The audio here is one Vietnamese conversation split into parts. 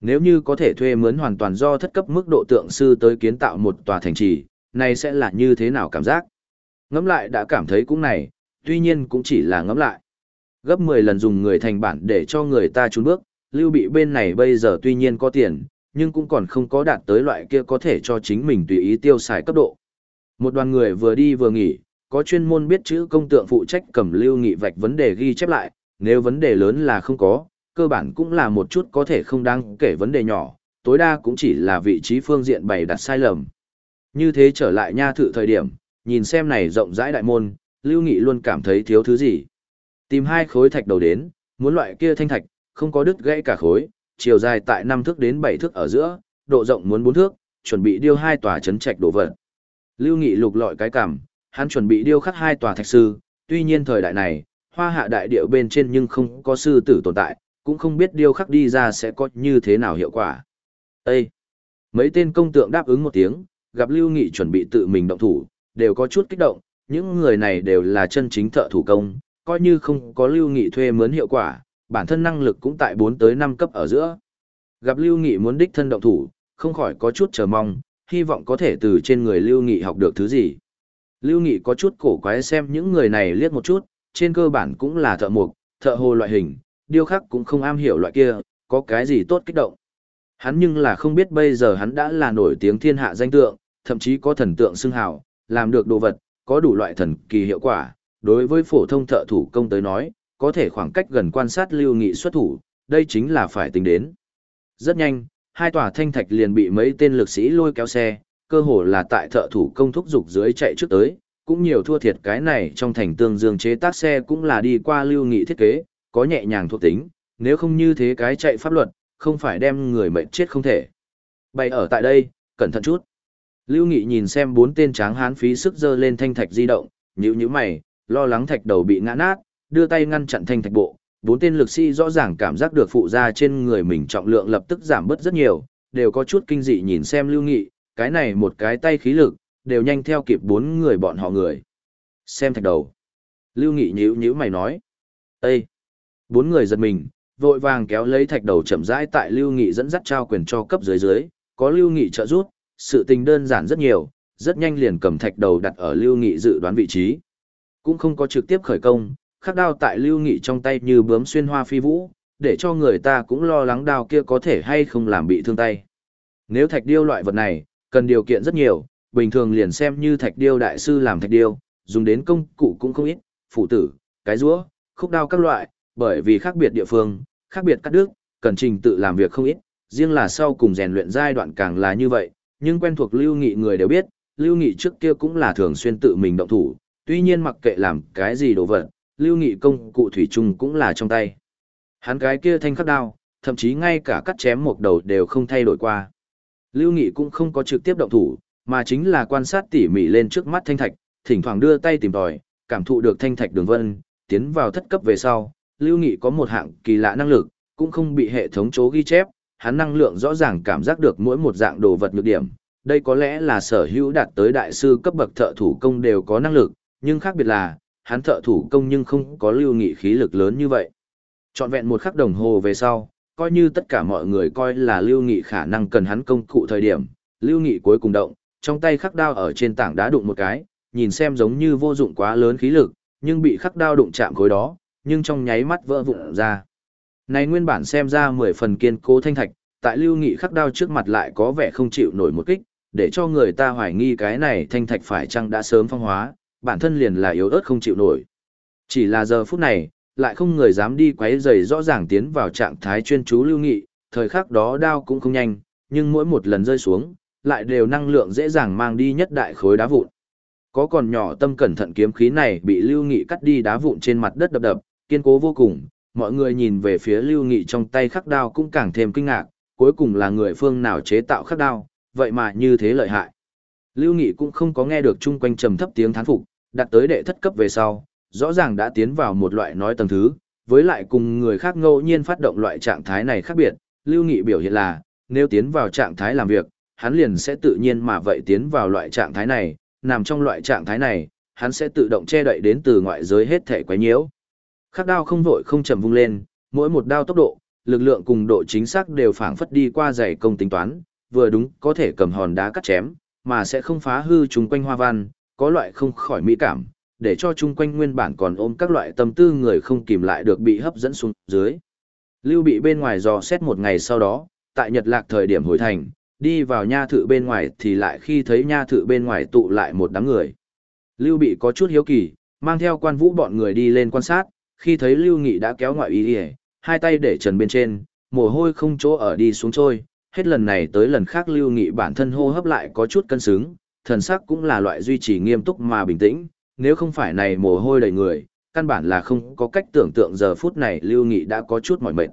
Nếu như có thể thuê mướn hoàn toàn do thất cấp mức độ tượng sư tới kiến tạo một tòa thành trì, này sẽ là như thế nào cảm giác? Ngẫm lại đã cảm thấy cũng này, tuy nhiên cũng chỉ là ngẫm lại. Gấp 10 lần dùng người thành bản để cho người ta trốn bước, lưu bị bên này bây giờ tuy nhiên có tiền, nhưng cũng còn không có đạt tới loại kia có thể cho chính mình tùy ý tiêu xài cấp độ. Một đoàn người vừa đi vừa nghỉ, có chuyên môn biết chữ công tượng phụ trách cầm lưu nghị vạch vấn đề ghi chép lại, nếu vấn đề lớn là không có, cơ bản cũng là một chút có thể không đáng kể vấn đề nhỏ, tối đa cũng chỉ là vị trí phương diện bày đặt sai lầm. Như thế trở lại nha thự thời điểm, nhìn xem này rộng rãi đại môn, Lưu Nghị luôn cảm thấy thiếu thứ gì. Tìm hai khối thạch đầu đến, muốn loại kia thanh thạch, không có đứt gãy cả khối, chiều dài tại 5 thước đến 7 thước ở giữa, độ rộng muốn 4 thước, chuẩn bị điêu hai tòa trấn trạch đổ vật. Lưu Nghị lục lọi cái cảm, hắn chuẩn bị điêu khắc hai tòa thạch sư, tuy nhiên thời đại này, hoa hạ đại điệu bên trên nhưng không có sư tử tồn tại, cũng không biết điêu khắc đi ra sẽ có như thế nào hiệu quả. Ê! Mấy tên công tượng đáp ứng một tiếng, gặp Lưu Nghị chuẩn bị tự mình động thủ, đều có chút kích động, những người này đều là chân chính thợ thủ công, coi như không có Lưu Nghị thuê mướn hiệu quả, bản thân năng lực cũng tại 4 tới 5 cấp ở giữa. Gặp Lưu Nghị muốn đích thân động thủ, không khỏi có chút chờ mong, hy vọng có thể từ trên người Lưu Nghị học được thứ gì. Lưu Nghị có chút cổ quái xem những người này liếc một chút, trên cơ bản cũng là thợ mộc, thợ hồ loại hình, điêu khắc cũng không am hiểu loại kia, có cái gì tốt kích động. Hắn nhưng là không biết bây giờ hắn đã là nổi tiếng thiên hạ danh tượng, thậm chí có thần tượng xưng hào, làm được đồ vật, có đủ loại thần kỳ hiệu quả. Đối với phổ thông thợ thủ công tới nói, có thể khoảng cách gần quan sát lưu nghị xuất thủ, đây chính là phải tính đến. Rất nhanh, hai tòa thanh thạch liền bị mấy tên lực sĩ lôi kéo xe, cơ hồ là tại thợ thủ công thúc dục dưới chạy trước tới, cũng nhiều thua thiệt cái này trong thành tương dương chế tác xe cũng là đi qua lưu nghị thiết kế, có nhẹ nhàng thuộc tính, nếu không như thế cái chạy pháp luật, không phải đem người mệnh chết không thể. Bày ở tại đây, cẩn thận chút. Lưu Nghị nhìn xem bốn tên tráng hán phí sức dơ lên thanh thạch di động, nhíu nhíu mày, lo lắng thạch đầu bị ngã nát, đưa tay ngăn chặn thanh thạch bộ. Bốn tên lực sĩ rõ ràng cảm giác được phụ ra trên người mình trọng lượng lập tức giảm bớt rất nhiều, đều có chút kinh dị nhìn xem Lưu Nghị, cái này một cái tay khí lực, đều nhanh theo kịp bốn người bọn họ người. Xem thạch đầu. Lưu Nghị nhíu nhíu mày nói. Ê! Bốn người giật mình, vội vàng kéo lấy thạch đầu chậm rãi tại Lưu Nghị dẫn dắt trao quyền cho cấp dưới dưới, có Lưu Nghị trợ giúp, sự tình đơn giản rất nhiều, rất nhanh liền cầm thạch đầu đặt ở Lưu Nghị dự đoán vị trí. Cũng không có trực tiếp khởi công, khắc đao tại Lưu Nghị trong tay như bướm xuyên hoa phi vũ, để cho người ta cũng lo lắng đao kia có thể hay không làm bị thương tay. Nếu thạch điêu loại vật này, cần điều kiện rất nhiều, bình thường liền xem như thạch điêu đại sư làm thạch điêu, dùng đến công cụ cũng không ít, phụ tử, cái rúa khúc đao các loại, bởi vì khác biệt địa phương, khác biệt các nước, cần trình tự làm việc không ít, riêng là sau cùng rèn luyện giai đoạn càng là như vậy, nhưng quen thuộc Lưu Nghị người đều biết, Lưu Nghị trước kia cũng là thường xuyên tự mình động thủ, tuy nhiên mặc kệ làm cái gì đồ vật, Lưu Nghị công cụ thủy chung cũng là trong tay. Hắn cái kia thanh khắc đao, thậm chí ngay cả cắt chém một đầu đều không thay đổi qua. Lưu Nghị cũng không có trực tiếp động thủ, mà chính là quan sát tỉ mỉ lên trước mắt thanh thạch, thỉnh thoảng đưa tay tìm tòi, cảm thụ được thanh thạch đường vân, tiến vào thất cấp về sau, Lưu Nghị có một hạng kỳ lạ năng lực, cũng không bị hệ thống chố ghi chép, hắn năng lượng rõ ràng cảm giác được mỗi một dạng đồ vật nhược điểm. Đây có lẽ là sở hữu đạt tới đại sư cấp bậc thợ thủ công đều có năng lực, nhưng khác biệt là, hắn thợ thủ công nhưng không có lưu nghị khí lực lớn như vậy. Chọn vẹn một khắc đồng hồ về sau, coi như tất cả mọi người coi là lưu nghị khả năng cần hắn công cụ thời điểm, lưu nghị cuối cùng động, trong tay khắc đao ở trên tảng đá đụng một cái, nhìn xem giống như vô dụng quá lớn khí lực, nhưng bị khắc đao đụng chạm khối đó, nhưng trong nháy mắt vỡ vụn ra. Này nguyên bản xem ra mười phần kiên cố thanh thạch, tại lưu nghị khắc đao trước mặt lại có vẻ không chịu nổi một kích, để cho người ta hoài nghi cái này thanh thạch phải chăng đã sớm phong hóa, bản thân liền là yếu ớt không chịu nổi. Chỉ là giờ phút này, lại không người dám đi quấy rầy rõ ràng tiến vào trạng thái chuyên chú lưu nghị, thời khắc đó đao cũng không nhanh, nhưng mỗi một lần rơi xuống, lại đều năng lượng dễ dàng mang đi nhất đại khối đá vụn. Có còn nhỏ tâm cẩn thận kiếm khí này bị lưu nghị cắt đi đá vụn trên mặt đất đập đập, kiên cố vô cùng, mọi người nhìn về phía Lưu Nghị trong tay khắc đao cũng càng thêm kinh ngạc, cuối cùng là người phương nào chế tạo khắc đao, vậy mà như thế lợi hại. Lưu Nghị cũng không có nghe được chung quanh trầm thấp tiếng thán phục, đặt tới đệ thất cấp về sau, rõ ràng đã tiến vào một loại nói tầng thứ, với lại cùng người khác ngẫu nhiên phát động loại trạng thái này khác biệt, Lưu Nghị biểu hiện là, nếu tiến vào trạng thái làm việc, hắn liền sẽ tự nhiên mà vậy tiến vào loại trạng thái này, nằm trong loại trạng thái này, hắn sẽ tự động che đậy đến từ ngoại giới hết thể quấy nhiễu. Khắc đao không vội không chậm vung lên, mỗi một đao tốc độ, lực lượng cùng độ chính xác đều phảng phất đi qua dày công tính toán, vừa đúng có thể cầm hòn đá cắt chém, mà sẽ không phá hư chúng quanh hoa văn, có loại không khỏi mỹ cảm, để cho chung quanh nguyên bản còn ôm các loại tâm tư người không kìm lại được bị hấp dẫn xuống dưới. Lưu bị bên ngoài dò xét một ngày sau đó, tại Nhật Lạc thời điểm hồi thành, đi vào nha thự bên ngoài thì lại khi thấy nha thự bên ngoài tụ lại một đám người. Lưu bị có chút hiếu kỳ, mang theo quan vũ bọn người đi lên quan sát, khi thấy Lưu Nghị đã kéo ngoại ý đi hai tay để trần bên trên, mồ hôi không chỗ ở đi xuống trôi, hết lần này tới lần khác Lưu Nghị bản thân hô hấp lại có chút cân xứng, thần sắc cũng là loại duy trì nghiêm túc mà bình tĩnh, nếu không phải này mồ hôi đầy người, căn bản là không có cách tưởng tượng giờ phút này Lưu Nghị đã có chút mỏi mệt.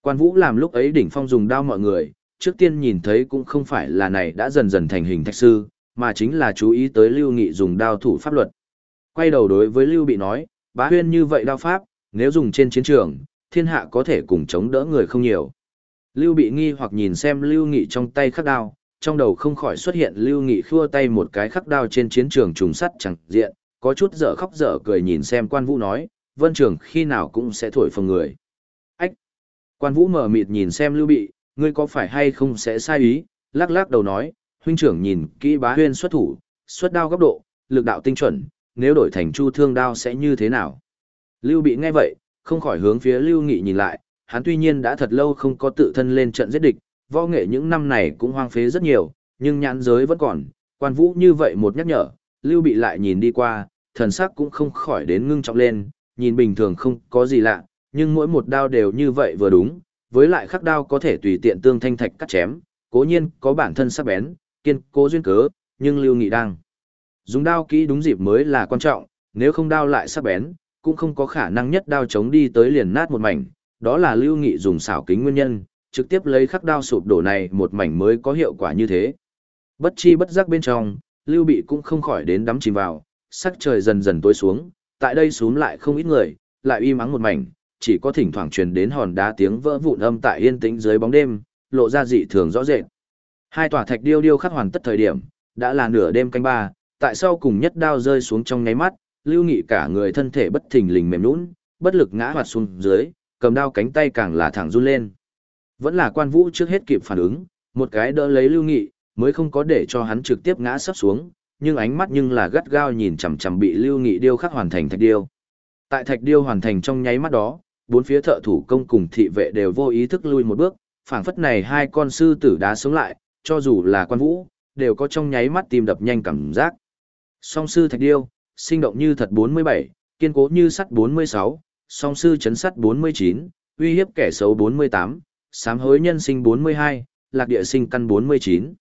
Quan Vũ làm lúc ấy đỉnh phong dùng đao mọi người, trước tiên nhìn thấy cũng không phải là này đã dần dần thành hình thạch sư, mà chính là chú ý tới Lưu Nghị dùng đao thủ pháp luật. Quay đầu đối với Lưu Bị nói, bá huyên như vậy đao pháp, nếu dùng trên chiến trường, thiên hạ có thể cùng chống đỡ người không nhiều. Lưu Bị nghi hoặc nhìn xem Lưu Nghị trong tay khắc đao, trong đầu không khỏi xuất hiện Lưu Nghị khua tay một cái khắc đao trên chiến trường trùng sắt chẳng diện, có chút dở khóc dở cười nhìn xem quan vũ nói, vân trường khi nào cũng sẽ thổi phồng người. Ách! Quan vũ mở mịt nhìn xem Lưu Bị, ngươi có phải hay không sẽ sai ý, lắc lắc đầu nói, huynh trưởng nhìn kỹ bá huyên xuất thủ, xuất đao góc độ, lực đạo tinh chuẩn, nếu đổi thành chu thương đao sẽ như thế nào? Lưu Bị nghe vậy, không khỏi hướng phía Lưu Nghị nhìn lại, hắn tuy nhiên đã thật lâu không có tự thân lên trận giết địch, võ nghệ những năm này cũng hoang phế rất nhiều, nhưng nhãn giới vẫn còn, quan vũ như vậy một nhắc nhở, Lưu Bị lại nhìn đi qua, thần sắc cũng không khỏi đến ngưng trọng lên, nhìn bình thường không có gì lạ, nhưng mỗi một đao đều như vậy vừa đúng, với lại khắc đao có thể tùy tiện tương thanh thạch cắt chém, cố nhiên có bản thân sắc bén, kiên cố duyên cớ, nhưng Lưu Nghị đang dùng đao kỹ đúng dịp mới là quan trọng, nếu không đao lại sắc bén, cũng không có khả năng nhất đao chống đi tới liền nát một mảnh, đó là Lưu Nghị dùng xảo kính nguyên nhân, trực tiếp lấy khắc đao sụp đổ này một mảnh mới có hiệu quả như thế. Bất chi bất giác bên trong, Lưu Bị cũng không khỏi đến đắm chìm vào, sắc trời dần dần tối xuống, tại đây xuống lại không ít người, lại im ắng một mảnh, chỉ có thỉnh thoảng truyền đến hòn đá tiếng vỡ vụn âm tại yên tĩnh dưới bóng đêm, lộ ra dị thường rõ rệt. Hai tòa thạch điêu điêu khắc hoàn tất thời điểm, đã là nửa đêm canh ba, tại sau cùng nhất đao rơi xuống trong nháy mắt, Lưu Nghị cả người thân thể bất thình lình mềm nhũn, bất lực ngã hoạt xuống dưới, cầm đao cánh tay càng là thẳng run lên. Vẫn là quan vũ trước hết kịp phản ứng, một cái đỡ lấy Lưu Nghị, mới không có để cho hắn trực tiếp ngã sắp xuống, nhưng ánh mắt nhưng là gắt gao nhìn chằm chằm bị Lưu Nghị điêu khắc hoàn thành thạch điêu. Tại thạch điêu hoàn thành trong nháy mắt đó, bốn phía thợ thủ công cùng thị vệ đều vô ý thức lui một bước, phảng phất này hai con sư tử đá sống lại, cho dù là quan vũ, đều có trong nháy mắt tim đập nhanh cảm giác. Song sư thạch điêu, sinh động như thật 47, kiên cố như sắt 46, song sư chấn sắt 49, uy hiếp kẻ xấu 48, sám hối nhân sinh 42, lạc địa sinh căn 49.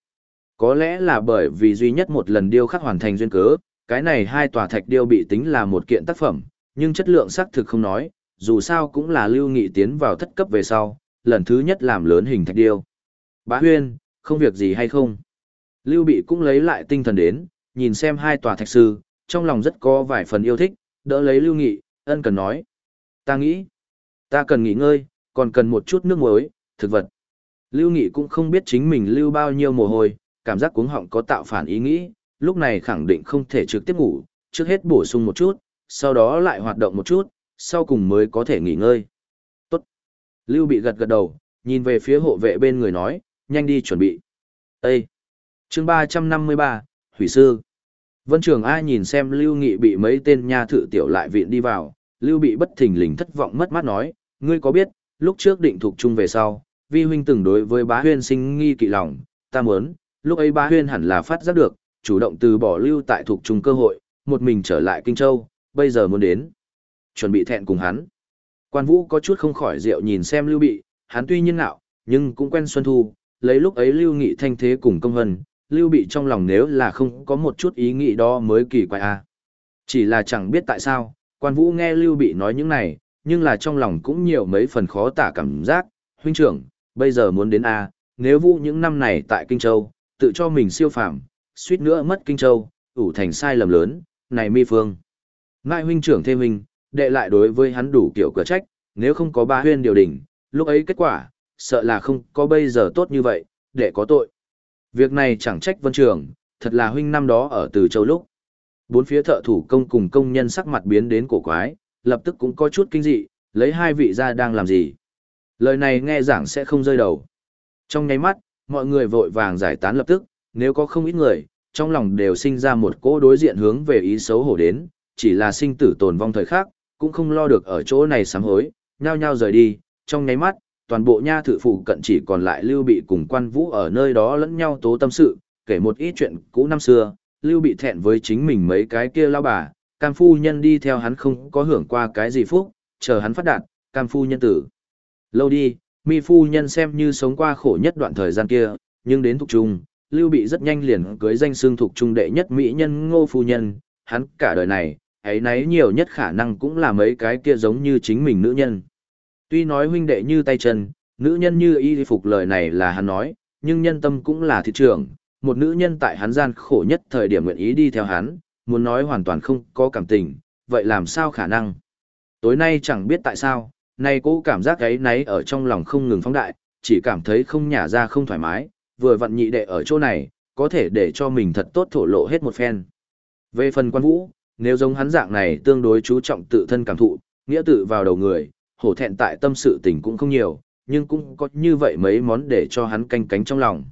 Có lẽ là bởi vì duy nhất một lần điêu khắc hoàn thành duyên cớ, cái này hai tòa thạch điêu bị tính là một kiện tác phẩm, nhưng chất lượng xác thực không nói, dù sao cũng là lưu nghị tiến vào thất cấp về sau, lần thứ nhất làm lớn hình thạch điêu. Bá huyên, không việc gì hay không? Lưu bị cũng lấy lại tinh thần đến, nhìn xem hai tòa thạch sư, trong lòng rất có vài phần yêu thích, đỡ lấy lưu nghị, ân cần nói. Ta nghĩ, ta cần nghỉ ngơi, còn cần một chút nước muối, thực vật. Lưu Nghị cũng không biết chính mình lưu bao nhiêu mồ hôi, cảm giác cuống họng có tạo phản ý nghĩ, lúc này khẳng định không thể trực tiếp ngủ, trước hết bổ sung một chút, sau đó lại hoạt động một chút, sau cùng mới có thể nghỉ ngơi. Tốt. Lưu bị gật gật đầu, nhìn về phía hộ vệ bên người nói, nhanh đi chuẩn bị. Ê! chương 353, Hủy Sư. Vân Trường A nhìn xem Lưu Nghị bị mấy tên nha thự tiểu lại viện đi vào, Lưu bị bất thình lình thất vọng mất mát nói, ngươi có biết, lúc trước định thuộc chung về sau, vi huynh từng đối với bá huyên sinh nghi kỵ lòng, ta muốn, lúc ấy bá huyên hẳn là phát giác được, chủ động từ bỏ lưu tại thuộc chung cơ hội, một mình trở lại Kinh Châu, bây giờ muốn đến. Chuẩn bị thẹn cùng hắn. Quan Vũ có chút không khỏi rượu nhìn xem Lưu Bị, hắn tuy nhiên nạo, nhưng cũng quen Xuân Thu, lấy lúc ấy Lưu Nghị thanh thế cùng công hân, Lưu Bị trong lòng nếu là không có một chút ý nghĩ đó mới kỳ quái a. Chỉ là chẳng biết tại sao, Quan Vũ nghe Lưu Bị nói những này, nhưng là trong lòng cũng nhiều mấy phần khó tả cảm giác, huynh trưởng, bây giờ muốn đến a, nếu Vũ những năm này tại Kinh Châu, tự cho mình siêu phàm, suýt nữa mất Kinh Châu, ủ thành sai lầm lớn, này mi phương. Ngại huynh trưởng thêm huynh, đệ lại đối với hắn đủ kiểu cửa trách, nếu không có ba huyên điều đình, lúc ấy kết quả, sợ là không có bây giờ tốt như vậy, đệ có tội. Việc này chẳng trách vân trường, thật là huynh năm đó ở từ châu lúc. Bốn phía thợ thủ công cùng công nhân sắc mặt biến đến cổ quái, lập tức cũng có chút kinh dị, lấy hai vị ra đang làm gì. Lời này nghe giảng sẽ không rơi đầu. Trong nháy mắt, mọi người vội vàng giải tán lập tức, nếu có không ít người, trong lòng đều sinh ra một cỗ đối diện hướng về ý xấu hổ đến, chỉ là sinh tử tồn vong thời khắc, cũng không lo được ở chỗ này sám hối, nhao nhao rời đi, trong nháy mắt, toàn bộ nha thự phụ cận chỉ còn lại Lưu Bị cùng quan vũ ở nơi đó lẫn nhau tố tâm sự, kể một ít chuyện cũ năm xưa, Lưu Bị thẹn với chính mình mấy cái kia lao bà, cam phu nhân đi theo hắn không có hưởng qua cái gì phúc, chờ hắn phát đạt, cam phu nhân tử. Lâu đi, mi phu nhân xem như sống qua khổ nhất đoạn thời gian kia, nhưng đến thuộc trung, Lưu Bị rất nhanh liền cưới danh xương thuộc trung đệ nhất mỹ nhân ngô phu nhân, hắn cả đời này, ấy nấy nhiều nhất khả năng cũng là mấy cái kia giống như chính mình nữ nhân. Tuy nói huynh đệ như tay chân, nữ nhân như y phục lời này là hắn nói, nhưng nhân tâm cũng là thị trường, một nữ nhân tại hắn gian khổ nhất thời điểm nguyện ý đi theo hắn, muốn nói hoàn toàn không có cảm tình, vậy làm sao khả năng? Tối nay chẳng biết tại sao, nay cô cảm giác ấy nấy ở trong lòng không ngừng phóng đại, chỉ cảm thấy không nhả ra không thoải mái, vừa vặn nhị đệ ở chỗ này, có thể để cho mình thật tốt thổ lộ hết một phen. Về phần quan vũ, nếu giống hắn dạng này tương đối chú trọng tự thân cảm thụ, nghĩa tự vào đầu người, hổ thẹn tại tâm sự tình cũng không nhiều, nhưng cũng có như vậy mấy món để cho hắn canh cánh trong lòng.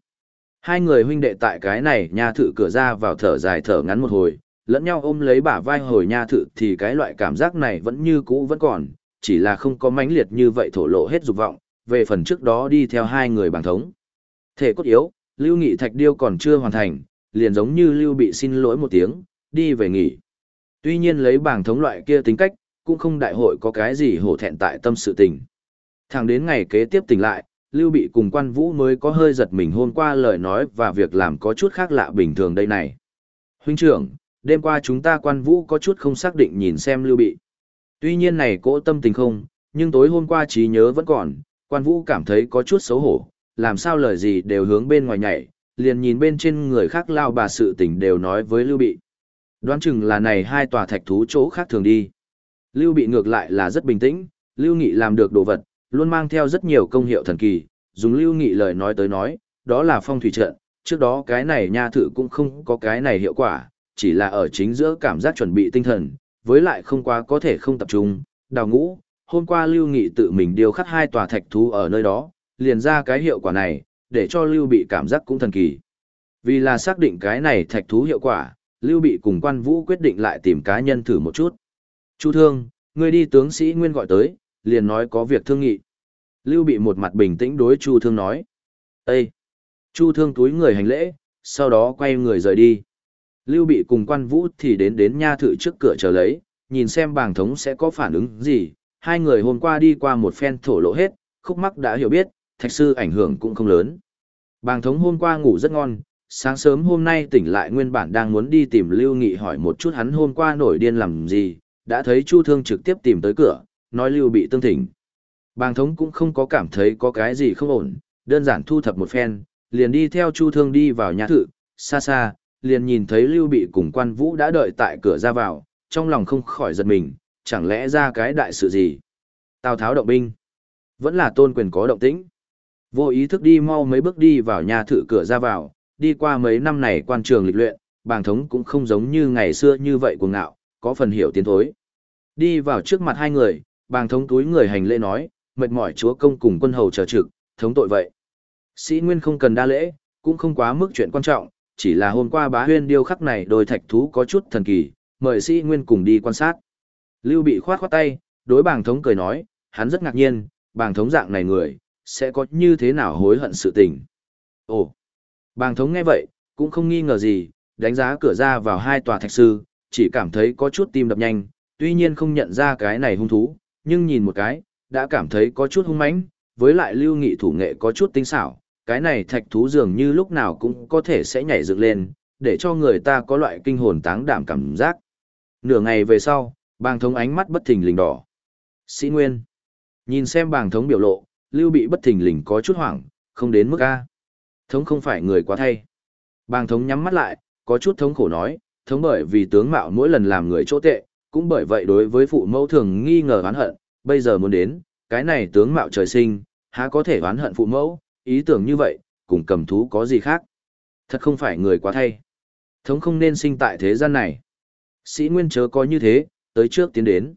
Hai người huynh đệ tại cái này nha thự cửa ra vào thở dài thở ngắn một hồi, lẫn nhau ôm lấy bả vai hồi nha thự thì cái loại cảm giác này vẫn như cũ vẫn còn, chỉ là không có mãnh liệt như vậy thổ lộ hết dục vọng, về phần trước đó đi theo hai người bằng thống. Thể cốt yếu, Lưu Nghị Thạch Điêu còn chưa hoàn thành, liền giống như Lưu bị xin lỗi một tiếng, đi về nghỉ. Tuy nhiên lấy bảng thống loại kia tính cách, cũng không đại hội có cái gì hổ thẹn tại tâm sự tình. Thẳng đến ngày kế tiếp tỉnh lại, Lưu Bị cùng quan vũ mới có hơi giật mình hôm qua lời nói và việc làm có chút khác lạ bình thường đây này. Huynh trưởng, đêm qua chúng ta quan vũ có chút không xác định nhìn xem Lưu Bị. Tuy nhiên này cỗ tâm tình không, nhưng tối hôm qua trí nhớ vẫn còn, quan vũ cảm thấy có chút xấu hổ, làm sao lời gì đều hướng bên ngoài nhảy, liền nhìn bên trên người khác lao bà sự tình đều nói với Lưu Bị. Đoán chừng là này hai tòa thạch thú chỗ khác thường đi. Lưu Bị ngược lại là rất bình tĩnh, Lưu Nghị làm được đồ vật, luôn mang theo rất nhiều công hiệu thần kỳ, dùng Lưu Nghị lời nói tới nói, đó là phong thủy trận, trước đó cái này nha thử cũng không có cái này hiệu quả, chỉ là ở chính giữa cảm giác chuẩn bị tinh thần, với lại không quá có thể không tập trung, đào ngũ, hôm qua Lưu Nghị tự mình điều khắc hai tòa thạch thú ở nơi đó, liền ra cái hiệu quả này, để cho Lưu Bị cảm giác cũng thần kỳ. Vì là xác định cái này thạch thú hiệu quả, Lưu Bị cùng quan vũ quyết định lại tìm cá nhân thử một chút. Chu Thương, ngươi đi tướng sĩ Nguyên gọi tới, liền nói có việc thương nghị. Lưu Bị một mặt bình tĩnh đối Chu Thương nói. Ê! Chu Thương túi người hành lễ, sau đó quay người rời đi. Lưu Bị cùng quan vũ thì đến đến nha thự trước cửa chờ lấy, nhìn xem bàng thống sẽ có phản ứng gì. Hai người hôm qua đi qua một phen thổ lộ hết, khúc mắc đã hiểu biết, thạch sư ảnh hưởng cũng không lớn. Bàng thống hôm qua ngủ rất ngon, sáng sớm hôm nay tỉnh lại nguyên bản đang muốn đi tìm Lưu Nghị hỏi một chút hắn hôm qua nổi điên làm gì, đã thấy Chu Thương trực tiếp tìm tới cửa, nói Lưu bị tương thỉnh. Bàng thống cũng không có cảm thấy có cái gì không ổn, đơn giản thu thập một phen, liền đi theo Chu Thương đi vào nhà thự, xa xa, liền nhìn thấy Lưu bị cùng quan vũ đã đợi tại cửa ra vào, trong lòng không khỏi giật mình, chẳng lẽ ra cái đại sự gì. Tào Tháo động binh, vẫn là tôn quyền có động tĩnh. Vô ý thức đi mau mấy bước đi vào nhà thự cửa ra vào, đi qua mấy năm này quan trường lịch luyện, bàng thống cũng không giống như ngày xưa như vậy cuồng ngạo, có phần hiểu tiến thối. Đi vào trước mặt hai người, bàng thống túi người hành lễ nói, mệt mỏi chúa công cùng quân hầu chờ trực, thống tội vậy. Sĩ Nguyên không cần đa lễ, cũng không quá mức chuyện quan trọng, chỉ là hôm qua bá huyên điêu khắc này đôi thạch thú có chút thần kỳ, mời Sĩ Nguyên cùng đi quan sát. Lưu bị khoát khoát tay, đối bàng thống cười nói, hắn rất ngạc nhiên, bàng thống dạng này người, sẽ có như thế nào hối hận sự tình. Ồ, bàng thống nghe vậy, cũng không nghi ngờ gì, đánh giá cửa ra vào hai tòa thạch sư, chỉ cảm thấy có chút tim đập nhanh, tuy nhiên không nhận ra cái này hung thú, nhưng nhìn một cái, đã cảm thấy có chút hung mãnh, với lại lưu nghị thủ nghệ có chút tinh xảo, cái này thạch thú dường như lúc nào cũng có thể sẽ nhảy dựng lên, để cho người ta có loại kinh hồn táng đảm cảm giác. Nửa ngày về sau, bàng thống ánh mắt bất thình lình đỏ. Sĩ Nguyên. Nhìn xem bàng thống biểu lộ, lưu bị bất thình lình có chút hoảng, không đến mức A. Thống không phải người quá thay. Bàng thống nhắm mắt lại, có chút thống khổ nói, thống bởi vì tướng mạo mỗi lần làm người chỗ tệ, cũng bởi vậy đối với phụ mẫu thường nghi ngờ oán hận, bây giờ muốn đến, cái này tướng mạo trời sinh, há có thể oán hận phụ mẫu, ý tưởng như vậy, cùng cầm thú có gì khác. Thật không phải người quá thay. Thống không nên sinh tại thế gian này. Sĩ Nguyên chớ có như thế, tới trước tiến đến.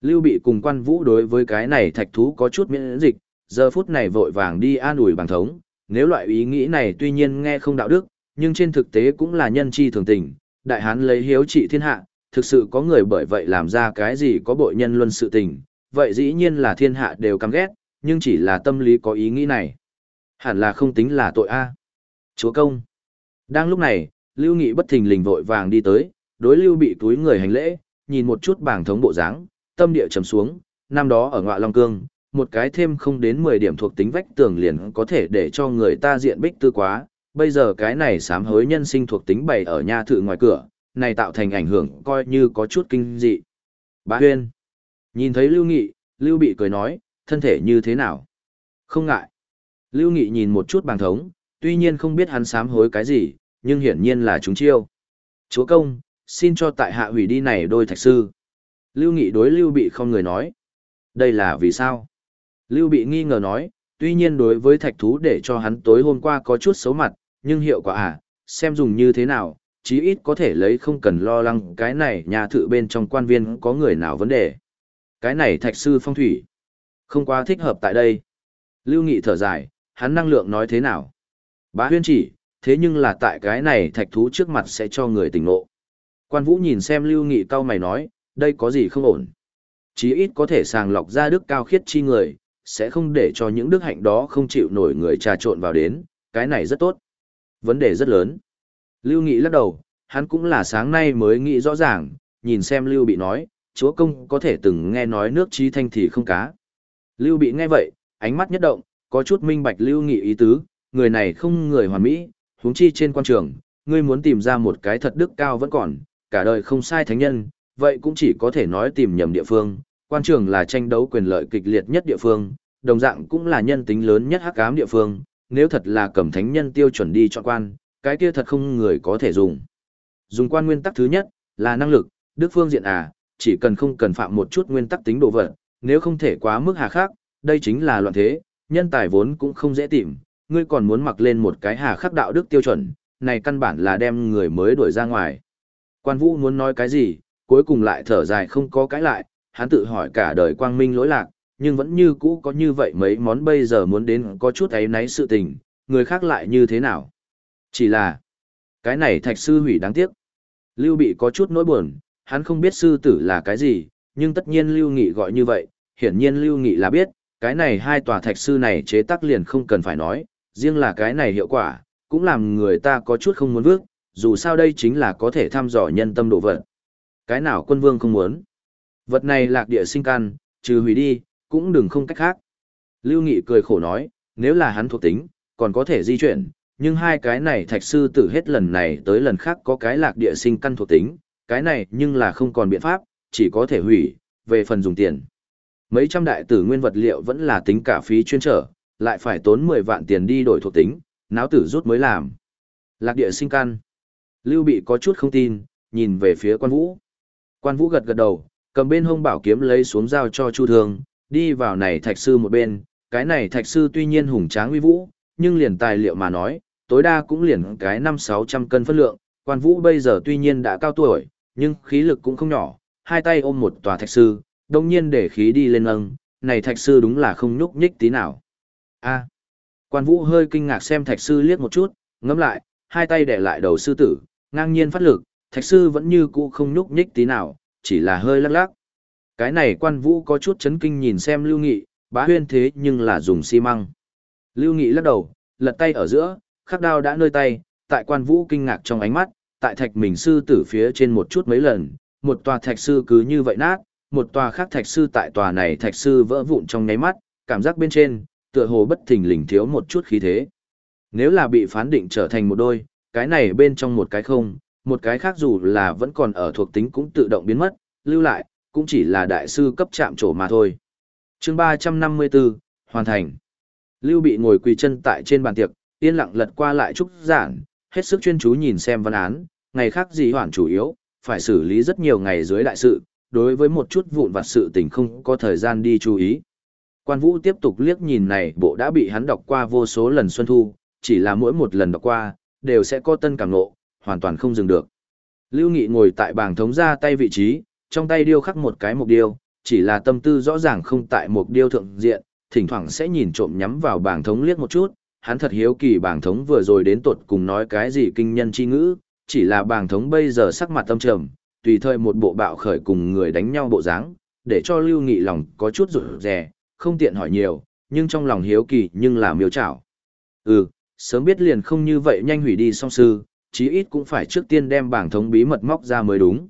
Lưu bị cùng quan vũ đối với cái này thạch thú có chút miễn dịch, giờ phút này vội vàng đi an ủi bằng thống, nếu loại ý nghĩ này tuy nhiên nghe không đạo đức, nhưng trên thực tế cũng là nhân chi thường tình, đại hán lấy hiếu trị thiên hạ, thực sự có người bởi vậy làm ra cái gì có bội nhân luân sự tình, vậy dĩ nhiên là thiên hạ đều căm ghét, nhưng chỉ là tâm lý có ý nghĩ này. Hẳn là không tính là tội A. Chúa công. Đang lúc này, Lưu Nghị bất thình lình vội vàng đi tới, đối Lưu bị túi người hành lễ, nhìn một chút bảng thống bộ dáng, tâm địa trầm xuống, năm đó ở ngọa Long Cương, một cái thêm không đến 10 điểm thuộc tính vách tường liền có thể để cho người ta diện bích tư quá, bây giờ cái này sám hối nhân sinh thuộc tính bày ở nha thự ngoài cửa, này tạo thành ảnh hưởng coi như có chút kinh dị. Bá Huyên, nhìn thấy Lưu Nghị, Lưu bị cười nói, thân thể như thế nào? Không ngại. Lưu Nghị nhìn một chút bàng thống, tuy nhiên không biết hắn sám hối cái gì, nhưng hiển nhiên là chúng chiêu. Chúa công, xin cho tại hạ hủy đi này đôi thạch sư. Lưu Nghị đối Lưu Bị không người nói. Đây là vì sao? Lưu Bị nghi ngờ nói, tuy nhiên đối với thạch thú để cho hắn tối hôm qua có chút xấu mặt, nhưng hiệu quả à, xem dùng như thế nào, chí ít có thể lấy không cần lo lắng cái này nhà thự bên trong quan viên có người nào vấn đề. Cái này thạch sư phong thủy, không quá thích hợp tại đây. Lưu Nghị thở dài, hắn năng lượng nói thế nào? Bá huyên chỉ, thế nhưng là tại cái này thạch thú trước mặt sẽ cho người tỉnh ngộ. Quan Vũ nhìn xem Lưu Nghị cao mày nói, đây có gì không ổn. Chí ít có thể sàng lọc ra đức cao khiết chi người, sẽ không để cho những đức hạnh đó không chịu nổi người trà trộn vào đến, cái này rất tốt. Vấn đề rất lớn. Lưu Nghị lắc đầu, hắn cũng là sáng nay mới nghĩ rõ ràng, nhìn xem Lưu Bị nói, chúa công có thể từng nghe nói nước trí thanh thì không cá. Lưu Bị nghe vậy, ánh mắt nhất động, có chút minh bạch Lưu Nghị ý tứ, người này không người hoàn mỹ, huống chi trên quan trường, ngươi muốn tìm ra một cái thật đức cao vẫn còn, cả đời không sai thánh nhân, vậy cũng chỉ có thể nói tìm nhầm địa phương, quan trường là tranh đấu quyền lợi kịch liệt nhất địa phương, đồng dạng cũng là nhân tính lớn nhất hắc ám địa phương, nếu thật là cầm thánh nhân tiêu chuẩn đi chọn quan, cái kia thật không người có thể dùng. Dùng quan nguyên tắc thứ nhất, là năng lực, đức phương diện à, chỉ cần không cần phạm một chút nguyên tắc tính độ vật, nếu không thể quá mức hà khắc, đây chính là loạn thế, nhân tài vốn cũng không dễ tìm, ngươi còn muốn mặc lên một cái hà khắc đạo đức tiêu chuẩn, này căn bản là đem người mới đuổi ra ngoài. Quan vũ muốn nói cái gì, cuối cùng lại thở dài không có cái lại, hắn tự hỏi cả đời quang minh lỗi lạc, nhưng vẫn như cũ có như vậy mấy món bây giờ muốn đến có chút ấy náy sự tình, người khác lại như thế nào. Chỉ là, cái này thạch sư hủy đáng tiếc. Lưu bị có chút nỗi buồn, hắn không biết sư tử là cái gì, nhưng tất nhiên Lưu Nghị gọi như vậy, hiển nhiên Lưu Nghị là biết, cái này hai tòa thạch sư này chế tác liền không cần phải nói, riêng là cái này hiệu quả, cũng làm người ta có chút không muốn vước, dù sao đây chính là có thể thăm dò nhân tâm độ vật. Cái nào quân vương không muốn? Vật này lạc địa sinh căn, trừ hủy đi, cũng đừng không cách khác. Lưu Nghị cười khổ nói, nếu là hắn thuộc tính, còn có thể di chuyển, nhưng hai cái này thạch sư tử hết lần này tới lần khác có cái lạc địa sinh căn thuộc tính, cái này nhưng là không còn biện pháp, chỉ có thể hủy, về phần dùng tiền. Mấy trăm đại tử nguyên vật liệu vẫn là tính cả phí chuyên trở, lại phải tốn 10 vạn tiền đi đổi thuộc tính, náo tử rút mới làm. Lạc địa sinh căn. Lưu bị có chút không tin, nhìn về phía quan vũ. Quan vũ gật gật đầu, cầm bên hông bảo kiếm lấy xuống dao cho Chu Thương, đi vào này thạch sư một bên, cái này thạch sư tuy nhiên hùng tráng uy vũ, nhưng liền tài liệu mà nói, tối đa cũng liền cái 5-600 cân phân lượng, quan vũ bây giờ tuy nhiên đã cao tuổi, nhưng khí lực cũng không nhỏ, hai tay ôm một tòa thạch sư, đồng nhiên để khí đi lên âng, này thạch sư đúng là không nhúc nhích tí nào. a quan vũ hơi kinh ngạc xem thạch sư liếc một chút, ngẫm lại, hai tay để lại đầu sư tử, ngang nhiên phát lực, thạch sư vẫn như cũ không nhúc nhích tí nào, chỉ là hơi lắc lắc. Cái này quan vũ có chút chấn kinh nhìn xem lưu nghị, bá huyên thế nhưng là dùng xi măng. Lưu nghị lắc đầu, lật tay ở giữa, khắc đao đã nơi tay, tại quan vũ kinh ngạc trong ánh mắt, tại thạch mình sư tử phía trên một chút mấy lần, một tòa thạch sư cứ như vậy nát, một tòa khác thạch sư tại tòa này thạch sư vỡ vụn trong nháy mắt, cảm giác bên trên, tựa hồ bất thình lình thiếu một chút khí thế. Nếu là bị phán định trở thành một đôi, cái này bên trong một cái không, một cái khác dù là vẫn còn ở thuộc tính cũng tự động biến mất, lưu lại, cũng chỉ là đại sư cấp chạm trổ mà thôi. chương 354, hoàn thành. Lưu bị ngồi quỳ chân tại trên bàn tiệc, yên lặng lật qua lại trúc giản, hết sức chuyên chú nhìn xem văn án, ngày khác gì hoàn chủ yếu, phải xử lý rất nhiều ngày dưới đại sự, đối với một chút vụn vặt sự tình không có thời gian đi chú ý. Quan Vũ tiếp tục liếc nhìn này bộ đã bị hắn đọc qua vô số lần xuân thu, chỉ là mỗi một lần đọc qua, đều sẽ có tân cảm ngộ, hoàn toàn không dừng được. Lưu Nghị ngồi tại bảng thống ra tay vị trí, trong tay điêu khắc một cái mục điêu, chỉ là tâm tư rõ ràng không tại mục điêu thượng diện, thỉnh thoảng sẽ nhìn trộm nhắm vào bảng thống liếc một chút, hắn thật hiếu kỳ bảng thống vừa rồi đến tuột cùng nói cái gì kinh nhân chi ngữ, chỉ là bảng thống bây giờ sắc mặt tâm trầm, tùy thời một bộ bạo khởi cùng người đánh nhau bộ dáng, để cho Lưu Nghị lòng có chút rụt rè, không tiện hỏi nhiều, nhưng trong lòng hiếu kỳ nhưng là miêu trảo. Ừ, sớm biết liền không như vậy nhanh hủy đi song sư, chí ít cũng phải trước tiên đem bảng thống bí mật móc ra mới đúng.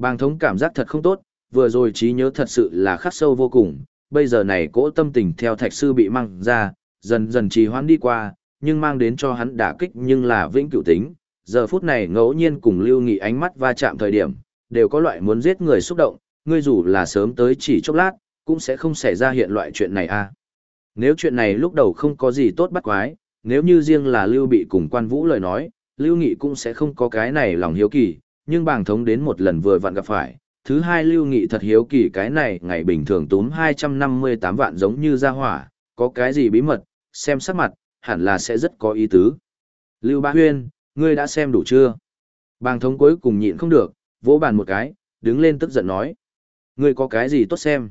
Bàng thống cảm giác thật không tốt, vừa rồi trí nhớ thật sự là khắc sâu vô cùng, bây giờ này cỗ tâm tình theo thạch sư bị mang ra, dần dần trì hoãn đi qua, nhưng mang đến cho hắn đả kích nhưng là vĩnh cửu tính. Giờ phút này ngẫu nhiên cùng Lưu Nghị ánh mắt va chạm thời điểm, đều có loại muốn giết người xúc động, ngươi dù là sớm tới chỉ chốc lát, cũng sẽ không xảy ra hiện loại chuyện này a. À. Nếu chuyện này lúc đầu không có gì tốt bắt quái, nếu như riêng là Lưu Bị cùng quan vũ lời nói, Lưu Nghị cũng sẽ không có cái này lòng hiếu kỳ, nhưng bàng thống đến một lần vừa vặn gặp phải. Thứ hai Lưu Nghị thật hiếu kỳ cái này ngày bình thường túm 258 vạn giống như ra hỏa, có cái gì bí mật, xem sắc mặt, hẳn là sẽ rất có ý tứ. Lưu Bá Huyên, ngươi đã xem đủ chưa? Bàng thống cuối cùng nhịn không được, vỗ bàn một cái, đứng lên tức giận nói. Ngươi có cái gì tốt xem?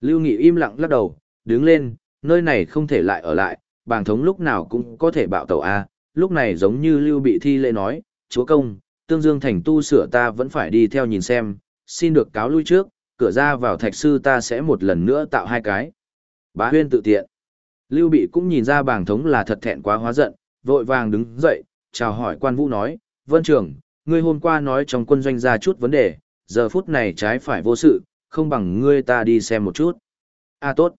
Lưu Nghị im lặng lắc đầu, đứng lên, nơi này không thể lại ở lại, bàng thống lúc nào cũng có thể bạo tàu A, lúc này giống như Lưu bị thi lễ nói, chúa công, tương dương thành tu sửa ta vẫn phải đi theo nhìn xem, xin được cáo lui trước, cửa ra vào thạch sư ta sẽ một lần nữa tạo hai cái. Bá huyên tự tiện. Lưu bị cũng nhìn ra bàng thống là thật thẹn quá hóa giận, vội vàng đứng dậy, chào hỏi quan vũ nói, vân trưởng, ngươi hôm qua nói trong quân doanh ra chút vấn đề, giờ phút này trái phải vô sự, không bằng ngươi ta đi xem một chút. A tốt.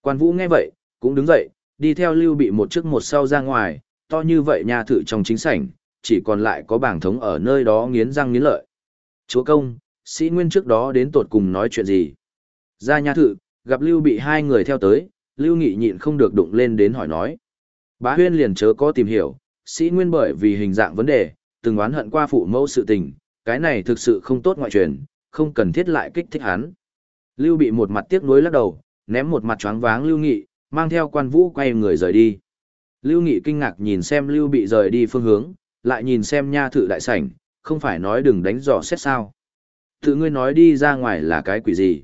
Quan vũ nghe vậy, cũng đứng dậy, đi theo lưu bị một trước một sau ra ngoài, to như vậy nhà thự trong chính sảnh, chỉ còn lại có bảng thống ở nơi đó nghiến răng nghiến lợi. Chúa công, sĩ nguyên trước đó đến tột cùng nói chuyện gì? Ra nhà thự, gặp lưu bị hai người theo tới, lưu nghị nhịn không được đụng lên đến hỏi nói. Bá huyên liền chớ có tìm hiểu, sĩ nguyên bởi vì hình dạng vấn đề, từng oán hận qua phụ mẫu sự tình, cái này thực sự không tốt ngoại truyền, không cần thiết lại kích thích hắn. Lưu bị một mặt tiếc nuối lắc đầu, ném một mặt choáng váng Lưu Nghị, mang theo quan vũ quay người rời đi. Lưu Nghị kinh ngạc nhìn xem Lưu bị rời đi phương hướng, lại nhìn xem nha thự đại sảnh, không phải nói đừng đánh dò xét sao. Tự ngươi nói đi ra ngoài là cái quỷ gì.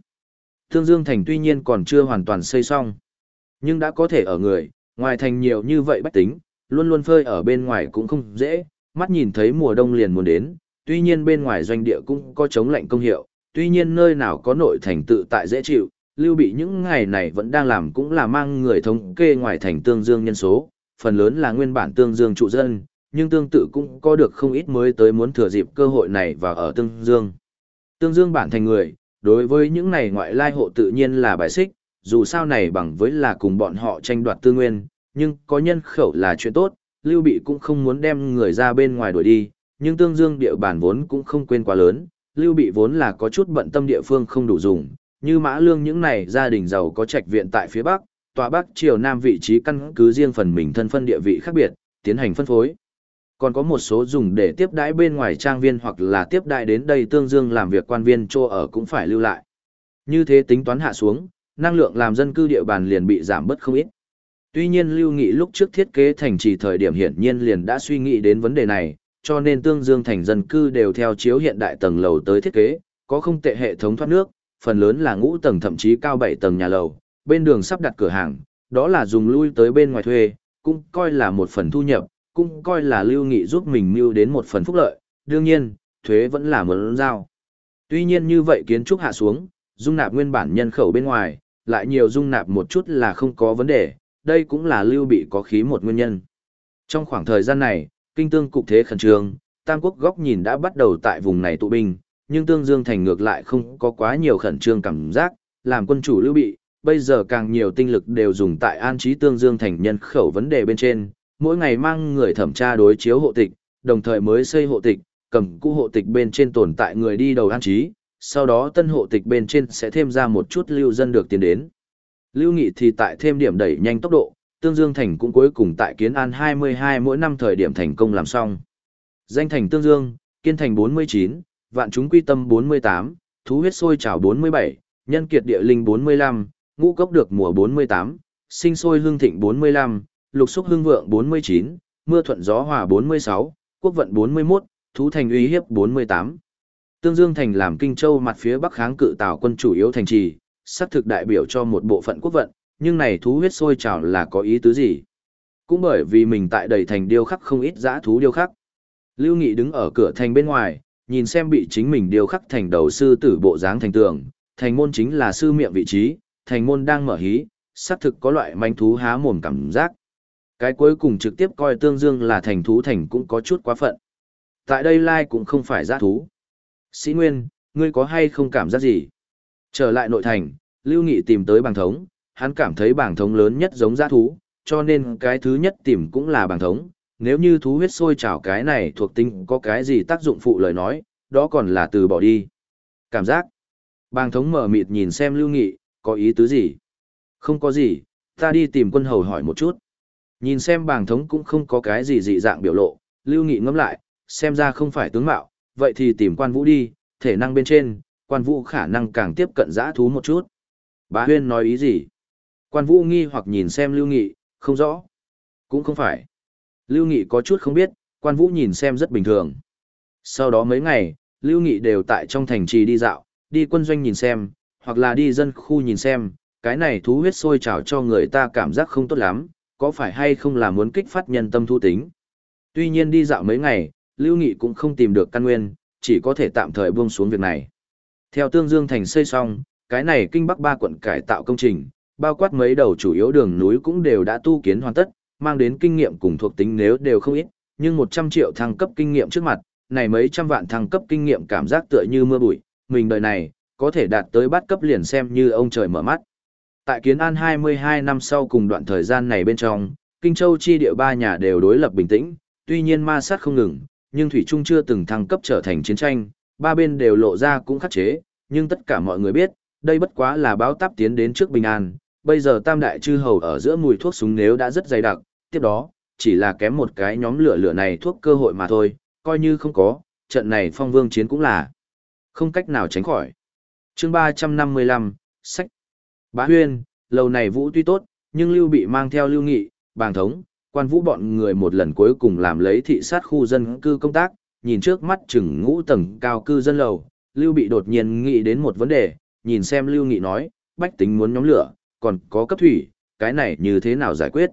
Thương Dương Thành tuy nhiên còn chưa hoàn toàn xây xong, nhưng đã có thể ở người, ngoài thành nhiều như vậy bách tính, luôn luôn phơi ở bên ngoài cũng không dễ, mắt nhìn thấy mùa đông liền muốn đến, tuy nhiên bên ngoài doanh địa cũng có chống lạnh công hiệu, tuy nhiên nơi nào có nội thành tự tại dễ chịu, lưu bị những ngày này vẫn đang làm cũng là mang người thống kê ngoài thành tương dương nhân số, phần lớn là nguyên bản tương dương trụ dân, nhưng tương tự cũng có được không ít mới tới muốn thừa dịp cơ hội này và ở tương dương. Tương dương bản thành người, đối với những này ngoại lai hộ tự nhiên là bài xích, dù sao này bằng với là cùng bọn họ tranh đoạt tư nguyên, nhưng có nhân khẩu là chuyện tốt, Lưu Bị cũng không muốn đem người ra bên ngoài đuổi đi, nhưng tương dương địa bàn vốn cũng không quên quá lớn, Lưu Bị vốn là có chút bận tâm địa phương không đủ dùng, như Mã Lương những này gia đình giàu có trạch viện tại phía Bắc, tòa Bắc triều Nam vị trí căn cứ riêng phần mình thân phân địa vị khác biệt, tiến hành phân phối. Còn có một số dùng để tiếp đãi bên ngoài trang viên hoặc là tiếp đãi đến đây tương dương làm việc quan viên cho ở cũng phải lưu lại. Như thế tính toán hạ xuống, năng lượng làm dân cư địa bàn liền bị giảm bớt không ít. Tuy nhiên Lưu Nghị lúc trước thiết kế thành trì thời điểm hiển nhiên liền đã suy nghĩ đến vấn đề này, cho nên tương dương thành dân cư đều theo chiếu hiện đại tầng lầu tới thiết kế, có không tệ hệ thống thoát nước, phần lớn là ngũ tầng thậm chí cao bảy tầng nhà lầu, bên đường sắp đặt cửa hàng, đó là dùng lui tới bên ngoài thuê, cũng coi là một phần thu nhập, cũng coi là lưu nghị giúp mình mưu đến một phần phúc lợi, đương nhiên, thuế vẫn là mớn giao. Tuy nhiên như vậy kiến trúc hạ xuống, dung nạp nguyên bản nhân khẩu bên ngoài, lại nhiều dung nạp một chút là không có vấn đề, đây cũng là lưu bị có khí một nguyên nhân. Trong khoảng thời gian này, kinh tương cục thế khẩn trương, Tam quốc góc nhìn đã bắt đầu tại vùng này tụ binh, nhưng Tương Dương Thành ngược lại không có quá nhiều khẩn trương cảm giác, làm quân chủ lưu bị, bây giờ càng nhiều tinh lực đều dùng tại an trí Tương Dương Thành nhân khẩu vấn đề bên trên, mỗi ngày mang người thẩm tra đối chiếu hộ tịch, đồng thời mới xây hộ tịch, cầm cũ hộ tịch bên trên tồn tại người đi đầu an trí, sau đó tân hộ tịch bên trên sẽ thêm ra một chút lưu dân được tiền đến. Lưu Nghị thì tại thêm điểm đẩy nhanh tốc độ, Tương Dương Thành cũng cuối cùng tại Kiến An 22 mỗi năm thời điểm thành công làm xong. Danh thành Tương Dương, Kiên Thành 49, Vạn chúng quy tâm 48, Thú huyết sôi trào 47, Nhân kiệt địa linh 45, Ngũ cốc được mùa 48, Sinh sôi hương thịnh 45, Lục xúc hương vượng 49, Mưa thuận gió hòa 46, Quốc vận 41, Thú thành uy hiếp 48. Tương Dương Thành làm Kinh Châu mặt phía bắc kháng cự Tào quân chủ yếu thành trì, xác thực đại biểu cho một bộ phận quốc vận, nhưng này thú huyết sôi trào là có ý tứ gì? Cũng bởi vì mình tại đầy thành điêu khắc không ít dã thú điêu khắc. Lưu Nghị đứng ở cửa thành bên ngoài, nhìn xem bị chính mình điêu khắc thành đầu sư tử bộ dáng thành tường, thành môn chính là sư miệng vị trí, thành môn đang mở hí, xác thực có loại manh thú há mồm cảm giác. Cái cuối cùng trực tiếp coi tương dương là thành thú thành cũng có chút quá phận. Tại đây lai cũng không phải giã thú. Sĩ Nguyên, ngươi có hay không cảm giác gì? Trở lại nội thành, Lưu Nghị tìm tới bảng thống, hắn cảm thấy bảng thống lớn nhất giống giã thú, cho nên cái thứ nhất tìm cũng là bảng thống. Nếu như thú huyết sôi trào cái này thuộc tính có cái gì tác dụng phụ lời nói, đó còn là từ bỏ đi. Cảm giác. Bàng thống mở mịt nhìn xem Lưu Nghị, có ý tứ gì? Không có gì, ta đi tìm quân hầu hỏi một chút. Nhìn xem bàng thống cũng không có cái gì dị dạng biểu lộ, Lưu Nghị ngẫm lại, xem ra không phải tướng mạo, vậy thì tìm quan vũ đi, thể năng bên trên, quan vũ khả năng càng tiếp cận giã thú một chút. Bá Huyên nói ý gì? Quan vũ nghi hoặc nhìn xem Lưu Nghị, không rõ. Cũng không phải. Lưu Nghị có chút không biết, quan vũ nhìn xem rất bình thường. Sau đó mấy ngày, Lưu Nghị đều tại trong thành trì đi dạo, đi quân doanh nhìn xem, hoặc là đi dân khu nhìn xem, cái này thú huyết sôi trào cho người ta cảm giác không tốt lắm, có phải hay không là muốn kích phát nhân tâm thu tính. Tuy nhiên đi dạo mấy ngày, Lưu Nghị cũng không tìm được căn nguyên, chỉ có thể tạm thời buông xuống việc này. Theo Tương Dương thành xây xong, cái này kinh bắc ba quận cải tạo công trình, bao quát mấy đầu chủ yếu đường núi cũng đều đã tu kiến hoàn tất, mang đến kinh nghiệm cùng thuộc tính nếu đều không ít, nhưng 100 triệu thăng cấp kinh nghiệm trước mặt, này mấy trăm vạn thăng cấp kinh nghiệm cảm giác tựa như mưa bụi, mình đời này, có thể đạt tới bát cấp liền xem như ông trời mở mắt. Tại Kiến An 22 năm sau cùng đoạn thời gian này bên trong, Kinh Châu chi địa ba nhà đều đối lập bình tĩnh, tuy nhiên ma sát không ngừng, nhưng Thủy Trung chưa từng thăng cấp trở thành chiến tranh, ba bên đều lộ ra cũng khắc chế, nhưng tất cả mọi người biết, đây bất quá là báo táp tiến đến trước bình an, bây giờ tam đại chư hầu ở giữa mùi thuốc súng nếu đã rất dày đặc, tiếp đó, chỉ là kém một cái nhóm lửa lửa này thuốc cơ hội mà thôi, coi như không có, trận này phong vương chiến cũng là không cách nào tránh khỏi. chương 355, sách. Bá huyên, lâu này vũ tuy tốt, nhưng lưu bị mang theo lưu nghị, bàng thống, quan vũ bọn người một lần cuối cùng làm lấy thị sát khu dân cư công tác, nhìn trước mắt chừng ngũ tầng cao cư dân lầu, lưu bị đột nhiên nghĩ đến một vấn đề, nhìn xem lưu nghị nói, bách tính muốn nhóm lửa, còn có cấp thủy, cái này như thế nào giải quyết.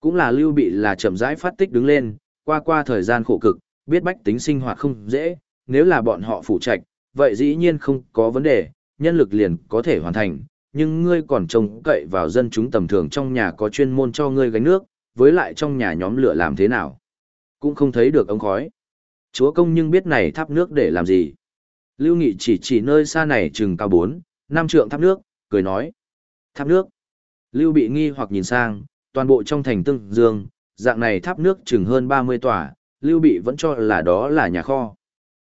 Cũng là lưu bị là chậm rãi phát tích đứng lên, qua qua thời gian khổ cực, biết bách tính sinh hoạt không dễ, nếu là bọn họ phụ trạch, vậy dĩ nhiên không có vấn đề, nhân lực liền có thể hoàn thành, nhưng ngươi còn trông cậy vào dân chúng tầm thường trong nhà có chuyên môn cho ngươi gánh nước, với lại trong nhà nhóm lửa làm thế nào. Cũng không thấy được ống khói. Chúa công nhưng biết này tháp nước để làm gì. Lưu Nghị chỉ chỉ nơi xa này chừng cao 4, năm trượng tháp nước, cười nói. tháp nước. Lưu bị nghi hoặc nhìn sang, toàn bộ trong thành tương dương, dạng này tháp nước chừng hơn 30 tòa, Lưu bị vẫn cho là đó là nhà kho.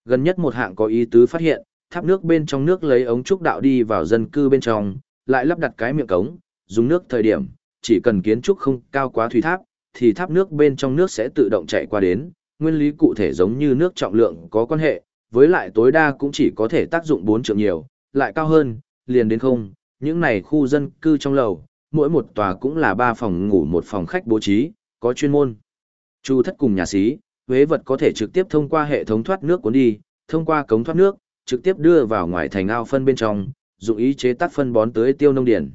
Gần nhất một hạng có ý tứ phát hiện, tháp nước bên trong nước lấy ống trúc đạo đi vào dân cư bên trong, lại lắp đặt cái miệng cống, dùng nước thời điểm, chỉ cần kiến trúc không cao quá thủy tháp, thì tháp nước bên trong nước sẽ tự động chạy qua đến, nguyên lý cụ thể giống như nước trọng lượng có quan hệ, với lại tối đa cũng chỉ có thể tác dụng 4 trượng nhiều, lại cao hơn, liền đến không, những này khu dân cư trong lầu, mỗi một tòa cũng là 3 phòng ngủ một phòng khách bố trí, có chuyên môn. Chu thất cùng nhà xí, huế vật có thể trực tiếp thông qua hệ thống thoát nước cuốn đi, thông qua cống thoát nước, trực tiếp đưa vào ngoài thành ao phân bên trong, dụng ý chế tác phân bón tới tiêu nông điển.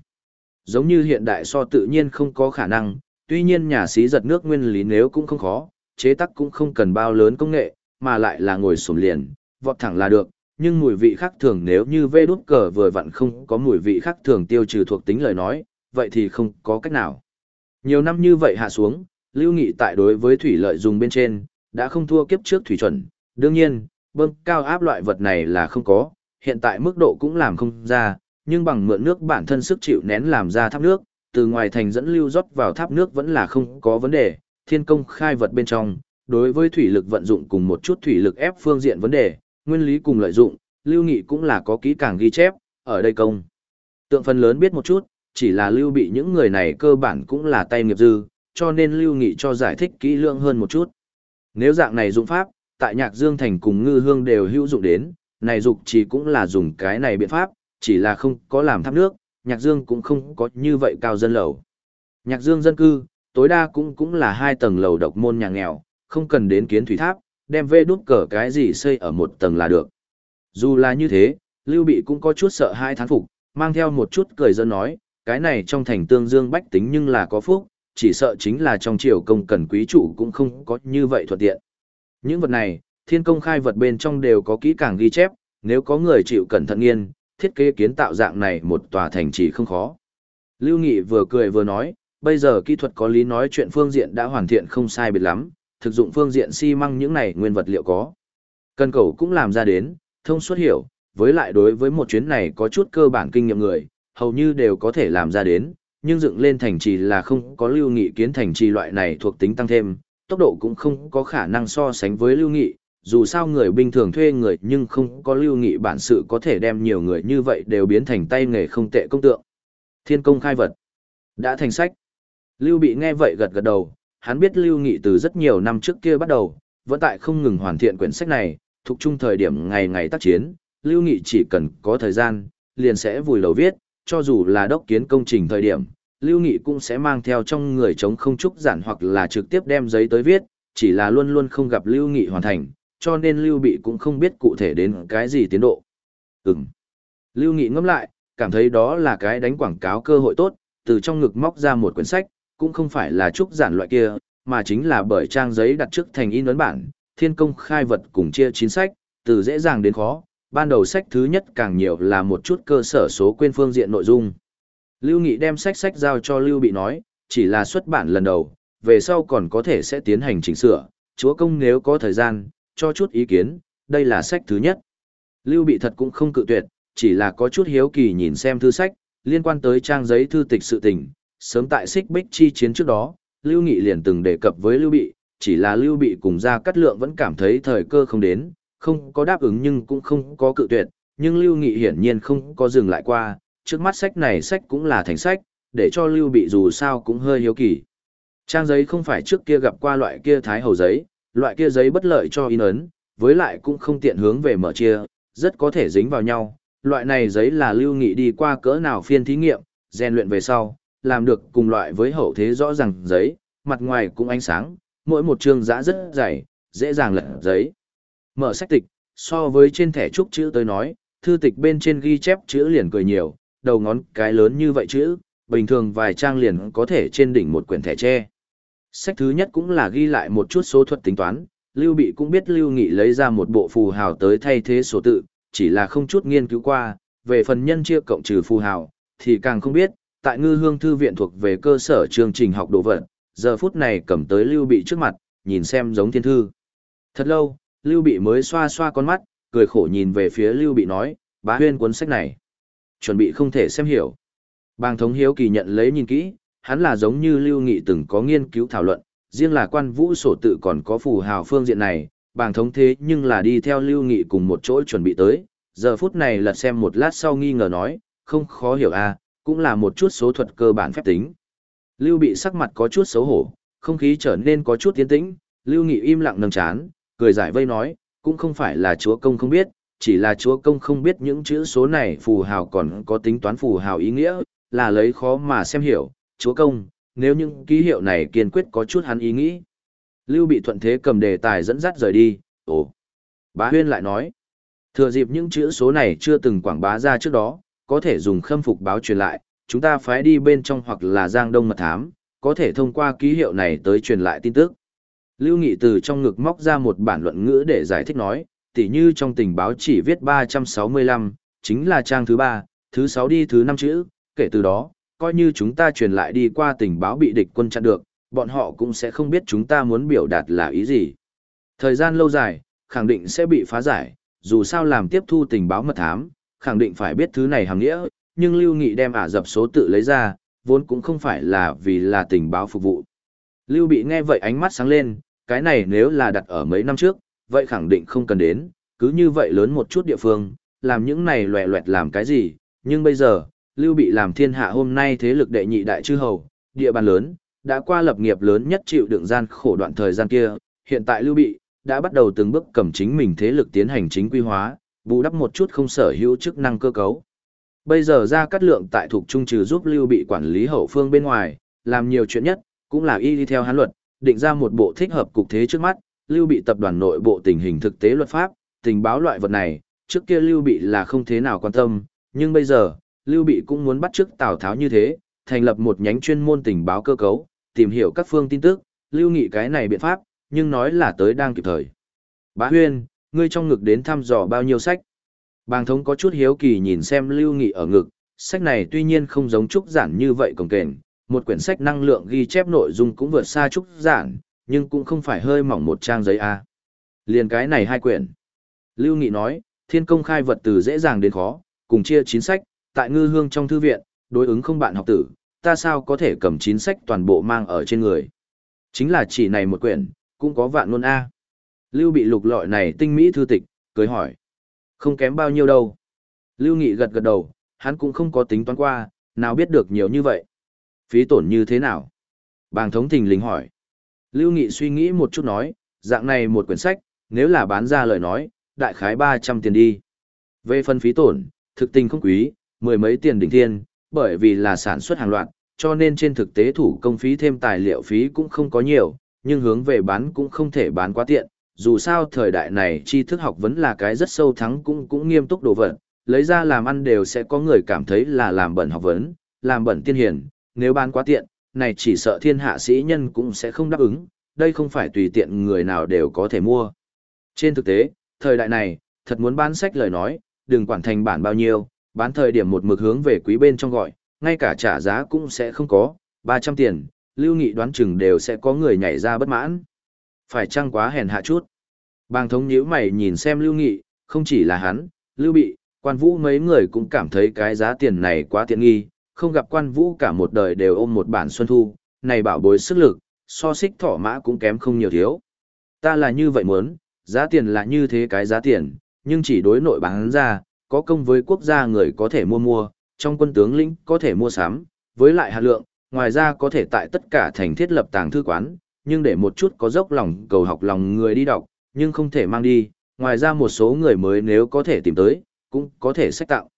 Giống như hiện đại so tự nhiên không có khả năng, tuy nhiên nhà xí giật nước nguyên lý nếu cũng không khó, chế tác cũng không cần bao lớn công nghệ, mà lại là ngồi sổm liền, vọt thẳng là được, nhưng mùi vị khác thường nếu như vê đút cờ vừa vặn không có mùi vị khác thường tiêu trừ thuộc tính lời nói, vậy thì không có cách nào. Nhiều năm như vậy hạ xuống, lưu nghị tại đối với thủy lợi dùng bên trên, đã không thua kiếp trước thủy chuẩn, đương nhiên, bơm cao áp loại vật này là không có, hiện tại mức độ cũng làm không ra, nhưng bằng mượn nước bản thân sức chịu nén làm ra tháp nước, từ ngoài thành dẫn lưu rót vào tháp nước vẫn là không có vấn đề, thiên công khai vật bên trong, đối với thủy lực vận dụng cùng một chút thủy lực ép phương diện vấn đề, nguyên lý cùng lợi dụng, lưu nghị cũng là có kỹ càng ghi chép, ở đây công. Tượng phần lớn biết một chút, chỉ là lưu bị những người này cơ bản cũng là tay nghiệp dư, cho nên lưu nghị cho giải thích kỹ lưỡng hơn một chút. Nếu dạng này dụng pháp, tại nhạc dương thành cùng ngư hương đều hữu dụng đến, này dục chỉ cũng là dùng cái này biện pháp, chỉ là không có làm tháp nước, nhạc dương cũng không có như vậy cao dân lầu. Nhạc dương dân cư, tối đa cũng cũng là hai tầng lầu độc môn nhà nghèo, không cần đến kiến thủy tháp, đem vê đút cờ cái gì xây ở một tầng là được. Dù là như thế, Lưu Bị cũng có chút sợ hai thán phục, mang theo một chút cười dân nói, cái này trong thành tương dương bách tính nhưng là có phúc, chỉ sợ chính là trong triều công cần quý chủ cũng không có như vậy thuận tiện. Những vật này, thiên công khai vật bên trong đều có kỹ càng ghi chép, nếu có người chịu cẩn thận nghiên, thiết kế kiến tạo dạng này một tòa thành trì không khó. Lưu Nghị vừa cười vừa nói, bây giờ kỹ thuật có lý nói chuyện phương diện đã hoàn thiện không sai biệt lắm, thực dụng phương diện xi măng những này nguyên vật liệu có. Cần cầu cũng làm ra đến, thông suốt hiểu, với lại đối với một chuyến này có chút cơ bản kinh nghiệm người, hầu như đều có thể làm ra đến, nhưng dựng lên thành trì là không có lưu nghị kiến thành trì loại này thuộc tính tăng thêm, tốc độ cũng không có khả năng so sánh với lưu nghị, dù sao người bình thường thuê người nhưng không có lưu nghị bản sự có thể đem nhiều người như vậy đều biến thành tay nghề không tệ công tượng. Thiên công khai vật. Đã thành sách. Lưu bị nghe vậy gật gật đầu, hắn biết lưu nghị từ rất nhiều năm trước kia bắt đầu, vẫn tại không ngừng hoàn thiện quyển sách này, thuộc chung thời điểm ngày ngày tác chiến, lưu nghị chỉ cần có thời gian, liền sẽ vùi đầu viết, cho dù là đốc kiến công trình thời điểm, Lưu Nghị cũng sẽ mang theo trong người chống không trúc giản hoặc là trực tiếp đem giấy tới viết, chỉ là luôn luôn không gặp Lưu Nghị hoàn thành, cho nên Lưu Bị cũng không biết cụ thể đến cái gì tiến độ. Ừm. Lưu Nghị ngẫm lại, cảm thấy đó là cái đánh quảng cáo cơ hội tốt, từ trong ngực móc ra một quyển sách, cũng không phải là trúc giản loại kia, mà chính là bởi trang giấy đặt trước thành in ấn bản, thiên công khai vật cùng chia chín sách, từ dễ dàng đến khó, ban đầu sách thứ nhất càng nhiều là một chút cơ sở số quên phương diện nội dung. Lưu Nghị đem sách sách giao cho Lưu Bị nói, chỉ là xuất bản lần đầu, về sau còn có thể sẽ tiến hành chỉnh sửa, chúa công nếu có thời gian, cho chút ý kiến, đây là sách thứ nhất. Lưu Bị thật cũng không cự tuyệt, chỉ là có chút hiếu kỳ nhìn xem thư sách, liên quan tới trang giấy thư tịch sự tình, sớm tại xích bích chi chiến trước đó, Lưu Nghị liền từng đề cập với Lưu Bị, chỉ là Lưu Bị cùng gia cắt lượng vẫn cảm thấy thời cơ không đến, không có đáp ứng nhưng cũng không có cự tuyệt, nhưng Lưu Nghị hiển nhiên không có dừng lại qua, trước mắt sách này sách cũng là thành sách, để cho Lưu Bị dù sao cũng hơi hiếu kỳ. Trang giấy không phải trước kia gặp qua loại kia thái hầu giấy, loại kia giấy bất lợi cho in ấn, với lại cũng không tiện hướng về mở chia, rất có thể dính vào nhau. Loại này giấy là Lưu Nghị đi qua cỡ nào phiên thí nghiệm, rèn luyện về sau, làm được cùng loại với hậu thế rõ ràng giấy, mặt ngoài cũng ánh sáng, mỗi một chương giã rất dày, dễ dàng lật giấy. Mở sách tịch, so với trên thẻ trúc chữ tới nói, thư tịch bên trên ghi chép chữ liền cười nhiều, đầu ngón cái lớn như vậy chữ, bình thường vài trang liền có thể trên đỉnh một quyển thẻ tre. Sách thứ nhất cũng là ghi lại một chút số thuật tính toán, Lưu Bị cũng biết Lưu Nghị lấy ra một bộ phù hào tới thay thế số tự, chỉ là không chút nghiên cứu qua, về phần nhân chia cộng trừ phù hào, thì càng không biết, tại ngư hương thư viện thuộc về cơ sở chương trình học đồ vật, giờ phút này cầm tới Lưu Bị trước mặt, nhìn xem giống thiên thư. Thật lâu, Lưu Bị mới xoa xoa con mắt, cười khổ nhìn về phía Lưu Bị nói, bá huyên cuốn sách này. Chuẩn bị không thể xem hiểu. Bàng thống hiếu kỳ nhận lấy nhìn kỹ, hắn là giống như Lưu Nghị từng có nghiên cứu thảo luận, riêng là quan vũ sổ tự còn có phù hào phương diện này, bàng thống thế nhưng là đi theo Lưu Nghị cùng một chỗ chuẩn bị tới, giờ phút này lật xem một lát sau nghi ngờ nói, không khó hiểu à, cũng là một chút số thuật cơ bản phép tính. Lưu bị sắc mặt có chút xấu hổ, không khí trở nên có chút tiến tĩnh, Lưu Nghị im lặng nâng chán, cười giải vây nói, cũng không phải là chúa công không biết, chỉ là chúa công không biết những chữ số này phù hào còn có tính toán phù hào ý nghĩa, là lấy khó mà xem hiểu, chúa công, nếu những ký hiệu này kiên quyết có chút hắn ý nghĩ. Lưu bị thuận thế cầm đề tài dẫn dắt rời đi, ồ. Bá huyên lại nói, thừa dịp những chữ số này chưa từng quảng bá ra trước đó, có thể dùng khâm phục báo truyền lại, chúng ta phái đi bên trong hoặc là giang đông mật thám, có thể thông qua ký hiệu này tới truyền lại tin tức. Lưu Nghị từ trong ngực móc ra một bản luận ngữ để giải thích nói, tỉ như trong tình báo chỉ viết 365, chính là trang thứ 3, thứ 6 đi thứ 5 chữ, kể từ đó, coi như chúng ta truyền lại đi qua tình báo bị địch quân chặn được, bọn họ cũng sẽ không biết chúng ta muốn biểu đạt là ý gì. Thời gian lâu dài, khẳng định sẽ bị phá giải, dù sao làm tiếp thu tình báo mật thám, khẳng định phải biết thứ này hàng nghĩa, nhưng Lưu Nghị đem ả dập số tự lấy ra, vốn cũng không phải là vì là tình báo phục vụ. Lưu Bị nghe vậy ánh mắt sáng lên, cái này nếu là đặt ở mấy năm trước, vậy khẳng định không cần đến, cứ như vậy lớn một chút địa phương, làm những này loẹ loẹt làm cái gì, nhưng bây giờ, Lưu Bị làm thiên hạ hôm nay thế lực đệ nhị đại chư hầu, địa bàn lớn, đã qua lập nghiệp lớn nhất chịu đựng gian khổ đoạn thời gian kia, hiện tại Lưu Bị, đã bắt đầu từng bước cầm chính mình thế lực tiến hành chính quy hóa, bù đắp một chút không sở hữu chức năng cơ cấu. Bây giờ ra cắt lượng tại thuộc trung trừ giúp Lưu Bị quản lý hậu phương bên ngoài, làm nhiều chuyện nhất, cũng là y đi theo hán luật, định ra một bộ thích hợp cục thế trước mắt, Lưu Bị tập đoàn nội bộ tình hình thực tế luật pháp, tình báo loại vật này, trước kia Lưu Bị là không thế nào quan tâm, nhưng bây giờ, Lưu Bị cũng muốn bắt chước Tào Tháo như thế, thành lập một nhánh chuyên môn tình báo cơ cấu, tìm hiểu các phương tin tức, Lưu Nghị cái này biện pháp, nhưng nói là tới đang kịp thời. Bá Huyên, ngươi trong ngực đến thăm dò bao nhiêu sách? Bàng thống có chút hiếu kỳ nhìn xem Lưu Nghị ở ngực, sách này tuy nhiên không giống trúc giản như vậy cồng kềnh, một quyển sách năng lượng ghi chép nội dung cũng vượt xa trúc giản, nhưng cũng không phải hơi mỏng một trang giấy A. Liền cái này hai quyển. Lưu Nghị nói, thiên công khai vật từ dễ dàng đến khó, cùng chia chín sách, tại ngư hương trong thư viện, đối ứng không bạn học tử, ta sao có thể cầm chín sách toàn bộ mang ở trên người. Chính là chỉ này một quyển, cũng có vạn luôn A. Lưu bị lục lọi này tinh mỹ thư tịch, cười hỏi. Không kém bao nhiêu đâu. Lưu Nghị gật gật đầu, hắn cũng không có tính toán qua, nào biết được nhiều như vậy. Phí tổn như thế nào? Bàng thống thình lính hỏi. Lưu Nghị suy nghĩ một chút nói, dạng này một quyển sách, nếu là bán ra lời nói, đại khái 300 tiền đi. Về phần phí tổn, thực tình không quý, mười mấy tiền đỉnh thiên, bởi vì là sản xuất hàng loạt, cho nên trên thực tế thủ công phí thêm tài liệu phí cũng không có nhiều, nhưng hướng về bán cũng không thể bán quá tiện. Dù sao thời đại này tri thức học vẫn là cái rất sâu thắng cũng cũng nghiêm túc đồ vật, lấy ra làm ăn đều sẽ có người cảm thấy là làm bẩn học vấn, làm bẩn tiên hiền, nếu bán quá tiện, này chỉ sợ thiên hạ sĩ nhân cũng sẽ không đáp ứng, đây không phải tùy tiện người nào đều có thể mua. Trên thực tế, thời đại này, thật muốn bán sách lời nói, đừng quản thành bản bao nhiêu, bán thời điểm một mực hướng về quý bên trong gọi, ngay cả trả giá cũng sẽ không có, 300 tiền, lưu nghị đoán chừng đều sẽ có người nhảy ra bất mãn. Phải chăng quá hèn hạ chút? Bàng thống nhíu mày nhìn xem lưu nghị, không chỉ là hắn, lưu bị, quan vũ mấy người cũng cảm thấy cái giá tiền này quá tiện nghi, không gặp quan vũ cả một đời đều ôm một bản xuân thu, này bảo bối sức lực, so xích thỏ mã cũng kém không nhiều thiếu. Ta là như vậy muốn, giá tiền là như thế cái giá tiền, nhưng chỉ đối nội bán ra, có công với quốc gia người có thể mua mua, trong quân tướng lĩnh có thể mua sắm, với lại hạt lượng, ngoài ra có thể tại tất cả thành thiết lập tàng thư quán, nhưng để một chút có dốc lòng cầu học lòng người đi đọc, nhưng không thể mang đi, ngoài ra một số người mới nếu có thể tìm tới, cũng có thể sách tạo.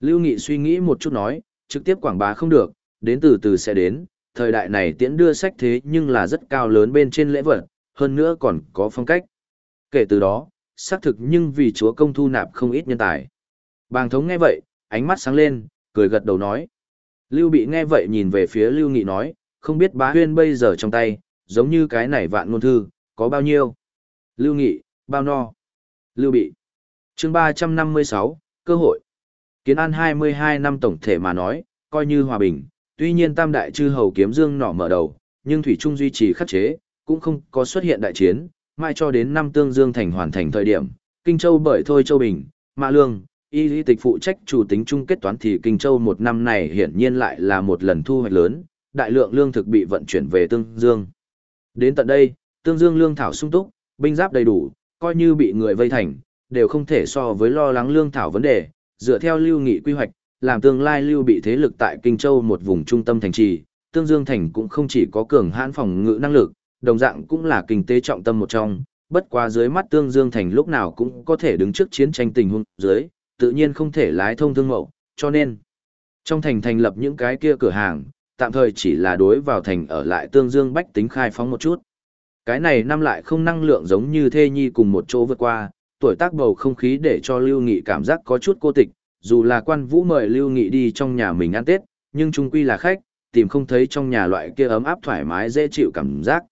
Lưu Nghị suy nghĩ một chút nói, trực tiếp quảng bá không được, đến từ từ sẽ đến, thời đại này tiễn đưa sách thế nhưng là rất cao lớn bên trên lễ vật, hơn nữa còn có phong cách. Kể từ đó, xác thực nhưng vì chúa công thu nạp không ít nhân tài. Bàng thống nghe vậy, ánh mắt sáng lên, cười gật đầu nói. Lưu bị nghe vậy nhìn về phía Lưu Nghị nói, không biết bá huyên bây giờ trong tay, giống như cái này vạn ngôn thư, có bao nhiêu? Lưu Nghị, bao no? Lưu bị. chương 356, cơ hội. Kiến an 22 năm tổng thể mà nói, coi như hòa bình, tuy nhiên tam đại chư hầu kiếm dương nỏ mở đầu, nhưng Thủy Trung duy trì khắc chế, cũng không có xuất hiện đại chiến, mai cho đến năm tương dương thành hoàn thành thời điểm, Kinh Châu bởi Thôi Châu Bình, Mã Lương, y lý tịch phụ trách chủ tính chung kết toán thì Kinh Châu một năm này hiển nhiên lại là một lần thu hoạch lớn, đại lượng lương thực bị vận chuyển về Tương Dương. Đến tận đây, Tương Dương lương thảo sung túc, binh giáp đầy đủ, coi như bị người vây thành, đều không thể so với lo lắng lương thảo vấn đề, dựa theo lưu nghị quy hoạch, làm tương lai lưu bị thế lực tại Kinh Châu một vùng trung tâm thành trì, Tương Dương thành cũng không chỉ có cường hãn phòng ngự năng lực, đồng dạng cũng là kinh tế trọng tâm một trong, bất quá dưới mắt Tương Dương thành lúc nào cũng có thể đứng trước chiến tranh tình huống dưới, tự nhiên không thể lái thông thương mậu, cho nên trong thành thành lập những cái kia cửa hàng, tạm thời chỉ là đối vào thành ở lại Tương Dương bách tính khai phóng một chút. Cái này năm lại không năng lượng giống như thê nhi cùng một chỗ vượt qua, tuổi tác bầu không khí để cho Lưu Nghị cảm giác có chút cô tịch, dù là quan vũ mời Lưu Nghị đi trong nhà mình ăn Tết, nhưng chung quy là khách, tìm không thấy trong nhà loại kia ấm áp thoải mái dễ chịu cảm giác.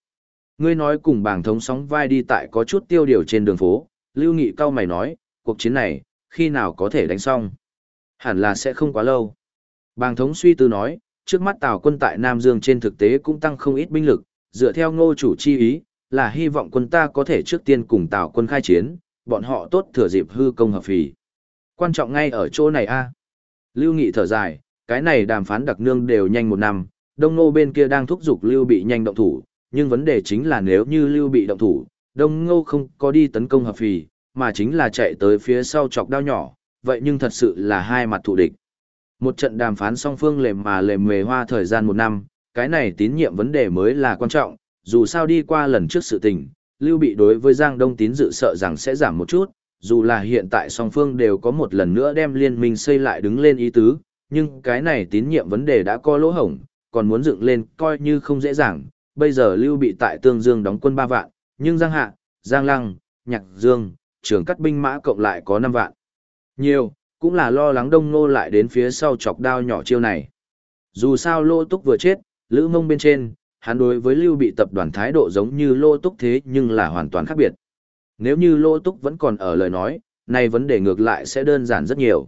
Ngươi nói cùng bảng thống sóng vai đi tại có chút tiêu điều trên đường phố, Lưu Nghị cao mày nói, cuộc chiến này, khi nào có thể đánh xong? Hẳn là sẽ không quá lâu. Bàng thống suy tư nói, trước mắt Tào quân tại Nam Dương trên thực tế cũng tăng không ít binh lực, dựa theo ngô chủ chi ý, là hy vọng quân ta có thể trước tiên cùng Tào quân khai chiến, bọn họ tốt thừa dịp hư công hợp phì. Quan trọng ngay ở chỗ này a. Lưu Nghị thở dài, cái này đàm phán đặc nương đều nhanh một năm, Đông Ngô bên kia đang thúc giục Lưu bị nhanh động thủ, nhưng vấn đề chính là nếu như Lưu bị động thủ, Đông Ngô không có đi tấn công hợp phì, mà chính là chạy tới phía sau chọc đao nhỏ, vậy nhưng thật sự là hai mặt thù địch. Một trận đàm phán song phương lềm mà lềm mề hoa thời gian một năm, cái này tín nhiệm vấn đề mới là quan trọng, dù sao đi qua lần trước sự tình, Lưu Bị đối với Giang Đông tín dự sợ rằng sẽ giảm một chút, dù là hiện tại song phương đều có một lần nữa đem liên minh xây lại đứng lên ý tứ, nhưng cái này tín nhiệm vấn đề đã có lỗ hổng, còn muốn dựng lên coi như không dễ dàng. Bây giờ Lưu Bị tại Tương Dương đóng quân 3 vạn, nhưng Giang Hạ, Giang Lăng, Nhạc Dương, trường cắt binh mã cộng lại có 5 vạn. Nhiều, cũng là lo lắng đông ngô lại đến phía sau chọc đao nhỏ chiêu này. Dù sao lô túc vừa chết, lữ mông bên trên, hắn đối với lưu bị tập đoàn thái độ giống như lô túc thế nhưng là hoàn toàn khác biệt. Nếu như lô túc vẫn còn ở lời nói, này vấn đề ngược lại sẽ đơn giản rất nhiều.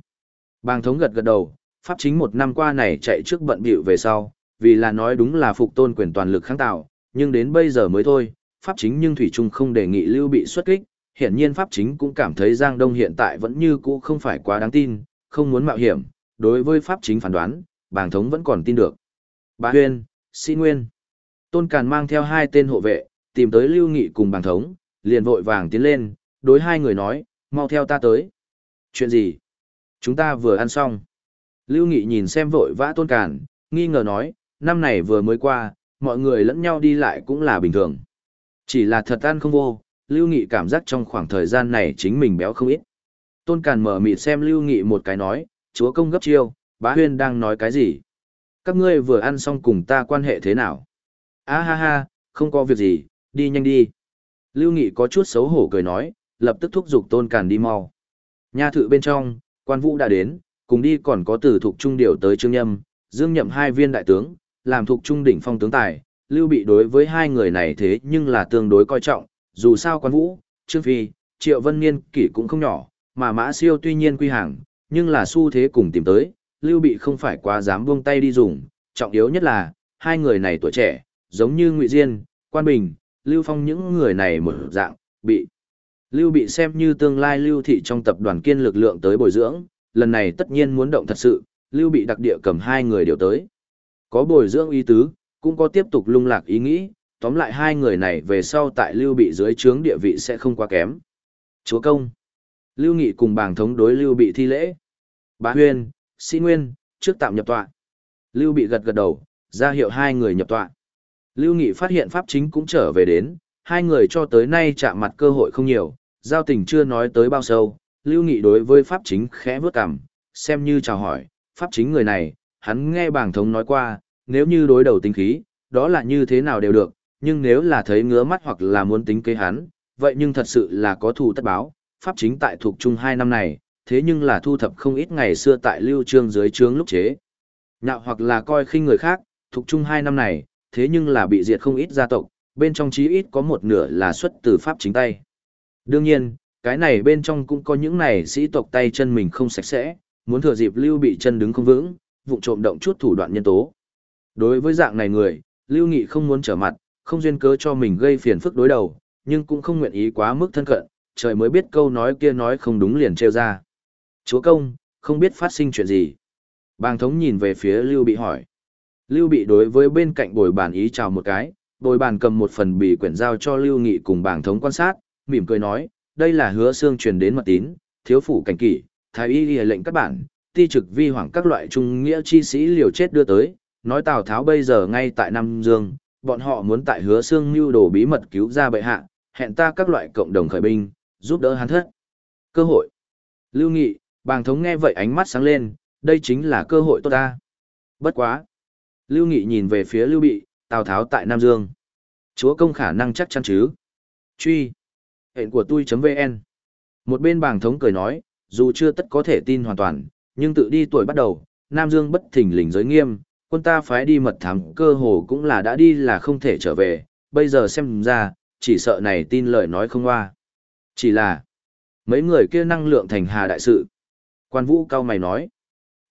Bàng thống gật gật đầu, pháp chính một năm qua này chạy trước bận bịu về sau, vì là nói đúng là phục tôn quyền toàn lực kháng tạo, nhưng đến bây giờ mới thôi, pháp chính nhưng Thủy Trung không đề nghị lưu bị xuất kích, hiện nhiên pháp chính cũng cảm thấy Giang Đông hiện tại vẫn như cũ không phải quá đáng tin, không muốn mạo hiểm, đối với pháp chính phán đoán, bàng thống vẫn còn tin được. Bà Huyên, Sĩ Nguyên. Tôn Càn mang theo hai tên hộ vệ, tìm tới Lưu Nghị cùng bàng thống, liền vội vàng tiến lên, đối hai người nói, mau theo ta tới. Chuyện gì? Chúng ta vừa ăn xong. Lưu Nghị nhìn xem vội vã Tôn Càn, nghi ngờ nói, năm này vừa mới qua, mọi người lẫn nhau đi lại cũng là bình thường. Chỉ là thật ăn không vô, Lưu Nghị cảm giác trong khoảng thời gian này chính mình béo không ít. Tôn Càn mở mịt xem Lưu Nghị một cái nói, chúa công gấp chiêu, bá huyên đang nói cái gì? Các ngươi vừa ăn xong cùng ta quan hệ thế nào? A ha ha, không có việc gì, đi nhanh đi. Lưu Nghị có chút xấu hổ cười nói, lập tức thúc giục Tôn Càn đi mau. Nha thự bên trong, quan vũ đã đến, cùng đi còn có tử thuộc trung điều tới Trương Nhâm, Dương Nhậm hai viên đại tướng, làm thuộc trung đỉnh phong tướng tài. Lưu Bị đối với hai người này thế nhưng là tương đối coi trọng, dù sao quan vũ, Trương Phi, Triệu Vân Niên kỷ cũng không nhỏ, mà Mã Siêu tuy nhiên quy hàng, nhưng là xu thế cùng tìm tới, Lưu Bị không phải quá dám buông tay đi dùng, trọng yếu nhất là, hai người này tuổi trẻ, giống như Ngụy Diên, Quan Bình, Lưu Phong những người này một dạng, bị. Lưu Bị xem như tương lai Lưu Thị trong tập đoàn kiên lực lượng tới bồi dưỡng, lần này tất nhiên muốn động thật sự, Lưu Bị đặc địa cầm hai người điều tới. Có bồi dưỡng ý tứ, cũng có tiếp tục lung lạc ý nghĩ, tóm lại hai người này về sau tại Lưu Bị dưới trướng địa vị sẽ không quá kém. Chúa công. Lưu Nghị cùng bàng thống đối Lưu Bị thi lễ. Bá Huyên, Sĩ Nguyên, trước tạm nhập tọa. Lưu Bị gật gật đầu, ra hiệu hai người nhập tọa. Lưu Nghị phát hiện Pháp chính cũng trở về đến, hai người cho tới nay chạm mặt cơ hội không nhiều, giao tình chưa nói tới bao sâu. Lưu Nghị đối với Pháp chính khẽ vớt cằm, xem như chào hỏi, Pháp chính người này, hắn nghe bàng thống nói qua, nếu như đối đầu tính khí, đó là như thế nào đều được, nhưng nếu là thấy ngứa mắt hoặc là muốn tính kế hắn, vậy nhưng thật sự là có thù tất báo. Pháp chính tại thuộc trung hai năm này, thế nhưng là thu thập không ít ngày xưa tại lưu trương dưới trướng lúc chế. Nhạo hoặc là coi khinh người khác, thuộc trung hai năm này, thế nhưng là bị diệt không ít gia tộc, bên trong chí ít có một nửa là xuất từ Pháp chính tay. Đương nhiên, cái này bên trong cũng có những này sĩ tộc tay chân mình không sạch sẽ, muốn thừa dịp lưu bị chân đứng không vững, vụng trộm động chút thủ đoạn nhân tố. Đối với dạng này người, Lưu Nghị không muốn trở mặt, không duyên cớ cho mình gây phiền phức đối đầu, nhưng cũng không nguyện ý quá mức thân cận, trời mới biết câu nói kia nói không đúng liền trêu ra. Chúa công, không biết phát sinh chuyện gì. Bàng thống nhìn về phía Lưu Bị hỏi. Lưu Bị đối với bên cạnh bồi bàn ý chào một cái, bồi bàn cầm một phần bì quyển giao cho Lưu Nghị cùng bàng thống quan sát, mỉm cười nói, đây là hứa xương truyền đến mật tín, thiếu phủ cảnh kỷ, thái y lìa lệnh các bạn ti trực vi hoảng các loại trung nghĩa chi sĩ liều chết đưa tới, nói Tào Tháo bây giờ ngay tại Nam Dương, bọn họ muốn tại hứa xương mưu đồ bí mật cứu ra bệ hạ, hẹn ta các loại cộng đồng khởi binh, giúp đỡ hắn thất. Cơ hội. Lưu Nghị, bàng thống nghe vậy ánh mắt sáng lên, đây chính là cơ hội tốt ta. Bất quá. Lưu Nghị nhìn về phía Lưu Bị, Tào Tháo tại Nam Dương. Chúa công khả năng chắc chắn chứ. Truy. Hẹn của tôi.vn. Một bên bàng thống cười nói, dù chưa tất có thể tin hoàn toàn, nhưng tự đi tuổi bắt đầu, Nam Dương bất thình lình giới nghiêm, quân ta phái đi mật thám cơ hồ cũng là đã đi là không thể trở về, bây giờ xem ra, chỉ sợ này tin lời nói không hoa. Chỉ là, mấy người kia năng lượng thành hà đại sự. Quan vũ cao mày nói,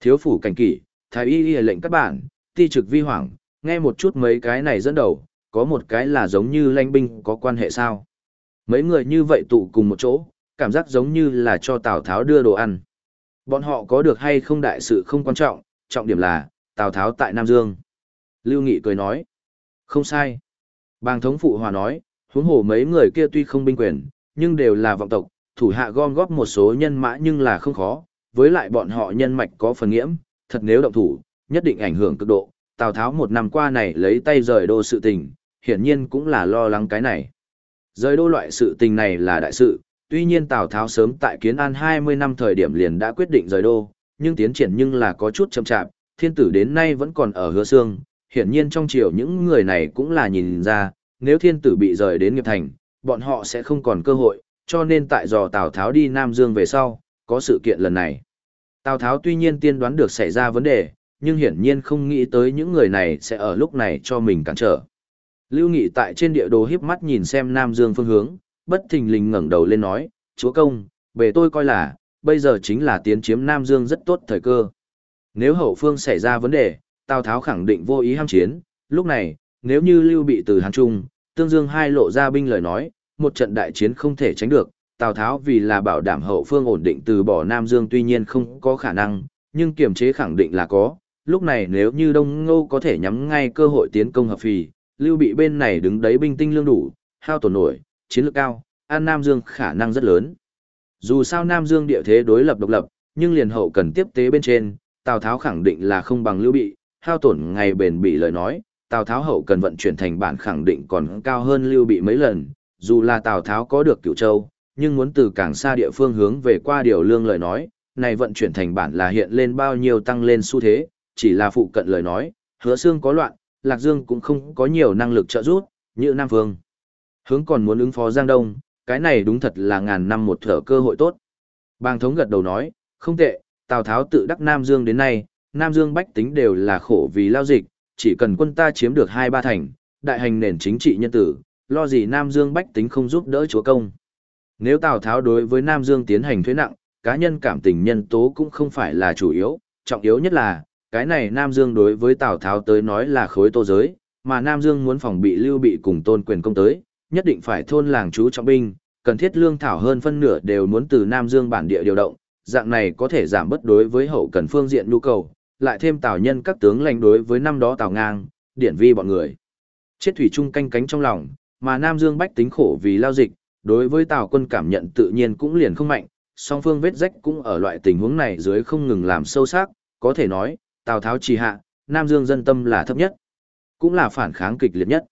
thiếu phủ cảnh kỷ, thái y y lệnh các bạn, ti trực vi hoảng, nghe một chút mấy cái này dẫn đầu, có một cái là giống như lãnh binh có quan hệ sao. Mấy người như vậy tụ cùng một chỗ, cảm giác giống như là cho Tào Tháo đưa đồ ăn. Bọn họ có được hay không đại sự không quan trọng, trọng điểm là, Tào Tháo tại Nam Dương. Lưu Nghị cười nói. Không sai. Bàng thống phụ hòa nói, huống hồ mấy người kia tuy không binh quyền, nhưng đều là vọng tộc, thủ hạ gom góp một số nhân mã nhưng là không khó, với lại bọn họ nhân mạch có phần nghiễm, thật nếu động thủ, nhất định ảnh hưởng cực độ. Tào Tháo một năm qua này lấy tay rời đô sự tình, hiển nhiên cũng là lo lắng cái này. Rời đô loại sự tình này là đại sự, tuy nhiên Tào Tháo sớm tại Kiến An 20 năm thời điểm liền đã quyết định rời đô, nhưng tiến triển nhưng là có chút chậm chạp, thiên tử đến nay vẫn còn ở hứa xương, hiển nhiên trong triều những người này cũng là nhìn ra, nếu thiên tử bị rời đến nghiệp thành, bọn họ sẽ không còn cơ hội, cho nên tại dò Tào Tháo đi Nam Dương về sau, có sự kiện lần này. Tào Tháo tuy nhiên tiên đoán được xảy ra vấn đề, nhưng hiển nhiên không nghĩ tới những người này sẽ ở lúc này cho mình cản trở. Lưu Nghị tại trên địa đồ hiếp mắt nhìn xem Nam Dương phương hướng, bất thình lình ngẩng đầu lên nói, chúa công, bề tôi coi là, bây giờ chính là tiến chiếm Nam Dương rất tốt thời cơ. Nếu hậu phương xảy ra vấn đề, Tào Tháo khẳng định vô ý ham chiến, lúc này, nếu như Lưu bị từ Hàn Trung, Tương Dương hai lộ ra binh lời nói, một trận đại chiến không thể tránh được, Tào Tháo vì là bảo đảm hậu phương ổn định từ bỏ Nam Dương tuy nhiên không có khả năng, nhưng kiềm chế khẳng định là có, lúc này nếu như Đông Ngô có thể nhắm ngay cơ hội tiến công hợp phì, Lưu bị bên này đứng đấy binh tinh lương đủ, hao tổn nổi, chiến lược cao, an Nam Dương khả năng rất lớn. Dù sao Nam Dương địa thế đối lập độc lập, nhưng liền hậu cần tiếp tế bên trên, Tào Tháo khẳng định là không bằng Lưu Bị, hao tổn ngày bền bị lời nói, Tào Tháo hậu cần vận chuyển thành bản khẳng định còn cao hơn Lưu Bị mấy lần, dù là Tào Tháo có được Cửu Châu, nhưng muốn từ càng xa địa phương hướng về qua điều lương lời nói, này vận chuyển thành bản là hiện lên bao nhiêu tăng lên xu thế, chỉ là phụ cận lời nói, Hứa Xương có loạn, Lạc Dương cũng không có nhiều năng lực trợ giúp, như Nam Vương. Hướng còn muốn ứng phó Giang Đông, cái này đúng thật là ngàn năm một thở cơ hội tốt. Bàng thống gật đầu nói, không tệ, Tào Tháo tự đắc Nam Dương đến nay, Nam Dương bách tính đều là khổ vì lao dịch, chỉ cần quân ta chiếm được hai ba thành, đại hành nền chính trị nhân tử, lo gì Nam Dương bách tính không giúp đỡ chúa công. Nếu Tào Tháo đối với Nam Dương tiến hành thuế nặng, cá nhân cảm tình nhân tố cũng không phải là chủ yếu, trọng yếu nhất là, cái này Nam Dương đối với Tào Tháo tới nói là khối tô giới, mà Nam Dương muốn phòng bị lưu bị cùng tôn quyền công tới, nhất định phải thôn làng chú trọng binh, cần thiết lương thảo hơn phân nửa đều muốn từ Nam Dương bản địa điều động, dạng này có thể giảm bất đối với hậu cần phương diện nhu cầu, lại thêm tào nhân các tướng lãnh đối với năm đó tào ngang, điển vi bọn người. Chết thủy chung canh cánh trong lòng, mà Nam Dương bách tính khổ vì lao dịch, đối với tào quân cảm nhận tự nhiên cũng liền không mạnh, song phương vết rách cũng ở loại tình huống này dưới không ngừng làm sâu sắc, có thể nói, tào tháo trì hạ, Nam Dương dân tâm là thấp nhất, cũng là phản kháng kịch liệt nhất.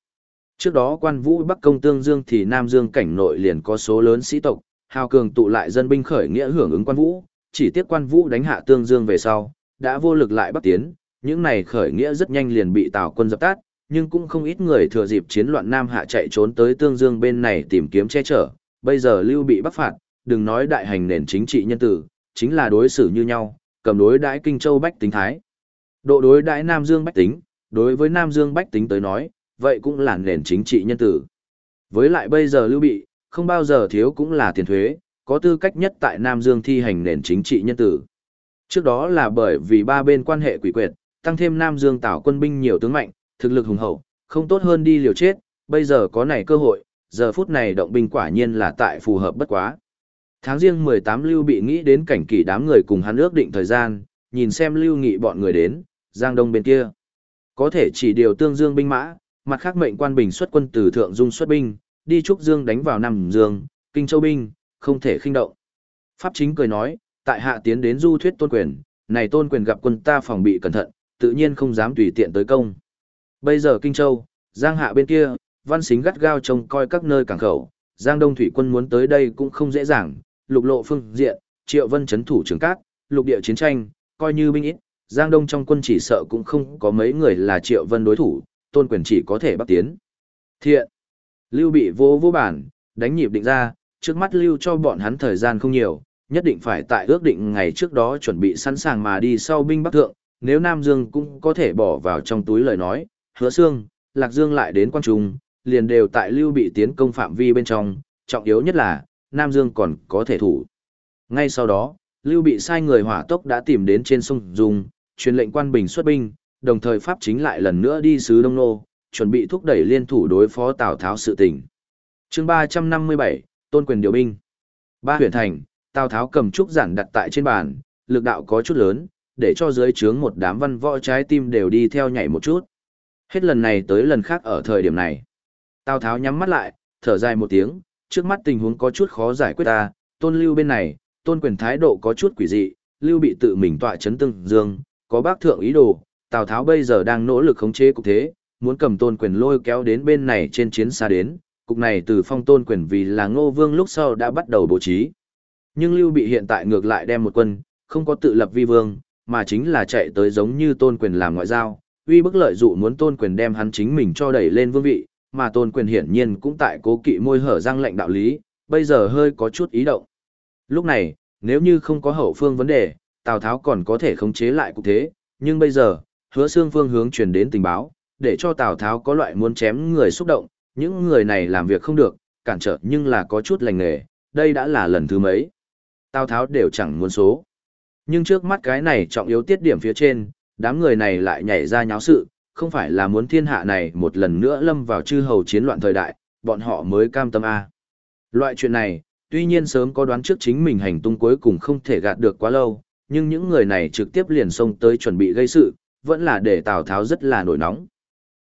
Trước đó quan vũ Bắc công Tương Dương thì Nam Dương cảnh nội liền có số lớn sĩ tộc, hào cường tụ lại dân binh khởi nghĩa hưởng ứng quan vũ, chỉ tiếc quan vũ đánh hạ Tương Dương về sau, đã vô lực lại bắc tiến, những này khởi nghĩa rất nhanh liền bị Tào quân dập tắt, nhưng cũng không ít người thừa dịp chiến loạn Nam Hạ chạy trốn tới Tương Dương bên này tìm kiếm che chở, bây giờ Lưu bị bắc phạt, đừng nói đại hành nền chính trị nhân tử, chính là đối xử như nhau, cầm đối đãi Kinh Châu Bách tính thái. Độ đối đãi Nam Dương Bách tính, đối với Nam Dương Bách tính tới nói, vậy cũng là nền chính trị nhân tử. Với lại bây giờ Lưu Bị, không bao giờ thiếu cũng là tiền thuế, có tư cách nhất tại Nam Dương thi hành nền chính trị nhân tử. Trước đó là bởi vì ba bên quan hệ quỷ quyệt, tăng thêm Nam Dương tạo quân binh nhiều tướng mạnh, thực lực hùng hậu, không tốt hơn đi liều chết, bây giờ có này cơ hội, giờ phút này động binh quả nhiên là tại phù hợp bất quá. Tháng riêng 18 Lưu bị nghĩ đến cảnh kỳ đám người cùng hắn ước định thời gian, nhìn xem Lưu Nghị bọn người đến, Giang Đông bên kia. Có thể chỉ điều tương dương binh mã, mặt khác mệnh quan bình xuất quân từ Thượng Dung xuất binh, đi Trúc Dương đánh vào Nam Dương, Kinh Châu binh, không thể khinh động. Pháp chính cười nói, tại hạ tiến đến du thuyết tôn quyền, này tôn quyền gặp quân ta phòng bị cẩn thận, tự nhiên không dám tùy tiện tới công. Bây giờ Kinh Châu, Giang hạ bên kia, văn xính gắt gao trông coi các nơi cảng khẩu, Giang Đông thủy quân muốn tới đây cũng không dễ dàng, lục lộ phương diện, triệu vân chấn thủ trường cát, lục địa chiến tranh, coi như binh ít, Giang Đông trong quân chỉ sợ cũng không có mấy người là triệu vân đối thủ, tôn quyền chỉ có thể bắt tiến. Thiện, lưu bị vô vô bản, đánh nhịp định ra, trước mắt lưu cho bọn hắn thời gian không nhiều, nhất định phải tại ước định ngày trước đó chuẩn bị sẵn sàng mà đi sau binh bắc thượng, nếu Nam Dương cũng có thể bỏ vào trong túi lời nói, hứa xương, Lạc Dương lại đến quan trung, liền đều tại lưu bị tiến công phạm vi bên trong, trọng yếu nhất là, Nam Dương còn có thể thủ. Ngay sau đó, lưu bị sai người hỏa tốc đã tìm đến trên sông Dung, truyền lệnh quan bình xuất binh, đồng thời Pháp chính lại lần nữa đi sứ Đông Nô, chuẩn bị thúc đẩy liên thủ đối phó Tào Tháo sự tình. chương 357, Tôn quyền điều binh. Ba huyện thành, Tào Tháo cầm trúc giản đặt tại trên bàn, lực đạo có chút lớn, để cho dưới trướng một đám văn võ trái tim đều đi theo nhảy một chút. Hết lần này tới lần khác ở thời điểm này. Tào Tháo nhắm mắt lại, thở dài một tiếng, trước mắt tình huống có chút khó giải quyết ta, tôn lưu bên này, tôn quyền thái độ có chút quỷ dị, lưu bị tự mình tọa chấn tương dương, có bác thượng ý đồ, Tào Tháo bây giờ đang nỗ lực khống chế cục thế, muốn cầm tôn quyền lôi kéo đến bên này trên chiến xa đến, cục này từ phong tôn quyền vì là ngô vương lúc sau đã bắt đầu bố trí. Nhưng Lưu Bị hiện tại ngược lại đem một quân, không có tự lập vi vương, mà chính là chạy tới giống như tôn quyền làm ngoại giao, uy bức lợi dụ muốn tôn quyền đem hắn chính mình cho đẩy lên vương vị, mà tôn quyền hiển nhiên cũng tại cố kỵ môi hở răng lệnh đạo lý, bây giờ hơi có chút ý động. Lúc này, nếu như không có hậu phương vấn đề, Tào Tháo còn có thể khống chế lại cục thế, nhưng bây giờ, hứa xương phương hướng truyền đến tình báo, để cho Tào Tháo có loại muốn chém người xúc động, những người này làm việc không được, cản trở nhưng là có chút lành nghề, đây đã là lần thứ mấy. Tào Tháo đều chẳng muốn số. Nhưng trước mắt cái này trọng yếu tiết điểm phía trên, đám người này lại nhảy ra nháo sự, không phải là muốn thiên hạ này một lần nữa lâm vào chư hầu chiến loạn thời đại, bọn họ mới cam tâm A. Loại chuyện này, tuy nhiên sớm có đoán trước chính mình hành tung cuối cùng không thể gạt được quá lâu, nhưng những người này trực tiếp liền xông tới chuẩn bị gây sự, vẫn là để Tào Tháo rất là nổi nóng.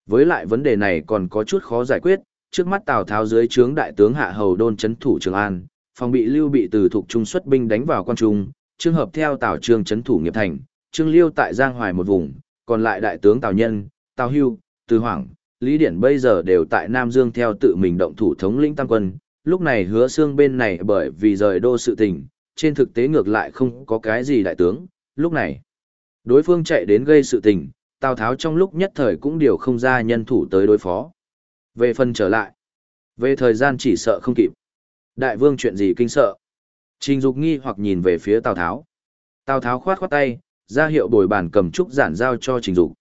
Với lại vấn đề này còn có chút khó giải quyết, trước mắt Tào Tháo dưới trướng đại tướng Hạ Hầu Đôn chấn thủ Trường An, phòng bị Lưu bị từ thuộc trung xuất binh đánh vào quan trung, trường hợp theo Tào Trương chấn thủ nghiệp thành, Trương Liêu tại Giang Hoài một vùng, còn lại đại tướng Tào Nhân, Tào Hưu, Từ Hoàng, Lý Điển bây giờ đều tại Nam Dương theo tự mình động thủ thống lĩnh tăng quân, lúc này hứa xương bên này bởi vì rời đô sự tình, trên thực tế ngược lại không có cái gì đại tướng, lúc này đối phương chạy đến gây sự tình, Tào Tháo trong lúc nhất thời cũng điều không ra nhân thủ tới đối phó. Về phần trở lại, về thời gian chỉ sợ không kịp. Đại vương chuyện gì kinh sợ? Trình Dục nghi hoặc nhìn về phía Tào Tháo. Tào Tháo khoát khoát tay, ra hiệu bồi bàn cầm trúc giản giao cho Trình Dục.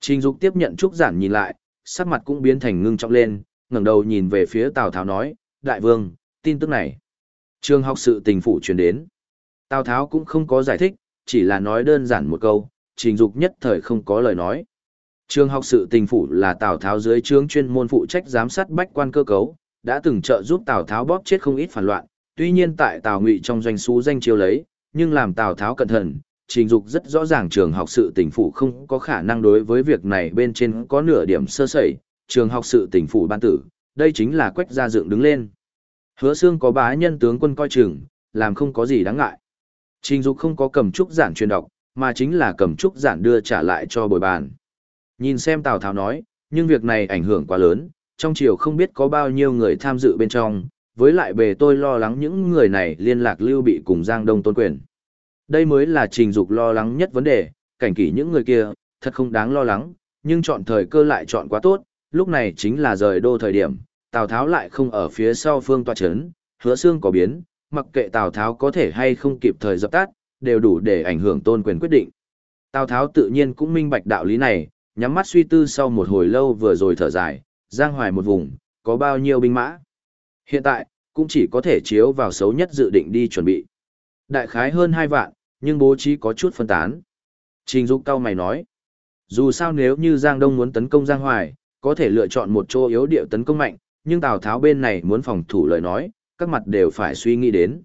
Trình Dục tiếp nhận trúc giản nhìn lại, sắc mặt cũng biến thành ngưng trọng lên, ngẩng đầu nhìn về phía Tào Tháo nói, "Đại vương, tin tức này." Trường học sự tình phủ truyền đến. Tào Tháo cũng không có giải thích, chỉ là nói đơn giản một câu, Trình Dục nhất thời không có lời nói. Trường học sự tình phủ là Tào Tháo dưới trướng chuyên môn phụ trách giám sát bách quan cơ cấu, đã từng trợ giúp Tào Tháo bóp chết không ít phản loạn, tuy nhiên tại Tào Ngụy trong doanh số danh chiêu lấy, nhưng làm Tào Tháo cẩn thận, trình dục rất rõ ràng trường học sự tỉnh phủ không có khả năng đối với việc này bên trên có nửa điểm sơ sẩy, trường học sự tỉnh phủ ban tử, đây chính là quách gia dựng đứng lên. Hứa xương có bá nhân tướng quân coi chừng, làm không có gì đáng ngại. Trình dục không có cầm trúc giản truyền đọc, mà chính là cầm trúc giản đưa trả lại cho bồi bàn. Nhìn xem Tào Tháo nói, nhưng việc này ảnh hưởng quá lớn, trong triều không biết có bao nhiêu người tham dự bên trong, với lại bề tôi lo lắng những người này liên lạc lưu bị cùng Giang Đông tôn quyền. Đây mới là trình dục lo lắng nhất vấn đề, cảnh kỷ những người kia, thật không đáng lo lắng, nhưng chọn thời cơ lại chọn quá tốt, lúc này chính là rời đô thời điểm, Tào Tháo lại không ở phía sau phương tòa chấn, hứa xương có biến, mặc kệ Tào Tháo có thể hay không kịp thời dập tắt, đều đủ để ảnh hưởng tôn quyền quyết định. Tào Tháo tự nhiên cũng minh bạch đạo lý này, nhắm mắt suy tư sau một hồi lâu vừa rồi thở dài, giang hoài một vùng, có bao nhiêu binh mã. Hiện tại, cũng chỉ có thể chiếu vào xấu nhất dự định đi chuẩn bị. Đại khái hơn 2 vạn, nhưng bố trí có chút phân tán. Trình Dục cao mày nói, dù sao nếu như Giang Đông muốn tấn công Giang Hoài, có thể lựa chọn một chỗ yếu địa tấn công mạnh, nhưng Tào Tháo bên này muốn phòng thủ lời nói, các mặt đều phải suy nghĩ đến.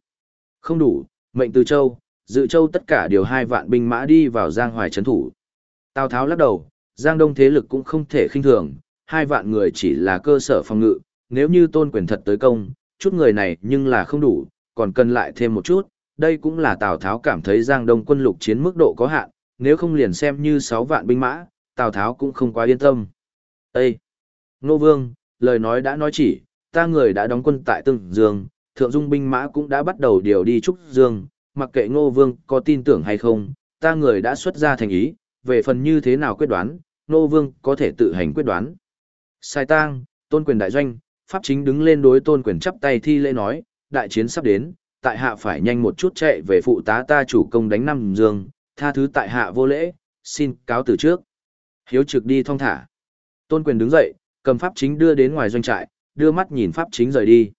Không đủ, mệnh từ châu, dự châu tất cả điều hai vạn binh mã đi vào Giang Hoài trấn thủ. Tào Tháo lắc đầu, Giang Đông thế lực cũng không thể khinh thường, hai vạn người chỉ là cơ sở phòng ngự, nếu như tôn quyền thật tới công, chút người này nhưng là không đủ, còn cần lại thêm một chút, đây cũng là Tào Tháo cảm thấy Giang Đông quân lục chiến mức độ có hạn, nếu không liền xem như sáu vạn binh mã, Tào Tháo cũng không quá yên tâm. Ê! Nô Vương, lời nói đã nói chỉ, ta người đã đóng quân tại Tương Dương, Thượng Dung binh mã cũng đã bắt đầu điều đi Trúc Dương, mặc kệ Ngô Vương có tin tưởng hay không, ta người đã xuất ra thành ý, về phần như thế nào quyết đoán, Ngô Vương có thể tự hành quyết đoán. Sai tang, tôn quyền đại doanh, Pháp chính đứng lên đối tôn quyền chắp tay thi lễ nói, đại chiến sắp đến, tại hạ phải nhanh một chút chạy về phụ tá ta chủ công đánh năm dương, tha thứ tại hạ vô lễ, xin cáo từ trước. Hiếu trực đi thong thả. Tôn quyền đứng dậy, cầm pháp chính đưa đến ngoài doanh trại, đưa mắt nhìn pháp chính rời đi.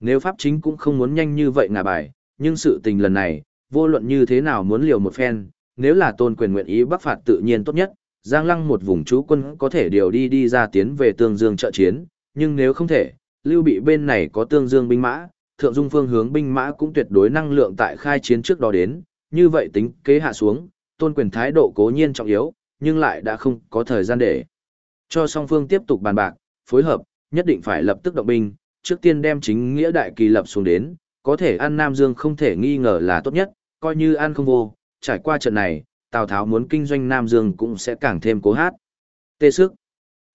Nếu pháp chính cũng không muốn nhanh như vậy ngả bài, nhưng sự tình lần này, vô luận như thế nào muốn liều một phen, nếu là tôn quyền nguyện ý bắc phạt tự nhiên tốt nhất, Giang Lăng một vùng chú quân có thể điều đi đi ra tiến về Tương Dương trợ chiến, nhưng nếu không thể, Lưu Bị bên này có Tương Dương binh mã, Thượng Dung phương hướng binh mã cũng tuyệt đối năng lượng tại khai chiến trước đó đến, như vậy tính kế hạ xuống, tôn quyền thái độ cố nhiên trọng yếu, nhưng lại đã không có thời gian để. Cho song phương tiếp tục bàn bạc, phối hợp, nhất định phải lập tức động binh, trước tiên đem chính nghĩa đại kỳ lập xuống đến, có thể ăn Nam Dương không thể nghi ngờ là tốt nhất, coi như ăn không vô, trải qua trận này, Tào Tháo muốn kinh doanh Nam Dương cũng sẽ càng thêm cố hát. Tê sức.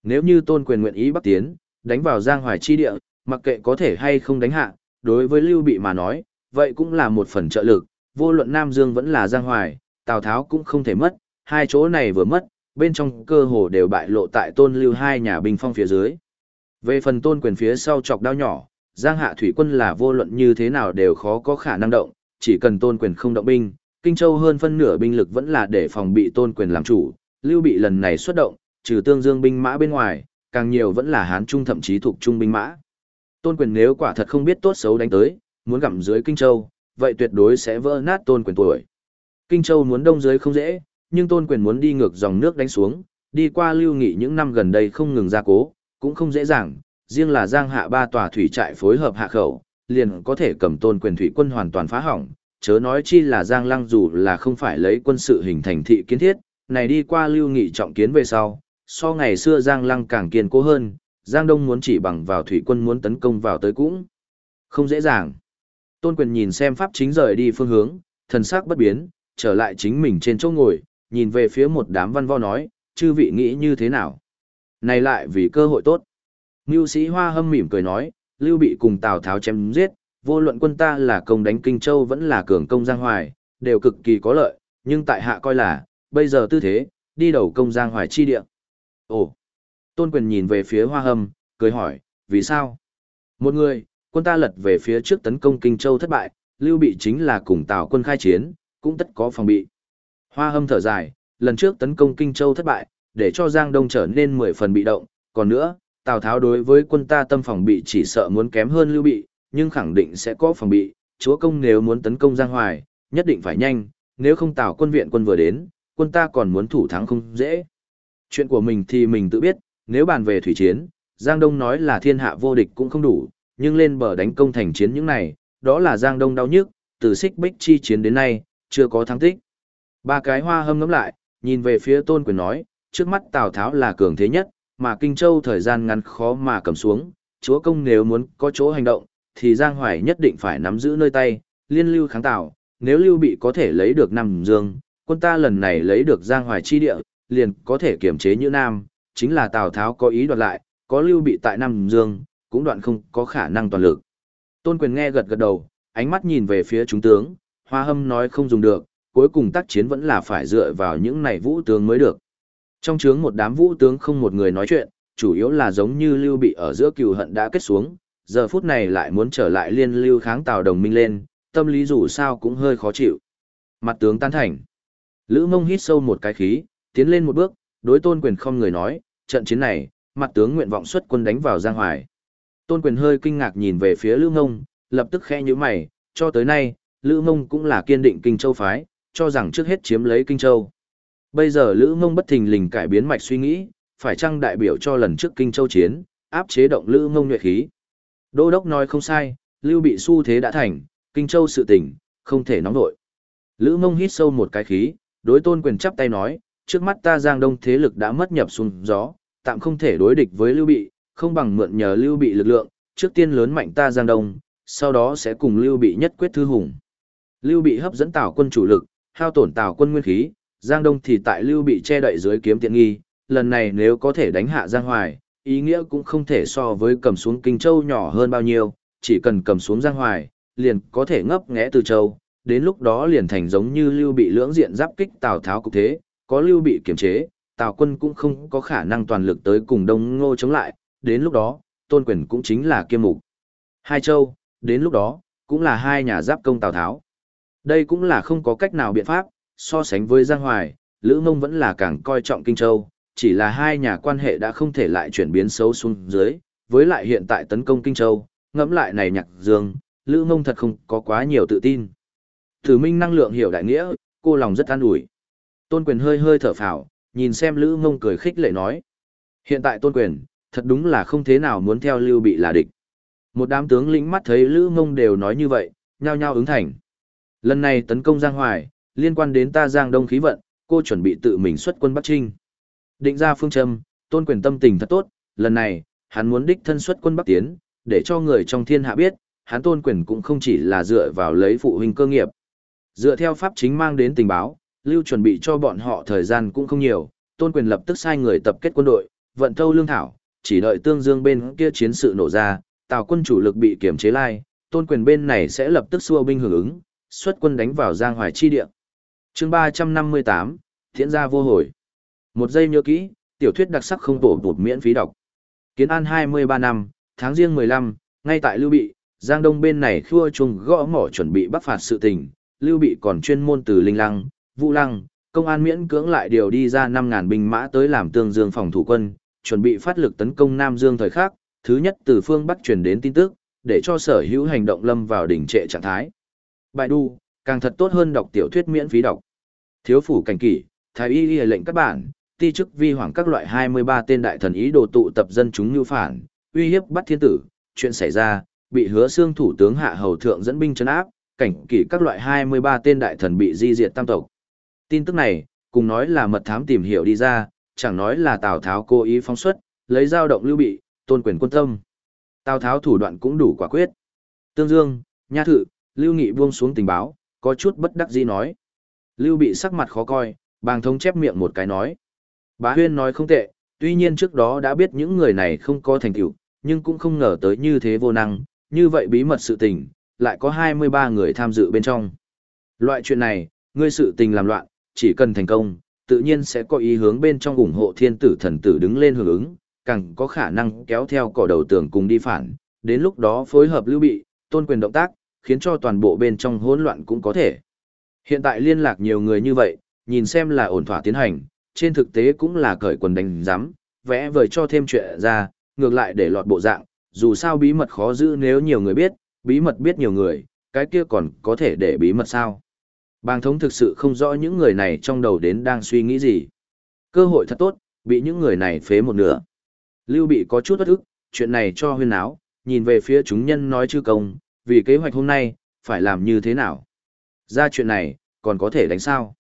Nếu như tôn quyền nguyện ý bắc tiến, đánh vào Giang Hoài chi địa, mặc kệ có thể hay không đánh hạ, đối với Lưu Bị mà nói, vậy cũng là một phần trợ lực, vô luận Nam Dương vẫn là Giang Hoài, Tào Tháo cũng không thể mất, hai chỗ này vừa mất, bên trong cơ hồ đều bại lộ tại tôn lưu hai nhà binh phong phía dưới. Về phần tôn quyền phía sau chọc đao nhỏ, Giang Hạ Thủy quân là vô luận như thế nào đều khó có khả năng động, chỉ cần tôn quyền không động binh, Kinh Châu hơn phân nửa binh lực vẫn là để phòng bị tôn quyền làm chủ, Lưu Bị lần này xuất động, trừ tương dương binh mã bên ngoài, càng nhiều vẫn là hán trung thậm chí thuộc trung binh mã. Tôn quyền nếu quả thật không biết tốt xấu đánh tới, muốn gặm dưới Kinh Châu, vậy tuyệt đối sẽ vỡ nát tôn quyền tuổi. Kinh Châu muốn đông dưới không dễ, nhưng tôn quyền muốn đi ngược dòng nước đánh xuống, đi qua lưu nghị những năm gần đây không ngừng ra cố, cũng không dễ dàng, riêng là giang hạ ba tòa thủy trại phối hợp hạ khẩu, liền có thể cầm tôn quyền thủy quân hoàn toàn phá hỏng, chớ nói chi là giang lăng dù là không phải lấy quân sự hình thành thị kiến thiết, này đi qua lưu nghị trọng kiến về sau, so ngày xưa giang lăng càng kiên cố hơn, giang đông muốn chỉ bằng vào thủy quân muốn tấn công vào tới cũng không dễ dàng. Tôn quyền nhìn xem pháp chính rời đi phương hướng, thần sắc bất biến, trở lại chính mình trên chỗ ngồi, nhìn về phía một đám văn vo nói, chư vị nghĩ như thế nào? Này lại vì cơ hội tốt. Ngưu sĩ Hoa hâm mỉm cười nói, Lưu Bị cùng Tào Tháo chém giết, vô luận quân ta là công đánh Kinh Châu vẫn là cường công Giang Hoài, đều cực kỳ có lợi, nhưng tại hạ coi là, bây giờ tư thế, đi đầu công Giang Hoài chi địa. Ồ! Tôn quyền nhìn về phía Hoa hâm, cười hỏi, vì sao? Một người, quân ta lật về phía trước tấn công Kinh Châu thất bại, Lưu Bị chính là cùng Tào quân khai chiến, cũng tất có phòng bị. Hoa hâm thở dài, lần trước tấn công Kinh Châu thất bại, để cho Giang Đông trở nên mười phần bị động, còn nữa, Tào Tháo đối với quân ta tâm phòng bị chỉ sợ muốn kém hơn Lưu Bị, nhưng khẳng định sẽ có phòng bị, chúa công nếu muốn tấn công Giang Hoài, nhất định phải nhanh, nếu không Tào quân viện quân vừa đến, quân ta còn muốn thủ thắng không dễ. Chuyện của mình thì mình tự biết, nếu bàn về thủy chiến, Giang Đông nói là thiên hạ vô địch cũng không đủ, nhưng lên bờ đánh công thành chiến những này, đó là Giang Đông đau nhức, từ xích bích chi chiến đến nay, chưa có thắng tích. Ba cái hoa hâm ngắm lại, nhìn về phía tôn quyền nói, trước mắt Tào Tháo là cường thế nhất, mà Kinh Châu thời gian ngắn khó mà cầm xuống, chúa công nếu muốn có chỗ hành động, thì Giang Hoài nhất định phải nắm giữ nơi tay, liên lưu kháng Tào, nếu lưu bị có thể lấy được Nam Dương, quân ta lần này lấy được Giang Hoài chi địa, liền có thể kiểm chế như Nam, chính là Tào Tháo có ý đoạt lại, có lưu bị tại Nam Dương, cũng đoạn không có khả năng toàn lực. Tôn quyền nghe gật gật đầu, ánh mắt nhìn về phía chúng tướng, hoa hâm nói không dùng được, cuối cùng tác chiến vẫn là phải dựa vào những này vũ tướng mới được. Trong chướng một đám vũ tướng không một người nói chuyện, chủ yếu là giống như lưu bị ở giữa cừu hận đã kết xuống, giờ phút này lại muốn trở lại liên lưu kháng tào đồng minh lên, tâm lý dù sao cũng hơi khó chịu. Mặt tướng tan thành. Lữ mông hít sâu một cái khí, tiến lên một bước, đối tôn quyền không người nói, trận chiến này, mặt tướng nguyện vọng xuất quân đánh vào Giang Hoài. Tôn quyền hơi kinh ngạc nhìn về phía Lữ mông, lập tức khẽ như mày, cho tới nay, Lữ mông cũng là kiên định kinh châu phái, cho rằng trước hết chiếm lấy kinh châu. Bây giờ Lữ mông bất thình lình cải biến mạch suy nghĩ, phải chăng đại biểu cho lần trước Kinh Châu chiến, áp chế động Lữ mông nhuệ khí. Đô đốc nói không sai, Lưu bị xu thế đã thành, Kinh Châu sự tỉnh, không thể nóng nổi. Lữ mông hít sâu một cái khí, đối tôn quyền chắp tay nói, trước mắt ta Giang Đông thế lực đã mất nhập xuống gió, tạm không thể đối địch với Lưu bị, không bằng mượn nhờ Lưu bị lực lượng, trước tiên lớn mạnh ta Giang Đông, sau đó sẽ cùng Lưu bị nhất quyết thư hùng. Lưu bị hấp dẫn Tào quân chủ lực, hao tổn Tào quân nguyên khí, Giang Đông thì tại Lưu bị che đậy dưới kiếm tiện nghi, lần này nếu có thể đánh hạ Giang Hoài, ý nghĩa cũng không thể so với cầm xuống Kinh Châu nhỏ hơn bao nhiêu, chỉ cần cầm xuống Giang Hoài, liền có thể ngấp nghé từ Châu, đến lúc đó liền thành giống như Lưu bị lưỡng diện giáp kích Tào Tháo cục thế, có Lưu bị kiểm chế, Tào quân cũng không có khả năng toàn lực tới cùng Đông Ngô chống lại, đến lúc đó, tôn quyền cũng chính là kiêm mục. Hai Châu, đến lúc đó, cũng là hai nhà giáp công Tào Tháo. Đây cũng là không có cách nào biện pháp, so sánh với Giang Hoài, Lữ Mông vẫn là càng coi trọng Kinh Châu, chỉ là hai nhà quan hệ đã không thể lại chuyển biến xấu xuống dưới, với lại hiện tại tấn công Kinh Châu, ngẫm lại này nhạc dương, Lữ Mông thật không có quá nhiều tự tin. Thử Minh năng lượng hiểu đại nghĩa, cô lòng rất an ủi. Tôn Quyền hơi hơi thở phào, nhìn xem Lữ Mông cười khích lệ nói. Hiện tại Tôn Quyền, thật đúng là không thế nào muốn theo Lưu Bị là địch. Một đám tướng lĩnh mắt thấy Lữ Mông đều nói như vậy, nhao nhao ứng thành. Lần này tấn công Giang Hoài, liên quan đến ta Giang Đông khí vận, cô chuẩn bị tự mình xuất quân Bắc Trinh. Định ra phương châm, tôn quyền tâm tình thật tốt, lần này, hắn muốn đích thân xuất quân Bắc Tiến, để cho người trong thiên hạ biết, hắn tôn quyền cũng không chỉ là dựa vào lấy phụ huynh cơ nghiệp. Dựa theo pháp chính mang đến tình báo, lưu chuẩn bị cho bọn họ thời gian cũng không nhiều, tôn quyền lập tức sai người tập kết quân đội, vận thâu lương thảo, chỉ đợi tương dương bên kia chiến sự nổ ra, tào quân chủ lực bị kiểm chế lai, tôn quyền bên này sẽ lập tức xua binh hưởng ứng, xuất quân đánh vào Giang Hoài chi địa chương ba trăm năm mươi tám thiện gia vô hồi. Một giây nhớ kỹ tiểu thuyết đặc sắc không tổ bụt miễn phí đọc. Kiến an hai mươi ba năm tháng riêng mười lăm ngay tại lưu bị giang đông bên này khua chuông gõ mỏ chuẩn bị bắc phạt sự tình. Lưu Bị còn chuyên môn từ Linh Lăng, Vũ Lăng, công an miễn cưỡng lại điều đi ra 5.000 binh mã tới làm tương dương phòng thủ quân, chuẩn bị phát lực tấn công Nam Dương thời khắc, thứ nhất từ phương Bắc truyền đến tin tức, để cho sở hữu hành động lâm vào đỉnh trệ trạng thái. Bài đu, càng thật tốt hơn đọc tiểu thuyết miễn phí đọc. Thiếu phủ cảnh kỷ, thái y y lệnh các bạn ti chức vi hoàng các loại 23 tên đại thần ý đồ tụ tập dân chúng như phản, uy hiếp bắt thiên tử, chuyện xảy ra, bị hứa xương thủ tướng hạ hầu thượng dẫn binh chấn áp, cảnh kỷ các loại 23 tên đại thần bị di diệt tam tộc. Tin tức này, cùng nói là mật thám tìm hiểu đi ra, chẳng nói là Tào Tháo cố ý phóng xuất, lấy dao động lưu bị, tôn quyền quân tâm. Tào Tháo thủ đoạn cũng đủ quả quyết. Tương Dương, Nha Thự, Lưu Nghị buông xuống tình báo, có chút bất đắc dĩ nói. Lưu bị sắc mặt khó coi, bàng thống chép miệng một cái nói. Bá Huyên nói không tệ, tuy nhiên trước đó đã biết những người này không có thành tựu, nhưng cũng không ngờ tới như thế vô năng, như vậy bí mật sự tình, lại có 23 người tham dự bên trong. Loại chuyện này, ngươi sự tình làm loạn, chỉ cần thành công, tự nhiên sẽ có ý hướng bên trong ủng hộ thiên tử thần tử đứng lên hưởng ứng, càng có khả năng kéo theo cỏ đầu tường cùng đi phản, đến lúc đó phối hợp lưu bị, tôn quyền động tác, khiến cho toàn bộ bên trong hỗn loạn cũng có thể. Hiện tại liên lạc nhiều người như vậy, nhìn xem là ổn thỏa tiến hành, trên thực tế cũng là cởi quần đánh giám, vẽ vời cho thêm chuyện ra, ngược lại để lọt bộ dạng, dù sao bí mật khó giữ nếu nhiều người biết, bí mật biết nhiều người, cái kia còn có thể để bí mật sao. Bàng thống thực sự không rõ những người này trong đầu đến đang suy nghĩ gì. Cơ hội thật tốt, bị những người này phế một nửa. Lưu bị có chút bất ức, chuyện này cho huyên áo, nhìn về phía chúng nhân nói chư công, vì kế hoạch hôm nay, phải làm như thế nào. Ra chuyện này, còn có thể đánh sao.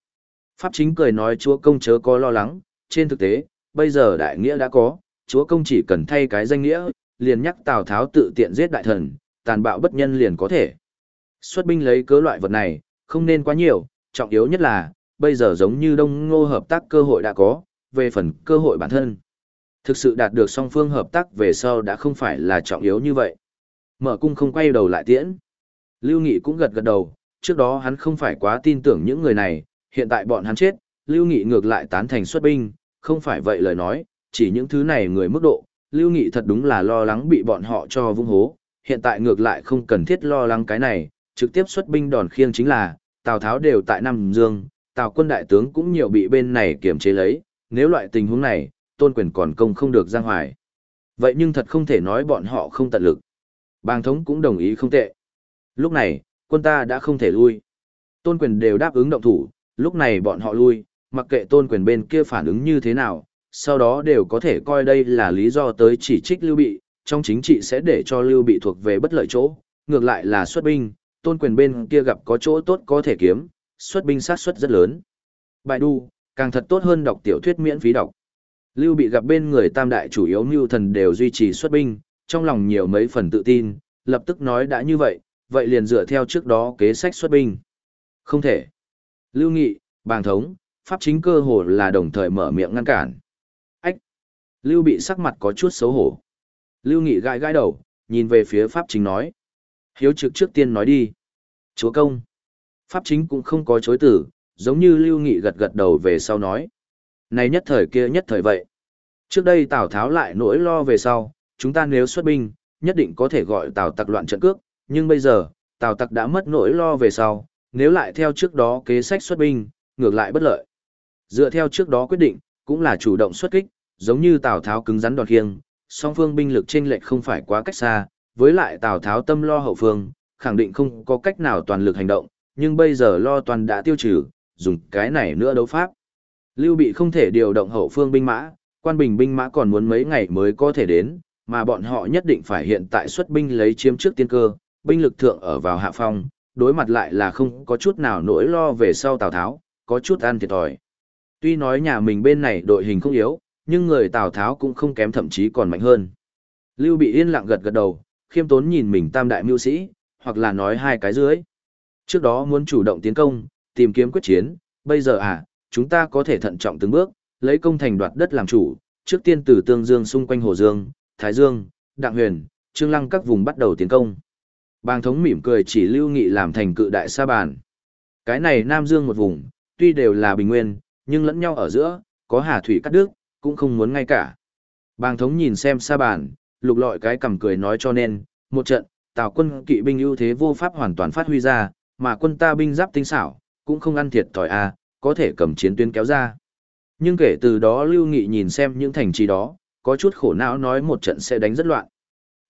Pháp chính cười nói chúa công chớ có lo lắng, trên thực tế, bây giờ đại nghĩa đã có, chúa công chỉ cần thay cái danh nghĩa, liền nhắc Tào Tháo tự tiện giết đại thần, tàn bạo bất nhân liền có thể. Xuất binh lấy cớ loại vật này, không nên quá nhiều, trọng yếu nhất là, bây giờ giống như đông ngô hợp tác cơ hội đã có, về phần cơ hội bản thân. Thực sự đạt được song phương hợp tác về sau đã không phải là trọng yếu như vậy. Mở cung không quay đầu lại tiễn. Lưu Nghị cũng gật gật đầu, trước đó hắn không phải quá tin tưởng những người này, hiện tại bọn hắn chết, Lưu Nghị ngược lại tán thành xuất binh, không phải vậy lời nói, chỉ những thứ này người mức độ, Lưu Nghị thật đúng là lo lắng bị bọn họ cho vung hố, hiện tại ngược lại không cần thiết lo lắng cái này, trực tiếp xuất binh đòn khiêng chính là, Tào Tháo đều tại Nam Dương, Tào quân đại tướng cũng nhiều bị bên này kiểm chế lấy, nếu loại tình huống này, tôn quyền còn công không được giang hoài. Vậy nhưng thật không thể nói bọn họ không tận lực. Bàng thống cũng đồng ý không tệ. Lúc này, quân ta đã không thể lui. Tôn quyền đều đáp ứng động thủ, lúc này bọn họ lui, mặc kệ tôn quyền bên kia phản ứng như thế nào, sau đó đều có thể coi đây là lý do tới chỉ trích Lưu Bị, trong chính trị sẽ để cho Lưu Bị thuộc về bất lợi chỗ, ngược lại là xuất binh, tôn quyền bên kia gặp có chỗ tốt có thể kiếm, xuất binh sát suất rất lớn. Bài đu, càng thật tốt hơn đọc tiểu thuyết miễn phí đọc. Lưu Bị gặp bên người tam đại chủ yếu mưu thần đều duy trì xuất binh, trong lòng nhiều mấy phần tự tin, lập tức nói đã như vậy, vậy liền dựa theo trước đó kế sách xuất binh. Không thể. Lưu Nghị, Bàng Thống, Pháp chính cơ hồ là đồng thời mở miệng ngăn cản. Ách! Lưu bị sắc mặt có chút xấu hổ. Lưu Nghị gãi gãi đầu, nhìn về phía Pháp chính nói. Hiếu trực trước tiên nói đi. Chúa công! Pháp chính cũng không có chối tử, giống như Lưu Nghị gật gật đầu về sau nói. Này nhất thời kia nhất thời vậy. Trước đây Tào Tháo lại nỗi lo về sau, chúng ta nếu xuất binh, nhất định có thể gọi Tào tặc loạn trận cước, nhưng bây giờ, Tào tặc đã mất nỗi lo về sau, nếu lại theo trước đó kế sách xuất binh, ngược lại bất lợi. Dựa theo trước đó quyết định, cũng là chủ động xuất kích, giống như Tào Tháo cứng rắn đòn khiêng, song phương binh lực chênh lệch không phải quá cách xa, với lại Tào Tháo tâm lo hậu phương, khẳng định không có cách nào toàn lực hành động, nhưng bây giờ lo toàn đã tiêu trừ, dùng cái này nữa đấu pháp. Lưu Bị không thể điều động hậu phương binh mã, quan bình binh mã còn muốn mấy ngày mới có thể đến, mà bọn họ nhất định phải hiện tại xuất binh lấy chiếm trước tiên cơ, binh lực thượng ở vào hạ phong, đối mặt lại là không có chút nào nỗi lo về sau Tào Tháo, có chút ăn thiệt thòi. Tuy nói nhà mình bên này đội hình không yếu, nhưng người Tào Tháo cũng không kém thậm chí còn mạnh hơn. Lưu Bị yên lặng gật gật đầu, khiêm tốn nhìn mình tam đại mưu sĩ, hoặc là nói hai cái dưới. Trước đó muốn chủ động tiến công, tìm kiếm quyết chiến, bây giờ à, chúng ta có thể thận trọng từng bước, lấy công thành đoạt đất làm chủ, trước tiên từ Tương Dương xung quanh Hồ Dương, Thái Dương, Đặng Huyền, Trương Lăng các vùng bắt đầu tiến công. Bàng thống mỉm cười chỉ lưu nghị làm thành cự đại sa bàn. Cái này Nam Dương một vùng, tuy đều là bình nguyên, nhưng lẫn nhau ở giữa, có hà thủy cắt đứt, cũng không muốn ngay cả. Bàng thống nhìn xem sa bàn, lục lọi cái cầm cười nói cho nên, một trận, tào quân kỵ binh ưu thế vô pháp hoàn toàn phát huy ra, mà quân ta binh giáp tinh xảo, cũng không ăn thiệt thòi a, có thể cầm chiến tuyến kéo ra. Nhưng kể từ đó Lưu Nghị nhìn xem những thành trì đó, có chút khổ não nói một trận sẽ đánh rất loạn.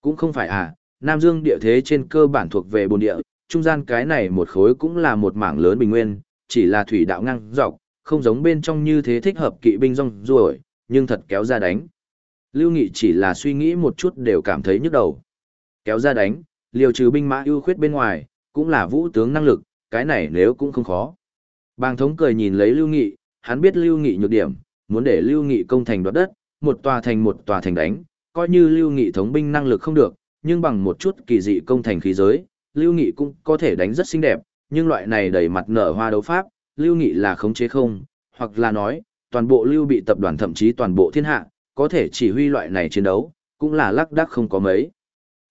Cũng không phải à, Nam Dương địa thế trên cơ bản thuộc về bồn địa, trung gian cái này một khối cũng là một mảng lớn bình nguyên, chỉ là thủy đạo ngang dọc, không giống bên trong như thế thích hợp kỵ binh rong ruổi, nhưng thật kéo ra đánh. Lưu Nghị chỉ là suy nghĩ một chút đều cảm thấy nhức đầu. Kéo ra đánh, liều trừ binh mã ưu khuyết bên ngoài, cũng là vũ tướng năng lực, cái này nếu cũng không khó. Bàng thống cười nhìn lấy Lưu Nghị, hắn biết Lưu Nghị nhược điểm, muốn để Lưu Nghị công thành đoạt đất, một tòa thành một tòa thành đánh, coi như Lưu Nghị thống binh năng lực không được, nhưng bằng một chút kỳ dị công thành khí giới, Lưu Nghị cũng có thể đánh rất xinh đẹp, nhưng loại này đầy mặt nở hoa đấu pháp, Lưu Nghị là khống chế không, hoặc là nói, toàn bộ Lưu bị tập đoàn thậm chí toàn bộ thiên hạ, có thể chỉ huy loại này chiến đấu, cũng là lắc đắc không có mấy.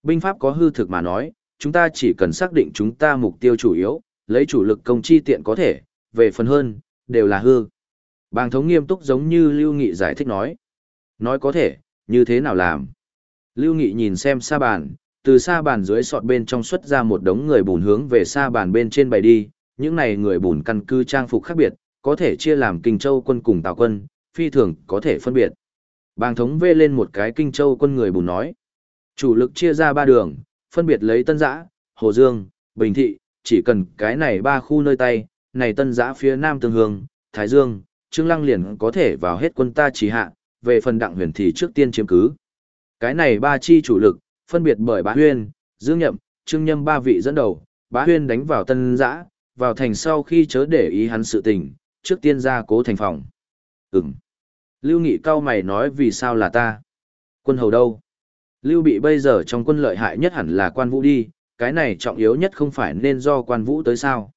Binh pháp có hư thực mà nói, chúng ta chỉ cần xác định chúng ta mục tiêu chủ yếu, lấy chủ lực công chi tiện có thể, về phần hơn, đều là hư. Bàng thống nghiêm túc giống như Lưu Nghị giải thích nói. Nói có thể, như thế nào làm? Lưu Nghị nhìn xem xa bàn, từ xa bàn dưới sọt bên trong xuất ra một đống người bùn hướng về xa bàn bên trên bày đi, những này người bùn căn cứ trang phục khác biệt, có thể chia làm Kinh Châu quân cùng Tào quân, phi thường có thể phân biệt. Bàng thống vê lên một cái Kinh Châu quân người bùn nói. Chủ lực chia ra ba đường, phân biệt lấy Tân Giã, Hồ Dương, Bình Thị, chỉ cần cái này ba khu nơi tay, này Tân Giã phía Nam Tương Hương, Thái Dương, Trương Lăng liền có thể vào hết quân ta chỉ hạ, về phần đặng huyền thì trước tiên chiếm cứ. Cái này ba chi chủ lực, phân biệt bởi Bá Huyên, Dương Nhậm, Trương Nhâm ba vị dẫn đầu, Bá Huyên đánh vào Tân Giã, vào thành sau khi chớ để ý hắn sự tình, trước tiên ra cố thành phòng. Ừm. Lưu Nghị cao mày nói vì sao là ta? Quân hầu đâu? Lưu bị bây giờ trong quân lợi hại nhất hẳn là quan vũ đi, cái này trọng yếu nhất không phải nên do quan vũ tới sao.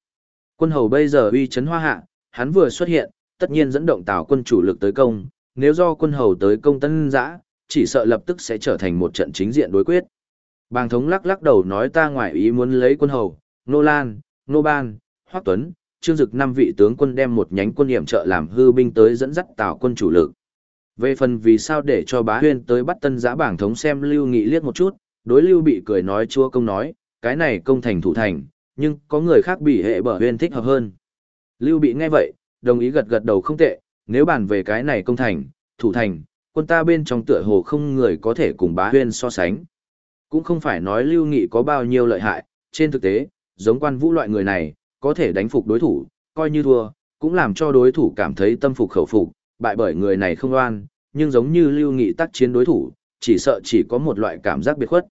Quân hầu bây giờ uy chấn hoa hạ, hắn vừa xuất hiện, tất nhiên dẫn động tào quân chủ lực tới công, nếu do quân hầu tới công tân giã, chỉ sợ lập tức sẽ trở thành một trận chính diện đối quyết. Bàng thống lắc lắc đầu nói ta ngoại ý muốn lấy quân hầu, Nô Lan, Nô Ban, Hoác Tuấn, Trương Dực năm vị tướng quân đem một nhánh quân hiểm trợ làm hư binh tới dẫn dắt tạo quân chủ lực. Về phần vì sao để cho bá huyên tới bắt tân giã bảng thống xem Lưu Nghị liếc một chút, đối Lưu bị cười nói chúa công nói, cái này công thành thủ thành, nhưng có người khác bị hệ bở huyên thích hợp hơn. Lưu bị nghe vậy, đồng ý gật gật đầu không tệ, nếu bàn về cái này công thành, thủ thành, quân ta bên trong tựa hồ không người có thể cùng bá huyên so sánh. Cũng không phải nói Lưu Nghị có bao nhiêu lợi hại, trên thực tế, giống quan vũ loại người này, có thể đánh phục đối thủ, coi như thua, cũng làm cho đối thủ cảm thấy tâm phục khẩu phục, bại bởi người này không oan, nhưng giống như Lưu Nghị tác chiến đối thủ, chỉ sợ chỉ có một loại cảm giác biệt khuất.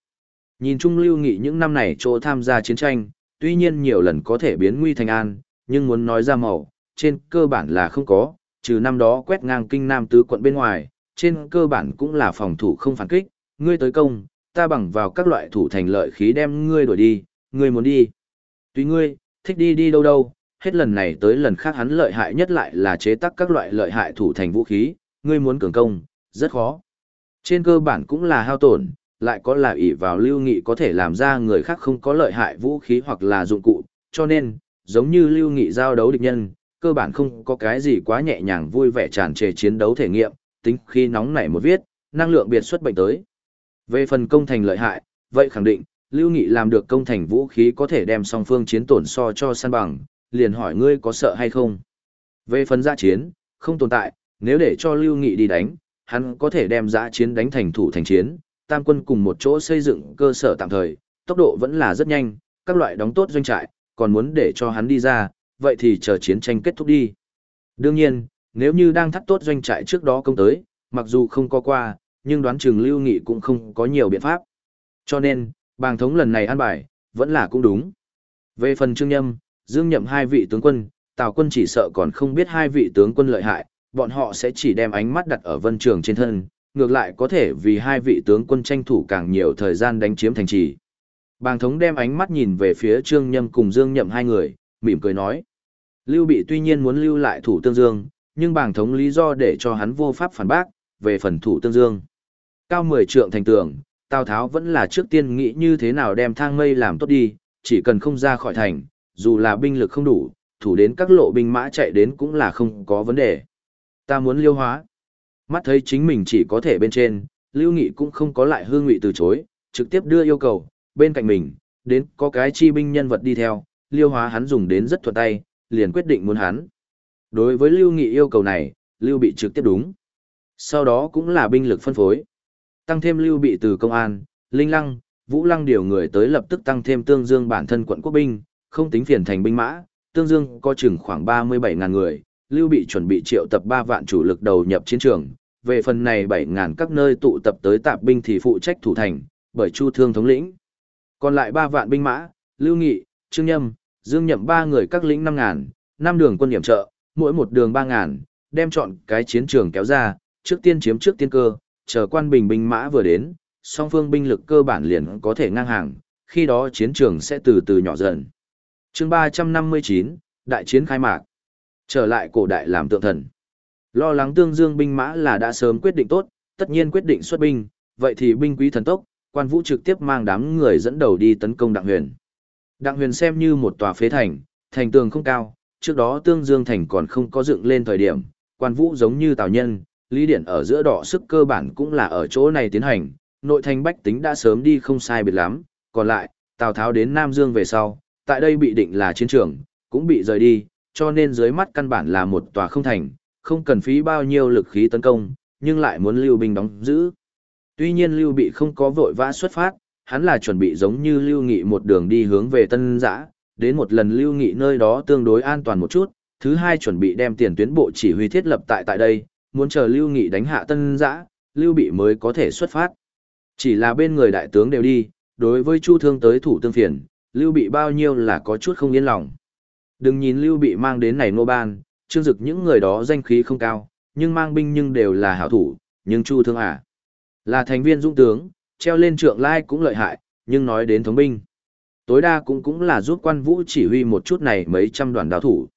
Nhìn chung Lưu Nghị những năm này chỗ tham gia chiến tranh, tuy nhiên nhiều lần có thể biến nguy thành an, nhưng muốn nói ra màu, trên cơ bản là không có, trừ năm đó quét ngang kinh nam tứ quận bên ngoài, trên cơ bản cũng là phòng thủ không phản kích, ngươi tới công, ta bằng vào các loại thủ thành lợi khí đem ngươi đuổi đi, ngươi muốn đi. Tùy ngươi, thích đi đi đâu đâu, hết lần này tới lần khác hắn lợi hại nhất lại là chế tác các loại lợi hại thủ thành vũ khí, ngươi muốn cường công, rất khó. Trên cơ bản cũng là hao tổn, lại có là ỷ vào lưu nghị có thể làm ra người khác không có lợi hại vũ khí hoặc là dụng cụ, cho nên, giống như lưu nghị giao đấu địch nhân, cơ bản không có cái gì quá nhẹ nhàng vui vẻ tràn trề chiến đấu thể nghiệm, tính khi nóng nảy một viết, năng lượng biệt xuất bệnh tới. Về phần công thành lợi hại, vậy khẳng định, Lưu Nghị làm được công thành vũ khí có thể đem song phương chiến tổn so cho săn bằng, liền hỏi ngươi có sợ hay không. Về phần giã chiến, không tồn tại, nếu để cho Lưu Nghị đi đánh, hắn có thể đem giã chiến đánh thành thủ thành chiến, tam quân cùng một chỗ xây dựng cơ sở tạm thời, tốc độ vẫn là rất nhanh, các loại đóng tốt doanh trại, còn muốn để cho hắn đi ra, vậy thì chờ chiến tranh kết thúc đi. Đương nhiên, nếu như đang thắt tốt doanh trại trước đó công tới, mặc dù không có qua, nhưng đoán chừng Lưu Nghị cũng không có nhiều biện pháp. Cho nên, bàng thống lần này an bài, vẫn là cũng đúng. Về phần Trương Nhâm, Dương Nhậm hai vị tướng quân, Tào quân chỉ sợ còn không biết hai vị tướng quân lợi hại, bọn họ sẽ chỉ đem ánh mắt đặt ở vân trường trên thân, ngược lại có thể vì hai vị tướng quân tranh thủ càng nhiều thời gian đánh chiếm thành trì. Bàng thống đem ánh mắt nhìn về phía Trương Nhâm cùng Dương Nhậm hai người, mỉm cười nói. Lưu Bị tuy nhiên muốn lưu lại thủ tương dương, nhưng bảng thống lý do để cho hắn vô pháp phản bác, về phần thủ tương dương. Cao mười trượng thành tường, Tào Tháo vẫn là trước tiên nghĩ như thế nào đem thang mây làm tốt đi, chỉ cần không ra khỏi thành, dù là binh lực không đủ, thủ đến các lộ binh mã chạy đến cũng là không có vấn đề. Ta muốn liêu hóa. Mắt thấy chính mình chỉ có thể bên trên, Lưu Nghị cũng không có lại hương ngụy từ chối, trực tiếp đưa yêu cầu, bên cạnh mình, đến có cái chi binh nhân vật đi theo, liêu hóa hắn dùng đến rất thuận tay, liền quyết định muốn hắn. Đối với Lưu Nghị yêu cầu này, Lưu bị trực tiếp đúng. Sau đó cũng là binh lực phân phối. Tăng thêm Lưu bị từ công an, Linh Lăng, Vũ Lăng điều người tới lập tức tăng thêm Tương Dương bản thân quận quốc binh, không tính phiền thành binh mã, Tương Dương có chừng khoảng 37.000 người, Lưu bị chuẩn bị triệu tập 3 vạn chủ lực đầu nhập chiến trường. Về phần này 7.000 các nơi tụ tập tới tạp binh thì phụ trách thủ thành, bởi Chu Thương thống lĩnh. Còn lại 3 vạn binh mã, Lưu Nghị, Trương Nhâm, Dương Nhậm ba người các lĩnh năm ngàn năm đường quân điểm trợ, mỗi một đường ba ngàn đem chọn cái chiến trường kéo ra, trước tiên chiếm trước tiên cơ, chờ quan bình binh mã vừa đến, song phương binh lực cơ bản liền có thể ngang hàng, khi đó chiến trường sẽ từ từ nhỏ dần. chương 359, Đại chiến khai mạc. Trở lại cổ đại làm tượng thần. Lo lắng tương dương binh mã là đã sớm quyết định tốt, tất nhiên quyết định xuất binh, vậy thì binh quý thần tốc, quan vũ trực tiếp mang đám người dẫn đầu đi tấn công Đặng Huyền. Đặng Huyền xem như một tòa phế thành, thành tường không cao, trước đó Tương Dương thành còn không có dựng lên thời điểm, quan vũ giống như Tào Nhân, Lý Điện ở giữa đỏ sức cơ bản cũng là ở chỗ này tiến hành, nội thành bách tính đã sớm đi không sai biệt lắm, còn lại, Tào Tháo đến Nam Dương về sau, tại đây bị định là chiến trường, cũng bị rời đi, cho nên dưới mắt căn bản là một tòa không thành, không cần phí bao nhiêu lực khí tấn công, nhưng lại muốn lưu binh đóng giữ. Tuy nhiên lưu bị không có vội vã xuất phát, hắn là chuẩn bị giống như lưu nghị một đường đi hướng về tân giã, đến một lần lưu nghị nơi đó tương đối an toàn một chút, thứ hai chuẩn bị đem tiền tuyến bộ chỉ huy thiết lập tại tại đây, muốn chờ lưu nghị đánh hạ tân giã, lưu bị mới có thể xuất phát. Chỉ là bên người đại tướng đều đi, đối với chu thương tới thủ tương phiền, lưu bị bao nhiêu là có chút không yên lòng. Đừng nhìn lưu bị mang đến này nô ban, chương dực những người đó danh khí không cao, nhưng mang binh nhưng đều là hảo thủ, nhưng chu thương à. Là thành viên dũng tướng, treo lên trượng lai cũng lợi hại, nhưng nói đến thống binh. Tối đa cũng cũng là giúp quan vũ chỉ huy một chút này mấy trăm đoàn đào thủ.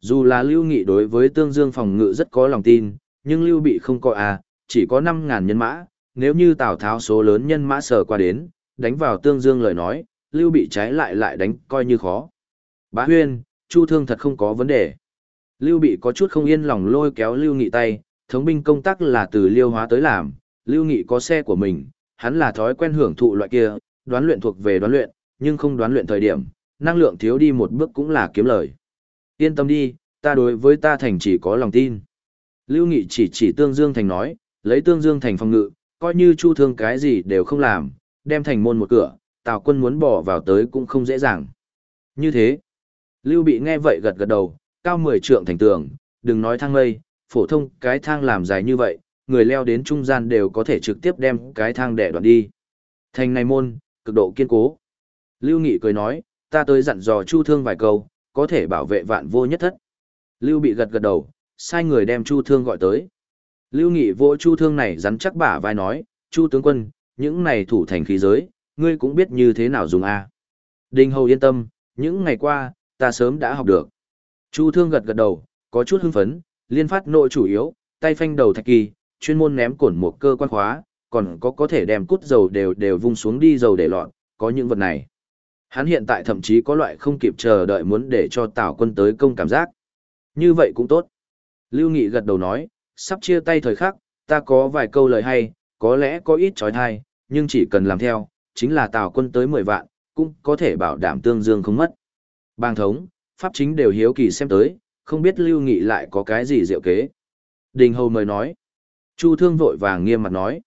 Dù là Lưu Nghị đối với Tương Dương phòng ngự rất có lòng tin, nhưng Lưu Bị không có à, chỉ có 5.000 nhân mã, nếu như Tào Tháo số lớn nhân mã sở qua đến, đánh vào Tương Dương lời nói, Lưu Bị trái lại lại đánh coi như khó. Bá Huyên, Chu Thương thật không có vấn đề. Lưu Bị có chút không yên lòng lôi kéo Lưu Nghị tay, thống binh công tác là từ Liêu Hóa tới làm, Lưu Nghị có xe của mình, hắn là thói quen hưởng thụ loại kia, đoán luyện thuộc về đoán luyện, nhưng không đoán luyện thời điểm, năng lượng thiếu đi một bước cũng là kiếm lời. Yên tâm đi, ta đối với ta thành chỉ có lòng tin. Lưu Nghị chỉ chỉ Tương Dương Thành nói, lấy Tương Dương Thành phòng ngự, coi như chu thương cái gì đều không làm, đem thành môn một cửa, Tào quân muốn bỏ vào tới cũng không dễ dàng. Như thế, Lưu Bị nghe vậy gật gật đầu, cao 10 trượng thành tường, đừng nói thang lây, phổ thông cái thang làm dài như vậy, người leo đến trung gian đều có thể trực tiếp đem cái thang đẻ đoạn đi. Thành này môn, cực độ kiên cố. Lưu Nghị cười nói, ta tới dặn dò Chu Thương vài câu, có thể bảo vệ vạn vô nhất thất. Lưu bị gật gật đầu, sai người đem Chu Thương gọi tới. Lưu Nghị vỗ Chu Thương này rắn chắc bả vai nói, Chu tướng quân, những này thủ thành khí giới, ngươi cũng biết như thế nào dùng a. À. Đinh Hầu yên tâm, những ngày qua, ta sớm đã học được. Chu Thương gật gật đầu, có chút hưng phấn, liên phát nội chủ yếu, tay phanh đầu thạch kỳ, chuyên môn ném cổn một cơ quan khóa, còn có có thể đem cút dầu đều đều vung xuống đi dầu để lọt, có những vật này. Hắn hiện tại thậm chí có loại không kịp chờ đợi muốn để cho Tào quân tới công cảm giác. Như vậy cũng tốt. Lưu Nghị gật đầu nói, sắp chia tay thời khắc, ta có vài câu lời hay, có lẽ có ít trói thai, nhưng chỉ cần làm theo, chính là Tào quân tới 10 vạn, cũng có thể bảo đảm tương dương không mất. Bang thống, pháp chính đều hiếu kỳ xem tới, không biết Lưu Nghị lại có cái gì diệu kế. Đình Hầu mời nói. Chu Thương vội vàng nghiêm mặt nói.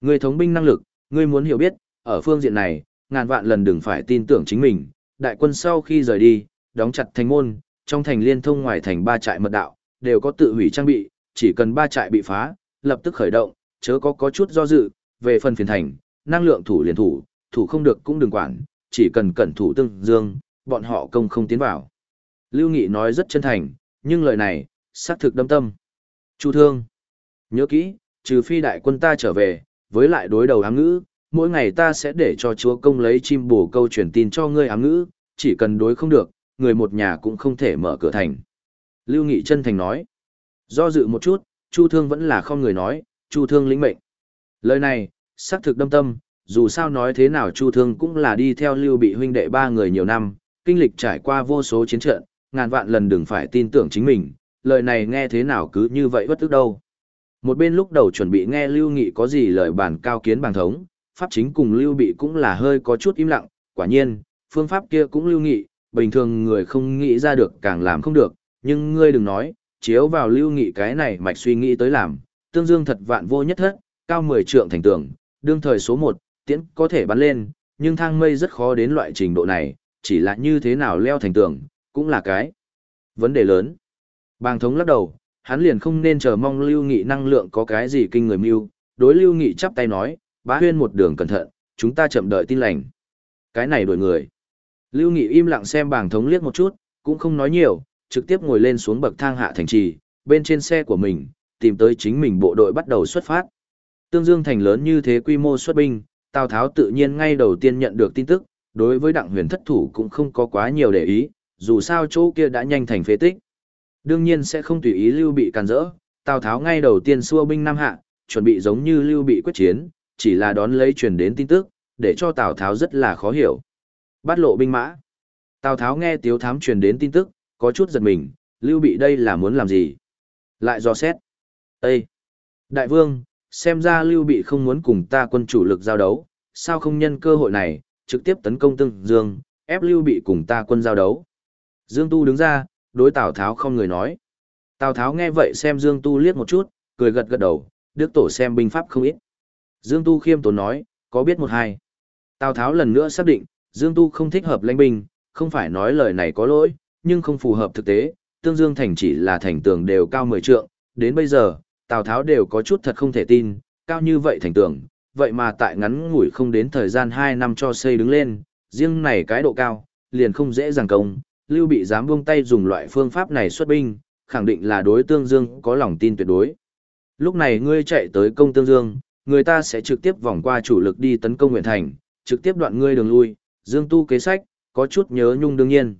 Người thống binh năng lực, ngươi muốn hiểu biết, ở phương diện này, ngàn vạn lần đừng phải tin tưởng chính mình. Đại quân sau khi rời đi, đóng chặt thành môn, trong thành liên thông ngoài thành ba trại mật đạo, đều có tự hủy trang bị, chỉ cần ba trại bị phá, lập tức khởi động, chớ có có chút do dự, về phần phiền thành, năng lượng thủ liền thủ, thủ không được cũng đừng quản, chỉ cần cẩn thủ tương dương, bọn họ công không tiến vào. Lưu Nghị nói rất chân thành, nhưng lời này, xác thực đâm tâm. Chu thương, nhớ kỹ, trừ phi đại quân ta trở về, với lại đối đầu ám ngữ, mỗi ngày ta sẽ để cho chúa công lấy chim bổ câu truyền tin cho ngươi ám ngữ, chỉ cần đối không được, người một nhà cũng không thể mở cửa thành. Lưu Nghị chân thành nói. Do dự một chút, Chu Thương vẫn là không người nói, Chu Thương lĩnh mệnh. Lời này, xác thực đâm tâm, dù sao nói thế nào Chu Thương cũng là đi theo Lưu Bị huynh đệ ba người nhiều năm, kinh lịch trải qua vô số chiến trận, ngàn vạn lần đừng phải tin tưởng chính mình, lời này nghe thế nào cứ như vậy bất tức đâu. Một bên lúc đầu chuẩn bị nghe Lưu Nghị có gì lời bản cao kiến bằng thống, pháp chính cùng Lưu Bị cũng là hơi có chút im lặng, quả nhiên, phương pháp kia cũng Lưu Nghị, bình thường người không nghĩ ra được càng làm không được, nhưng ngươi đừng nói, chiếu vào lưu nghị cái này mạch suy nghĩ tới làm, tương dương thật vạn vô nhất thất, cao 10 trượng thành tường, đương thời số 1, tiễn có thể bắn lên, nhưng thang mây rất khó đến loại trình độ này, chỉ là như thế nào leo thành tường, cũng là cái vấn đề lớn. Bàng thống lắc đầu, hắn liền không nên chờ mong lưu nghị năng lượng có cái gì kinh người mưu, đối lưu nghị chắp tay nói, bá huyên một đường cẩn thận, chúng ta chậm đợi tin lành. Cái này đổi người. Lưu nghị im lặng xem bảng thống liếc một chút, cũng không nói nhiều, trực tiếp ngồi lên xuống bậc thang hạ thành trì, bên trên xe của mình, tìm tới chính mình bộ đội bắt đầu xuất phát. Tương Dương thành lớn như thế quy mô xuất binh, Tào Tháo tự nhiên ngay đầu tiên nhận được tin tức, đối với đặng huyền thất thủ cũng không có quá nhiều để ý, dù sao chỗ kia đã nhanh thành phế tích. Đương nhiên sẽ không tùy ý Lưu Bị càn rỡ, Tào Tháo ngay đầu tiên xua binh Nam Hạ, chuẩn bị giống như Lưu Bị quyết chiến, chỉ là đón lấy truyền đến tin tức, để cho Tào Tháo rất là khó hiểu. Bắt lộ binh mã. Tào Tháo nghe Tiếu Thám truyền đến tin tức, có chút giật mình, Lưu Bị đây là muốn làm gì? Lại do xét. Ê! Đại vương, xem ra Lưu Bị không muốn cùng ta quân chủ lực giao đấu, sao không nhân cơ hội này, trực tiếp tấn công Tương Dương, ép Lưu Bị cùng ta quân giao đấu. Dương Tu đứng ra, đối Tào Tháo không người nói. Tào Tháo nghe vậy xem Dương Tu liếc một chút, cười gật gật đầu, Đức Tổ xem binh pháp không ít. Dương Tu khiêm tốn nói, có biết một hai. Tào Tháo lần nữa xác định, Dương Tu không thích hợp lãnh binh, không phải nói lời này có lỗi, nhưng không phù hợp thực tế. Tương Dương thành chỉ là thành tường đều cao 10 trượng, đến bây giờ, Tào Tháo đều có chút thật không thể tin, cao như vậy thành tường, vậy mà tại ngắn ngủi không đến thời gian 2 năm cho xây đứng lên, riêng này cái độ cao, liền không dễ dàng công, Lưu Bị dám buông tay dùng loại phương pháp này xuất binh, khẳng định là đối Tương Dương có lòng tin tuyệt đối. Lúc này ngươi chạy tới công Tương Dương, người ta sẽ trực tiếp vòng qua chủ lực đi tấn công Nguyện Thành, trực tiếp đoạn ngươi đường lui, Dương Tu kế sách, có chút nhớ nhung đương nhiên.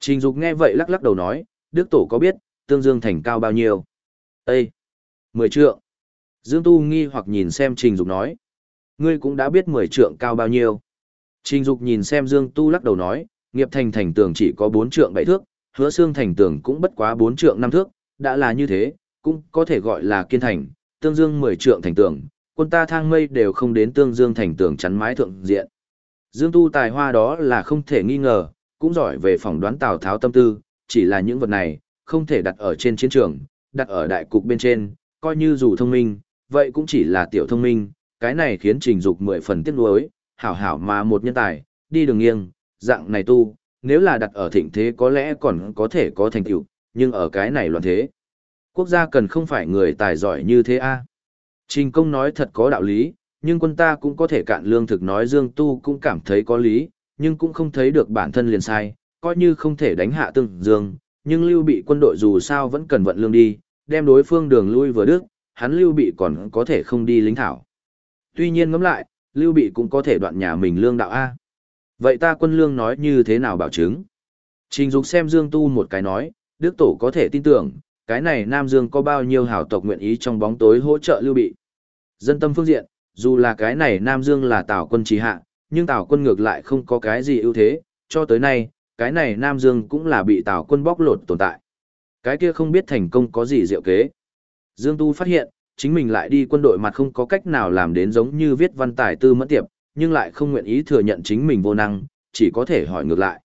Trình Dục nghe vậy lắc lắc đầu nói, Đức Tổ có biết, Tương Dương thành cao bao nhiêu? Ê! Mười trượng. Dương Tu nghi hoặc nhìn xem Trình Dục nói. Ngươi cũng đã biết mười trượng cao bao nhiêu. Trình Dục nhìn xem Dương Tu lắc đầu nói, nghiệp thành thành tường chỉ có bốn trượng bảy thước, hứa xương thành tường cũng bất quá bốn trượng năm thước, đã là như thế, cũng có thể gọi là kiên thành, tương dương mười trượng thành tường, quân ta thang mây đều không đến tương dương thành tường chắn mái thượng diện. Dương tu tài hoa đó là không thể nghi ngờ, cũng giỏi về phỏng đoán Tào Tháo tâm tư, chỉ là những vật này, không thể đặt ở trên chiến trường, đặt ở đại cục bên trên, coi như dù thông minh, vậy cũng chỉ là tiểu thông minh, cái này khiến trình dục mười phần tiếc nuối, hảo hảo mà một nhân tài, đi đường nghiêng, dạng này tu, nếu là đặt ở thịnh thế có lẽ còn có thể có thành tựu, nhưng ở cái này loạn thế. Quốc gia cần không phải người tài giỏi như thế a. Trình công nói thật có đạo lý, nhưng quân ta cũng có thể cạn lương thực nói Dương Tu cũng cảm thấy có lý, nhưng cũng không thấy được bản thân liền sai, coi như không thể đánh hạ tương Dương, nhưng lưu bị quân đội dù sao vẫn cần vận lương đi, đem đối phương đường lui vừa đức, hắn lưu bị còn có thể không đi lính thảo. Tuy nhiên ngẫm lại, lưu bị cũng có thể đoạn nhà mình lương đạo A. Vậy ta quân lương nói như thế nào bảo chứng? Trình Dục xem Dương Tu một cái nói, Đức Tổ có thể tin tưởng, cái này Nam Dương có bao nhiêu hảo tộc nguyện ý trong bóng tối hỗ trợ Lưu Bị. Dân tâm phương diện, dù là cái này Nam Dương là Tào quân trì hạ, nhưng Tào quân ngược lại không có cái gì ưu thế, cho tới nay, cái này Nam Dương cũng là bị Tào quân bóc lột tồn tại. Cái kia không biết thành công có gì diệu kế. Dương Tu phát hiện, chính mình lại đi quân đội mặt không có cách nào làm đến giống như viết văn tài tư mẫn tiệp, nhưng lại không nguyện ý thừa nhận chính mình vô năng, chỉ có thể hỏi ngược lại.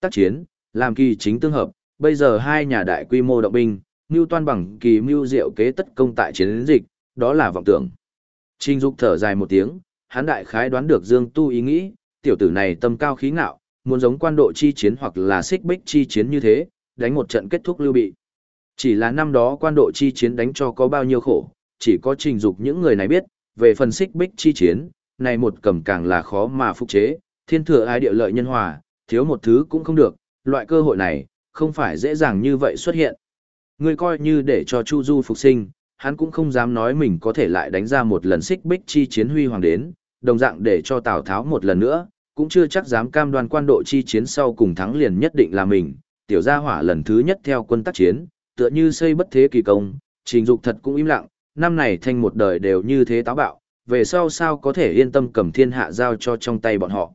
Tác chiến, làm kỳ chính tương hợp, bây giờ hai nhà đại quy mô động binh, mưu toan bằng kỳ mưu diệu kế tất công tại chiến dịch, đó là vọng tưởng. Trình Dục thở dài một tiếng, hắn đại khái đoán được Dương Tu ý nghĩ, tiểu tử này tâm cao khí ngạo, muốn giống quan độ chi chiến hoặc là xích bích chi chiến như thế, đánh một trận kết thúc lưu bị. Chỉ là năm đó quan độ chi chiến đánh cho có bao nhiêu khổ, chỉ có trình dục những người này biết, về phần xích bích chi chiến, này một cầm càng là khó mà phục chế, thiên thừa ai địa lợi nhân hòa, thiếu một thứ cũng không được, loại cơ hội này, không phải dễ dàng như vậy xuất hiện. người coi như để cho Chu Du phục sinh, hắn cũng không dám nói mình có thể lại đánh ra một lần xích bích chi chiến huy hoàng đến, đồng dạng để cho Tào Tháo một lần nữa, cũng chưa chắc dám cam đoan quan độ chi chiến sau cùng thắng liền nhất định là mình, tiểu gia hỏa lần thứ nhất theo quân tác chiến, tựa như xây bất thế kỳ công, trình dục thật cũng im lặng, năm này thanh một đời đều như thế táo bạo, về sau sao có thể yên tâm cầm thiên hạ giao cho trong tay bọn họ.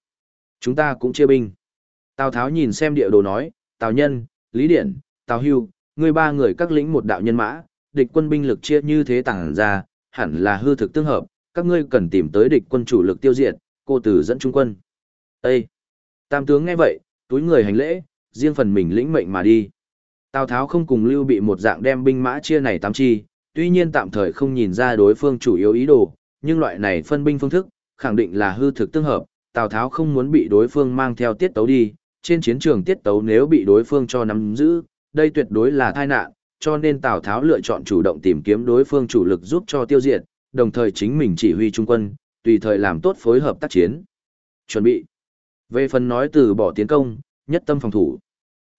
Chúng ta cũng chia binh. Tào Tháo nhìn xem địa đồ nói, Tào Nhân, Lý Điển, Tào Hưu, người ba người các lĩnh một đạo nhân mã, địch quân binh lực chia như thế tàng ra, hẳn là hư thực tương hợp, các ngươi cần tìm tới địch quân chủ lực tiêu diệt, cô tử dẫn trung quân. Ê! Tam tướng nghe vậy, túi người hành lễ, riêng phần mình lĩnh mệnh mà đi. Tào Tháo không cùng Lưu Bị một dạng đem binh mã chia này tám chi, tuy nhiên tạm thời không nhìn ra đối phương chủ yếu ý đồ, nhưng loại này phân binh phương thức, khẳng định là hư thực tương hợp, Tào Tháo không muốn bị đối phương mang theo tiết tấu đi, trên chiến trường tiết tấu nếu bị đối phương cho nắm giữ, đây tuyệt đối là tai nạn, cho nên Tào Tháo lựa chọn chủ động tìm kiếm đối phương chủ lực giúp cho tiêu diệt, đồng thời chính mình chỉ huy trung quân, tùy thời làm tốt phối hợp tác chiến. Chuẩn bị. Về phần nói từ bỏ tiến công, nhất tâm phòng thủ.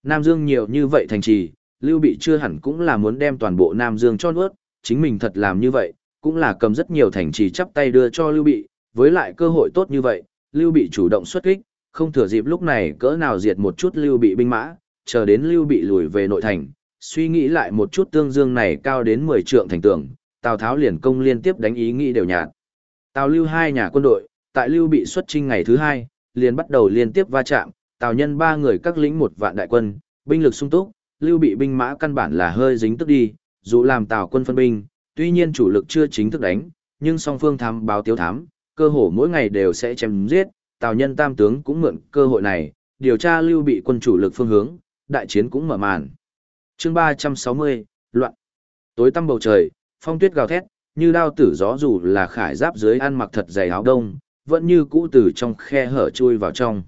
Nam Dương nhiều như vậy thành trì, Lưu Bị chưa hẳn cũng là muốn đem toàn bộ Nam Dương cho nuốt, chính mình thật làm như vậy, cũng là cầm rất nhiều thành trì chắp tay đưa cho Lưu Bị, với lại cơ hội tốt như vậy, Lưu Bị chủ động xuất kích, không thừa dịp lúc này cỡ nào diệt một chút Lưu Bị binh mã, chờ đến Lưu Bị lùi về nội thành, suy nghĩ lại một chút tương dương này cao đến 10 trượng thành tường, Tào Tháo liền công liên tiếp đánh ý nghĩ đều nhạt. Tào Lưu hai nhà quân đội, tại Lưu Bị xuất chinh ngày thứ hai, liền bắt đầu liên tiếp va chạm, Tào Nhân ba người các lĩnh một vạn đại quân, binh lực sung túc, Lưu Bị binh mã căn bản là hơi dính tức đi, dù làm Tào quân phân binh, tuy nhiên chủ lực chưa chính thức đánh, nhưng song phương thám báo tiếu thám, cơ hồ mỗi ngày đều sẽ chém giết, Tào Nhân tam tướng cũng mượn cơ hội này, điều tra Lưu Bị quân chủ lực phương hướng, đại chiến cũng mở màn. Chương 360, loạn. Tối tăm bầu trời, phong tuyết gào thét, như đao tử gió dù là khải giáp dưới ăn mặc thật dày áo đông, vẫn như cũ từ trong khe hở chui vào trong.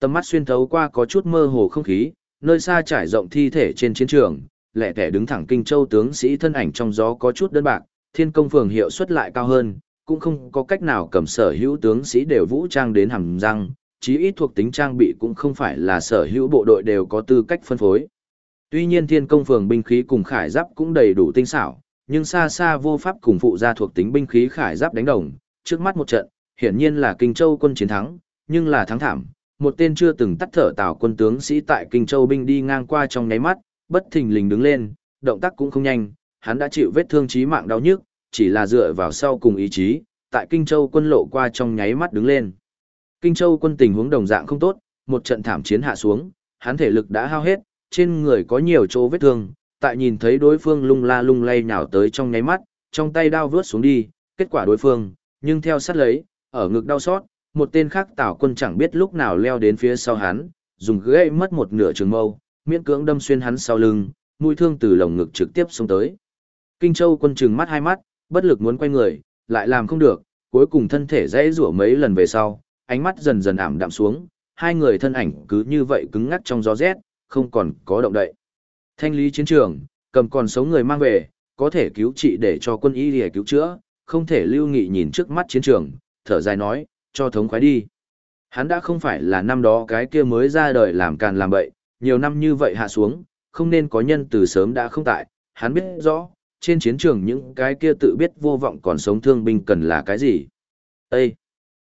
Tầm mắt xuyên thấu qua có chút mơ hồ không khí, nơi xa trải rộng thi thể trên chiến trường, lẻ tẻ đứng thẳng kinh châu tướng sĩ thân ảnh trong gió có chút đơn bạc, thiên công phường hiệu suất lại cao hơn, cũng không có cách nào cầm sở hữu tướng sĩ đều vũ trang đến hàm răng, chí ít thuộc tính trang bị cũng không phải là sở hữu bộ đội đều có tư cách phân phối. Tuy nhiên thiên công phường binh khí cùng khải giáp cũng đầy đủ tinh xảo, nhưng xa xa vô pháp cùng phụ gia thuộc tính binh khí khải giáp đánh đồng, trước mắt một trận, hiển nhiên là Kinh Châu quân chiến thắng, nhưng là thắng thảm, một tên chưa từng tắt thở tào quân tướng sĩ tại Kinh Châu binh đi ngang qua trong nháy mắt, bất thình lình đứng lên, động tác cũng không nhanh, hắn đã chịu vết thương chí mạng đau nhức, chỉ là dựa vào sau cùng ý chí, tại Kinh Châu quân lộ qua trong nháy mắt đứng lên. Kinh Châu quân tình huống đồng dạng không tốt, một trận thảm chiến hạ xuống, hắn thể lực đã hao hết, trên người có nhiều chỗ vết thương, tại nhìn thấy đối phương lung la lung lay nhào tới trong nháy mắt, trong tay đao vướt xuống đi, kết quả đối phương, nhưng theo sát lấy, ở ngực đau xót, một tên khác tảo quân chẳng biết lúc nào leo đến phía sau hắn, dùng gãy mất một nửa trường mâu, miễn cưỡng đâm xuyên hắn sau lưng, mũi thương từ lồng ngực trực tiếp xông tới. Kinh Châu quân trừng mắt hai mắt, bất lực muốn quay người, lại làm không được, cuối cùng thân thể dãy rủa mấy lần về sau, ánh mắt dần dần ảm đạm xuống, hai người thân ảnh cứ như vậy cứng ngắc trong gió rét, không còn có động đậy. Thanh lý chiến trường, cầm còn sống người mang về, có thể cứu trị để cho quân y để cứu chữa, không thể lưu nghị nhìn trước mắt chiến trường, thở dài nói, cho thống khoái đi. Hắn đã không phải là năm đó cái kia mới ra đời làm càn làm bậy, nhiều năm như vậy hạ xuống, không nên có nhân từ sớm đã không tại, hắn biết rõ, trên chiến trường những cái kia tự biết vô vọng còn sống thương binh cần là cái gì. Ê!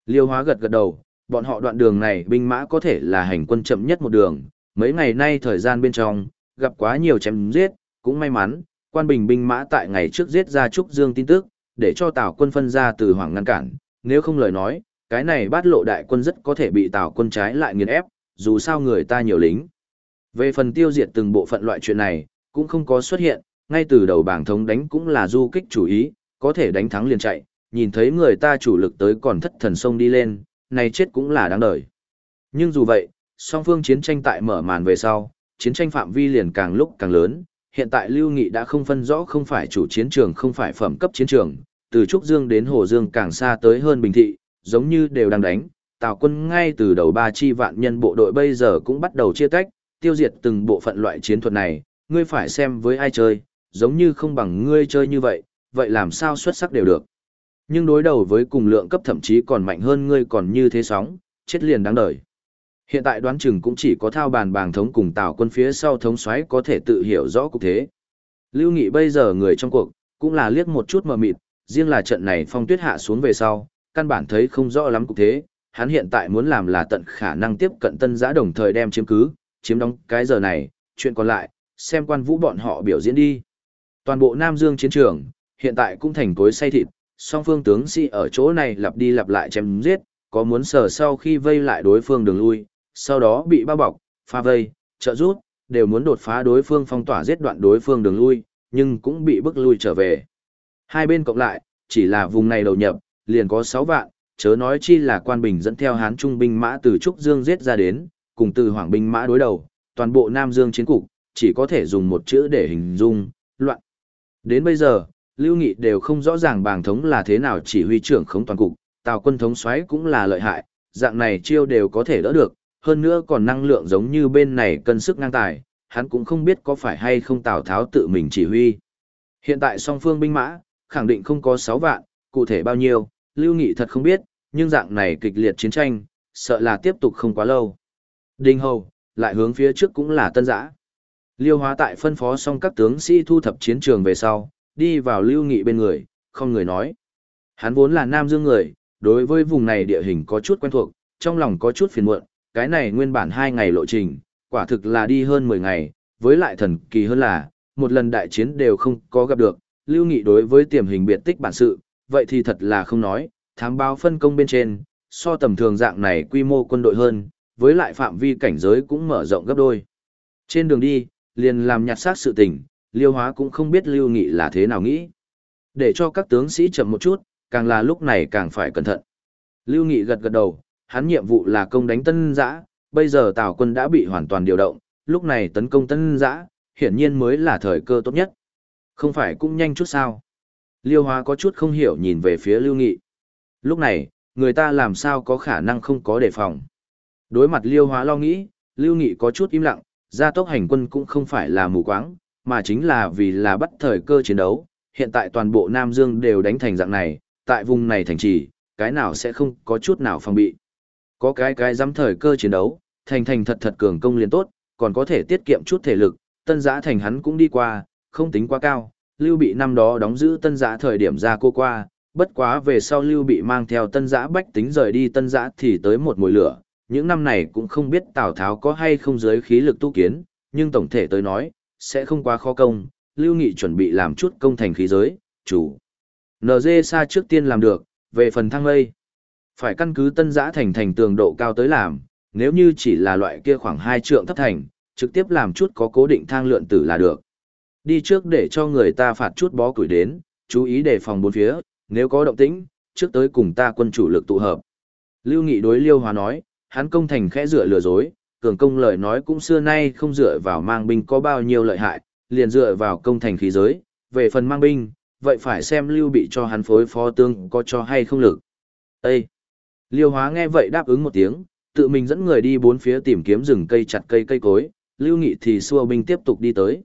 Liêu hóa gật gật đầu, bọn họ đoạn đường này binh mã có thể là hành quân chậm nhất một đường, mấy ngày nay thời gian bên trong, gặp quá nhiều chém giết, cũng may mắn, quan bình binh mã tại ngày trước giết ra Trúc Dương tin tức, để cho Tào quân phân ra từ hoàng ngăn cản, nếu không lời nói, cái này bát lộ đại quân rất có thể bị Tào quân trái lại nghiền ép, dù sao người ta nhiều lính. Về phần tiêu diệt từng bộ phận loại chuyện này, cũng không có xuất hiện, ngay từ đầu bảng thống đánh cũng là du kích chủ ý, có thể đánh thắng liền chạy, nhìn thấy người ta chủ lực tới còn thất thần sông đi lên, này chết cũng là đáng đời. Nhưng dù vậy, song phương chiến tranh tại mở màn về sau, chiến tranh phạm vi liền càng lúc càng lớn, hiện tại Lưu Nghị đã không phân rõ không phải chủ chiến trường không phải phẩm cấp chiến trường, từ Trúc Dương đến Hồ Dương càng xa tới hơn Bình Thị, giống như đều đang đánh, Tào quân ngay từ đầu ba chi vạn nhân bộ đội bây giờ cũng bắt đầu chia tách, tiêu diệt từng bộ phận loại chiến thuật này, ngươi phải xem với ai chơi, giống như không bằng ngươi chơi như vậy, vậy làm sao xuất sắc đều được. Nhưng đối đầu với cùng lượng cấp thậm chí còn mạnh hơn ngươi còn như thế sóng, chết liền đáng đời. Hiện tại đoán chừng cũng chỉ có thao bàn bàng thống cùng tào quân phía sau thống xoáy có thể tự hiểu rõ cục thế. Lưu Nghị bây giờ người trong cuộc, cũng là liếc một chút mờ mịt, riêng là trận này phong tuyết hạ xuống về sau, căn bản thấy không rõ lắm cục thế, hắn hiện tại muốn làm là tận khả năng tiếp cận tân giã đồng thời đem chiếm cứ, chiếm đóng cái giờ này, chuyện còn lại, xem quan vũ bọn họ biểu diễn đi. Toàn bộ Nam Dương chiến trường, hiện tại cũng thành cối say thịt, song phương tướng sĩ si ở chỗ này lặp đi lặp lại chém giết, có muốn sờ sau khi vây lại đối phương đường lui, sau đó bị bao bọc, pha vây, trợ rút, đều muốn đột phá đối phương phong tỏa giết đoạn đối phương đường lui, nhưng cũng bị bức lui trở về. Hai bên cộng lại, chỉ là vùng này đầu nhập, liền có 6 vạn, chớ nói chi là quan bình dẫn theo hán trung binh mã từ Trúc Dương giết ra đến, cùng từ hoàng binh mã đối đầu, toàn bộ Nam Dương chiến cục, chỉ có thể dùng một chữ để hình dung, loạn. Đến bây giờ, Lưu Nghị đều không rõ ràng bàng thống là thế nào chỉ huy trưởng khống toàn cục, Tào quân thống xoáy cũng là lợi hại, dạng này chiêu đều có thể đỡ được, hơn nữa còn năng lượng giống như bên này cân sức ngang tài, hắn cũng không biết có phải hay không Tào Tháo tự mình chỉ huy. Hiện tại song phương binh mã, khẳng định không có 6 vạn, cụ thể bao nhiêu, Lưu Nghị thật không biết, nhưng dạng này kịch liệt chiến tranh, sợ là tiếp tục không quá lâu. Đinh Hầu, lại hướng phía trước cũng là tân giã. Liêu hóa tại phân phó xong các tướng sĩ thu thập chiến trường về sau, đi vào Lưu Nghị bên người, không người nói. Hắn vốn là Nam Dương người, đối với vùng này địa hình có chút quen thuộc, trong lòng có chút phiền muộn, cái này nguyên bản hai ngày lộ trình, quả thực là đi hơn 10 ngày, với lại thần kỳ hơn là, một lần đại chiến đều không có gặp được, lưu nghị đối với tiềm hình biệt tích bản sự, vậy thì thật là không nói, thám báo phân công bên trên, so tầm thường dạng này quy mô quân đội hơn, với lại phạm vi cảnh giới cũng mở rộng gấp đôi. Trên đường đi, liền làm nhặt xác sự tình, liêu hóa cũng không biết lưu nghị là thế nào nghĩ. Để cho các tướng sĩ chậm một chút, càng là lúc này càng phải cẩn thận. Lưu Nghị gật gật đầu, hắn nhiệm vụ là công đánh tân giã, bây giờ Tào quân đã bị hoàn toàn điều động, lúc này tấn công tân giã, hiển nhiên mới là thời cơ tốt nhất. Không phải cũng nhanh chút sao? Liêu Hóa có chút không hiểu nhìn về phía Lưu Nghị. Lúc này, người ta làm sao có khả năng không có đề phòng. Đối mặt Liêu Hóa lo nghĩ, Lưu Nghị có chút im lặng, gia tốc hành quân cũng không phải là mù quáng, mà chính là vì là bắt thời cơ chiến đấu. Hiện tại toàn bộ Nam Dương đều đánh thành dạng này, tại vùng này thành trì, cái nào sẽ không có chút nào phòng bị. Có cái cái dám thời cơ chiến đấu, thành thành thật thật cường công liền tốt, còn có thể tiết kiệm chút thể lực, tân giã thành hắn cũng đi qua, không tính quá cao, lưu bị năm đó đóng giữ tân giã thời điểm ra cô qua, bất quá về sau lưu bị mang theo tân giã bách tính rời đi tân giã thì tới một mùi lửa, những năm này cũng không biết Tào Tháo có hay không giới khí lực tu kiến, nhưng tổng thể tới nói, sẽ không quá khó công, lưu nghị chuẩn bị làm chút công thành khí giới, chủ. NG xa trước tiên làm được, về phần thăng lây. Phải căn cứ tân giã thành thành tường độ cao tới làm, nếu như chỉ là loại kia khoảng 2 trượng thấp thành, trực tiếp làm chút có cố định thang lượn tử là được. Đi trước để cho người ta phạt chút bó củi đến, chú ý đề phòng bốn phía, nếu có động tĩnh, trước tới cùng ta quân chủ lực tụ hợp. Lưu Nghị đối Liêu Hóa nói, hắn công thành khẽ dựa lừa dối, cường công lời nói cũng xưa nay không dựa vào mang binh có bao nhiêu lợi hại, liền dựa vào công thành khí giới, về phần mang binh, vậy phải xem Lưu bị cho hắn phối phó tướng có cho hay không lực. Ê! Liêu hóa nghe vậy đáp ứng một tiếng, tự mình dẫn người đi bốn phía tìm kiếm rừng cây chặt cây cây cối, Lưu Nghị thì xua binh tiếp tục đi tới.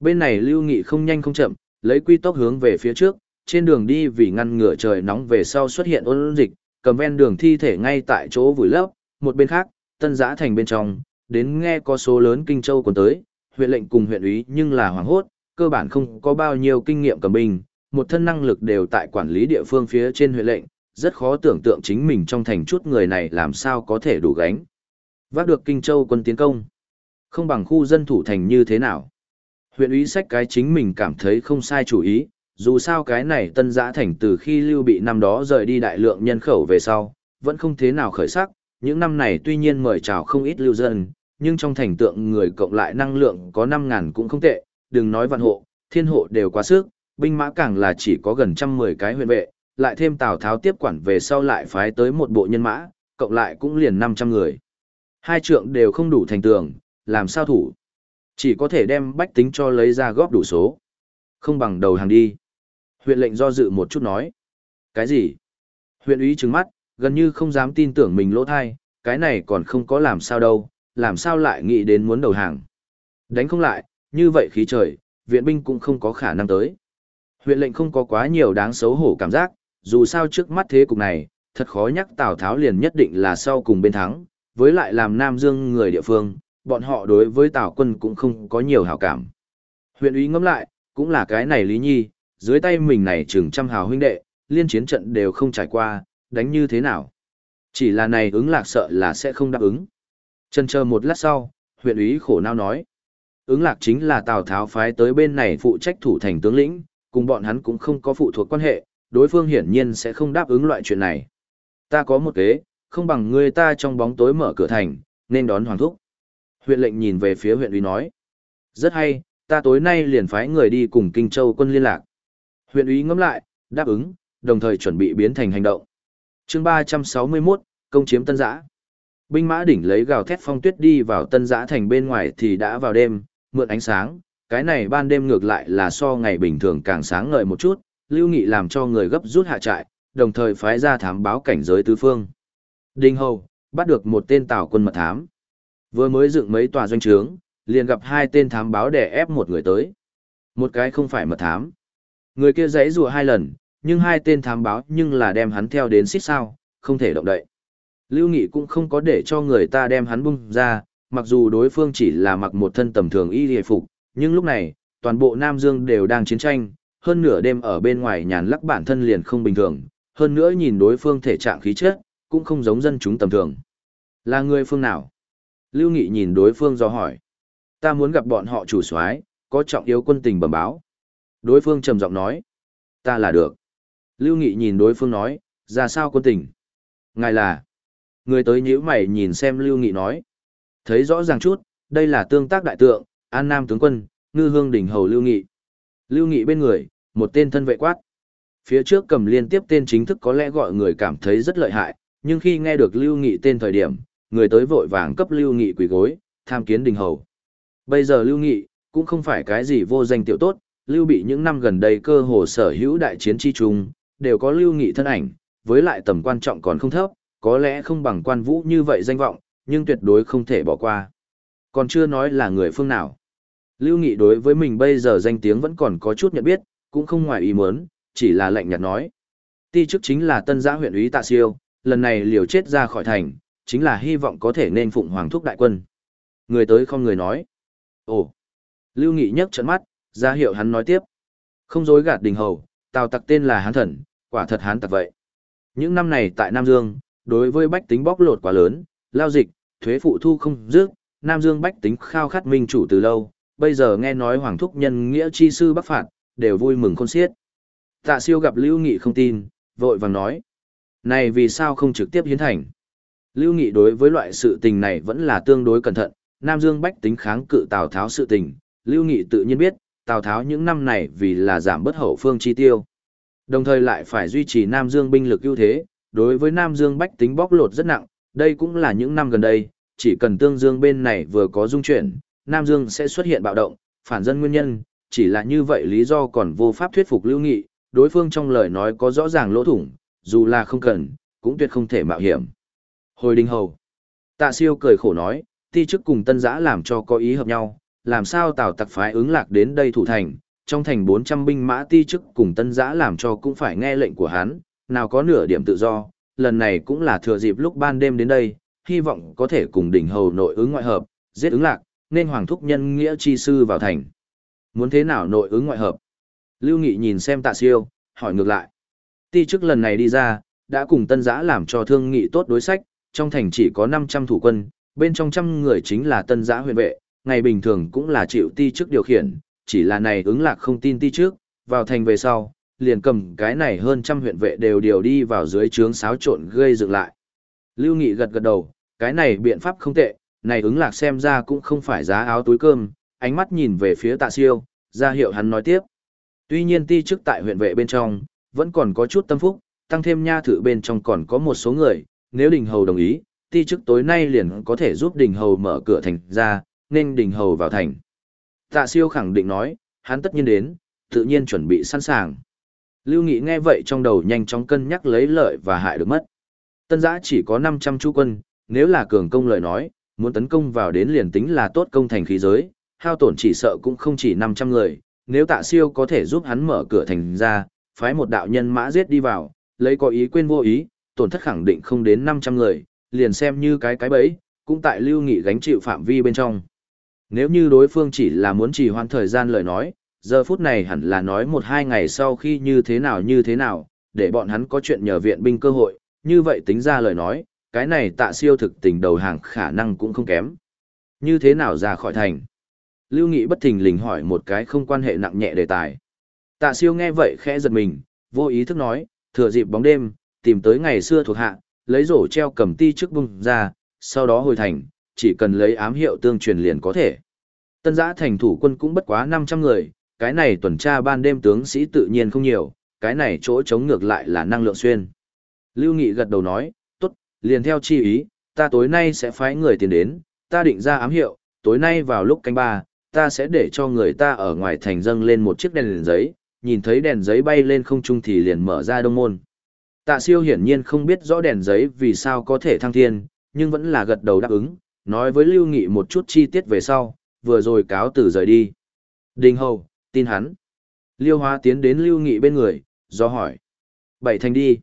Bên này Lưu Nghị không nhanh không chậm, lấy quy tốc hướng về phía trước, trên đường đi vì ngăn ngừa trời nóng về sau xuất hiện ôn dịch, cầm ven đường thi thể ngay tại chỗ vùi lấp, một bên khác, tân giã thành bên trong, đến nghe có số lớn kinh châu còn tới, huyện lệnh cùng huyện úy nhưng là hoảng hốt, cơ bản không có bao nhiêu kinh nghiệm cầm binh, một thân năng lực đều tại quản lý địa phương phía trên huyện lệnh, rất khó tưởng tượng chính mình trong thành chút người này làm sao có thể đủ gánh. Vác được Kinh Châu quân tiến công. Không bằng khu dân thủ thành như thế nào. Huyện úy sách cái chính mình cảm thấy không sai chủ ý, dù sao cái này tân giã thành từ khi lưu bị năm đó rời đi đại lượng nhân khẩu về sau, vẫn không thế nào khởi sắc, những năm này tuy nhiên mời chào không ít lưu dân, nhưng trong thành tượng người cộng lại năng lượng có 5.000 cũng không tệ, đừng nói vạn hộ, thiên hộ đều quá sức, binh mã càng là chỉ có gần trăm mười cái huyện vệ, lại thêm Tào Tháo tiếp quản về sau lại phái tới một bộ nhân mã, cộng lại cũng liền 500 người. Hai trượng đều không đủ thành tường, làm sao thủ? Chỉ có thể đem bách tính cho lấy ra góp đủ số. Không bằng đầu hàng đi. Huyện lệnh do dự một chút nói. Cái gì? Huyện úy trừng mắt, gần như không dám tin tưởng mình lỗ thai, cái này còn không có làm sao đâu, làm sao lại nghĩ đến muốn đầu hàng. Đánh không lại, như vậy khí trời, viện binh cũng không có khả năng tới. Huyện lệnh không có quá nhiều đáng xấu hổ cảm giác, dù sao trước mắt thế cục này, thật khó nhắc Tào Tháo liền nhất định là sau cùng bên thắng, với lại làm Nam Dương người địa phương, bọn họ đối với Tào quân cũng không có nhiều hảo cảm. Huyện úy ngẫm lại, cũng là cái này Lý Nhi, dưới tay mình này chừng trăm hào huynh đệ, liên chiến trận đều không trải qua, đánh như thế nào. Chỉ là này ứng lạc sợ là sẽ không đáp ứng. Chân chờ một lát sau, huyện úy khổ não nói. Ứng lạc chính là Tào Tháo phái tới bên này phụ trách thủ thành tướng lĩnh, cùng bọn hắn cũng không có phụ thuộc quan hệ, đối phương hiển nhiên sẽ không đáp ứng loại chuyện này. Ta có một kế, không bằng người ta trong bóng tối mở cửa thành, nên đón hoàng thúc. Huyện lệnh nhìn về phía huyện úy nói. Rất hay, ta tối nay liền phái người đi cùng Kinh Châu quân liên lạc. Huyện úy ngẫm lại, đáp ứng, đồng thời chuẩn bị biến thành hành động chương 361, công chiếm tân giã. Binh mã đỉnh lấy gào thét phong tuyết đi vào tân giã thành bên ngoài thì đã vào đêm, mượn ánh sáng, cái này ban đêm ngược lại là so ngày bình thường càng sáng ngời một chút, Lưu Nghị làm cho người gấp rút hạ trại, đồng thời phái ra thám báo cảnh giới tứ phương. Đinh Hầu, bắt được một tên tàu quân mật thám. Vừa mới dựng mấy tòa doanh trướng, liền gặp hai tên thám báo đè ép một người tới. Một cái không phải mật thám. Người kia giãy rùa hai lần, nhưng hai tên thám báo nhưng là đem hắn theo đến xích sao, không thể động đậy. Lưu Nghị cũng không có để cho người ta đem hắn bung ra, mặc dù đối phương chỉ là mặc một thân tầm thường y hề phục, nhưng lúc này, toàn bộ Nam Dương đều đang chiến tranh, hơn nửa đêm ở bên ngoài nhàn lắc bản thân liền không bình thường, hơn nữa nhìn đối phương thể trạng khí chất, cũng không giống dân chúng tầm thường. Là người phương nào? Lưu Nghị nhìn đối phương do hỏi. Ta muốn gặp bọn họ chủ soái, có trọng yếu quân tình bẩm báo. Đối phương trầm giọng nói. Ta là được. Lưu Nghị nhìn đối phương nói, ra sao quân tình? Ngài là. Người tới nhíu mày nhìn xem Lưu Nghị nói. Thấy rõ ràng chút, đây là tương tác đại tượng, An Nam tướng quân, ngư hương đỉnh hầu Lưu Nghị. Lưu Nghị bên người, một tên thân vệ quát. Phía trước cầm liên tiếp tên chính thức có lẽ gọi người cảm thấy rất lợi hại, nhưng khi nghe được Lưu Nghị tên thời điểm, người tới vội vàng cấp Lưu Nghị quỳ gối, tham kiến đình hầu. Bây giờ Lưu Nghị, cũng không phải cái gì vô danh tiểu tốt, Lưu bị những năm gần đây cơ hồ sở hữu đại chiến chi trung, đều có Lưu Nghị thân ảnh, với lại tầm quan trọng còn không thấp, có lẽ không bằng quan vũ như vậy danh vọng, nhưng tuyệt đối không thể bỏ qua. Còn chưa nói là người phương nào. Lưu Nghị đối với mình bây giờ danh tiếng vẫn còn có chút nhận biết, cũng không ngoài ý muốn, chỉ là lệnh nhạt nói. Ti chức chính là tân giã huyện úy tạ siêu, lần này liều chết ra khỏi thành, chính là hy vọng có thể nên phụng hoàng thúc đại quân. Người tới không người nói. Ồ! Lưu Nghị nhấc trận mắt, ra hiệu hắn nói tiếp. Không dối gạt đình hầu, tào tặc tên là hán thần, quả thật hán tặc vậy. Những năm này tại Nam Dương, đối với bách tính bóc lột quá lớn, lao dịch, thuế phụ thu không dứt, Nam Dương bách tính khao khát minh chủ từ lâu, bây giờ nghe nói hoàng thúc nhân nghĩa chi sư bắc phạt, đều vui mừng khôn xiết. Tạ siêu gặp Lưu Nghị không tin, vội vàng nói. Này vì sao không trực tiếp hiến thành? Lưu Nghị đối với loại sự tình này vẫn là tương đối cẩn thận, Nam Dương bách tính kháng cự Tào Tháo sự tình, Lưu Nghị tự nhiên biết, Tào Tháo những năm này vì là giảm bất hậu phương chi tiêu. Đồng thời lại phải duy trì Nam Dương binh lực ưu thế, đối với Nam Dương bách tính bóc lột rất nặng, đây cũng là những năm gần đây, chỉ cần Tương Dương bên này vừa có dung chuyển, Nam Dương sẽ xuất hiện bạo động, phản dân nguyên nhân, chỉ là như vậy lý do còn vô pháp thuyết phục Lưu Nghị, đối phương trong lời nói có rõ ràng lỗ thủng, dù là không cần, cũng tuyệt không thể mạo hiểm. Hồi Đinh hầu. Tạ siêu cười khổ nói, ti chức cùng tân giã làm cho có ý hợp nhau, làm sao tào tặc phái ứng lạc đến đây thủ thành, trong thành 400 binh mã ti chức cùng tân giã làm cho cũng phải nghe lệnh của hắn, nào có nửa điểm tự do, lần này cũng là thừa dịp lúc ban đêm đến đây, hy vọng có thể cùng đỉnh hầu nội ứng ngoại hợp, giết ứng lạc, nên hoàng thúc nhân nghĩa chi sư vào thành. Muốn thế nào nội ứng ngoại hợp? Lưu Nghị nhìn xem tạ siêu, hỏi ngược lại. Ti chức lần này đi ra, đã cùng tân giã làm cho thương nghị tốt đối sách, trong thành chỉ có 500 thủ quân, bên trong trăm người chính là tân giã huyện vệ, ngày bình thường cũng là chịu ti chức điều khiển, chỉ là này ứng lạc không tin ti trước, vào thành về sau, liền cầm cái này hơn trăm huyện vệ đều điều đi vào dưới trướng xáo trộn gây dựng lại. Lưu Nghị gật gật đầu, cái này biện pháp không tệ, này ứng lạc xem ra cũng không phải giá áo túi cơm, ánh mắt nhìn về phía tạ siêu, ra hiệu hắn nói tiếp. Tuy nhiên ti trước tại huyện vệ bên trong, vẫn còn có chút tâm phúc, tăng thêm nha thử bên trong còn có một số người, nếu đình hầu đồng ý, ti trước tối nay liền có thể giúp đình hầu mở cửa thành ra, nên đình hầu vào thành. Tạ siêu khẳng định nói, hắn tất nhiên đến, tự nhiên chuẩn bị sẵn sàng. Lưu Nghị nghe vậy trong đầu nhanh chóng cân nhắc lấy lợi và hại được mất. Tân giã chỉ có 500 chú quân, nếu là cường công lời nói, muốn tấn công vào đến liền tính là tốt công thành khí giới, hao tổn chỉ sợ cũng không chỉ 500 người, nếu tạ siêu có thể giúp hắn mở cửa thành ra, phái một đạo nhân mã giết đi vào, lấy có ý quên vô ý, tổn thất khẳng định không đến 500 người, liền xem như cái cái bẫy, cũng tại lưu nghị gánh chịu phạm vi bên trong. Nếu như đối phương chỉ là muốn trì hoãn thời gian lời nói, giờ phút này hẳn là nói một hai ngày sau khi như thế nào như thế nào, để bọn hắn có chuyện nhờ viện binh cơ hội, như vậy tính ra lời nói, cái này tạ siêu thực tình đầu hàng khả năng cũng không kém. Như thế nào ra khỏi thành? Lưu Nghị bất thình lình hỏi một cái không quan hệ nặng nhẹ đề tài. Tạ siêu nghe vậy khẽ giật mình, vô ý thức nói, thừa dịp bóng đêm, tìm tới ngày xưa thuộc hạ, lấy rổ treo cầm ti trước bung ra, sau đó hồi thành, chỉ cần lấy ám hiệu tương truyền liền có thể. Tân giã thành thủ quân cũng bất quá 500 người, cái này tuần tra ban đêm tướng sĩ tự nhiên không nhiều, cái này chỗ chống ngược lại là năng lượng xuyên. Lưu Nghị gật đầu nói, tốt, liền theo chi ý, ta tối nay sẽ phái người tiền đến, ta định ra ám hiệu, tối nay vào lúc canh ba, ta sẽ để cho người ta ở ngoài thành dâng lên một chiếc đèn, đèn giấy, nhìn thấy đèn giấy bay lên không trung thì liền mở ra đông môn. Tạ siêu hiển nhiên không biết rõ đèn giấy vì sao có thể thăng thiên, nhưng vẫn là gật đầu đáp ứng, nói với Lưu Nghị một chút chi tiết về sau, vừa rồi cáo từ rời đi. Đình hầu, tin hắn. Liêu hóa tiến đến Lưu Nghị bên người, do hỏi. Bảy thành đi.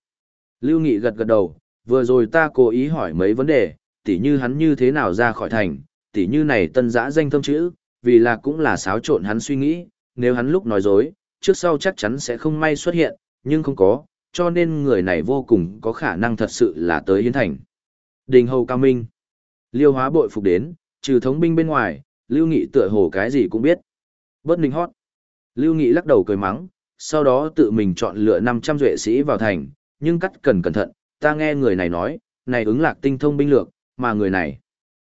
Lưu Nghị gật gật đầu, vừa rồi ta cố ý hỏi mấy vấn đề, tỉ như hắn như thế nào ra khỏi thành, tỉ như này tân giã danh thâm chữ, vì là cũng là xáo trộn hắn suy nghĩ, nếu hắn lúc nói dối, trước sau chắc chắn sẽ không may xuất hiện, nhưng không có, cho nên người này vô cùng có khả năng thật sự là tới hiến thành. Đình hầu cao minh. Liêu hóa bội phục đến, trừ thống binh bên ngoài, Lưu Nghị tựa hồ cái gì cũng biết. Bớt ninh hót. Lưu Nghị lắc đầu cười mắng, sau đó tự mình chọn lựa 500 duệ sĩ vào thành, nhưng cắt cần cẩn thận, ta nghe người này nói, này ứng lạc tinh thông binh lược, mà người này.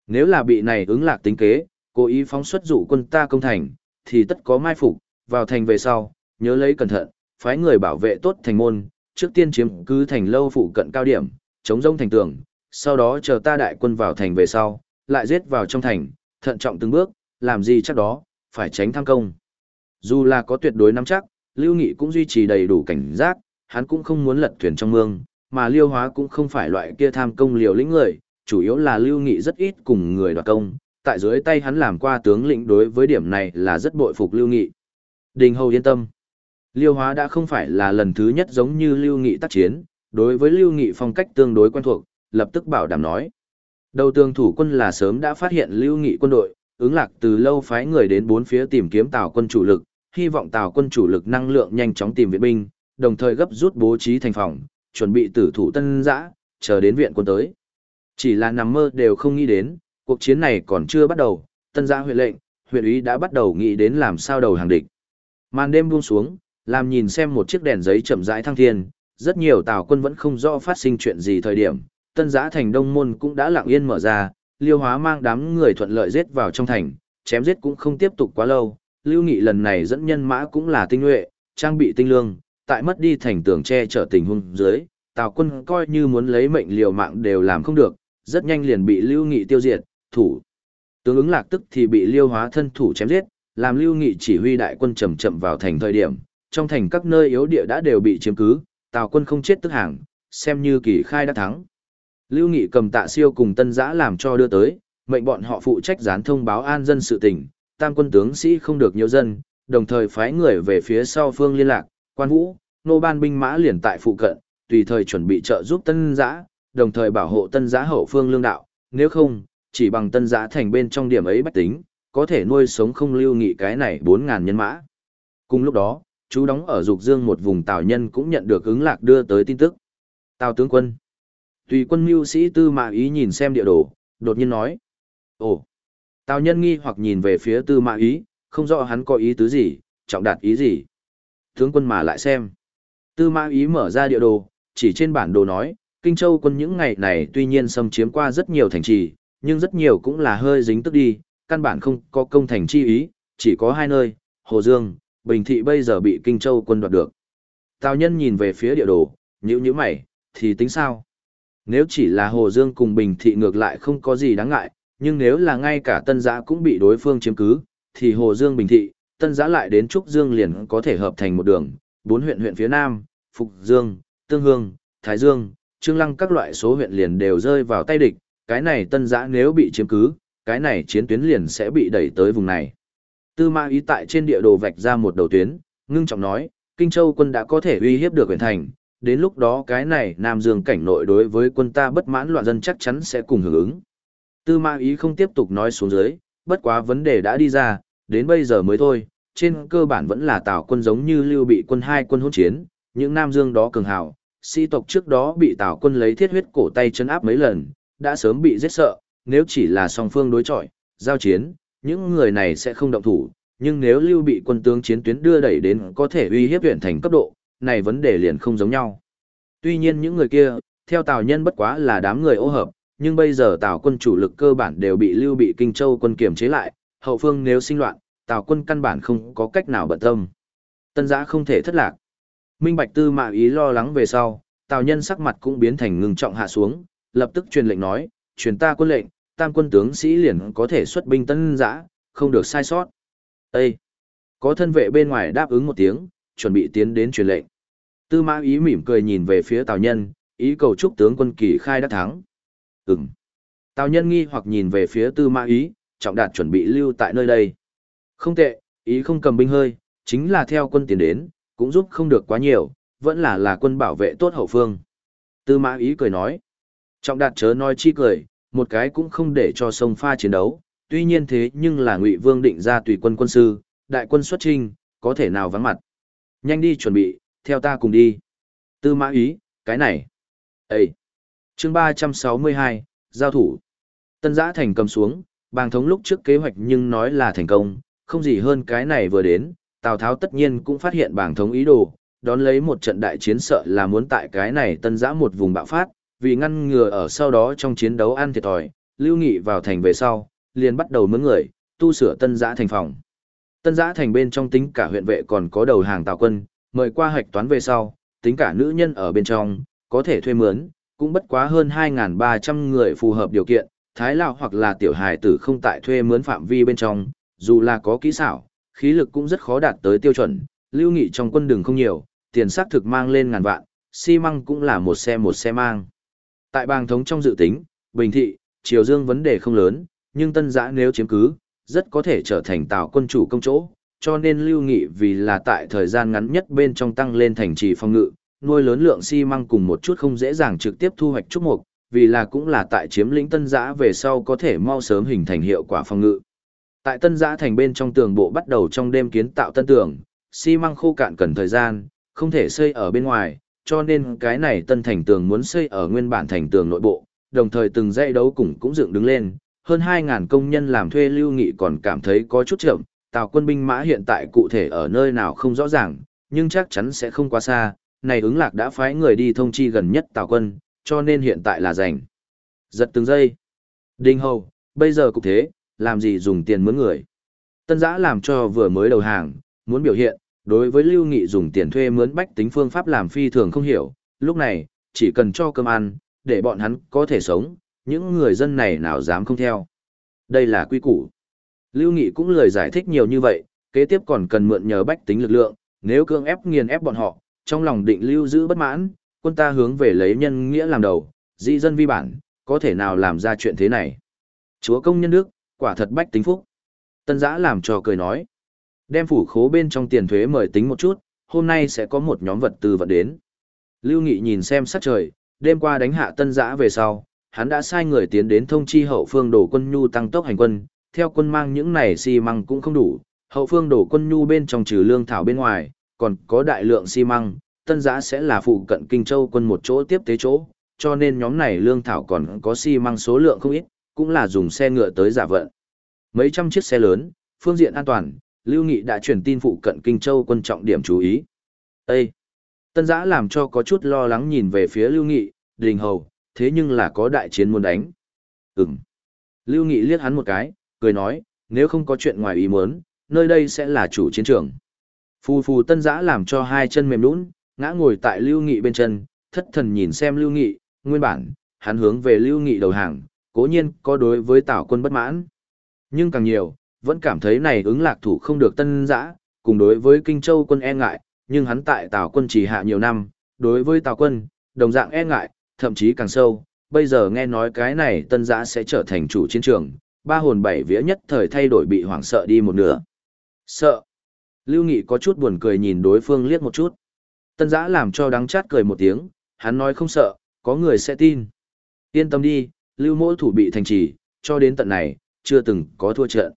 Nếu là bị này ứng lạc tính kế, cố ý phóng xuất dụ quân ta công thành, thì tất có mai phục, vào thành về sau, nhớ lấy cẩn thận, phái người bảo vệ tốt thành môn, trước tiên chiếm cứ thành lâu phụ cận cao điểm, chống rông thành tường, sau đó chờ ta đại quân vào thành về sau, lại giết vào trong thành, thận trọng từng bước, làm gì chắc đó, phải tránh tham công. Dù là có tuyệt đối nắm chắc, Lưu Nghị cũng duy trì đầy đủ cảnh giác, hắn cũng không muốn lật thuyền trong mương, mà Liêu Hóa cũng không phải loại kia tham công liều lĩnh người, chủ yếu là Lưu Nghị rất ít cùng người đoạt công, tại dưới tay hắn làm qua tướng lĩnh đối với điểm này là rất bội phục Lưu Nghị. Đình Hầu yên tâm. Liêu Hóa đã không phải là lần thứ nhất giống như Lưu Nghị tác chiến, đối với Lưu Nghị phong cách tương đối quen thuộc, lập tức bảo đảm nói. Đầu tường thủ quân là sớm đã phát hiện Lưu Nghị quân đội, ứng lạc từ lâu phái người đến bốn phía tìm kiếm tàu quân chủ lực, hy vọng tàu quân chủ lực năng lượng nhanh chóng tìm viện binh, đồng thời gấp rút bố trí thành phòng, chuẩn bị tử thủ tân giã, chờ đến viện quân tới. Chỉ là nằm mơ đều không nghĩ đến, cuộc chiến này còn chưa bắt đầu, tân giã huyện lệnh, huyện ủy đã bắt đầu nghĩ đến làm sao đầu hàng địch. Màn đêm buông xuống, làm nhìn xem một chiếc đèn giấy chậm rãi thăng thiên, rất nhiều tàu quân vẫn không rõ phát sinh chuyện gì thời điểm, tân giã thành đông môn cũng đã lặng yên mở ra, liêu hóa mang đám người thuận lợi giết vào trong thành, chém giết cũng không tiếp tục quá lâu, lưu nghị lần này dẫn nhân mã cũng là tinh nhuệ, trang bị tinh lương, tại mất đi thành tường che chở tình huống dưới, tào quân coi như muốn lấy mệnh liều mạng đều làm không được, rất nhanh liền bị lưu nghị tiêu diệt, thủ. Tướng ứng lạc tức thì bị liêu hóa thân thủ chém giết, làm lưu nghị chỉ huy đại quân chậm chậm vào thành thời điểm, trong thành các nơi yếu địa đã đều bị chiếm cứ, tào quân không chết tức hàng, xem như kỳ khai đã thắng. Lưu Nghị cầm tạ siêu cùng tân giã làm cho đưa tới, mệnh bọn họ phụ trách gián thông báo an dân sự tình, tam quân tướng sĩ không được nhiều dân, đồng thời phái người về phía sau phương liên lạc, quan vũ, nô ban binh mã liền tại phụ cận, tùy thời chuẩn bị trợ giúp tân giã, đồng thời bảo hộ tân giã hậu phương lương đạo, nếu không, chỉ bằng tân giã thành bên trong điểm ấy bách tính, có thể nuôi sống không lưu nghị cái này 4.000 nhân mã. Cùng lúc đó, chú đóng ở Dục Dương một vùng Tào Nhân cũng nhận được ứng lạc đưa tới tin tức. Tào tướng quân. Tùy quân mưu sĩ tư mã ý nhìn xem địa đồ, đột nhiên nói. Ồ. Tào Nhân nghi hoặc nhìn về phía tư mã ý, không rõ hắn có ý tứ gì, trọng đạt ý gì. Tướng quân mà lại xem. Tư mã ý mở ra địa đồ, chỉ trên bản đồ nói, Kinh Châu quân những ngày này tuy nhiên xâm chiếm qua rất nhiều thành trì, nhưng rất nhiều cũng là hơi dính tức đi, căn bản không có công thành chi ý, chỉ có hai nơi, Hồ Dương, Bình Thị bây giờ bị Kinh Châu quân đoạt được. Tào nhân nhìn về phía địa đồ, nhữ nhữ mày, thì tính sao? Nếu chỉ là Hồ Dương cùng Bình Thị ngược lại không có gì đáng ngại, nhưng nếu là ngay cả Tân Giã cũng bị đối phương chiếm cứ, thì Hồ Dương Bình Thị, Tân Giã lại đến Trúc Dương liền có thể hợp thành một đường, bốn huyện huyện phía Nam, Phục Dương, Tương Hương, Thái Dương, Trương Lăng các loại số huyện liền đều rơi vào tay địch, cái này Tân Giã nếu bị chiếm cứ, cái này chiến tuyến liền sẽ bị đẩy tới vùng này. Tư ma ý tại trên địa đồ vạch ra một đầu tuyến, ngưng trọng nói, Kinh Châu quân đã có thể uy hiếp được huyện thành, đến lúc đó cái này Nam Dương cảnh nội đối với quân ta bất mãn loạn dân chắc chắn sẽ cùng hưởng ứng. Tư Ma ý không tiếp tục nói xuống dưới, bất quá vấn đề đã đi ra, đến bây giờ mới thôi, trên cơ bản vẫn là Tào quân giống như lưu bị quân hai quân hỗn chiến, những Nam Dương đó cường hào, sĩ tộc trước đó bị Tào quân lấy thiết huyết cổ tay chấn áp mấy lần, đã sớm bị giết sợ, nếu chỉ là song phương đối chọi, giao chiến, những người này sẽ không động thủ, nhưng nếu lưu bị quân tướng chiến tuyến đưa đẩy đến có thể uy hiếp huyện thành cấp độ, này vấn đề liền không giống nhau. Tuy nhiên những người kia, theo Tào nhân bất quá là đám người ô hợp, nhưng bây giờ Tào quân chủ lực cơ bản đều bị lưu bị Kinh Châu quân kiểm chế lại, hậu phương nếu sinh loạn, Tào quân căn bản không có cách nào bận tâm. Tân giã không thể thất lạc. Minh Bạch Tư mạ ý lo lắng về sau, Tào nhân sắc mặt cũng biến thành ngưng trọng hạ xuống, lập tức truyền lệnh nói, truyền ta quân lệnh, tam quân tướng sĩ liền có thể xuất binh tân giã, không được sai sót. Ê! Có thân vệ bên ngoài đáp ứng một tiếng, chuẩn bị tiến đến truyền lệnh. Tư mã ý mỉm cười nhìn về phía Tào Nhân, ý cầu chúc tướng quân kỳ khai đã thắng. Ừm. Tào Nhân nghi hoặc nhìn về phía tư mã ý, trọng đạt chuẩn bị lưu tại nơi đây. Không tệ, ý không cầm binh hơi, chính là theo quân tiến đến, cũng giúp không được quá nhiều, vẫn là là quân bảo vệ tốt hậu phương. Tư mã ý cười nói. Trọng đạt chớ nói chi cười, một cái cũng không để cho sông pha chiến đấu, tuy nhiên thế nhưng là ngụy vương định ra tùy quân quân sư, đại quân xuất trinh, có thể nào vắng mặt. Nhanh đi chuẩn bị, theo ta cùng đi. Tư mã ý, cái này. Ê! chương 362, giao thủ. Tân giã thành cầm xuống, bàng thống lúc trước kế hoạch nhưng nói là thành công, không gì hơn cái này vừa đến, Tào Tháo tất nhiên cũng phát hiện bàng thống ý đồ, đón lấy một trận đại chiến sợ là muốn tại cái này tân giã một vùng bạo phát, vì ngăn ngừa ở sau đó trong chiến đấu ăn thiệt thòi, lưu nghị vào thành về sau, liền bắt đầu mướn người, tu sửa tân giã thành phòng. Tân giã thành bên trong tính cả huyện vệ còn có đầu hàng tào quân, mời qua hạch toán về sau, tính cả nữ nhân ở bên trong, có thể thuê mướn, cũng bất quá hơn 2.300 người phù hợp điều kiện, thái lão hoặc là tiểu hài tử không tại thuê mướn phạm vi bên trong, dù là có kỹ xảo, khí lực cũng rất khó đạt tới tiêu chuẩn, lưu nghị trong quân đường không nhiều, tiền xác thực mang lên ngàn vạn, xi măng cũng là một xe một xe mang. Tại bang thống trong dự tính, Bình Thị, Triều Dương vấn đề không lớn, nhưng tân giã nếu chiếm cứ, rất có thể trở thành tào quân chủ công chỗ, cho nên lưu nghị vì là tại thời gian ngắn nhất bên trong tăng lên thành trì phong ngự, nuôi lớn lượng xi măng cùng một chút không dễ dàng trực tiếp thu hoạch trúc mục, vì là cũng là tại chiếm lĩnh tân giã về sau có thể mau sớm hình thành hiệu quả phong ngự. Tại tân giã thành bên trong tường bộ bắt đầu trong đêm kiến tạo tân tường, xi măng khô cạn cần thời gian, không thể xây ở bên ngoài, cho nên cái này tân thành tường muốn xây ở nguyên bản thành tường nội bộ, đồng thời từng dãy đấu cùng cũng dựng đứng lên, hơn 2.000 công nhân làm thuê lưu nghị còn cảm thấy có chút chậm, tàu quân binh mã hiện tại cụ thể ở nơi nào không rõ ràng, nhưng chắc chắn sẽ không quá xa, này ứng lạc đã phái người đi thông chi gần nhất tàu quân, cho nên hiện tại là rảnh. Giật từng giây. Đinh hầu, bây giờ cục thế, làm gì dùng tiền mướn người. Tân giã làm cho vừa mới đầu hàng, muốn biểu hiện, đối với Lưu Nghị dùng tiền thuê mướn bách tính phương pháp làm phi thường không hiểu, lúc này, chỉ cần cho cơm ăn, để bọn hắn có thể sống, những người dân này nào dám không theo. Đây là quy củ. Lưu Nghị cũng lời giải thích nhiều như vậy, kế tiếp còn cần mượn nhờ bách tính lực lượng, nếu cương ép nghiền ép bọn họ, trong lòng định lưu giữ bất mãn, quân ta hướng về lấy nhân nghĩa làm đầu, dị dân vi bản, có thể nào làm ra chuyện thế này. Chúa công nhân đức, quả thật bách tính phúc. Tân giã làm trò cười nói. Đem phủ khố bên trong tiền thuế mời tính một chút, hôm nay sẽ có một nhóm vật tư vận đến. Lưu Nghị nhìn xem sắc trời, đêm qua đánh hạ tân giã về sau, hắn đã sai người tiến đến thông chi hậu phương đổ quân nhu tăng tốc hành quân, theo quân mang những này xi măng cũng không đủ, hậu phương đổ quân nhu bên trong trừ lương thảo bên ngoài, còn có đại lượng xi măng, tân giã sẽ là phụ cận kinh châu quân một chỗ tiếp tế chỗ, cho nên nhóm này lương thảo còn có xi măng số lượng không ít, cũng là dùng xe ngựa tới giả vận. Mấy trăm chiếc xe lớn, phương diện an toàn, Lưu Nghị đã truyền tin phụ cận Kinh Châu quân trọng điểm chú ý. Ê! Tân giã làm cho có chút lo lắng nhìn về phía Lưu Nghị, đình hầu, thế nhưng là có đại chiến muốn đánh. Ừm. Lưu Nghị liếc hắn một cái, cười nói, nếu không có chuyện ngoài ý muốn, nơi đây sẽ là chủ chiến trường. Phù phù tân giã làm cho hai chân mềm nũng, ngã ngồi tại Lưu Nghị bên chân, thất thần nhìn xem Lưu Nghị, nguyên bản, hắn hướng về Lưu Nghị đầu hàng, cố nhiên có đối với tảo quân bất mãn. Nhưng càng nhiều, vẫn cảm thấy này ứng lạc thủ không được tân giã, cùng đối với Kinh Châu quân e ngại, nhưng hắn tại Tào quân chỉ hạ nhiều năm, đối với Tào quân, đồng dạng e ngại, thậm chí càng sâu, bây giờ nghe nói cái này tân giã sẽ trở thành chủ chiến trường, ba hồn bảy vía nhất thời thay đổi bị hoảng sợ đi một nửa. Sợ. Lưu Nghị có chút buồn cười nhìn đối phương liếc một chút. Tân giã làm cho đắng chát cười một tiếng, hắn nói không sợ, có người sẽ tin. Yên tâm đi, Lưu mỗi thủ bị thành trì, cho đến tận này, chưa từng có thua trận.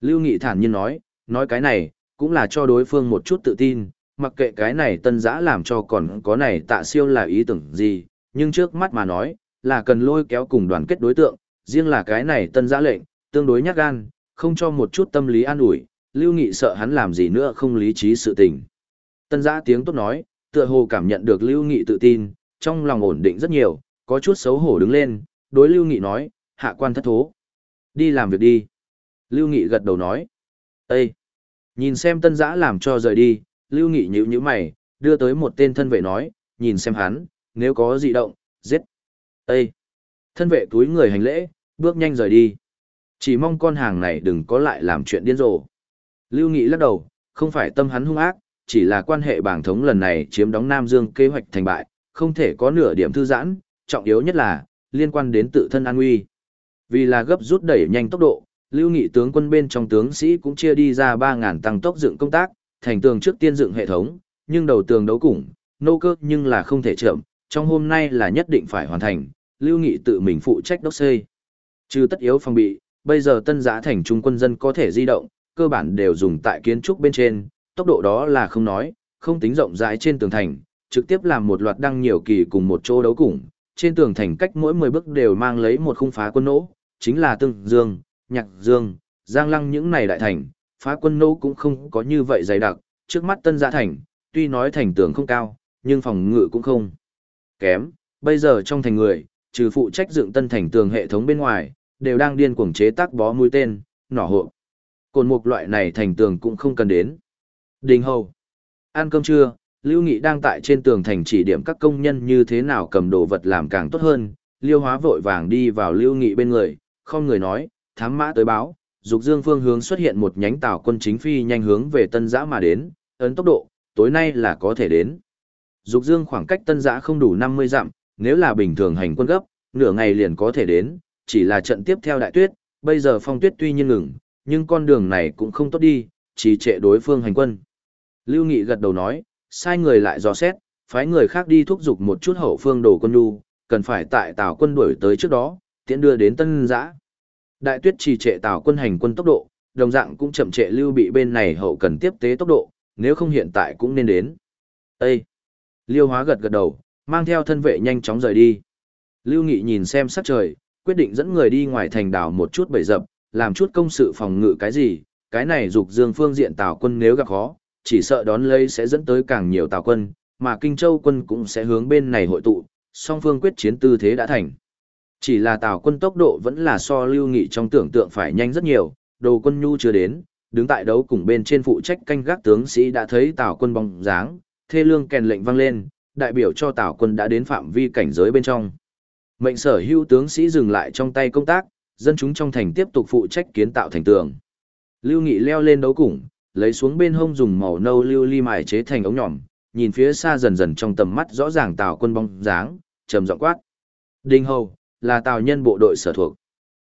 Lưu Nghị thản nhiên nói, nói cái này, cũng là cho đối phương một chút tự tin, mặc kệ cái này tân giã làm cho còn có này tạ siêu là ý tưởng gì, nhưng trước mắt mà nói, là cần lôi kéo cùng đoàn kết đối tượng, riêng là cái này tân giã lệnh, tương đối nhát gan, không cho một chút tâm lý an ủi, Lưu Nghị sợ hắn làm gì nữa không lý trí sự tình. Tân giã tiếng tốt nói, tựa hồ cảm nhận được Lưu Nghị tự tin, trong lòng ổn định rất nhiều, có chút xấu hổ đứng lên, đối Lưu Nghị nói, hạ quan thất thố. Đi làm việc đi. Lưu Nghị gật đầu nói. Ê! Nhìn xem tân giã làm cho rời đi, Lưu Nghị nhữ như mày, đưa tới một tên thân vệ nói, nhìn xem hắn, nếu có dị động, giết. Ê! Thân vệ túi người hành lễ, bước nhanh rời đi. Chỉ mong con hàng này đừng có lại làm chuyện điên rồ. Lưu Nghị lắc đầu, không phải tâm hắn hung ác, chỉ là quan hệ bảng thống lần này chiếm đóng Nam Dương kế hoạch thành bại, không thể có nửa điểm thư giãn, trọng yếu nhất là, liên quan đến tự thân an nguy. Vì là gấp rút đẩy nhanh tốc độ, Lưu Nghị tướng quân bên trong tướng sĩ cũng chia đi ra 3.000 tăng tốc dựng công tác, thành tường trước tiên dựng hệ thống, nhưng đầu tường đấu củng, nô cơ nhưng là không thể chậm, trong hôm nay là nhất định phải hoàn thành, Lưu Nghị tự mình phụ trách đốc xây. Trừ tất yếu phòng bị, bây giờ tân giã thành trung quân dân có thể di động, cơ bản đều dùng tại kiến trúc bên trên, tốc độ đó là không nói, không tính rộng rãi trên tường thành, trực tiếp làm một loạt đăng nhiều kỳ cùng một chỗ đấu cùng, trên tường thành cách mỗi 10 bước đều mang lấy một khung phá quân nỗ, chính là Tương Dương, Nhạc Dương, Giang Lăng những này đại thành, phá quân nỗ cũng không có như vậy dày đặc, trước mắt tân giã thành, tuy nói thành tường không cao, nhưng phòng ngự cũng không kém, bây giờ trong thành người, trừ phụ trách dựng tân thành tường hệ thống bên ngoài, đều đang điên cuồng chế tác bó mũi tên, nỏ hộ. Cồn mục loại này thành tường cũng không cần đến. Đình hầu. Ăn cơm trưa, Lưu Nghị đang tại trên tường thành chỉ điểm các công nhân như thế nào cầm đồ vật làm càng tốt hơn. Liêu hóa vội vàng đi vào Lưu Nghị bên người, không người nói, thám mã tới báo, dục dương phương hướng xuất hiện một nhánh tàu quân chính phi nhanh hướng về tân giã mà đến, ấn tốc độ, tối nay là có thể đến. Dục dương khoảng cách tân giã không đủ 50 dặm, nếu là bình thường hành quân gấp, nửa ngày liền có thể đến, chỉ là trận tiếp theo đại tuyết, bây giờ phong tuyết tuy nhiên ngừng, nhưng con đường này cũng không tốt đi, chỉ trệ đối phương hành quân. Lưu Nghị gật đầu nói, sai người lại dò xét, phái người khác đi thúc giục một chút hậu phương đồ quân nhu, cần phải tại tàu quân đuổi tới trước đó, tiện đưa đến tân giã. Đại tuyết trì trệ tàu quân hành quân tốc độ, đồng dạng cũng chậm trệ lưu bị bên này hậu cần tiếp tế tốc độ, nếu không hiện tại cũng nên đến. Ê! Liêu hóa gật gật đầu, mang theo thân vệ nhanh chóng rời đi. Lưu Nghị nhìn xem sắc trời, quyết định dẫn người đi ngoài thành đảo một chút bầy dập, làm chút công sự phòng ngự cái gì, cái này dục dương phương diện tào quân nếu gặp khó, chỉ sợ đón lấy sẽ dẫn tới càng nhiều tào quân, mà Kinh Châu quân cũng sẽ hướng bên này hội tụ, song phương quyết chiến tư thế đã thành. Chỉ là tào quân tốc độ vẫn là so lưu nghị trong tưởng tượng phải nhanh rất nhiều, đồ quân nhu chưa đến, đứng tại đấu cùng bên trên phụ trách canh gác tướng sĩ đã thấy tào quân bóng dáng, thê lương kèn lệnh vang lên, đại biểu cho tào quân đã đến phạm vi cảnh giới bên trong. Mệnh sở hữu tướng sĩ dừng lại trong tay công tác, dân chúng trong thành tiếp tục phụ trách kiến tạo thành tường. Lưu Nghị leo lên đấu củng, lấy xuống bên hông dùng màu nâu lưu ly mài chế thành ống nhỏm, nhìn phía xa dần dần trong tầm mắt rõ ràng tào quân bóng dáng, trầm giọng quát. Đinh Hầu, là tào nhân bộ đội sở thuộc.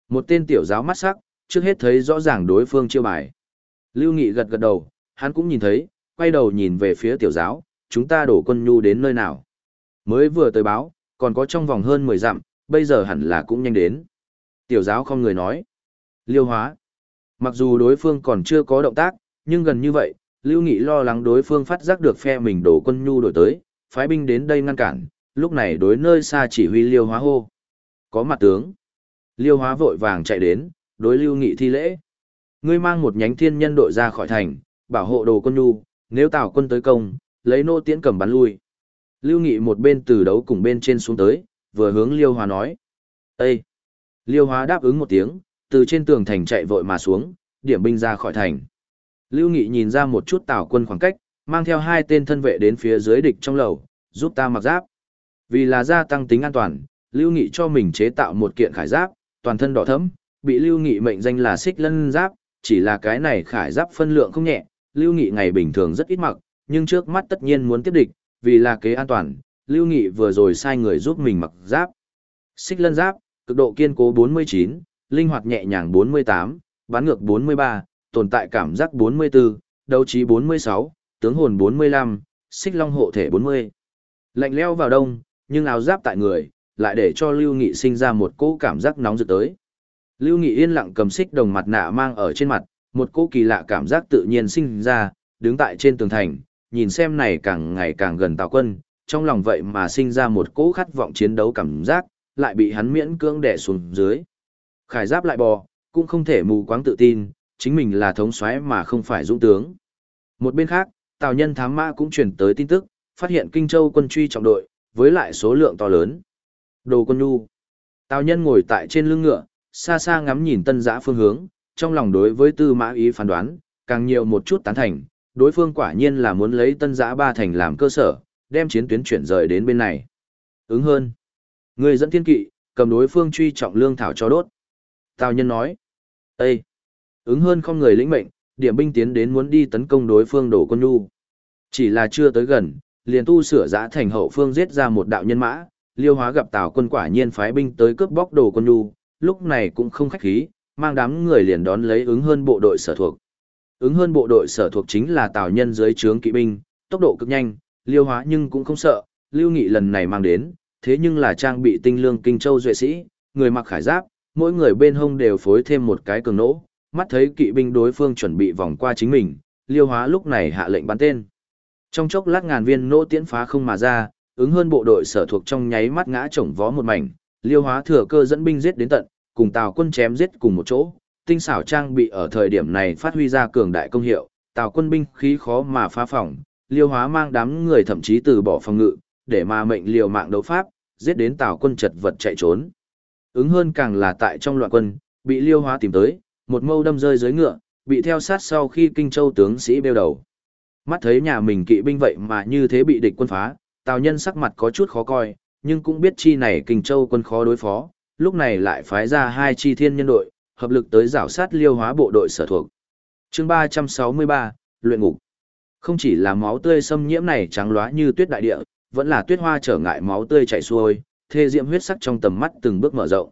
Một tên tiểu giáo mắt sắc, trước hết thấy rõ ràng đối phương chiêu bài. Lưu Nghị gật gật đầu, hắn cũng nhìn thấy, quay đầu nhìn về phía tiểu giáo, chúng ta đổ quân nhu đến nơi nào. Mới vừa tới báo, còn có trong vòng hơn 10 dặm, bây giờ hẳn là cũng nhanh đến. Tiểu giáo không người nói. Liêu hóa. Mặc dù đối phương còn chưa có động tác, nhưng gần như vậy, Lưu Nghị lo lắng đối phương phát giác được phe mình đổ quân nhu đổi tới, phái binh đến đây ngăn cản, lúc này đối nơi xa chỉ huy Liêu hóa hô. Có mặt tướng. Liêu hóa vội vàng chạy đến, đối Lưu Nghị thi lễ. Ngươi mang một nhánh thiên nhân đội ra khỏi thành, bảo hộ đồ quân nhu, nếu tào quân tới công, lấy nô tiễn cầm bắn lui. Lưu Nghị một bên từ đấu cùng bên trên xuống tới, vừa hướng Liêu Hóa nói. Ê! Liêu Hóa đáp ứng một tiếng, từ trên tường thành chạy vội mà xuống, điểm binh ra khỏi thành. Lưu Nghị nhìn ra một chút tảo quân khoảng cách, mang theo hai tên thân vệ đến phía dưới địch trong lầu, giúp ta mặc giáp. Vì là gia tăng tính an toàn, Lưu Nghị cho mình chế tạo một kiện khải giáp, toàn thân đỏ thẫm, bị Lưu Nghị mệnh danh là xích lân giáp, chỉ là cái này khải giáp phân lượng không nhẹ, Lưu Nghị ngày bình thường rất ít mặc, nhưng trước mắt tất nhiên muốn tiếp địch, vì là kế an toàn, Lưu Nghị vừa rồi sai người giúp mình mặc giáp. Xích lân giáp, cực độ kiên cố 49, linh hoạt nhẹ nhàng 48, bán ngược 43, tồn tại cảm giác 44, đấu trí 46, tướng hồn 45, xích long hộ thể 40. Lạnh leo vào đông, nhưng áo giáp tại người, lại để cho Lưu Nghị sinh ra một cỗ cảm giác nóng rực tới. Lưu Nghị yên lặng cầm xích đồng mặt nạ mang ở trên mặt, một cỗ kỳ lạ cảm giác tự nhiên sinh ra, đứng tại trên tường thành, nhìn xem này càng ngày càng gần Tào quân, trong lòng vậy mà sinh ra một cỗ khát vọng chiến đấu cảm giác, lại bị hắn miễn cưỡng đè xuống dưới. Khải giáp lại bò, cũng không thể mù quáng tự tin, chính mình là thống soái mà không phải dũng tướng. Một bên khác, Tào nhân thám mã cũng truyền tới tin tức, phát hiện Kinh Châu quân truy trọng đội, với lại số lượng to lớn. Đồ quân nhu. Tào nhân ngồi tại trên lưng ngựa, xa xa ngắm nhìn tân giã phương hướng, trong lòng đối với tư mã ý phán đoán, càng nhiều một chút tán thành, đối phương quả nhiên là muốn lấy tân giã ba thành làm cơ sở, đem chiến tuyến chuyển rời đến bên này. Ứng hơn. Người dẫn thiên kỵ, cầm đối phương truy trọng lương thảo cho đốt. Tào nhân nói, Ê! Ứng hơn không người lĩnh mệnh, điểm binh tiến đến muốn đi tấn công đối phương đổ quân nhu. Chỉ là chưa tới gần, liền tu sửa giã thành hậu phương giết ra một đạo nhân mã, liêu hóa gặp tào quân quả nhiên phái binh tới cướp bóc đồ quân nhu, lúc này cũng không khách khí, mang đám người liền đón lấy ứng hơn bộ đội sở thuộc. Ứng hơn bộ đội sở thuộc chính là tào nhân dưới trướng kỵ binh, tốc độ cực nhanh, liêu hóa nhưng cũng không sợ, lưu nghị lần này mang đến, thế nhưng là trang bị tinh lương kinh châu duệ sĩ, người mặc khải giáp, mỗi người bên hông đều phối thêm một cái cường nỗ, mắt thấy kỵ binh đối phương chuẩn bị vòng qua chính mình, liêu hóa lúc này hạ lệnh bắn tên. Trong chốc lát ngàn viên nỗ tiễn phá không mà ra, ứng hơn bộ đội sở thuộc trong nháy mắt ngã chổng vó một mảnh, liêu hóa thừa cơ dẫn binh giết đến tận, cùng tào quân chém giết cùng một chỗ, tinh xảo trang bị ở thời điểm này phát huy ra cường đại công hiệu, tào quân binh khí khó mà phá phòng, liêu hóa mang đám người thậm chí từ bỏ phòng ngự, để mà mệnh liều mạng đấu pháp, giết đến tào quân chật vật chạy trốn. Ứng hơn càng là tại trong loạn quân, bị liêu hóa tìm tới, một mâu đâm rơi dưới ngựa, bị theo sát sau khi kinh châu tướng sĩ bêu đầu. Mắt thấy nhà mình kỵ binh vậy mà như thế bị địch quân phá, tào nhân sắc mặt có chút khó coi, nhưng cũng biết chi này kinh châu quân khó đối phó, lúc này lại phái ra hai chi thiên nhân đội, hợp lực tới rảo sát liêu hóa bộ đội sở thuộc. chương 363, luyện ngục. Không chỉ là máu tươi xâm nhiễm này trắng lóa như tuyết đại địa, vẫn là tuyết hoa trở ngại máu tươi chảy xuôi, thê diệm huyết sắc trong tầm mắt từng bước mở rộng.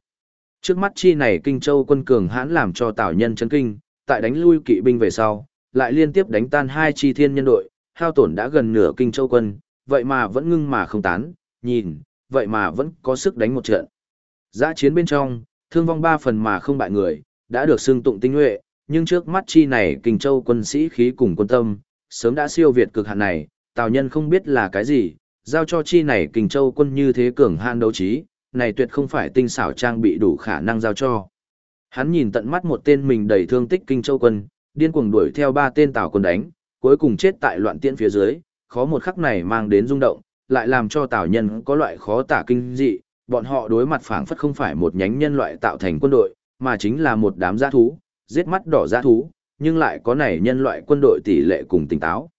Trước mắt chi này Kinh Châu quân cường hãn làm cho Tào Nhân chấn kinh, tại đánh lui kỵ binh về sau, lại liên tiếp đánh tan hai chi thiên nhân đội, hao tổn đã gần nửa Kinh Châu quân, vậy mà vẫn ngưng mà không tán, nhìn, vậy mà vẫn có sức đánh một trận. Giã chiến bên trong, thương vong ba phần mà không bại người, đã được xưng tụng tinh nhuệ, nhưng trước mắt chi này kình Châu quân sĩ khí cùng quân tâm, sớm đã siêu việt cực hạn này, Tào Nhân không biết là cái gì, giao cho chi này kình Châu quân như thế cường han đấu trí, này tuyệt không phải tinh xảo trang bị đủ khả năng giao cho. Hắn nhìn tận mắt một tên mình đầy thương tích Kinh Châu quân, điên cuồng đuổi theo ba tên Tào quân đánh, cuối cùng chết tại loạn tiễn phía dưới, khó một khắc này mang đến rung động, lại làm cho Tào nhân có loại khó tả kinh dị, bọn họ đối mặt phảng phất không phải một nhánh nhân loại tạo thành quân đội, mà chính là một đám giã thú, giết mắt đỏ giã thú, nhưng lại có này nhân loại quân đội tỷ lệ cùng tỉnh táo.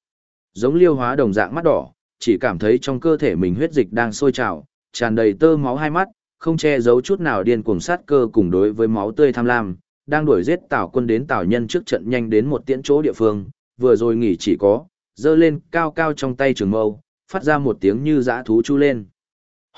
Giống liêu hóa đồng dạng mắt đỏ, chỉ cảm thấy trong cơ thể mình huyết dịch đang sôi trào, tràn đầy tơ máu hai mắt, không che giấu chút nào điên cuồng sát cơ cùng đối với máu tươi tham lam, đang đuổi giết Tào quân đến Tào nhân trước trận nhanh đến một tiễn chỗ địa phương, vừa rồi nghỉ chỉ có, giơ lên cao cao trong tay trường mâu, phát ra một tiếng như dã thú chu lên.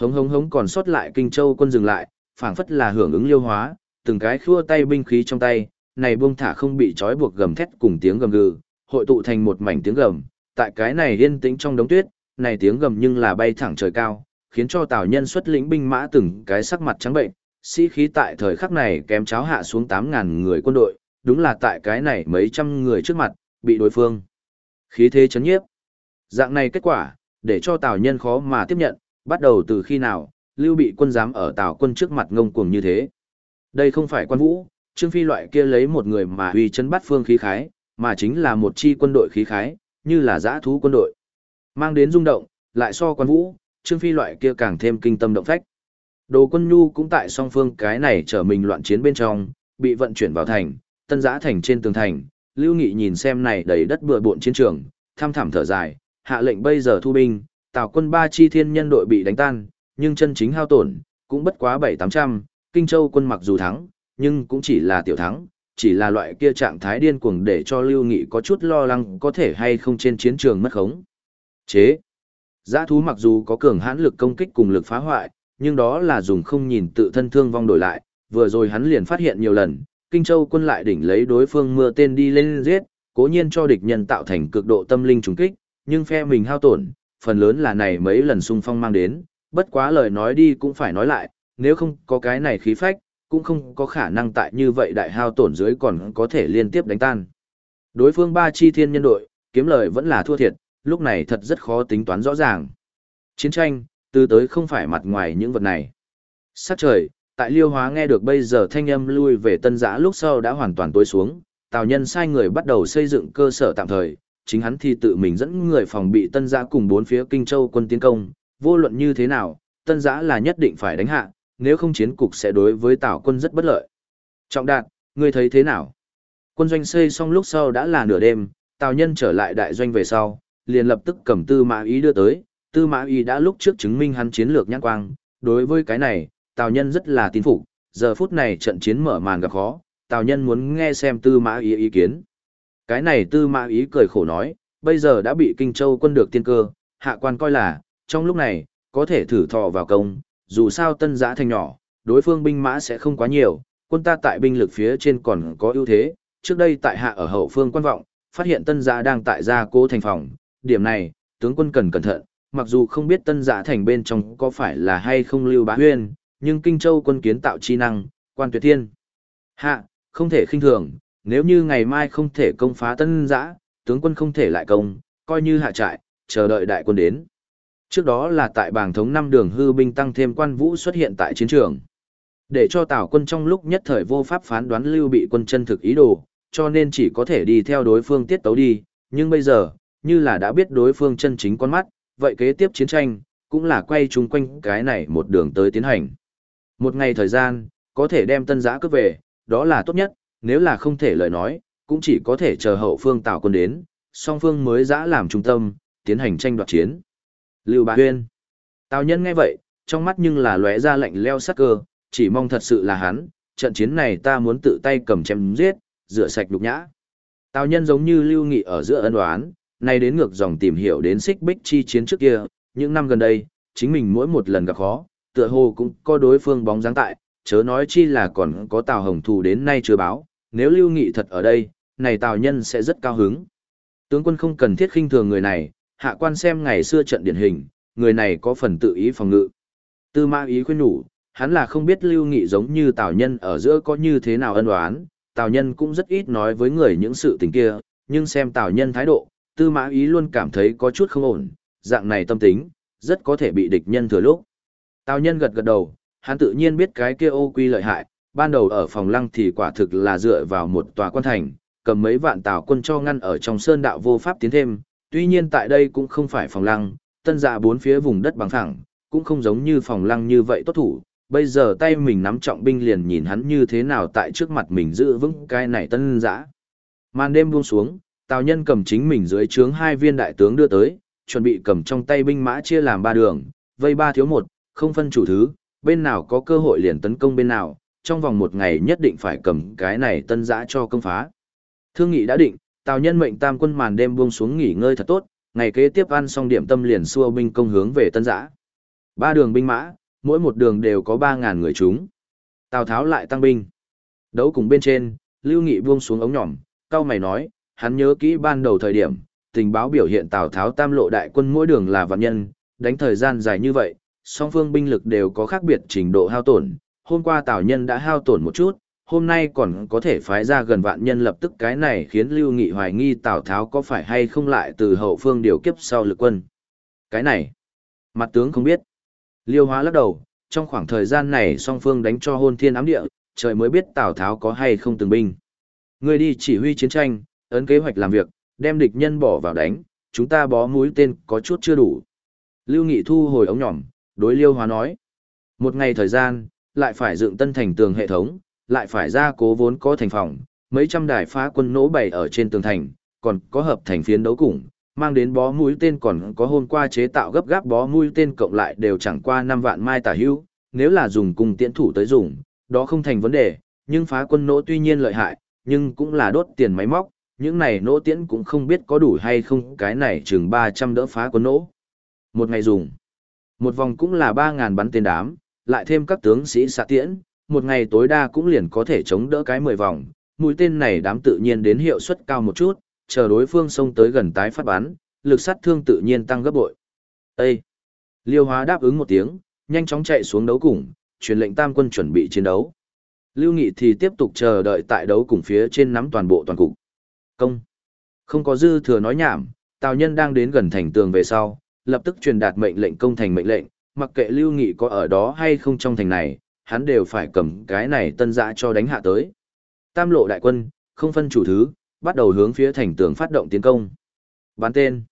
Hống hống hống còn sót lại kinh châu quân dừng lại, phảng phất là hưởng ứng liêu hóa, từng cái khua tay binh khí trong tay, này buông thả không bị trói buộc gầm thét cùng tiếng gầm gừ, hội tụ thành một mảnh tiếng gầm, tại cái này yên tĩnh trong đống tuyết, này tiếng gầm nhưng là bay thẳng trời cao, khiến cho Tào Nhân xuất lĩnh binh mã từng cái sắc mặt trắng bệnh, sĩ khí tại thời khắc này kém cháo hạ xuống 8000 người quân đội, đúng là tại cái này mấy trăm người trước mặt, bị đối phương khí thế chấn nhiếp. Dạng này kết quả, để cho Tào Nhân khó mà tiếp nhận, bắt đầu từ khi nào, Lưu Bị quân dám ở Tào quân trước mặt ngông cuồng như thế. Đây không phải quan vũ, Trương Phi loại kia lấy một người mà uy chấn bắt phương khí khái, mà chính là một chi quân đội khí khái, như là giã thú quân đội. Mang đến rung động, lại so quan vũ, Trương Phi loại kia càng thêm kinh tâm động phách. Đồ quân nhu cũng tại song phương cái này trở mình loạn chiến bên trong, bị vận chuyển vào thành, tân giã thành trên tường thành, Lưu Nghị nhìn xem này đầy đất bừa bộn chiến trường, tham thảm thở dài, hạ lệnh bây giờ thu binh, tào quân ba chi thiên nhân đội bị đánh tan, nhưng chân chính hao tổn, cũng bất quá bảy tám trăm Kinh Châu quân mặc dù thắng, nhưng cũng chỉ là tiểu thắng, chỉ là loại kia trạng thái điên cuồng để cho Lưu Nghị có chút lo lắng có thể hay không trên chiến trường mất khống. Chế Giã thú mặc dù có cường hãn lực công kích cùng lực phá hoại, nhưng đó là dùng không nhìn tự thân thương vong đổi lại, vừa rồi hắn liền phát hiện nhiều lần, Kinh Châu quân lại đỉnh lấy đối phương mưa tên đi lên giết, cố nhiên cho địch nhân tạo thành cực độ tâm linh trùng kích, nhưng phe mình hao tổn, phần lớn là này mấy lần xung phong mang đến, bất quá lời nói đi cũng phải nói lại, nếu không có cái này khí phách, cũng không có khả năng tại như vậy đại hao tổn dưới còn có thể liên tiếp đánh tan. Đối phương ba chi thiên nhân đội, kiếm lời vẫn là thua thiệt, lúc này thật rất khó tính toán rõ ràng. Chiến tranh, từ tới không phải mặt ngoài những vật này. Sát trời, tại liêu hóa nghe được bây giờ thanh âm lui về tân giã lúc sau đã hoàn toàn tối xuống, tào nhân sai người bắt đầu xây dựng cơ sở tạm thời, chính hắn thì tự mình dẫn người phòng bị tân giã cùng bốn phía kinh châu quân tiến công, vô luận như thế nào, tân giã là nhất định phải đánh hạ, nếu không chiến cục sẽ đối với tào quân rất bất lợi. Trọng đạt, ngươi thấy thế nào? Quân doanh xây xong lúc sau đã là nửa đêm, tào nhân trở lại đại doanh về sau, liền lập tức cầm tư mã ý đưa tới, tư mã ý đã lúc trước chứng minh hắn chiến lược nhãn quang, đối với cái này, Tào Nhân rất là tin phục, giờ phút này trận chiến mở màn gặp khó, Tào Nhân muốn nghe xem Tư Mã Ý ý kiến. Cái này Tư Mã Ý cười khổ nói, bây giờ đã bị Kinh Châu quân được tiên cơ, hạ quan coi là, trong lúc này, có thể thử thọ vào công, dù sao tân giã thành nhỏ, đối phương binh mã sẽ không quá nhiều, quân ta tại binh lực phía trên còn có ưu thế, trước đây tại hạ ở hậu phương quan vọng, phát hiện tân giã đang tại gia cố thành phòng, điểm này, tướng quân cần cẩn thận, mặc dù không biết tân giã thành bên trong có phải là hay không lưu bá huyên, nhưng Kinh Châu quân kiến tạo chi năng, quan tuyệt thiên. Hạ, không thể khinh thường, nếu như ngày mai không thể công phá tân giã, tướng quân không thể lại công, coi như hạ trại, chờ đợi đại quân đến. Trước đó là tại bảng thống năm đường hư binh tăng thêm quan vũ xuất hiện tại chiến trường. Để cho Tào quân trong lúc nhất thời vô pháp phán đoán lưu bị quân chân thực ý đồ, cho nên chỉ có thể đi theo đối phương tiết tấu đi, nhưng bây giờ, như là đã biết đối phương chân chính con mắt, vậy kế tiếp chiến tranh, cũng là quay chung quanh cái này một đường tới tiến hành. Một ngày thời gian, có thể đem tân giã cướp về, đó là tốt nhất, nếu là không thể lời nói, cũng chỉ có thể chờ hậu phương tạo quân đến, song phương mới dã làm trung tâm, tiến hành tranh đoạt chiến. Lưu Bá Huyên. Tào nhân nghe vậy, trong mắt nhưng là lóe ra lạnh leo sắc cơ, chỉ mong thật sự là hắn, trận chiến này ta muốn tự tay cầm chém giết, rửa sạch đục nhã. Tào nhân giống như lưu nghị ở giữa ân đoán, nay đến ngược dòng tìm hiểu đến xích bích chi chiến trước kia, những năm gần đây, chính mình mỗi một lần gặp khó, tựa hồ cũng có đối phương bóng dáng tại, chớ nói chi là còn có Tào Hồng Thù đến nay chưa báo, nếu lưu nghị thật ở đây, này Tào nhân sẽ rất cao hứng. Tướng quân không cần thiết khinh thường người này, hạ quan xem ngày xưa trận điển hình, người này có phần tự ý phòng ngự. Tư mã ý khuyên nhủ, hắn là không biết lưu nghị giống như tào nhân ở giữa có như thế nào ân oán, tào nhân cũng rất ít nói với người những sự tình kia, nhưng xem tào nhân thái độ, tư mã ý luôn cảm thấy có chút không ổn, dạng này tâm tính, rất có thể bị địch nhân thừa lúc. Tào nhân gật gật đầu, hắn tự nhiên biết cái kia ô quy lợi hại, ban đầu ở phòng lăng thì quả thực là dựa vào một tòa quan thành, cầm mấy vạn tào quân cho ngăn ở trong sơn đạo vô pháp tiến thêm, tuy nhiên tại đây cũng không phải phòng lăng, tân dạ bốn phía vùng đất bằng thẳng cũng không giống như phòng lăng như vậy tốt thủ, bây giờ tay mình nắm trọng binh liền nhìn hắn như thế nào tại trước mặt mình giữ vững cái này tân dã. Màn đêm buông xuống, Tào Nhân cầm chính mình dưới trướng hai viên đại tướng đưa tới, chuẩn bị cầm trong tay binh mã chia làm ba đường, vây ba thiếu một, không phân chủ thứ, bên nào có cơ hội liền tấn công bên nào, trong vòng một ngày nhất định phải cầm cái này tân dã cho công phá. Thương nghị đã định, Tào Nhân mệnh tam quân màn đêm buông xuống nghỉ ngơi thật tốt, ngày kế tiếp ăn xong điểm tâm liền xua binh công hướng về tân dã. Ba đường binh mã, mỗi một đường đều có 3.000 người chúng. Tào Tháo lại tăng binh. Đấu cùng bên trên, Lưu Nghị buông xuống ống nhỏm, cao mày nói, hắn nhớ kỹ ban đầu thời điểm, tình báo biểu hiện Tào Tháo tam lộ đại quân mỗi đường là vạn nhân, đánh thời gian dài như vậy, song phương binh lực đều có khác biệt trình độ hao tổn. Hôm qua Tào Nhân đã hao tổn một chút, hôm nay còn có thể phái ra gần vạn nhân lập tức cái này khiến Lưu Nghị hoài nghi Tào Tháo có phải hay không lại từ hậu phương điều kiếp sau lực quân. Cái này, mặt tướng không biết. Liêu hóa lắc đầu, trong khoảng thời gian này song phương đánh cho hôn thiên ám địa, trời mới biết Tào Tháo có hay không từng binh. Người đi chỉ huy chiến tranh, ấn kế hoạch làm việc, đem địch nhân bỏ vào đánh, chúng ta bó mũi tên có chút chưa đủ. Lưu Nghị thu hồi ống nhỏm, đối Liêu hóa nói. Một ngày thời gian, lại phải dựng tân thành tường hệ thống, lại phải ra cố vốn có thành phòng, mấy trăm đài phá quân nỗ bày ở trên tường thành, còn có hợp thành phiến đấu cùng, mang đến bó mũi tên còn có hôm qua chế tạo gấp gáp bó mũi tên cộng lại đều chẳng qua 5 vạn mai tả hữu, nếu là dùng cùng tiễn thủ tới dùng, đó không thành vấn đề, nhưng phá quân nỗ tuy nhiên lợi hại, nhưng cũng là đốt tiền máy móc, những này nỗ tiễn cũng không biết có đủ hay không, cái này chừng 300 đỡ phá quân nỗ. Một ngày dùng, một vòng cũng là 3.000 bắn tên đám, lại thêm các tướng sĩ xạ tiễn, một ngày tối đa cũng liền có thể chống đỡ cái 10 vòng, mũi tên này đám tự nhiên đến hiệu suất cao một chút, chờ đối phương xông tới gần tái phát bắn, lực sát thương tự nhiên tăng gấp bội. Ê! Liêu hóa đáp ứng một tiếng, nhanh chóng chạy xuống đấu cùng, truyền lệnh tam quân chuẩn bị chiến đấu. Lưu Nghị thì tiếp tục chờ đợi tại đấu cùng phía trên nắm toàn bộ toàn cục. Công! Không có dư thừa nói nhảm, Tào Nhân đang đến gần thành tường về sau, lập tức truyền đạt mệnh lệnh công thành mệnh lệnh, mặc kệ Lưu Nghị có ở đó hay không trong thành này, hắn đều phải cầm cái này tân dã cho đánh hạ tới. Tam lộ đại quân, không phân chủ thứ, bắt đầu hướng phía thành tường phát động tiến công. Bắn tên.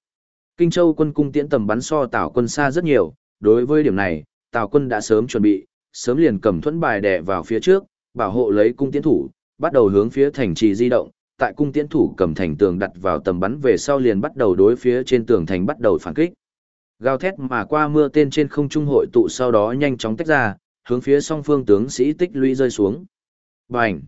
Kinh Châu quân cung tiễn tầm bắn so Tào quân xa rất nhiều, đối với điểm này, Tào quân đã sớm chuẩn bị, sớm liền cầm thuẫn bài đè vào phía trước, bảo hộ lấy cung tiễn thủ, bắt đầu hướng phía thành trì di động. Tại cung tiễn thủ cầm thành tường đặt vào tầm bắn về sau liền bắt đầu đối phía trên tường thành bắt đầu phản kích. Gào thét mà qua mưa tên trên không trung hội tụ sau đó nhanh chóng tách ra, hướng phía song phương tướng sĩ tích lũy rơi xuống. Bành!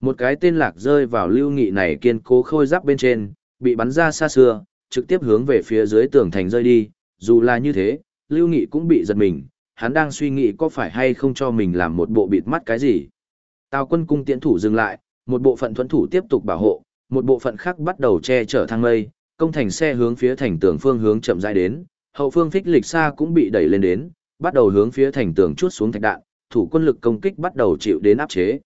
Một cái tên lạc rơi vào lưu nghị này kiên cố khôi giáp bên trên, bị bắn ra xa xưa, trực tiếp hướng về phía dưới tường thành rơi đi, dù là như thế, lưu nghị cũng bị giật mình, hắn đang suy nghĩ có phải hay không cho mình làm một bộ bịt mắt cái gì. Tào quân cung tiễn thủ dừng lại, một bộ phận thuẫn thủ tiếp tục bảo hộ, một bộ phận khác bắt đầu che chở thang mây, công thành xe hướng phía thành tường phương hướng chậm rãi đến, hậu phương phích lịch xa cũng bị đẩy lên đến, bắt đầu hướng phía thành tường chuốt xuống thạch đạn, thủ quân lực công kích bắt đầu chịu đến áp chế.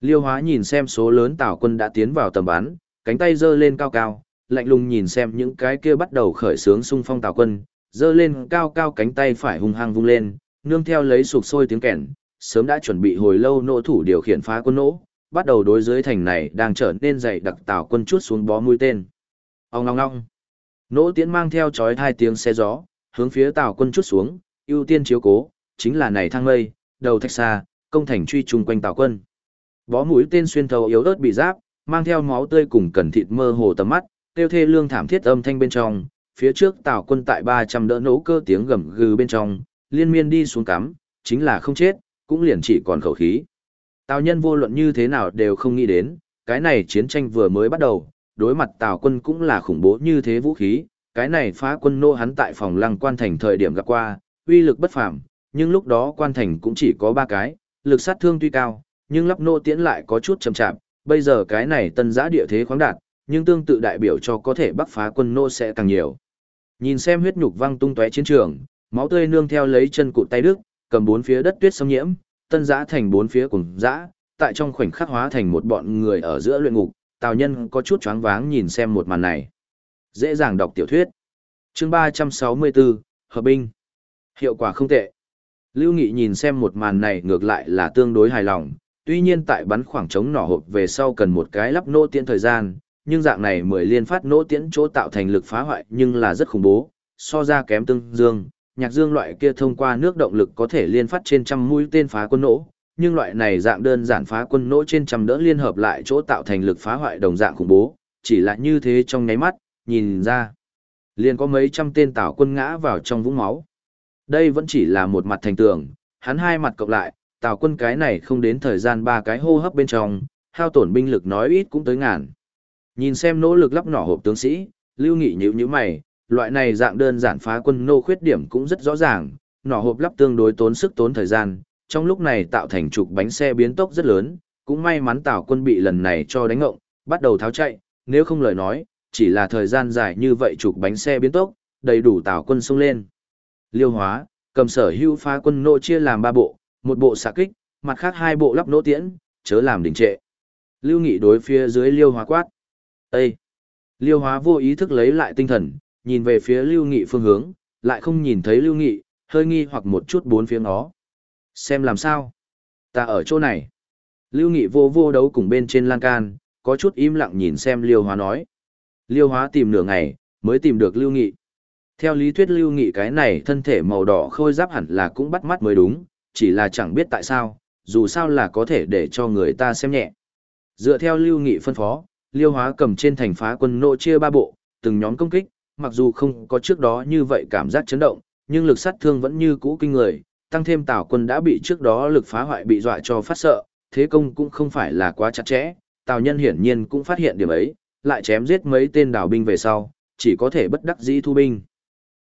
Liêu Hóa nhìn xem số lớn Tào quân đã tiến vào tầm bắn, cánh tay giơ lên cao cao, lạnh lùng nhìn xem những cái kia bắt đầu khởi sướng xung phong Tào quân, giơ lên cao cao cánh tay phải hung hăng vung lên, nương theo lấy sụp sôi tiếng kèn, sớm đã chuẩn bị hồi lâu nỗ thủ điều khiển phá quân nỗ, bắt đầu đối dưới thành này đang trở nên dày đặc Tào quân chuốt xuống bó mũi tên. Ông ngong ngong. Nỗ tiễn mang theo chói hai tiếng xe gió, hướng phía Tào quân chút xuống, ưu tiên chiếu cố, chính là này thang mây, đầu thạch xa, công thành truy trùng quanh Tào quân. Bó mũi tên xuyên thấu yếu ớt bị giáp, mang theo máu tươi cùng cần thịt mơ hồ tầm mắt, tiêu thê lương thảm thiết âm thanh bên trong, phía trước Tào quân tại 300 đỡ nỗ cơ tiếng gầm gừ bên trong, liên miên đi xuống cắm, chính là không chết, cũng liền chỉ còn khẩu khí. Tào nhân vô luận như thế nào đều không nghĩ đến, cái này chiến tranh vừa mới bắt đầu, đối mặt Tào quân cũng là khủng bố như thế vũ khí, cái này phá quân nô hắn tại phòng lăng quan thành thời điểm gặp qua, uy lực bất phàm, nhưng lúc đó quan thành cũng chỉ có ba cái, lực sát thương tuy cao, nhưng lắp nô tiễn lại có chút chậm chạp, bây giờ cái này tân giã địa thế khoáng đạt, nhưng tương tự đại biểu cho có thể bắc phá quân nô sẽ càng nhiều. Nhìn xem huyết nhục văng tung tóe chiến trường, máu tươi nương theo lấy chân cụt tay đức, cầm bốn phía đất tuyết xâm nhiễm, tân giã thành bốn phía cùng giã, tại trong khoảnh khắc hóa thành một bọn người ở giữa luyện ngục, Tào Nhân có chút choáng váng nhìn xem một màn này. Dễ dàng đọc tiểu thuyết. Chương 364, Hợp binh. Hiệu quả không tệ. Lưu Nghị nhìn xem một màn này ngược lại là tương đối hài lòng, tuy nhiên tại bắn khoảng trống nỏ hộp về sau cần một cái lắp nỗ tiễn thời gian, nhưng dạng này mười liên phát nỗ tiễn chỗ tạo thành lực phá hoại nhưng là rất khủng bố, so ra kém tương dương, nhạc dương loại kia thông qua nước động lực có thể liên phát trên trăm mũi tên phá quân nỗ, nhưng loại này dạng đơn giản phá quân nỗ trên trăm đỡ liên hợp lại chỗ tạo thành lực phá hoại đồng dạng khủng bố, chỉ là như thế trong nháy mắt, nhìn ra. Liền có mấy trăm tên tảo quân ngã vào trong vũng máu. Đây vẫn chỉ là một mặt thành tường, hắn hai mặt cộng lại, tạo quân cái này không đến thời gian ba cái hô hấp bên trong, hao tổn binh lực nói ít cũng tới ngàn. Nhìn xem nỗ lực lắp nỏ hộp tướng sĩ, lưu nghị nhíu như mày, loại này dạng đơn giản phá quân nô khuyết điểm cũng rất rõ ràng, nỏ hộp lắp tương đối tốn sức tốn thời gian, trong lúc này tạo thành trục bánh xe biến tốc rất lớn, cũng may mắn tào quân bị lần này cho đánh ngộng, bắt đầu tháo chạy, nếu không lời nói, chỉ là thời gian dài như vậy trục bánh xe biến tốc, đầy đủ tào quân xông lên. Liêu hóa, cầm sở hưu phá quân nô chia làm ba bộ, một bộ xạ kích, mặt khác hai bộ lắp nỗ tiễn, chớ làm đình trệ. Lưu Nghị đối phía dưới Liêu hóa quát. Ê! Liêu hóa vô ý thức lấy lại tinh thần, nhìn về phía Lưu Nghị phương hướng, lại không nhìn thấy Lưu Nghị, hơi nghi hoặc một chút bốn phía nó. Xem làm sao? Ta ở chỗ này. Lưu Nghị vô vô đấu cùng bên trên lan can, có chút im lặng nhìn xem Liêu Hóa nói. Liêu Hóa tìm nửa ngày, mới tìm được Lưu Nghị. Theo lý thuyết Lưu Nghị cái này thân thể màu đỏ khôi giáp hẳn là cũng bắt mắt mới đúng, chỉ là chẳng biết tại sao, dù sao là có thể để cho người ta xem nhẹ. Dựa theo Lưu Nghị phân phó, Liêu Hóa cầm trên thành phá quân nộ chia ba bộ, từng nhóm công kích, mặc dù không có trước đó như vậy cảm giác chấn động, nhưng lực sát thương vẫn như cũ kinh người, tăng thêm Tào quân đã bị trước đó lực phá hoại bị dọa cho phát sợ, thế công cũng không phải là quá chặt chẽ, Tào nhân hiển nhiên cũng phát hiện điểm ấy, lại chém giết mấy tên đảo binh về sau, chỉ có thể bất đắc dĩ thu binh.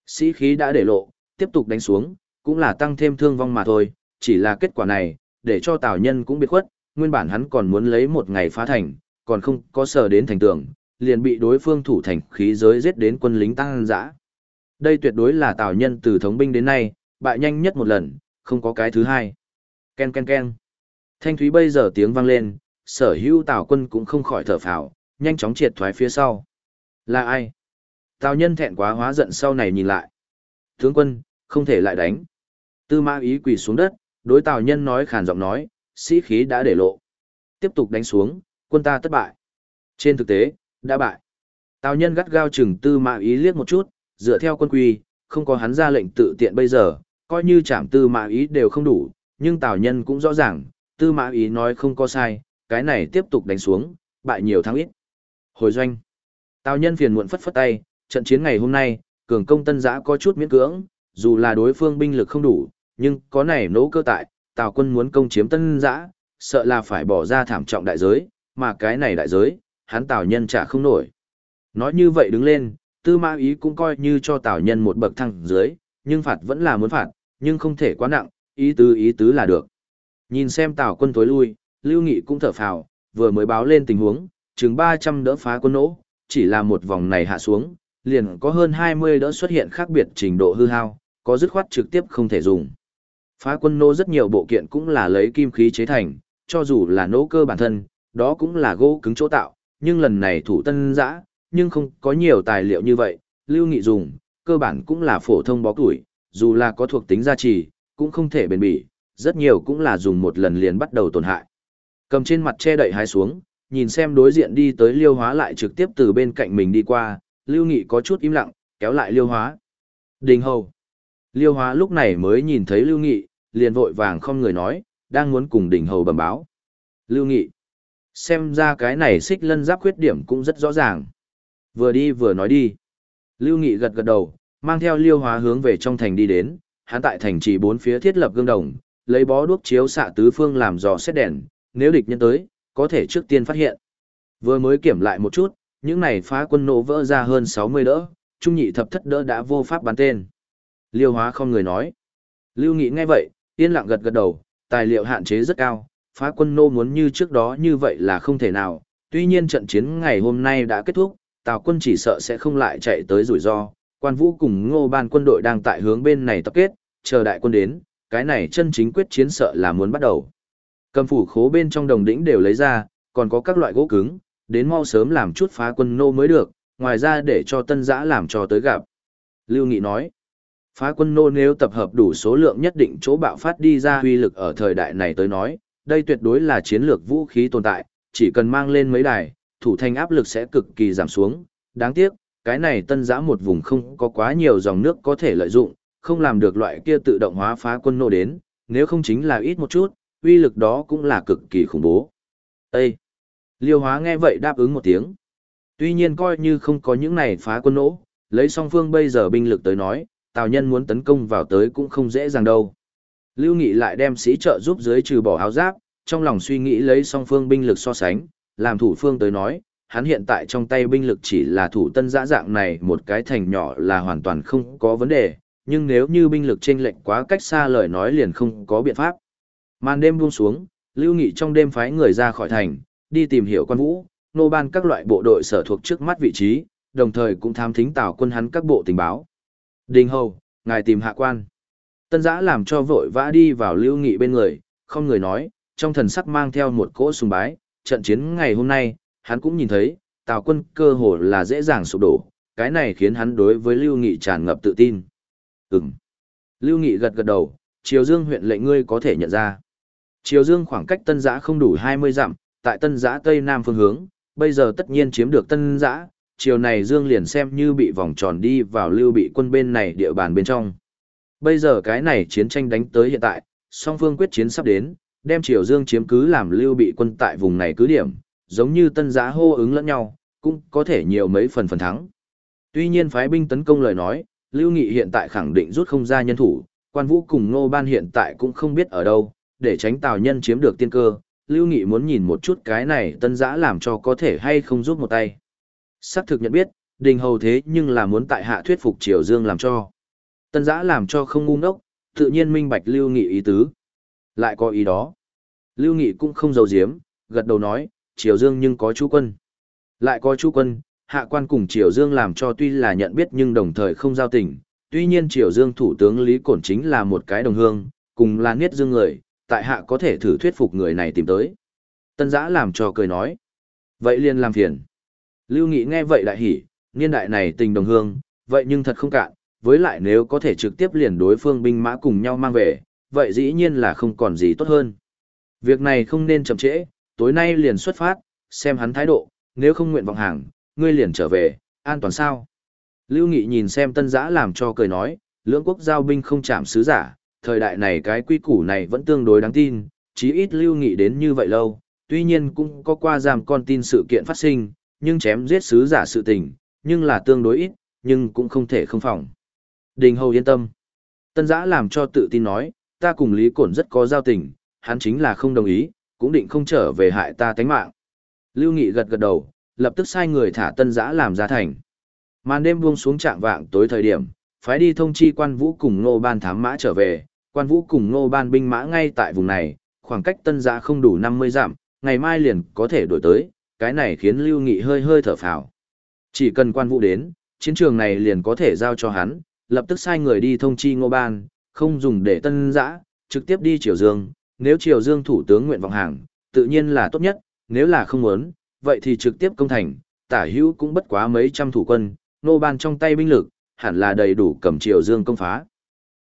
Sĩ khí đã để lộ, tiếp tục đánh xuống, cũng là tăng thêm thương vong mà thôi, chỉ là kết quả này, để cho Tào nhân cũng biệt khuất, nguyên bản hắn còn muốn lấy một ngày phá thành, còn không có sở đến thành tường, liền bị đối phương thủ thành khí giới giết đến quân lính tăng dã. Đây tuyệt đối là Tào nhân từ thống binh đến nay, bại nhanh nhất một lần, không có cái thứ hai. Ken ken ken. Thanh thúy bây giờ tiếng vang lên, sở hữu Tào quân cũng không khỏi thở phào, nhanh chóng triệt thoái phía sau. Là ai? Tào nhân thẹn quá hóa giận sau này nhìn lại. Tướng quân, không thể lại đánh. Tư mã ý quỳ xuống đất, đối Tào nhân nói khàn giọng nói, sĩ khí đã để lộ. Tiếp tục đánh xuống, quân ta thất bại. Trên thực tế, đã bại. Tào nhân gắt gao chừng tư mã ý liếc một chút, dựa theo quân quy, không có hắn ra lệnh tự tiện bây giờ, coi như chạm tư mã ý đều không đủ, nhưng Tào Nhân cũng rõ ràng, tư mã ý nói không có sai, cái này tiếp tục đánh xuống, bại nhiều thắng ít. Hồi doanh. Tào Nhân phiền muộn phất phất tay, trận chiến ngày hôm nay, cường công tân giã có chút miễn cưỡng, dù là đối phương binh lực không đủ, nhưng có này nỗ cơ tại, Tào quân muốn công chiếm tân giã, sợ là phải bỏ ra thảm trọng đại giới, mà cái này đại giới, hắn Tào nhân trả không nổi. Nói như vậy đứng lên, tư mã ý cũng coi như cho Tào nhân một bậc thăng dưới, nhưng phạt vẫn là muốn phạt, nhưng không thể quá nặng, ý tứ ý tứ là được. Nhìn xem Tào quân tối lui, Lưu Nghị cũng thở phào, vừa mới báo lên tình huống, chừng 300 đỡ phá quân nỗ, chỉ là một vòng này hạ xuống, liền có hơn 20 đỡ xuất hiện khác biệt trình độ hư hao, có dứt khoát trực tiếp không thể dùng. Phá quân nô rất nhiều bộ kiện cũng là lấy kim khí chế thành, cho dù là nỗ cơ bản thân, đó cũng là gỗ cứng chỗ tạo, nhưng lần này thủ tân giã, nhưng không có nhiều tài liệu như vậy, lưu nghị dùng, cơ bản cũng là phổ thông bó tuổi, dù là có thuộc tính gia trì, cũng không thể bền bỉ, rất nhiều cũng là dùng một lần liền bắt đầu tổn hại. Cầm trên mặt che đậy hái xuống, nhìn xem đối diện đi tới liêu hóa lại trực tiếp từ bên cạnh mình đi qua, lưu nghị có chút im lặng, kéo lại liêu hóa. Đình hầu. Liêu hóa lúc này mới nhìn thấy lưu nghị, liền vội vàng không người nói, đang muốn cùng đỉnh hầu bẩm báo. Lưu nghị. Xem ra cái này xích lân giáp khuyết điểm cũng rất rõ ràng. Vừa đi vừa nói đi. Lưu nghị gật gật đầu, mang theo liêu hóa hướng về trong thành đi đến, hắn tại thành trì bốn phía thiết lập gương đồng, lấy bó đuốc chiếu xạ tứ phương làm dò xét đèn, nếu địch nhân tới, có thể trước tiên phát hiện. Vừa mới kiểm lại một chút, những này phá quân nổ vỡ ra hơn 60 đỡ, trung nhị thập thất đỡ đã vô pháp bắn tên. Liêu hóa không người nói. Lưu Nghị nghe vậy, yên lặng gật gật đầu, tài liệu hạn chế rất cao, phá quân nô muốn như trước đó như vậy là không thể nào. Tuy nhiên trận chiến ngày hôm nay đã kết thúc, Tào quân chỉ sợ sẽ không lại chạy tới rủi ro. Quan vũ cùng ngô ban quân đội đang tại hướng bên này tập kết, chờ đại quân đến, cái này chân chính quyết chiến sợ là muốn bắt đầu. Cầm phủ khố bên trong đồng đỉnh đều lấy ra, còn có các loại gỗ cứng, đến mau sớm làm chút phá quân nô mới được, ngoài ra để cho tân giã làm cho tới gặp. Lưu Nghị nói, phá quân nô nếu tập hợp đủ số lượng nhất định chỗ bạo phát đi ra huy lực ở thời đại này tới nói, đây tuyệt đối là chiến lược vũ khí tồn tại, chỉ cần mang lên mấy đài, thủ thanh áp lực sẽ cực kỳ giảm xuống. Đáng tiếc, cái này tân giã một vùng không có quá nhiều dòng nước có thể lợi dụng, không làm được loại kia tự động hóa phá quân nô đến, nếu không chính là ít một chút, uy lực đó cũng là cực kỳ khủng bố. Ê! Liêu hóa nghe vậy đáp ứng một tiếng. Tuy nhiên coi như không có những này phá quân nỗ, lấy song phương bây giờ binh lực tới nói, Tào nhân muốn tấn công vào tới cũng không dễ dàng đâu. Lưu Nghị lại đem sĩ trợ giúp dưới trừ bỏ áo giáp, trong lòng suy nghĩ lấy song phương binh lực so sánh, làm thủ phương tới nói, hắn hiện tại trong tay binh lực chỉ là thủ tân dã dạng này một cái thành nhỏ là hoàn toàn không có vấn đề, nhưng nếu như binh lực chênh lệch quá cách xa lời nói liền không có biện pháp. Màn đêm buông xuống, Lưu Nghị trong đêm phái người ra khỏi thành, đi tìm hiểu quan vũ, nô ban các loại bộ đội sở thuộc trước mắt vị trí, đồng thời cũng tham thính tào quân hắn các bộ tình báo. Đình hầu, ngài tìm hạ quan. Tân giã làm cho vội vã đi vào Lưu Nghị bên người, không người nói, trong thần sắc mang theo một cỗ sùng bái, trận chiến ngày hôm nay, hắn cũng nhìn thấy, tào quân cơ hồ là dễ dàng sụp đổ, cái này khiến hắn đối với Lưu Nghị tràn ngập tự tin. Ừm. Lưu Nghị gật gật đầu, Triều Dương huyện lệnh ngươi có thể nhận ra. Triều Dương khoảng cách Tân Giã không đủ 20 dặm, tại Tân Giã Tây Nam phương hướng, bây giờ tất nhiên chiếm được Tân Giã, chiều này Dương liền xem như bị vòng tròn đi vào lưu bị quân bên này địa bàn bên trong. Bây giờ cái này chiến tranh đánh tới hiện tại, song phương quyết chiến sắp đến, đem Triều Dương chiếm cứ làm lưu bị quân tại vùng này cứ điểm, giống như Tân Giã hô ứng lẫn nhau, cũng có thể nhiều mấy phần phần thắng. Tuy nhiên phái binh tấn công lời nói, Lưu Nghị hiện tại khẳng định rút không ra nhân thủ, quan vũ cùng Ngô Ban hiện tại cũng không biết ở đâu, để tránh Tào Nhân chiếm được tiên cơ, Lưu Nghị muốn nhìn một chút cái này tân giã làm cho có thể hay không giúp một tay. Sắc thực nhận biết, đình hầu thế nhưng là muốn tại hạ thuyết phục Triều Dương làm cho. Tân giã làm cho không ngu ngốc, tự nhiên minh bạch Lưu Nghị ý tứ. Lại có ý đó. Lưu Nghị cũng không giấu giếm, gật đầu nói, Triều Dương nhưng có chú quân. Lại có chú quân, hạ quan cùng Triều Dương làm cho tuy là nhận biết nhưng đồng thời không giao tình, tuy nhiên Triều Dương thủ tướng Lý Cổn chính là một cái đồng hương, cùng là nghiết Dương người, tại hạ có thể thử thuyết phục người này tìm tới. Tân giã làm cho cười nói. Vậy liền làm phiền. Lưu Nghị nghe vậy đại hỉ, niên đại này tình đồng hương, vậy nhưng thật không cạn, với lại nếu có thể trực tiếp liền đối phương binh mã cùng nhau mang về, vậy dĩ nhiên là không còn gì tốt hơn. Việc này không nên chậm trễ, tối nay liền xuất phát, xem hắn thái độ, nếu không nguyện vọng hàng, ngươi liền trở về, an toàn sao? Lưu Nghị nhìn xem tân giã làm cho cười nói, lưỡng quốc giao binh không chạm sứ giả, thời đại này cái quy củ này vẫn tương đối đáng tin, chí ít Lưu Nghị đến như vậy lâu, tuy nhiên cũng có qua giảm con tin sự kiện phát sinh, nhưng chém giết sứ giả sự tình, nhưng là tương đối ít, nhưng cũng không thể không phòng. Đình Hầu yên tâm. Tân giã làm cho tự tin nói, ta cùng Lý Cổn rất có giao tình, hắn chính là không đồng ý, cũng định không trở về hại ta tánh mạng. Lưu Nghị gật gật đầu, lập tức sai người thả tân giã làm ra thành. Màn đêm buông xuống trạng vạng tối thời điểm, phái đi thông chi quan vũ cùng ngô ban thám mã trở về, quan vũ cùng ngô ban binh mã ngay tại vùng này, khoảng cách tân giã không đủ 50 dặm, ngày mai liền có thể đổi tới, cái này khiến Lưu Nghị hơi hơi thở phào. Chỉ cần quan vũ đến, chiến trường này liền có thể giao cho hắn, lập tức sai người đi thông chi ngô ban, không dùng để tân giã, trực tiếp đi Triều Dương, nếu Triều Dương thủ tướng nguyện vọng hàng, tự nhiên là tốt nhất, nếu là không muốn, vậy thì trực tiếp công thành, tả hữu cũng bất quá mấy trăm thủ quân, nô ban trong tay binh lực, hẳn là đầy đủ cầm Triều Dương công phá.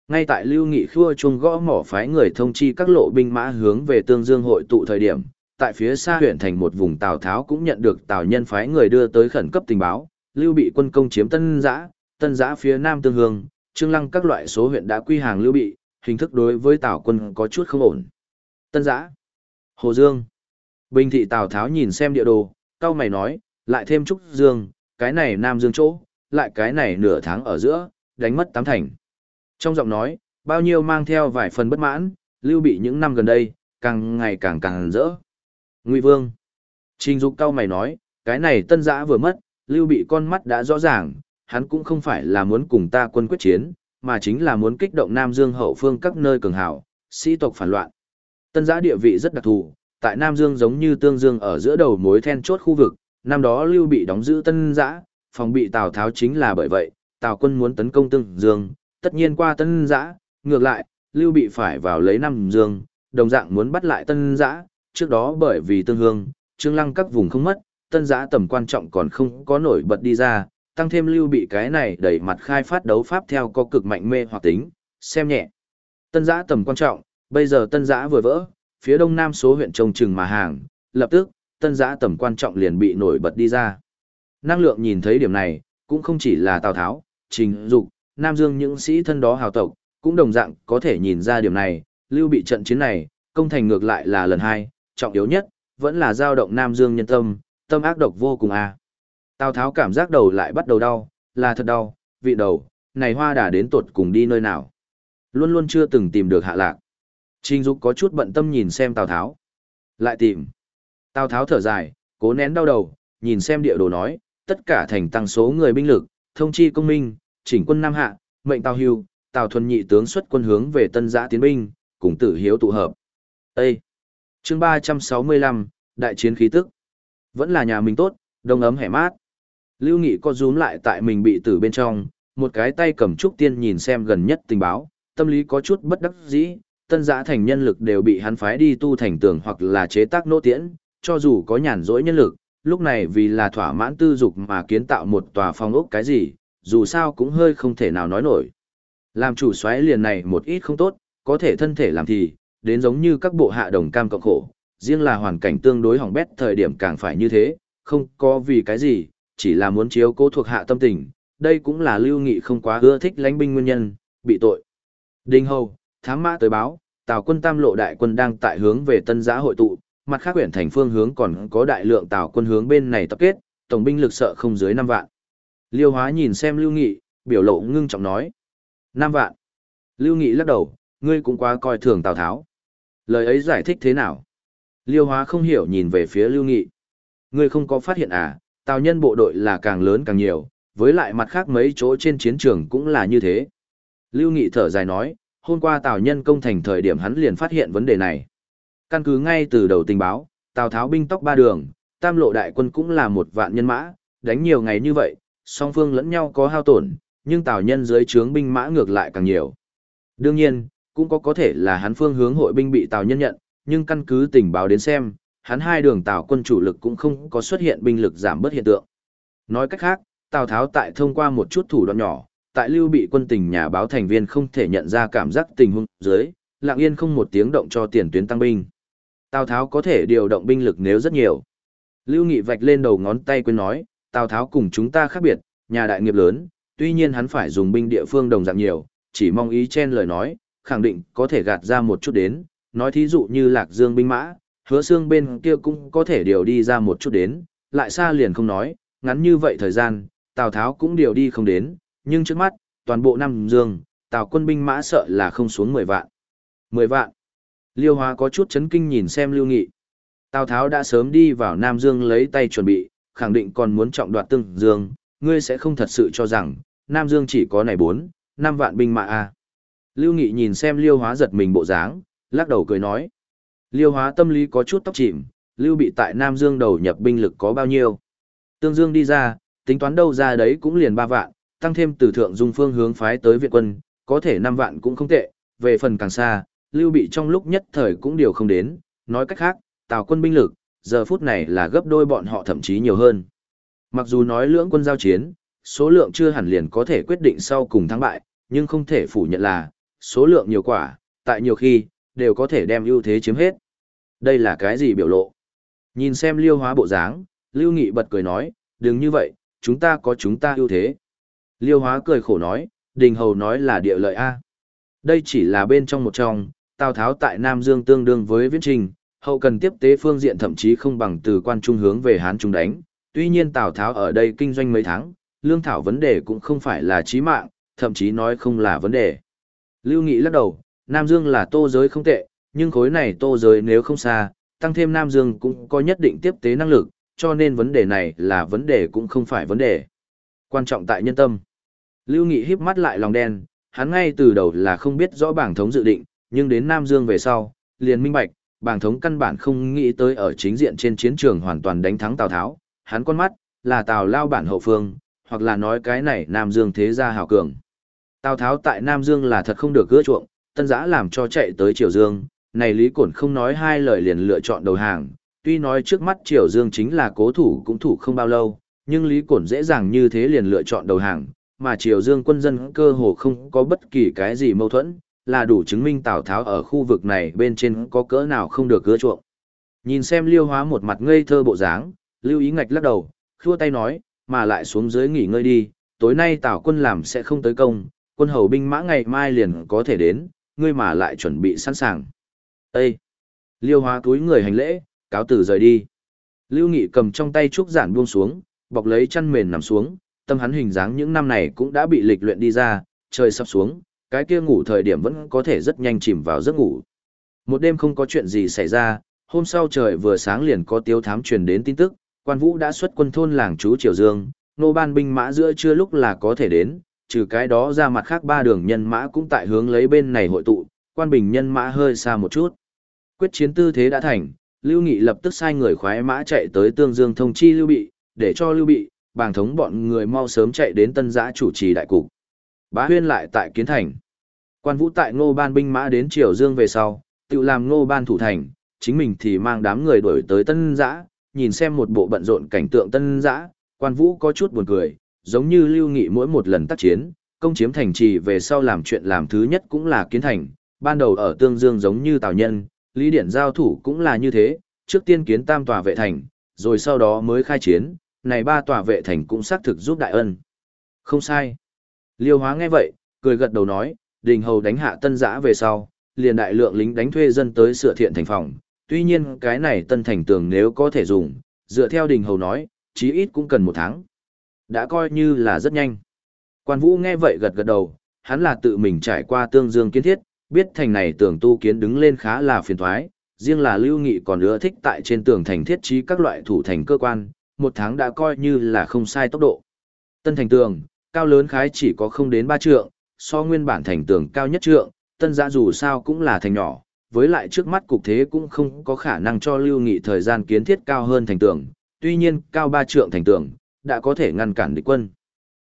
Ngay tại Lưu Nghị khua chuông gõ mỏ phái người thông chi các lộ binh mã hướng về Tương Dương hội tụ thời điểm, tại phía xa huyện thành một vùng Tào Tháo cũng nhận được Tào Nhân phái người đưa tới khẩn cấp tình báo, Lưu bị quân công chiếm Tân Giã, Tân Giã phía Nam Tương Hương, Trương Lăng các loại số huyện đã quy hàng Lưu bị, hình thức đối với Tào quân có chút không ổn. Tân Giã, Hồ Dương, Bình thị Tào Tháo nhìn xem địa đồ, cao mày nói, lại thêm Trúc Dương, cái này Nam Dương chỗ, lại cái này nửa tháng ở giữa, đánh mất tám thành. Trong giọng nói, bao nhiêu mang theo vài phần bất mãn, lưu bị những năm gần đây, càng ngày càng càng rỡ. Ngụy Vương. Trình Dục cao mày nói, cái này tân giã vừa mất, lưu bị con mắt đã rõ ràng, hắn cũng không phải là muốn cùng ta quân quyết chiến, mà chính là muốn kích động Nam Dương hậu phương các nơi cường hảo, sĩ tộc phản loạn. Tân giã địa vị rất đặc thù, tại Nam Dương giống như Tương Dương ở giữa đầu mối then chốt khu vực, năm đó lưu bị đóng giữ tân giã, phòng bị Tào Tháo chính là bởi vậy, Tào quân muốn tấn công Tương Dương, tất nhiên qua tân giã, ngược lại, lưu bị phải vào lấy Nam Dương, đồng dạng muốn bắt lại tân giã, trước đó bởi vì tương hương, trương lăng các vùng không mất, tân giã tầm quan trọng còn không có nổi bật đi ra, tăng thêm lưu bị cái này đẩy mặt khai phát đấu pháp theo có cực mạnh mê hoặc tính, xem nhẹ. Tân giã tầm quan trọng, bây giờ tân giã vừa vỡ, phía đông nam số huyện trông chừng mà hàng, lập tức, tân giã tầm quan trọng liền bị nổi bật đi ra. Năng lượng nhìn thấy điểm này, cũng không chỉ là Tào Tháo, Trình Dục, Nam Dương những sĩ thân đó hào tộc, cũng đồng dạng có thể nhìn ra điểm này, lưu bị trận chiến này, công thành ngược lại là lần hai, trọng yếu nhất, vẫn là dao động Nam Dương nhân tâm, tâm ác độc vô cùng à. Tào Tháo cảm giác đầu lại bắt đầu đau, là thật đau, vị đầu, này hoa đà đến tột cùng đi nơi nào. Luôn luôn chưa từng tìm được hạ lạc. Trình Dục có chút bận tâm nhìn xem Tào Tháo. Lại tìm. Tào Tháo thở dài, cố nén đau đầu, nhìn xem địa đồ nói, tất cả thành tăng số người binh lực, thông chi công minh, chỉnh quân Nam Hạ, mệnh Tào Hưu, Tào Thuần nhị tướng xuất quân hướng về Tân Giã tiến binh, cùng tử hiếu tụ hợp. Ê! chương 365, đại chiến khí tức. Vẫn là nhà mình tốt, đông ấm hẻ mát. Lưu Nghị co rúm lại tại mình bị tử bên trong, một cái tay cầm trúc tiên nhìn xem gần nhất tình báo, tâm lý có chút bất đắc dĩ, tân giã thành nhân lực đều bị hắn phái đi tu thành tường hoặc là chế tác nỗ tiễn, cho dù có nhàn rỗi nhân lực, lúc này vì là thỏa mãn tư dục mà kiến tạo một tòa phong ốc cái gì, dù sao cũng hơi không thể nào nói nổi. Làm chủ xoáy liền này một ít không tốt, có thể thân thể làm thì, đến giống như các bộ hạ đồng cam cộng khổ, riêng là hoàn cảnh tương đối hỏng bét thời điểm càng phải như thế, không có vì cái gì, chỉ là muốn chiếu cố thuộc hạ tâm tình, đây cũng là lưu nghị không quá ưa thích lánh binh nguyên nhân, bị tội. Đinh Hầu, thám mã tới báo, Tào quân tam lộ đại quân đang tại hướng về tân giã hội tụ, mặt khác huyện thành phương hướng còn có đại lượng Tào quân hướng bên này tập kết, tổng binh lực sợ không dưới năm vạn. Liêu hóa nhìn xem lưu nghị, biểu lộ ngưng trọng nói. năm vạn. Lưu nghị lắc đầu, ngươi cũng quá coi thường Tào Tháo. Lời ấy giải thích thế nào? Liêu hóa không hiểu nhìn về phía Lưu Nghị. Ngươi không có phát hiện à, Tào nhân bộ đội là càng lớn càng nhiều, với lại mặt khác mấy chỗ trên chiến trường cũng là như thế. Lưu Nghị thở dài nói, hôm qua Tào nhân công thành thời điểm hắn liền phát hiện vấn đề này. Căn cứ ngay từ đầu tình báo, Tào Tháo binh tóc ba đường, tam lộ đại quân cũng là một vạn nhân mã, đánh nhiều ngày như vậy, song phương lẫn nhau có hao tổn, nhưng Tào nhân dưới trướng binh mã ngược lại càng nhiều. Đương nhiên, cũng có có thể là hắn phương hướng hội binh bị Tào nhân nhận, nhưng căn cứ tình báo đến xem, hắn hai đường Tào quân chủ lực cũng không có xuất hiện binh lực giảm bớt hiện tượng. Nói cách khác, Tào Tháo tại thông qua một chút thủ đoạn nhỏ, tại lưu bị quân tình nhà báo thành viên không thể nhận ra cảm giác tình huống dưới, Lạng yên không một tiếng động cho tiền tuyến tăng binh. Tào Tháo có thể điều động binh lực nếu rất nhiều. Lưu Nghị vạch lên đầu ngón tay quên nói, Tào Tháo cùng chúng ta khác biệt, nhà đại nghiệp lớn, tuy nhiên hắn phải dùng binh địa phương đồng dạng nhiều, chỉ mong ý chen lời nói, khẳng định có thể gạt ra một chút đến, nói thí dụ như Lạc Dương binh mã, hứa xương bên kia cũng có thể điều đi ra một chút đến, lại xa liền không nói, ngắn như vậy thời gian, Tào Tháo cũng điều đi không đến, nhưng trước mắt, toàn bộ Nam Dương, Tào quân binh mã sợ là không xuống 10 vạn. Mười vạn. Liêu hóa có chút chấn kinh nhìn xem Lưu Nghị. Tào Tháo đã sớm đi vào Nam Dương lấy tay chuẩn bị, khẳng định còn muốn trọng đoạt Tương Dương, ngươi sẽ không thật sự cho rằng, Nam Dương chỉ có này bốn, năm vạn binh mã a. À. Lưu Nghị nhìn xem Liêu Hóa giật mình bộ dáng, lắc đầu cười nói. Liêu Hóa tâm lý có chút tóc chìm, Lưu bị tại Nam Dương đầu nhập binh lực có bao nhiêu. Tương Dương đi ra, tính toán đâu ra đấy cũng liền ba vạn, tăng thêm từ thượng dung phương hướng phái tới viện quân, có thể năm vạn cũng không tệ, về phần càng xa, Lưu bị trong lúc nhất thời cũng điều không đến, nói cách khác, Tào quân binh lực, giờ phút này là gấp đôi bọn họ thậm chí nhiều hơn. Mặc dù nói lưỡng quân giao chiến, số lượng chưa hẳn liền có thể quyết định sau cùng thắng bại, nhưng không thể phủ nhận là, số lượng nhiều quả, tại nhiều khi, đều có thể đem ưu thế chiếm hết. Đây là cái gì biểu lộ? Nhìn xem liêu hóa bộ dáng, Lưu Nghị bật cười nói, đừng như vậy, chúng ta có chúng ta ưu thế. Liêu hóa cười khổ nói, Đình Hầu nói là địa lợi A. Đây chỉ là bên trong một trong, Tào Tháo tại Nam Dương tương đương với Viễn Trình, hậu cần tiếp tế phương diện thậm chí không bằng từ quan trung hướng về Hán Trung đánh. Tuy nhiên Tào Tháo ở đây kinh doanh mấy tháng, lương thảo vấn đề cũng không phải là chí mạng, thậm chí nói không là vấn đề. Lưu Nghị lắc đầu, Nam Dương là tô giới không tệ, nhưng khối này tô giới nếu không xa, tăng thêm Nam Dương cũng có nhất định tiếp tế năng lực, cho nên vấn đề này là vấn đề cũng không phải vấn đề. Quan trọng tại nhân tâm. Lưu Nghị híp mắt lại lòng đen, hắn ngay từ đầu là không biết rõ bảng thống dự định, nhưng đến Nam Dương về sau, liền minh bạch, bảng thống căn bản không nghĩ tới ở chính diện trên chiến trường hoàn toàn đánh thắng Tào Tháo, hắn con mắt, là Tào lao bản hậu phương, hoặc là nói cái này Nam Dương thế gia hào cường. Tào Tháo tại Nam Dương là thật không được gỡ chuộng, tân giã làm cho chạy tới Triều Dương, này Lý Cổn không nói hai lời liền lựa chọn đầu hàng, tuy nói trước mắt Triều Dương chính là cố thủ cũng thủ không bao lâu, nhưng Lý Cổn dễ dàng như thế liền lựa chọn đầu hàng, mà Triều Dương quân dân cơ hồ không có bất kỳ cái gì mâu thuẫn, là đủ chứng minh Tào Tháo ở khu vực này bên trên có cỡ nào không được gỡ chuộng. Nhìn xem Liêu Hóa một mặt ngây thơ bộ dáng, Lưu Ý Ngạch lắc đầu, khua tay nói, mà lại xuống dưới nghỉ ngơi đi, tối nay Tào quân làm sẽ không tới công, quân hầu binh mã ngày mai liền có thể đến, ngươi mà lại chuẩn bị sẵn sàng. Ê! Liêu hóa túi người hành lễ, cáo tử rời đi. Lưu Nghị cầm trong tay trúc giản buông xuống, bọc lấy chăn mền nằm xuống, tâm hắn hình dáng những năm này cũng đã bị lịch luyện đi ra, trời sắp xuống, cái kia ngủ thời điểm vẫn có thể rất nhanh chìm vào giấc ngủ. Một đêm không có chuyện gì xảy ra, hôm sau trời vừa sáng liền có tiêu thám truyền đến tin tức, quan vũ đã xuất quân thôn làng chú Triều Dương, nô ban binh mã giữa trưa lúc là có thể đến, trừ cái đó ra mặt khác ba đường nhân mã cũng tại hướng lấy bên này hội tụ, quan bình nhân mã hơi xa một chút. Quyết chiến tư thế đã thành, Lưu Nghị lập tức sai người khoái mã chạy tới Tương Dương thông chi Lưu Bị, để cho Lưu Bị, bàng thống bọn người mau sớm chạy đến tân giã chủ trì đại cục. Bá huyên lại tại Kiến Thành. Quan vũ tại ngô ban binh mã đến Triều Dương về sau, tự làm ngô ban thủ thành, chính mình thì mang đám người đuổi tới tân giã, nhìn xem một bộ bận rộn cảnh tượng tân giã, quan vũ có chút buồn cười, giống như lưu nghị mỗi một lần tác chiến, công chiếm thành trì về sau làm chuyện làm thứ nhất cũng là kiến thành, ban đầu ở Tương Dương giống như Tào Nhân, Lý Điển giao thủ cũng là như thế, trước tiên kiến tam tòa vệ thành, rồi sau đó mới khai chiến, này ba tòa vệ thành cũng xác thực giúp đại ân. Không sai. Liêu hóa nghe vậy, cười gật đầu nói, đình hầu đánh hạ tân giã về sau, liền đại lượng lính đánh thuê dân tới sửa thiện thành phòng, tuy nhiên cái này tân thành tường nếu có thể dùng, dựa theo đình hầu nói, chí ít cũng cần một tháng. Đã coi như là rất nhanh. Quan vũ nghe vậy gật gật đầu, hắn là tự mình trải qua tương dương kiến thiết, biết thành này tường tu kiến đứng lên khá là phiền thoái, riêng là lưu nghị còn ưa thích tại trên tường thành thiết trí các loại thủ thành cơ quan, một tháng đã coi như là không sai tốc độ. Tân thành tường, cao lớn khái chỉ có không đến ba trượng, so nguyên bản thành tường cao nhất trượng, tân giã dù sao cũng là thành nhỏ, với lại trước mắt cục thế cũng không có khả năng cho lưu nghị thời gian kiến thiết cao hơn thành tường, tuy nhiên cao ba trượng thành tường, đã có thể ngăn cản địch quân.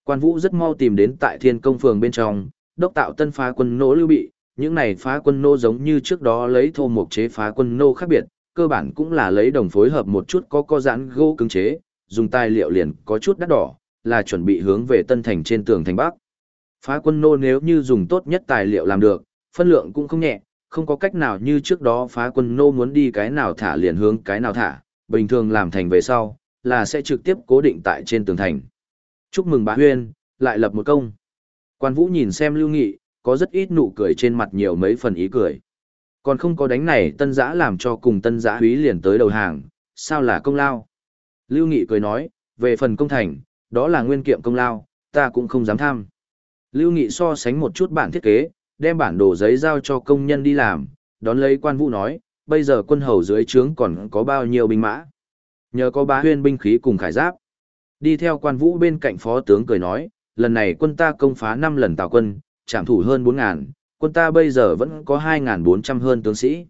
Quan Vũ rất mau tìm đến tại Thiên Công phường bên trong, đốc tạo tân phá quân nô lưu bị, những này phá quân nô giống như trước đó lấy thô mục chế phá quân nô khác biệt, cơ bản cũng là lấy đồng phối hợp một chút có co giãn gỗ cứng chế, dùng tài liệu liền có chút đắt đỏ, là chuẩn bị hướng về tân thành trên tường thành bắc. Phá quân nô nếu như dùng tốt nhất tài liệu làm được, phân lượng cũng không nhẹ, không có cách nào như trước đó phá quân nô muốn đi cái nào thả liền hướng cái nào thả, bình thường làm thành về sau, là sẽ trực tiếp cố định tại trên tường thành. Chúc mừng bá huyên, lại lập một công. Quan vũ nhìn xem lưu nghị, có rất ít nụ cười trên mặt nhiều mấy phần ý cười. Còn không có đánh này tân giã làm cho cùng tân giã húy liền tới đầu hàng, sao là công lao. Lưu nghị cười nói, về phần công thành, đó là nguyên kiệm công lao, ta cũng không dám tham. Lưu nghị so sánh một chút bản thiết kế, đem bản đồ giấy giao cho công nhân đi làm, đón lấy quan vũ nói, bây giờ quân hầu dưới trướng còn có bao nhiêu binh mã. Nhờ có bá huyên binh khí cùng khải giáp. Đi theo quan vũ bên cạnh phó tướng cười nói, lần này quân ta công phá 5 lần tào quân, trảm thủ hơn 4 ngàn, quân ta bây giờ vẫn có 2.400 hơn tướng sĩ.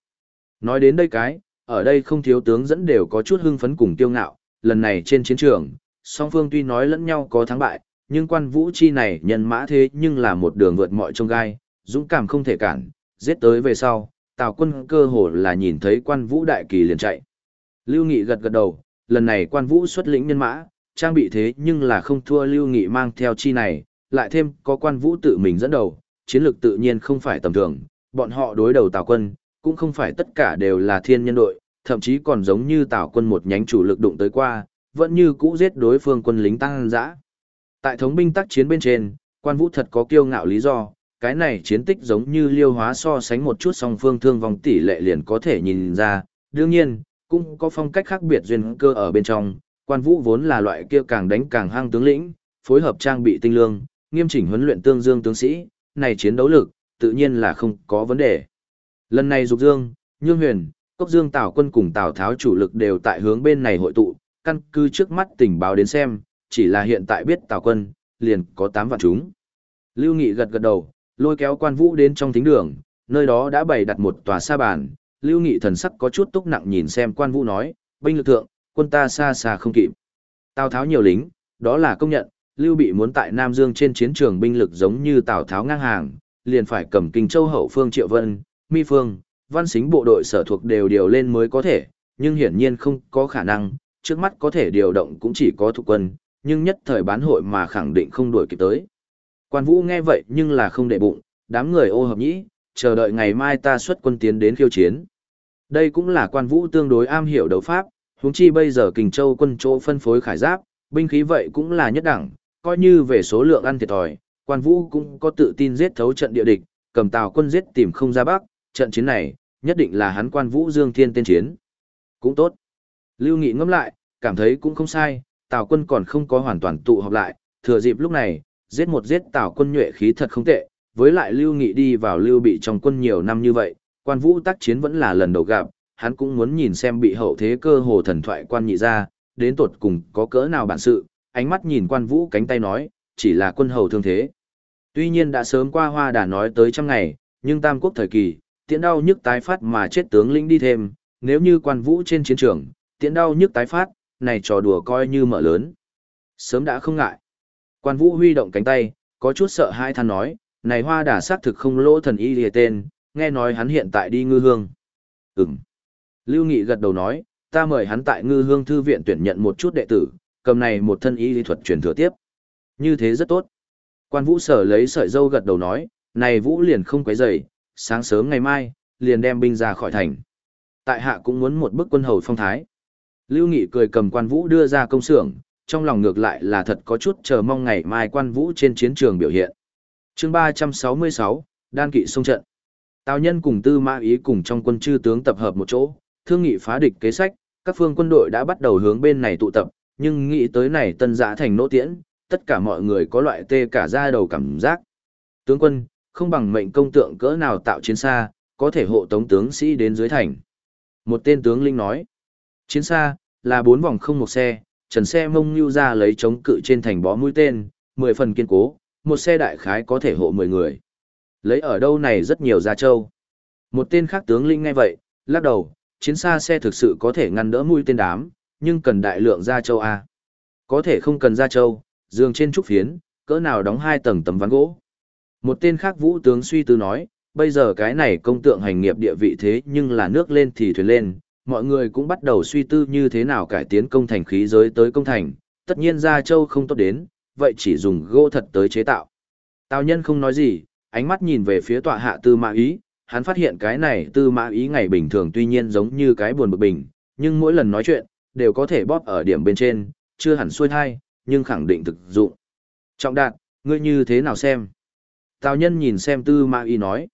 Nói đến đây cái, ở đây không thiếu tướng dẫn đều có chút hưng phấn cùng tiêu ngạo, lần này trên chiến trường, song phương tuy nói lẫn nhau có thắng bại, nhưng quan vũ chi này nhân mã thế nhưng là một đường vượt mọi trông gai, dũng cảm không thể cản, giết tới về sau, tào quân cơ hồ là nhìn thấy quan vũ đại kỳ liền chạy. Lưu Nghị gật gật đầu, lần này quan vũ xuất lĩnh nhân mã, trang bị thế nhưng là không thua Lưu Nghị mang theo chi này, lại thêm có quan vũ tự mình dẫn đầu, chiến lược tự nhiên không phải tầm thường, bọn họ đối đầu tào quân, cũng không phải tất cả đều là thiên nhân đội, thậm chí còn giống như tào quân một nhánh chủ lực đụng tới qua, vẫn như cũ giết đối phương quân lính tăng dã. Tại thống binh tác chiến bên trên, quan vũ thật có kiêu ngạo lý do, cái này chiến tích giống như liêu hóa so sánh một chút song phương thương vong tỷ lệ liền có thể nhìn ra, đương nhiên, cũng có phong cách khác biệt duyên cơ ở bên trong, quan vũ vốn là loại kia càng đánh càng hăng tướng lĩnh, phối hợp trang bị tinh lương, nghiêm chỉnh huấn luyện tương dương tướng sĩ, này chiến đấu lực, tự nhiên là không có vấn đề. Lần này Dục Dương, Nhương Huyền, Cốc Dương Tào quân cùng Tào Tháo chủ lực đều tại hướng bên này hội tụ, căn cứ trước mắt tình báo đến xem, chỉ là hiện tại biết Tào quân, liền có 8 vạn chúng. Lưu Nghị gật gật đầu, lôi kéo quan vũ đến trong thính đường, nơi đó đã bày đặt một tòa sa bàn, Lưu Nghị thần sắc có chút túc nặng nhìn xem quan vũ nói, binh lực thượng, quân ta xa xa không kịp. Tào Tháo nhiều lính, đó là công nhận, Lưu Bị muốn tại Nam Dương trên chiến trường binh lực giống như Tào Tháo ngang hàng, liền phải cầm Kinh Châu hậu phương Triệu Vân, Mi Phương, Văn Xính bộ đội sở thuộc đều điều lên mới có thể, nhưng hiển nhiên không có khả năng, trước mắt có thể điều động cũng chỉ có thuộc quân, nhưng nhất thời bán hội mà khẳng định không đuổi kịp tới. Quan Vũ nghe vậy nhưng là không để bụng, đám người ô hợp nhĩ, chờ đợi ngày mai ta xuất quân tiến đến khiêu chiến. Đây cũng là quan Vũ tương đối am hiểu đấu pháp, huống chi bây giờ Kình Châu quân chỗ phân phối khải giáp, binh khí vậy cũng là nhất đẳng, coi như về số lượng ăn thiệt thòi, quan Vũ cũng có tự tin giết thấu trận địa địch, cầm tàu quân giết tìm không ra bắc, trận chiến này, nhất định là hắn quan Vũ Dương Thiên tên chiến. Cũng tốt. Lưu Nghị ngẫm lại, cảm thấy cũng không sai, Tào quân còn không có hoàn toàn tụ họp lại, thừa dịp lúc này, giết một giết Tào quân nhuệ khí thật không tệ, với lại Lưu Nghị đi vào Lưu Bị trong quân nhiều năm như vậy, quan vũ tác chiến vẫn là lần đầu gặp, hắn cũng muốn nhìn xem bị hậu thế cơ hồ thần thoại quan nhị ra, đến tột cùng có cỡ nào bản sự, ánh mắt nhìn quan vũ cánh tay nói, chỉ là quân hầu thương thế. Tuy nhiên đã sớm qua hoa đà nói tới trăm ngày, nhưng tam quốc thời kỳ, tiễn đau nhức tái phát mà chết tướng lĩnh đi thêm, nếu như quan vũ trên chiến trường, tiễn đau nhức tái phát, này trò đùa coi như mở lớn. Sớm đã không ngại. Quan vũ huy động cánh tay, có chút sợ hai than nói, này hoa đà xác thực không lỗ thần y lìa tên, nghe nói hắn hiện tại đi ngư hương. Ừm. Lưu Nghị gật đầu nói, ta mời hắn tại ngư hương thư viện tuyển nhận một chút đệ tử, cầm này một thân y lý thuật truyền thừa tiếp. Như thế rất tốt. Quan vũ sở lấy sợi dâu gật đầu nói, này vũ liền không quấy rầy, sáng sớm ngày mai, liền đem binh ra khỏi thành. Tại hạ cũng muốn một bức quân hầu phong thái. Lưu Nghị cười cầm quan vũ đưa ra công xưởng, trong lòng ngược lại là thật có chút chờ mong ngày mai quan vũ trên chiến trường biểu hiện. chương 366, đan kỵ sông trận. Tào nhân cùng tư mã ý cùng trong quân chư tướng tập hợp một chỗ, thương nghị phá địch kế sách, các phương quân đội đã bắt đầu hướng bên này tụ tập, nhưng nghĩ tới này tân giã thành nỗ tiễn, tất cả mọi người có loại tê cả da đầu cảm giác. Tướng quân, không bằng mệnh công tượng cỡ nào tạo chiến xa, có thể hộ tống tướng sĩ đến dưới thành. Một tên tướng linh nói, chiến xa, là bốn vòng không một xe, trần xe mông như ra lấy chống cự trên thành bó mũi tên, mười phần kiên cố, một xe đại khái có thể hộ mười người. Lấy ở đâu này rất nhiều gia châu. Một tên khác tướng linh ngay vậy, lắc đầu, chiến xa xe thực sự có thể ngăn đỡ mũi tên đám, nhưng cần đại lượng gia châu A. À. Có thể không cần gia châu, giường trên trúc phiến, cỡ nào đóng hai tầng tấm ván gỗ. Một tên khác vũ tướng suy tư nói, bây giờ cái này công tượng hành nghiệp địa vị thế nhưng là nước lên thì thuyền lên, mọi người cũng bắt đầu suy tư như thế nào cải tiến công thành khí giới tới công thành, tất nhiên gia châu không tốt đến, vậy chỉ dùng gỗ thật tới chế tạo. Tào nhân không nói gì, ánh mắt nhìn về phía tọa hạ tư mã ý, hắn phát hiện cái này tư mã ý ngày bình thường tuy nhiên giống như cái buồn bực bình, nhưng mỗi lần nói chuyện, đều có thể bóp ở điểm bên trên, chưa hẳn xuôi thai, nhưng khẳng định thực dụng. Trọng đạt, ngươi như thế nào xem? Tào nhân nhìn xem tư mã ý nói.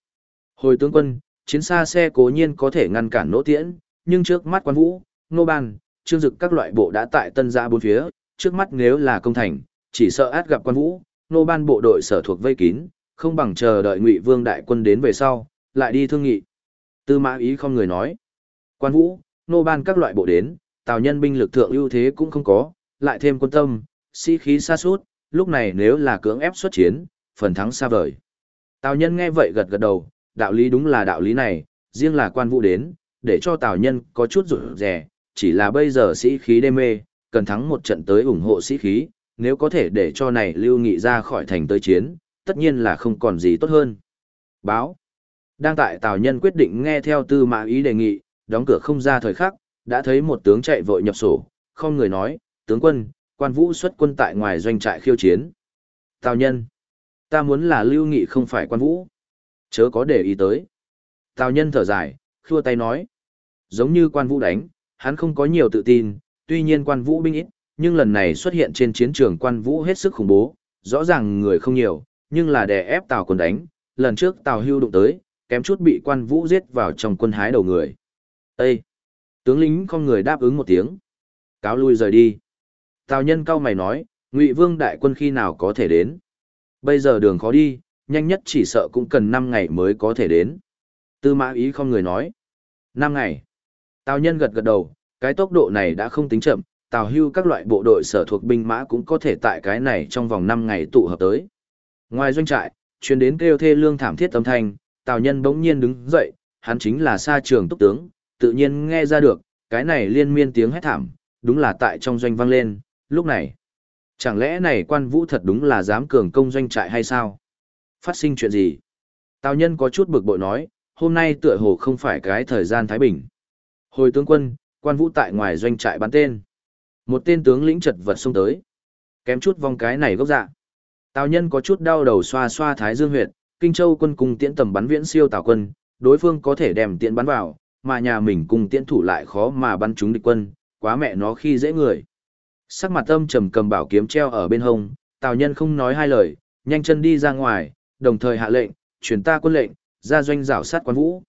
Hồi tướng quân, chiến xa xe cố nhiên có thể ngăn cản nỗ tiễn, nhưng trước mắt quan vũ, nô ban, trương dực các loại bộ đã tại tân giã bốn phía, trước mắt nếu là công thành, chỉ sợ át gặp quan vũ, nô ban bộ đội sở thuộc vây kín, không bằng chờ đợi Ngụy Vương đại quân đến về sau, lại đi thương nghị. Tư Mã Ý không người nói. Quan Vũ, nô ban các loại bộ đến, Tào nhân binh lực thượng ưu thế cũng không có, lại thêm quân tâm, sĩ khí xa suốt, lúc này nếu là cưỡng ép xuất chiến, phần thắng xa vời. Tào nhân nghe vậy gật gật đầu, đạo lý đúng là đạo lý này, riêng là quan vũ đến, để cho Tào nhân có chút rủi rè, chỉ là bây giờ sĩ khí đê mê, cần thắng một trận tới ủng hộ sĩ khí, nếu có thể để cho này lưu nghị ra khỏi thành tới chiến, tất nhiên là không còn gì tốt hơn. Báo. Đang tại Tào nhân quyết định nghe theo tư mã ý đề nghị, đóng cửa không ra thời khắc, đã thấy một tướng chạy vội nhập sổ, không người nói, tướng quân, quan vũ xuất quân tại ngoài doanh trại khiêu chiến. Tào nhân, ta muốn là lưu nghị không phải quan vũ. Chớ có để ý tới. Tào nhân thở dài, khua tay nói. Giống như quan vũ đánh, hắn không có nhiều tự tin, tuy nhiên quan vũ binh ít, nhưng lần này xuất hiện trên chiến trường quan vũ hết sức khủng bố, rõ ràng người không nhiều, nhưng là đè ép Tào quân đánh, lần trước Tào hưu đụng tới, kém chút bị quan vũ giết vào trong quân hái đầu người. Ê! Tướng lính con người đáp ứng một tiếng. Cáo lui rời đi. Tào nhân cao mày nói, Ngụy Vương đại quân khi nào có thể đến? Bây giờ đường khó đi, nhanh nhất chỉ sợ cũng cần 5 ngày mới có thể đến. Tư mã ý không người nói. 5 ngày. Tào nhân gật gật đầu, cái tốc độ này đã không tính chậm, Tào hưu các loại bộ đội sở thuộc binh mã cũng có thể tại cái này trong vòng 5 ngày tụ hợp tới. Ngoài doanh trại, chuyến đến kêu thê lương thảm thiết âm thanh, Tào nhân bỗng nhiên đứng dậy, hắn chính là sa trường túc tướng, tự nhiên nghe ra được, cái này liên miên tiếng hét thảm, đúng là tại trong doanh vang lên, lúc này. Chẳng lẽ này quan vũ thật đúng là dám cường công doanh trại hay sao? Phát sinh chuyện gì? Tào nhân có chút bực bội nói, hôm nay tựa hồ không phải cái thời gian Thái Bình. Hồi tướng quân, quan vũ tại ngoài doanh trại bắn tên. Một tên tướng lĩnh chật vật xông tới. Kém chút vong cái này gốc dạ. Tào nhân có chút đau đầu xoa xoa thái dương huyệt, Kinh Châu quân cùng tiễn tầm bắn viễn siêu Tào quân, đối phương có thể đem tiễn bắn vào, mà nhà mình cùng tiễn thủ lại khó mà bắn trúng địch quân, quá mẹ nó khi dễ người. Sắc mặt âm trầm cầm bảo kiếm treo ở bên hông, Tào Nhân không nói hai lời, nhanh chân đi ra ngoài, đồng thời hạ lệnh, truyền ta quân lệnh, ra doanh rảo sát quan vũ.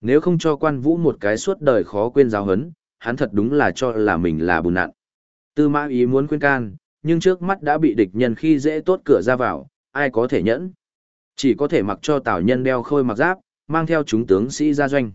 Nếu không cho quan vũ một cái suốt đời khó quên giáo hấn, hắn thật đúng là cho là mình là bùn nạn. Tư mã ý muốn khuyên can, nhưng trước mắt đã bị địch nhân khi dễ tốt cửa ra vào, ai có thể nhẫn. Chỉ có thể mặc cho Tào Nhân đeo khôi mặc giáp, mang theo chúng tướng sĩ ra doanh.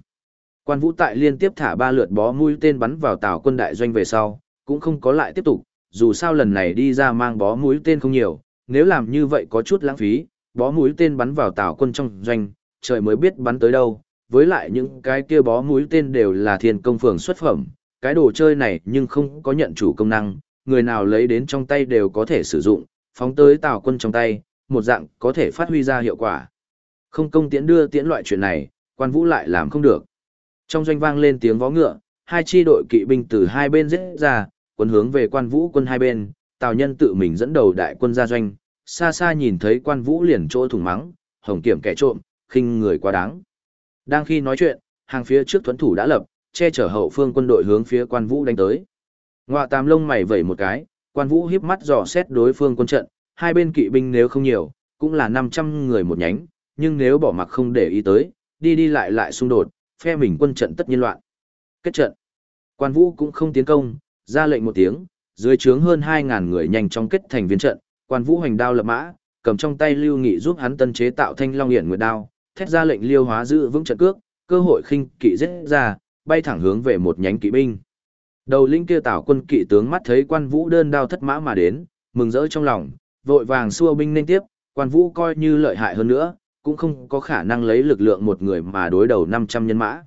Quan vũ tại liên tiếp thả ba lượt bó mũi tên bắn vào Tào quân đại doanh về sau, cũng không có lại tiếp tục, dù sao lần này đi ra mang bó mũi tên không nhiều, nếu làm như vậy có chút lãng phí, bó mũi tên bắn vào Tào quân trong doanh, trời mới biết bắn tới đâu, với lại những cái kia bó mũi tên đều là thiên công phường xuất phẩm, cái đồ chơi này nhưng không có nhận chủ công năng, người nào lấy đến trong tay đều có thể sử dụng, phóng tới Tào quân trong tay, một dạng có thể phát huy ra hiệu quả. Không công tiễn đưa tiễn loại chuyện này, quan vũ lại làm không được. Trong doanh vang lên tiếng vó ngựa, hai chi đội kỵ binh từ hai bên giết ra, quân hướng về quan vũ quân hai bên, Tào Nhân tự mình dẫn đầu đại quân ra doanh, xa xa nhìn thấy quan vũ liền chỗ thủng mắng, hồng kiểm kẻ trộm, khinh người quá đáng. Đang khi nói chuyện, hàng phía trước thuẫn thủ đã lập, che chở hậu phương quân đội hướng phía quan vũ đánh tới. Ngoạ tam lông mày vẩy một cái, quan vũ hiếp mắt dò xét đối phương quân trận, hai bên kỵ binh nếu không nhiều, cũng là 500 người một nhánh, nhưng nếu bỏ mặc không để ý tới, đi đi lại lại xung đột, phe mình quân trận tất nhiên loạn. Kết trận. Quan Vũ cũng không tiến công, ra lệnh một tiếng, dưới trướng hơn 2000 người nhanh chóng kết thành viên trận, Quan Vũ hành đao lập mã, cầm trong tay Lưu Nghị giúp hắn tân chế tạo Thanh Long Hiển Nguyệt đao, thét ra lệnh Liêu Hóa giữ vững trận cước, cơ hội khinh kỵ giết ra, bay thẳng hướng về một nhánh kỵ binh. Đầu linh kia tảo quân kỵ tướng mắt thấy Quan Vũ đơn đao thất mã mà đến, mừng rỡ trong lòng, vội vàng xua binh lên tiếp, Quan Vũ coi như lợi hại hơn nữa, cũng không có khả năng lấy lực lượng một người mà đối đầu 500 nhân mã.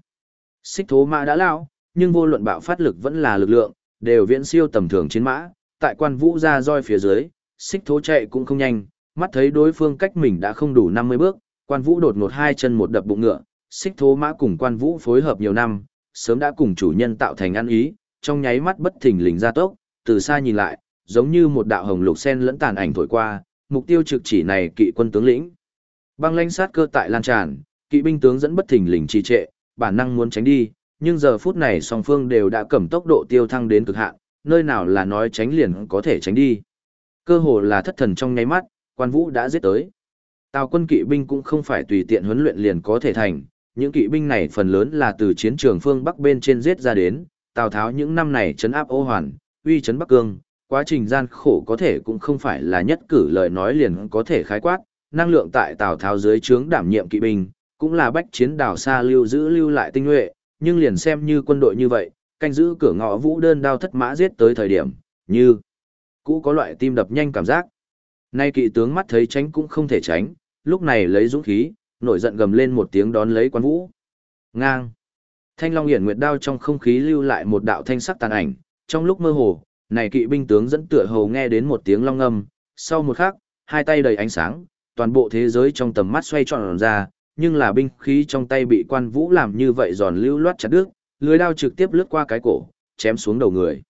Xích thố mã đã lao, nhưng vô luận bạo phát lực vẫn là lực lượng, đều viễn siêu tầm thường chiến mã, tại quan vũ ra roi phía dưới, xích thố chạy cũng không nhanh, mắt thấy đối phương cách mình đã không đủ 50 bước, quan vũ đột ngột hai chân một đập bụng ngựa, xích thố mã cùng quan vũ phối hợp nhiều năm, sớm đã cùng chủ nhân tạo thành ăn ý, trong nháy mắt bất thình lình ra tốc, từ xa nhìn lại, giống như một đạo hồng lục sen lẫn tàn ảnh thổi qua, mục tiêu trực chỉ này kỵ quân tướng lĩnh. Băng lãnh sát cơ tại lan tràn, kỵ binh tướng dẫn bất thình lình trì trệ, bản năng muốn tránh đi, nhưng giờ phút này song phương đều đã cầm tốc độ tiêu thăng đến cực hạn, nơi nào là nói tránh liền có thể tránh đi. Cơ hồ là thất thần trong nháy mắt, quan vũ đã giết tới. Tào quân kỵ binh cũng không phải tùy tiện huấn luyện liền có thể thành, những kỵ binh này phần lớn là từ chiến trường phương Bắc bên trên giết ra đến, Tào Tháo những năm này trấn áp ô hoàn, uy trấn Bắc Cương, quá trình gian khổ có thể cũng không phải là nhất cử lời nói liền có thể khái quát, năng lượng tại Tào Tháo dưới trướng đảm nhiệm kỵ binh, cũng là bách chiến đảo xa lưu giữ lưu lại tinh nhuệ, nhưng liền xem như quân đội như vậy, canh giữ cửa ngõ vũ đơn đao thất mã giết tới thời điểm, như cũ có loại tim đập nhanh cảm giác. Nay kỵ tướng mắt thấy tránh cũng không thể tránh, lúc này lấy dũng khí, nổi giận gầm lên một tiếng đón lấy quan vũ. Ngang. Thanh Long Hiển Nguyệt đao trong không khí lưu lại một đạo thanh sắc tàn ảnh, trong lúc mơ hồ, này kỵ binh tướng dẫn tựa hồ nghe đến một tiếng long ngâm, sau một khắc, hai tay đầy ánh sáng, toàn bộ thế giới trong tầm mắt xoay tròn ra, nhưng là binh khí trong tay bị quan vũ làm như vậy giòn lưu loát chặt đứt, lưới đao trực tiếp lướt qua cái cổ, chém xuống đầu người.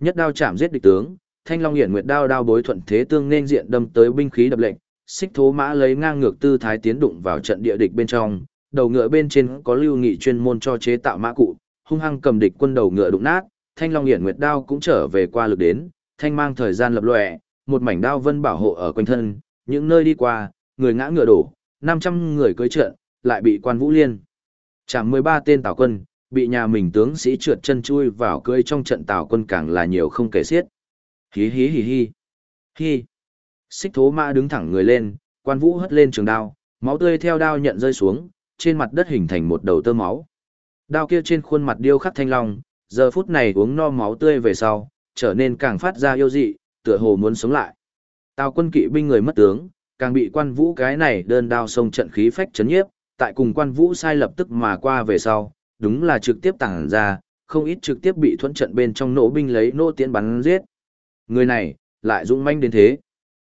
Nhất đao chạm giết địch tướng, Thanh Long Hiển Nguyệt đao đao bối thuận thế tương nên diện đâm tới binh khí đập lệnh, xích thố mã lấy ngang ngược tư thái tiến đụng vào trận địa địch bên trong, đầu ngựa bên trên có lưu nghị chuyên môn cho chế tạo mã cụ, hung hăng cầm địch quân đầu ngựa đụng nát, Thanh Long Hiển Nguyệt đao cũng trở về qua lực đến, thanh mang thời gian lập lòe, một mảnh đao vân bảo hộ ở quanh thân, những nơi đi qua, người ngã ngựa đổ, 500 người cưới trận, lại bị quan vũ liên. Chẳng 13 tên tào quân, bị nhà mình tướng sĩ trượt chân chui vào cưới trong trận tào quân càng là nhiều không kể xiết. Hí hí hí hí. Hí. Xích thố mã đứng thẳng người lên, quan vũ hất lên trường đao, máu tươi theo đao nhận rơi xuống, trên mặt đất hình thành một đầu tơ máu. Đao kia trên khuôn mặt điêu khắc thanh long, giờ phút này uống no máu tươi về sau, trở nên càng phát ra yêu dị, tựa hồ muốn sống lại. Tào quân kỵ binh người mất tướng, càng bị quan vũ cái này đơn đao sông trận khí phách chấn nhiếp, tại cùng quan vũ sai lập tức mà qua về sau, đúng là trực tiếp tàng ra, không ít trực tiếp bị thuẫn trận bên trong nổ binh lấy nô tiễn bắn giết. Người này, lại dũng manh đến thế.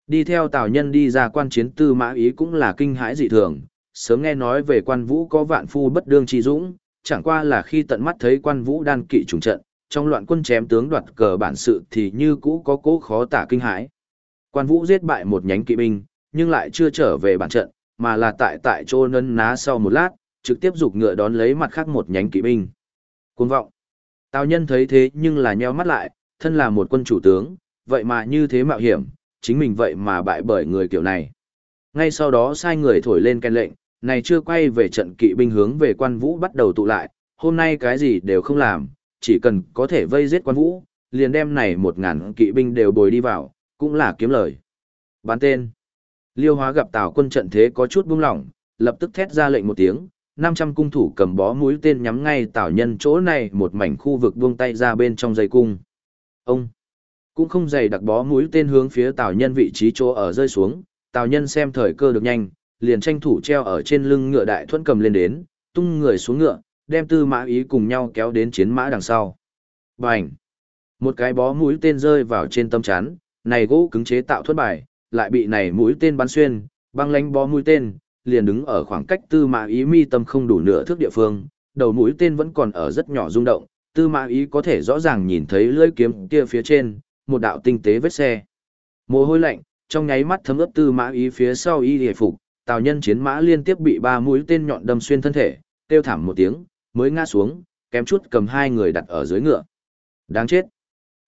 Đi theo Tào Nhân đi ra quan chiến tư mã ý cũng là kinh hãi dị thường, sớm nghe nói về quan vũ có vạn phu bất đương chi dũng, chẳng qua là khi tận mắt thấy quan vũ đan kỵ trùng trận, trong loạn quân chém tướng đoạt cờ bản sự thì như cũ có cố khó tả kinh hãi. Quan vũ giết bại một nhánh kỵ binh, nhưng lại chưa trở về bản trận, mà là tại tại chỗ nân ná sau một lát, trực tiếp dục ngựa đón lấy mặt khác một nhánh kỵ binh. Cuồng vọng. Tào nhân thấy thế nhưng là nheo mắt lại, thân là một quân chủ tướng, vậy mà như thế mạo hiểm, chính mình vậy mà bại bởi người kiểu này. Ngay sau đó sai người thổi lên canh lệnh, này chưa quay về trận kỵ binh hướng về quan vũ bắt đầu tụ lại, hôm nay cái gì đều không làm, chỉ cần có thể vây giết quan vũ, liền đem này một ngàn kỵ binh đều bồi đi vào, cũng là kiếm lời. Bán tên. Liêu hóa gặp Tào quân trận thế có chút buông lỏng, lập tức thét ra lệnh một tiếng, 500 cung thủ cầm bó mũi tên nhắm ngay Tào nhân chỗ này một mảnh khu vực buông tay ra bên trong dây cung. Ông cũng không dày đặc bó mũi tên hướng phía Tào nhân vị trí chỗ ở rơi xuống, Tào nhân xem thời cơ được nhanh, liền tranh thủ treo ở trên lưng ngựa đại thuẫn cầm lên đến, tung người xuống ngựa, đem tư mã ý cùng nhau kéo đến chiến mã đằng sau. Bành! Một cái bó mũi tên rơi vào trên tâm chán này gỗ cứng chế tạo thuẫn bài, lại bị này mũi tên bắn xuyên, băng lánh bó mũi tên, liền đứng ở khoảng cách tư mã ý mi tâm không đủ nửa thước địa phương, đầu mũi tên vẫn còn ở rất nhỏ rung động, tư mã ý có thể rõ ràng nhìn thấy lưỡi kiếm kia phía trên, một đạo tinh tế vết xe. Mồ hôi lạnh, trong nháy mắt thấm ướt tư mã ý phía sau y hề phục, tào nhân chiến mã liên tiếp bị ba mũi tên nhọn đâm xuyên thân thể, kêu thảm một tiếng, mới ngã xuống, kém chút cầm hai người đặt ở dưới ngựa. Đáng chết.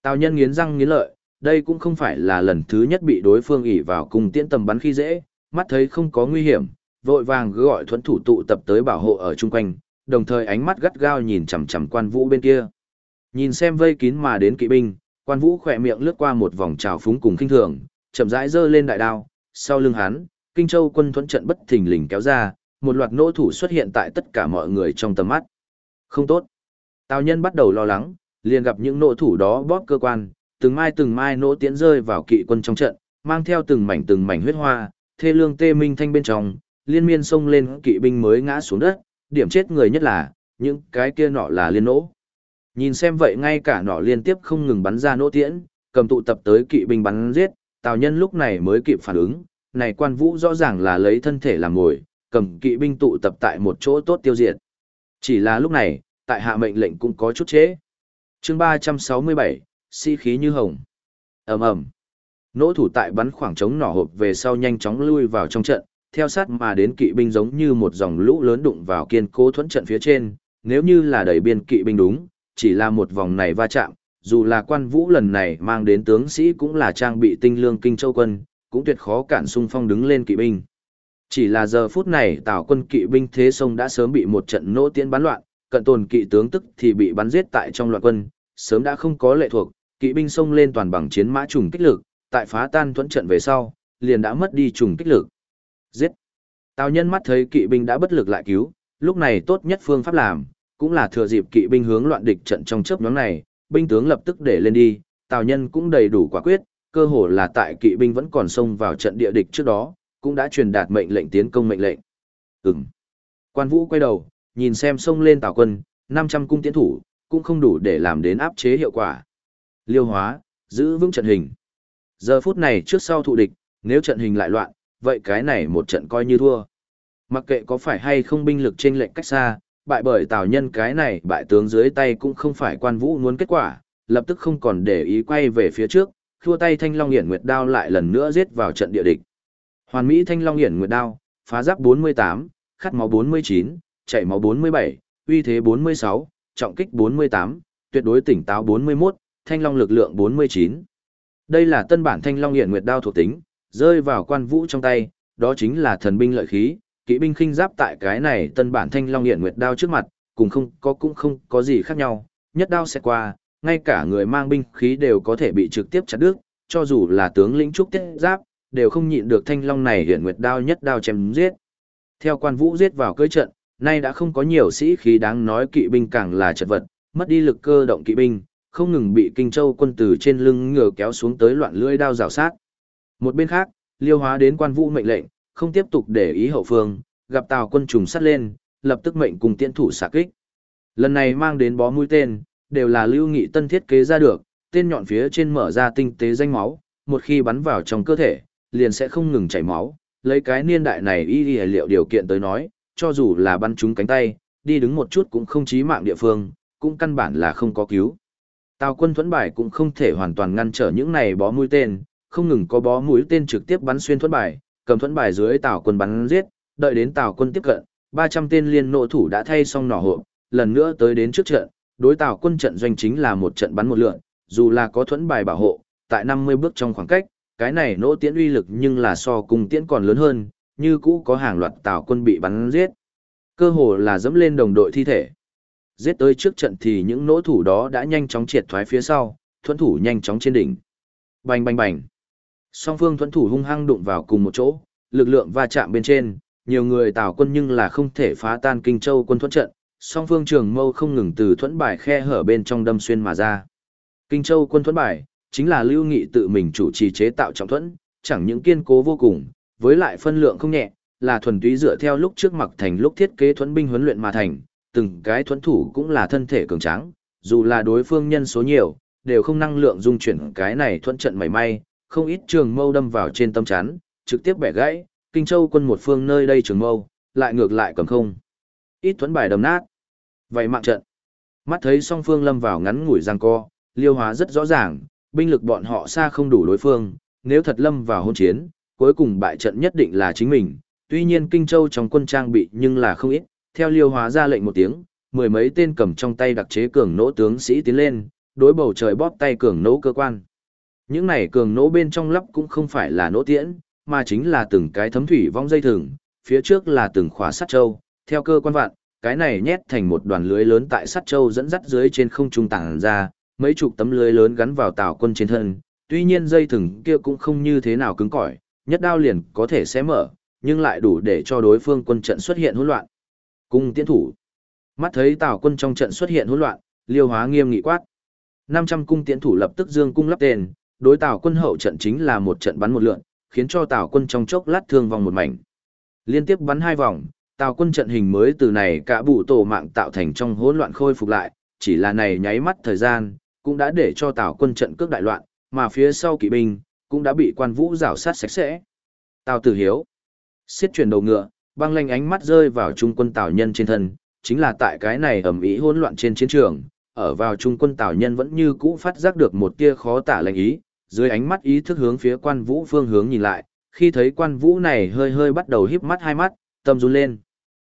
Tào nhân nghiến răng nghiến lợi, đây cũng không phải là lần thứ nhất bị đối phương ỉ vào cùng tiễn tầm bắn khi dễ, mắt thấy không có nguy hiểm, vội vàng gọi thuẫn thủ tụ tập tới bảo hộ ở chung quanh, đồng thời ánh mắt gắt gao nhìn chằm chằm quan vũ bên kia. Nhìn xem vây kín mà đến kỵ binh, quan vũ khỏe miệng lướt qua một vòng trào phúng cùng kinh thường, chậm rãi giơ lên đại đao, sau lưng hắn, Kinh Châu quân thuẫn trận bất thình lình kéo ra, một loạt nỗ thủ xuất hiện tại tất cả mọi người trong tầm mắt. Không tốt. Tào nhân bắt đầu lo lắng, liền gặp những nỗ thủ đó bóp cơ quan, từng mai từng mai nỗ tiễn rơi vào kỵ quân trong trận, mang theo từng mảnh từng mảnh huyết hoa, thê lương tê minh thanh bên trong, liên miên xông lên kỵ binh mới ngã xuống đất, điểm chết người nhất là, những cái kia nọ là liên nỗ. Nhìn xem vậy ngay cả nọ liên tiếp không ngừng bắn ra nỗ tiễn, cầm tụ tập tới kỵ binh bắn giết, tào nhân lúc này mới kịp phản ứng, này quan vũ rõ ràng là lấy thân thể làm ngồi, cầm kỵ binh tụ tập tại một chỗ tốt tiêu diệt. Chỉ là lúc này, tại hạ mệnh lệnh cũng có chút chế. chương 367, si khí như hồng. ầm ầm Nỗ thủ tại bắn khoảng trống nỏ hộp về sau nhanh chóng lui vào trong trận, theo sát mà đến kỵ binh giống như một dòng lũ lớn đụng vào kiên cố thuẫn trận phía trên, nếu như là đẩy biên kỵ binh đúng, chỉ là một vòng này va chạm, dù là quan vũ lần này mang đến tướng sĩ cũng là trang bị tinh lương kinh châu quân, cũng tuyệt khó cản xung phong đứng lên kỵ binh. Chỉ là giờ phút này tào quân kỵ binh thế sông đã sớm bị một trận nỗ tiễn bắn loạn, cận tồn kỵ tướng tức thì bị bắn giết tại trong loạn quân, sớm đã không có lệ thuộc, kỵ binh xông lên toàn bằng chiến mã trùng kích lực, tại phá tan thuẫn trận về sau, liền đã mất đi trùng kích lực. Giết! Tào nhân mắt thấy kỵ binh đã bất lực lại cứu, lúc này tốt nhất phương pháp làm, cũng là thừa dịp kỵ binh hướng loạn địch trận trong chớp nhóm này, binh tướng lập tức để lên đi, Tào nhân cũng đầy đủ quả quyết, cơ hồ là tại kỵ binh vẫn còn xông vào trận địa địch trước đó, cũng đã truyền đạt mệnh lệnh tiến công mệnh lệnh. Ừm. Quan Vũ quay đầu, nhìn xem xông lên Tào quân, 500 cung tiến thủ, cũng không đủ để làm đến áp chế hiệu quả. Liêu hóa, giữ vững trận hình. Giờ phút này trước sau thụ địch, nếu trận hình lại loạn, vậy cái này một trận coi như thua. Mặc kệ có phải hay không binh lực trên lệnh cách xa, bại bởi Tào nhân cái này bại tướng dưới tay cũng không phải quan vũ muốn kết quả, lập tức không còn để ý quay về phía trước, thua tay thanh long hiển nguyệt đao lại lần nữa giết vào trận địa địch. Hoàn Mỹ thanh long hiển nguyệt đao, phá giáp 48, khát máu 49, chảy máu 47, uy thế 46, trọng kích 48, tuyệt đối tỉnh táo 41, thanh long lực lượng 49. Đây là tân bản thanh long hiển nguyệt đao thuộc tính, rơi vào quan vũ trong tay, đó chính là thần binh lợi khí, kỵ binh khinh giáp tại cái này tân bản thanh long hiển nguyệt đao trước mặt, cùng không có cũng không có gì khác nhau, nhất đao sẽ qua, ngay cả người mang binh khí đều có thể bị trực tiếp chặt đứt, cho dù là tướng lĩnh trúc tiết giáp, đều không nhịn được thanh long này hiển nguyệt đao nhất đao chém giết. Theo quan vũ giết vào cưỡi trận, nay đã không có nhiều sĩ khí đáng nói kỵ binh càng là chật vật, mất đi lực cơ động kỵ binh, không ngừng bị Kinh Châu quân từ trên lưng ngựa kéo xuống tới loạn lưỡi đao rào sát. Một bên khác, Liêu Hóa đến quan vũ mệnh lệnh, không tiếp tục để ý hậu phương, gặp tàu quân trùng sát lên, lập tức mệnh cùng tiễn thủ xạ kích. Lần này mang đến bó mũi tên, đều là lưu nghị tân thiết kế ra được, tên nhọn phía trên mở ra tinh tế danh máu, một khi bắn vào trong cơ thể, liền sẽ không ngừng chảy máu, lấy cái niên đại này y y liệu điều kiện tới nói, cho dù là bắn trúng cánh tay, đi đứng một chút cũng không chí mạng địa phương, cũng căn bản là không có cứu. Tào quân thuẫn bài cũng không thể hoàn toàn ngăn trở những này bó mũi tên, không ngừng có bó mũi tên trực tiếp bắn xuyên thuẫn bài, cầm thuẫn bài dưới Tào quân bắn giết, đợi đến Tào quân tiếp cận, 300 tên liên nộ thủ đã thay xong nỏ hộp, lần nữa tới đến trước trận, đối Tào quân trận doanh chính là một trận bắn một lượn, dù là có thuẫn bài bảo hộ, tại 50 bước trong khoảng cách, cái này nỗ tiễn uy lực nhưng là so cùng tiễn còn lớn hơn, như cũ có hàng loạt Tào quân bị bắn giết. Cơ hồ là dẫm lên đồng đội thi thể. Giết tới trước trận thì những nỗ thủ đó đã nhanh chóng triệt thoái phía sau, thuẫn thủ nhanh chóng trên đỉnh. Bành bành bành. Song phương thuẫn thủ hung hăng đụng vào cùng một chỗ, lực lượng va chạm bên trên, nhiều người tào quân nhưng là không thể phá tan kinh châu quân thuẫn trận, song phương trường mâu không ngừng từ thuẫn bài khe hở bên trong đâm xuyên mà ra. Kinh châu quân thuẫn bài, chính là lưu nghị tự mình chủ trì chế tạo trọng thuẫn, chẳng những kiên cố vô cùng, với lại phân lượng không nhẹ, là thuần túy dựa theo lúc trước mặc thành lúc thiết kế thuẫn binh huấn luyện mà thành, từng cái thuẫn thủ cũng là thân thể cường tráng, dù là đối phương nhân số nhiều, đều không năng lượng dung chuyển cái này thuẫn trận mảy may, không ít trường mâu đâm vào trên tâm chắn, trực tiếp bẻ gãy, Kinh Châu quân một phương nơi đây trường mâu, lại ngược lại cầm không. Ít thuẫn bài đầm nát. Vậy mạng trận. Mắt thấy song phương lâm vào ngắn ngủi giằng co, liêu hóa rất rõ ràng, binh lực bọn họ xa không đủ đối phương, nếu thật lâm vào hôn chiến, cuối cùng bại trận nhất định là chính mình. Tuy nhiên Kinh Châu trong quân trang bị nhưng là không ít, theo liêu hóa ra lệnh một tiếng, mười mấy tên cầm trong tay đặc chế cường nỗ tướng sĩ tiến lên, đối bầu trời bóp tay cường nỗ cơ quan. Những này cường nỗ bên trong lắp cũng không phải là nỗ tiễn, mà chính là từng cái thấm thủy vong dây thừng, phía trước là từng khóa sắt châu, theo cơ quan vạn, cái này nhét thành một đoàn lưới lớn tại sắt châu dẫn dắt dưới trên không trung tảng ra, mấy chục tấm lưới lớn gắn vào tàu quân trên thân, tuy nhiên dây thừng kia cũng không như thế nào cứng cỏi, nhất đao liền có thể xé mở, nhưng lại đủ để cho đối phương quân trận xuất hiện hỗn loạn. Cung Tiễn thủ. Mắt thấy Tào quân trong trận xuất hiện hỗn loạn, Liêu Hóa nghiêm nghị quát. 500 cung Tiễn thủ lập tức dương cung lắp tên, đối Tào quân hậu trận chính là một trận bắn một lượn, khiến cho Tào quân trong chốc lát thương vong một mảnh. Liên tiếp bắn hai vòng, Tào quân trận hình mới từ này cả bụ tổ mạng tạo thành trong hỗn loạn khôi phục lại, chỉ là này nháy mắt thời gian, cũng đã để cho Tào quân trận cước đại loạn, mà phía sau kỵ binh cũng đã bị quan vũ rảo sát sạch sẽ. Tào Tử Hiếu, xiết chuyển đầu ngựa, băng lanh ánh mắt rơi vào trung quân tào nhân trên thân, chính là tại cái này ầm ý hỗn loạn trên chiến trường, ở vào trung quân tào nhân vẫn như cũ phát giác được một tia khó tả lệnh ý, dưới ánh mắt ý thức hướng phía quan vũ phương hướng nhìn lại, khi thấy quan vũ này hơi hơi bắt đầu híp mắt hai mắt, tâm run lên.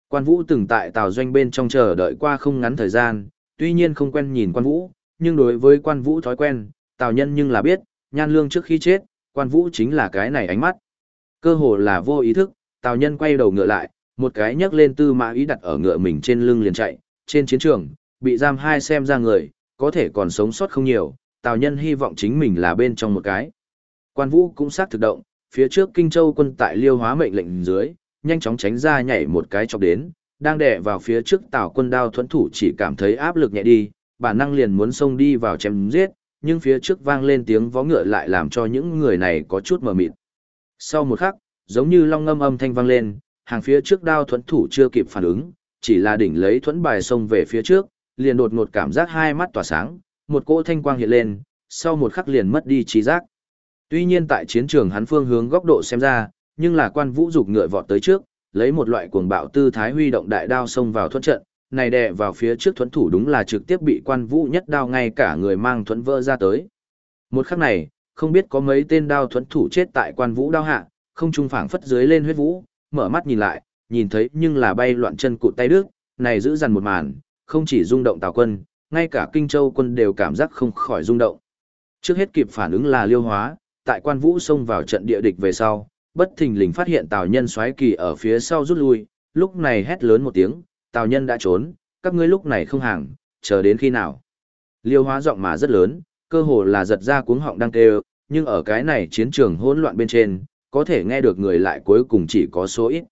Quan vũ từng tại tào doanh bên trong chờ đợi qua không ngắn thời gian, tuy nhiên không quen nhìn quan vũ, nhưng đối với quan vũ thói quen, tào nhân nhưng là biết, nhan lương trước khi chết, quan vũ chính là cái này ánh mắt. Cơ hồ là vô ý thức, Tào Nhân quay đầu ngựa lại, một cái nhấc lên tư mã ý đặt ở ngựa mình trên lưng liền chạy, trên chiến trường, bị giam hai xem ra người, có thể còn sống sót không nhiều, Tào Nhân hy vọng chính mình là bên trong một cái. Quan Vũ cũng xác thực động, phía trước Kinh Châu quân tại liêu hóa mệnh lệnh dưới, nhanh chóng tránh ra nhảy một cái chọc đến, đang đè vào phía trước Tào quân đao thuẫn thủ chỉ cảm thấy áp lực nhẹ đi, bản năng liền muốn xông đi vào chém giết, nhưng phía trước vang lên tiếng vó ngựa lại làm cho những người này có chút mờ mịt. Sau một khắc, giống như long ngâm âm thanh vang lên, hàng phía trước đao thuẫn thủ chưa kịp phản ứng, chỉ là đỉnh lấy thuẫn bài xông về phía trước, liền đột ngột cảm giác hai mắt tỏa sáng, một cỗ thanh quang hiện lên, sau một khắc liền mất đi trí giác. Tuy nhiên tại chiến trường hắn phương hướng góc độ xem ra, nhưng là quan vũ dục ngựa vọt tới trước, lấy một loại cuồng bạo tư thái huy động đại đao xông vào thuẫn trận, này đè vào phía trước thuẫn thủ đúng là trực tiếp bị quan vũ nhất đao ngay cả người mang thuẫn vỡ ra tới. Một khắc này, không biết có mấy tên đao thuẫn thủ chết tại quan vũ đao hạ, không trung phảng phất dưới lên huyết vũ, mở mắt nhìn lại, nhìn thấy nhưng là bay loạn chân cụt tay đứt, này giữ dằn một màn, không chỉ rung động Tào quân, ngay cả Kinh Châu quân đều cảm giác không khỏi rung động. Trước hết kịp phản ứng là Liêu Hóa, tại quan vũ xông vào trận địa địch về sau, bất thình lình phát hiện Tào Nhân xoáy kỳ ở phía sau rút lui, lúc này hét lớn một tiếng, Tào Nhân đã trốn, các ngươi lúc này không hàng, chờ đến khi nào. Liêu Hóa giọng mà rất lớn, cơ hồ là giật ra cuống họng đang kêu, nhưng ở cái này chiến trường hỗn loạn bên trên, có thể nghe được người lại cuối cùng chỉ có số ít.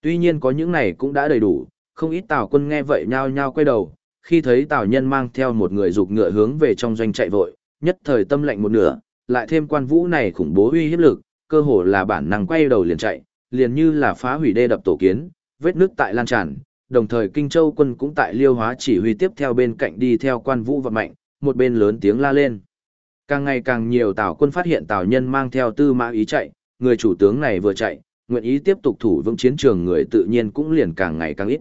Tuy nhiên có những này cũng đã đầy đủ, không ít Tào quân nghe vậy nhao nhao quay đầu, khi thấy Tào nhân mang theo một người dục ngựa hướng về trong doanh chạy vội, nhất thời tâm lệnh một nửa, lại thêm quan vũ này khủng bố uy hiếp lực, cơ hồ là bản năng quay đầu liền chạy, liền như là phá hủy đê đập tổ kiến, vết nước tại lan tràn, đồng thời Kinh Châu quân cũng tại liêu hóa chỉ huy tiếp theo bên cạnh đi theo quan vũ vật mạnh, một bên lớn tiếng la lên. Càng ngày càng nhiều Tào quân phát hiện Tào nhân mang theo tư mã ý chạy, người chủ tướng này vừa chạy, nguyện ý tiếp tục thủ vững chiến trường người tự nhiên cũng liền càng ngày càng ít.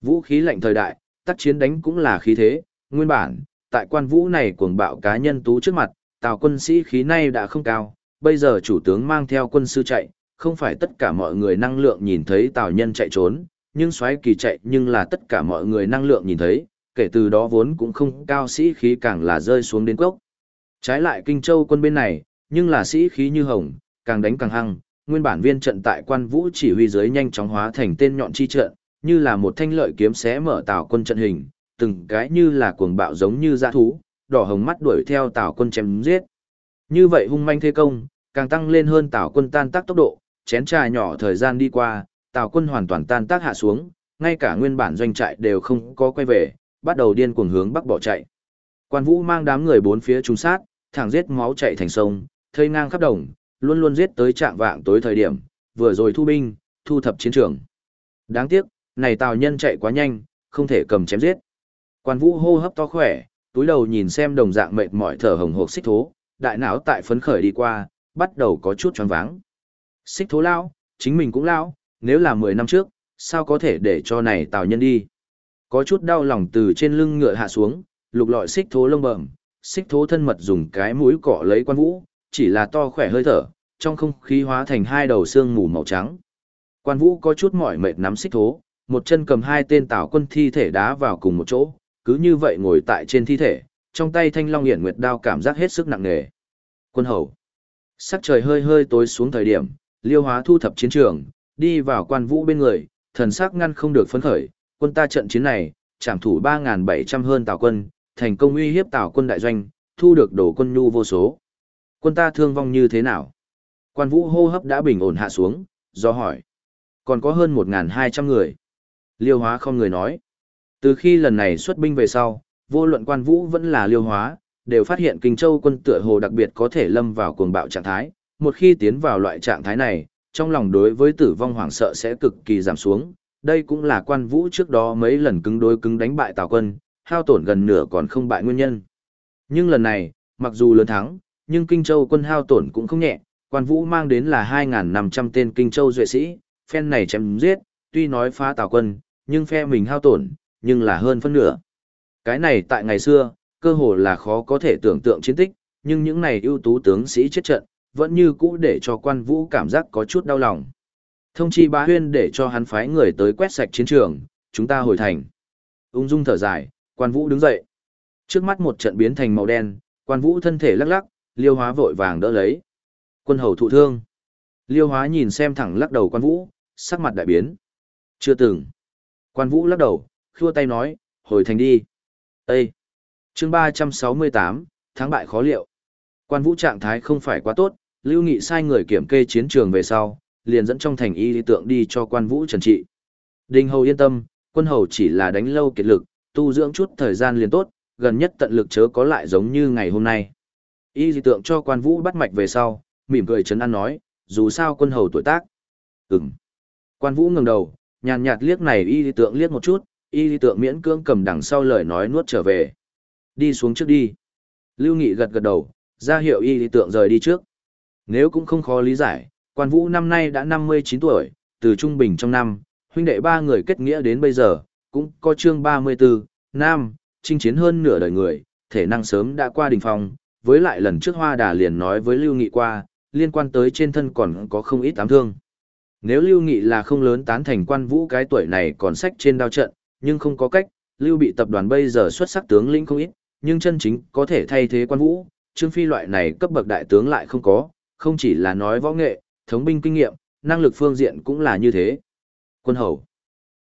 Vũ khí lạnh thời đại, tác chiến đánh cũng là khí thế, nguyên bản, tại quan vũ này cuồng bạo cá nhân tú trước mặt, tào quân sĩ khí nay đã không cao, bây giờ chủ tướng mang theo quân sư chạy, không phải tất cả mọi người năng lượng nhìn thấy tào nhân chạy trốn, nhưng xoáy kỳ chạy nhưng là tất cả mọi người năng lượng nhìn thấy, kể từ đó vốn cũng không cao sĩ khí càng là rơi xuống đến cốc. Trái lại Kinh Châu quân bên này, nhưng là sĩ khí như hồng, càng đánh càng hăng, nguyên bản viên trận tại quan vũ chỉ huy dưới nhanh chóng hóa thành tên nhọn chi trận, như là một thanh lợi kiếm xé mở tào quân trận hình, từng cái như là cuồng bạo giống như dã thú, đỏ hồng mắt đuổi theo tào quân chém giết. Như vậy hung manh thế công, càng tăng lên hơn tào quân tan tác tốc độ, chén trà nhỏ thời gian đi qua, tào quân hoàn toàn tan tác hạ xuống, ngay cả nguyên bản doanh trại đều không có quay về, bắt đầu điên cuồng hướng bắc bỏ chạy. Quan Vũ mang đám người bốn phía trùng sát, thẳng giết máu chạy thành sông, thây ngang khắp đồng, luôn luôn giết tới trạng vạng tối thời điểm, vừa rồi thu binh, thu thập chiến trường. Đáng tiếc, này tào nhân chạy quá nhanh, không thể cầm chém giết. Quan vũ hô hấp to khỏe, túi đầu nhìn xem đồng dạng mệt mỏi thở hồng hộc xích thố, đại não tại phấn khởi đi qua, bắt đầu có chút choáng váng. Xích thố lao, chính mình cũng lao, nếu là 10 năm trước, sao có thể để cho này tào nhân đi. Có chút đau lòng từ trên lưng ngựa hạ xuống, lục lọi xích thố lông bẩm, xích thố thân mật dùng cái mũi cọ lấy quan vũ, chỉ là to khỏe hơi thở, trong không khí hóa thành hai đầu xương mù màu trắng. Quan vũ có chút mỏi mệt nắm xích thố, một chân cầm hai tên tào quân thi thể đá vào cùng một chỗ, cứ như vậy ngồi tại trên thi thể, trong tay thanh long hiển nguyệt đao cảm giác hết sức nặng nề. Quân hầu. Sắc trời hơi hơi tối xuống thời điểm, liêu hóa thu thập chiến trường, đi vào quan vũ bên người, thần sắc ngăn không được phấn khởi, quân ta trận chiến này, trảm thủ 3.700 hơn tào quân, thành công uy hiếp tào quân đại doanh, thu được đổ quân nhu vô số. Quân ta thương vong như thế nào? Quan vũ hô hấp đã bình ổn hạ xuống, do hỏi. Còn có hơn 1.200 người. Liêu hóa không người nói. Từ khi lần này xuất binh về sau, vô luận quan vũ vẫn là liêu hóa, đều phát hiện Kinh Châu quân tựa hồ đặc biệt có thể lâm vào cuồng bạo trạng thái. Một khi tiến vào loại trạng thái này, trong lòng đối với tử vong hoảng sợ sẽ cực kỳ giảm xuống. Đây cũng là quan vũ trước đó mấy lần cứng đối cứng đánh bại Tào quân, hao tổn gần nửa còn không bại nguyên nhân. Nhưng lần này, mặc dù lớn thắng, nhưng Kinh Châu quân hao tổn cũng không nhẹ, quan vũ mang đến là 2.500 tên Kinh Châu duệ sĩ, phen này chém giết, tuy nói phá Tào quân, nhưng phe mình hao tổn, nhưng là hơn phân nửa. Cái này tại ngày xưa, cơ hồ là khó có thể tưởng tượng chiến tích, nhưng những này ưu tú tướng sĩ chết trận, vẫn như cũ để cho quan vũ cảm giác có chút đau lòng. Thông chi bá huyên để cho hắn phái người tới quét sạch chiến trường, chúng ta hồi thành. Ung dung thở dài, quan vũ đứng dậy. Trước mắt một trận biến thành màu đen, quan vũ thân thể lắc lắc, liêu hóa vội vàng đỡ lấy. Quân hầu thụ thương. Liêu hóa nhìn xem thẳng lắc đầu quan vũ, sắc mặt đại biến. Chưa từng. Quan vũ lắc đầu, khua tay nói, hồi thành đi. Ê! chương ba trăm sáu mươi tám tháng bại khó liệu. Quan vũ trạng thái không phải quá tốt, Lưu Nghị sai người kiểm kê chiến trường về sau, liền dẫn trong thành y lý tượng đi cho quan vũ trần trị. Đinh Hầu yên tâm, quân hầu chỉ là đánh lâu kiệt lực, tu dưỡng chút thời gian liền tốt, gần nhất tận lực chớ có lại giống như ngày hôm nay. Y lý tượng cho quan vũ bắt mạch về sau, mỉm cười chấn an nói, dù sao quân hầu tuổi tác. Ừm. Quan vũ ngẩng đầu, nhàn nhạt liếc này y lý tượng liếc một chút, y lý tượng miễn cưỡng cầm đằng sau lời nói nuốt trở về. Đi xuống trước đi. Lưu Nghị gật gật đầu, ra hiệu y lý tượng rời đi trước. Nếu cũng không khó lý giải, quan vũ năm nay đã 59 tuổi, từ trung bình trong năm, huynh đệ ba người kết nghĩa đến bây giờ, cũng có chương 34, nam, chinh chiến hơn nửa đời người, thể năng sớm đã qua đỉnh phong, với lại lần trước Hoa Đà liền nói với Lưu Nghị qua, liên quan tới trên thân còn có không ít ám thương. Nếu Lưu Nghị là không lớn tán thành quan vũ cái tuổi này còn sách trên đao trận, nhưng không có cách, Lưu bị tập đoàn bây giờ xuất sắc tướng lĩnh không ít, nhưng chân chính có thể thay thế quan vũ, Trương Phi loại này cấp bậc đại tướng lại không có, không chỉ là nói võ nghệ, thống binh kinh nghiệm, năng lực phương diện cũng là như thế. Quân hầu.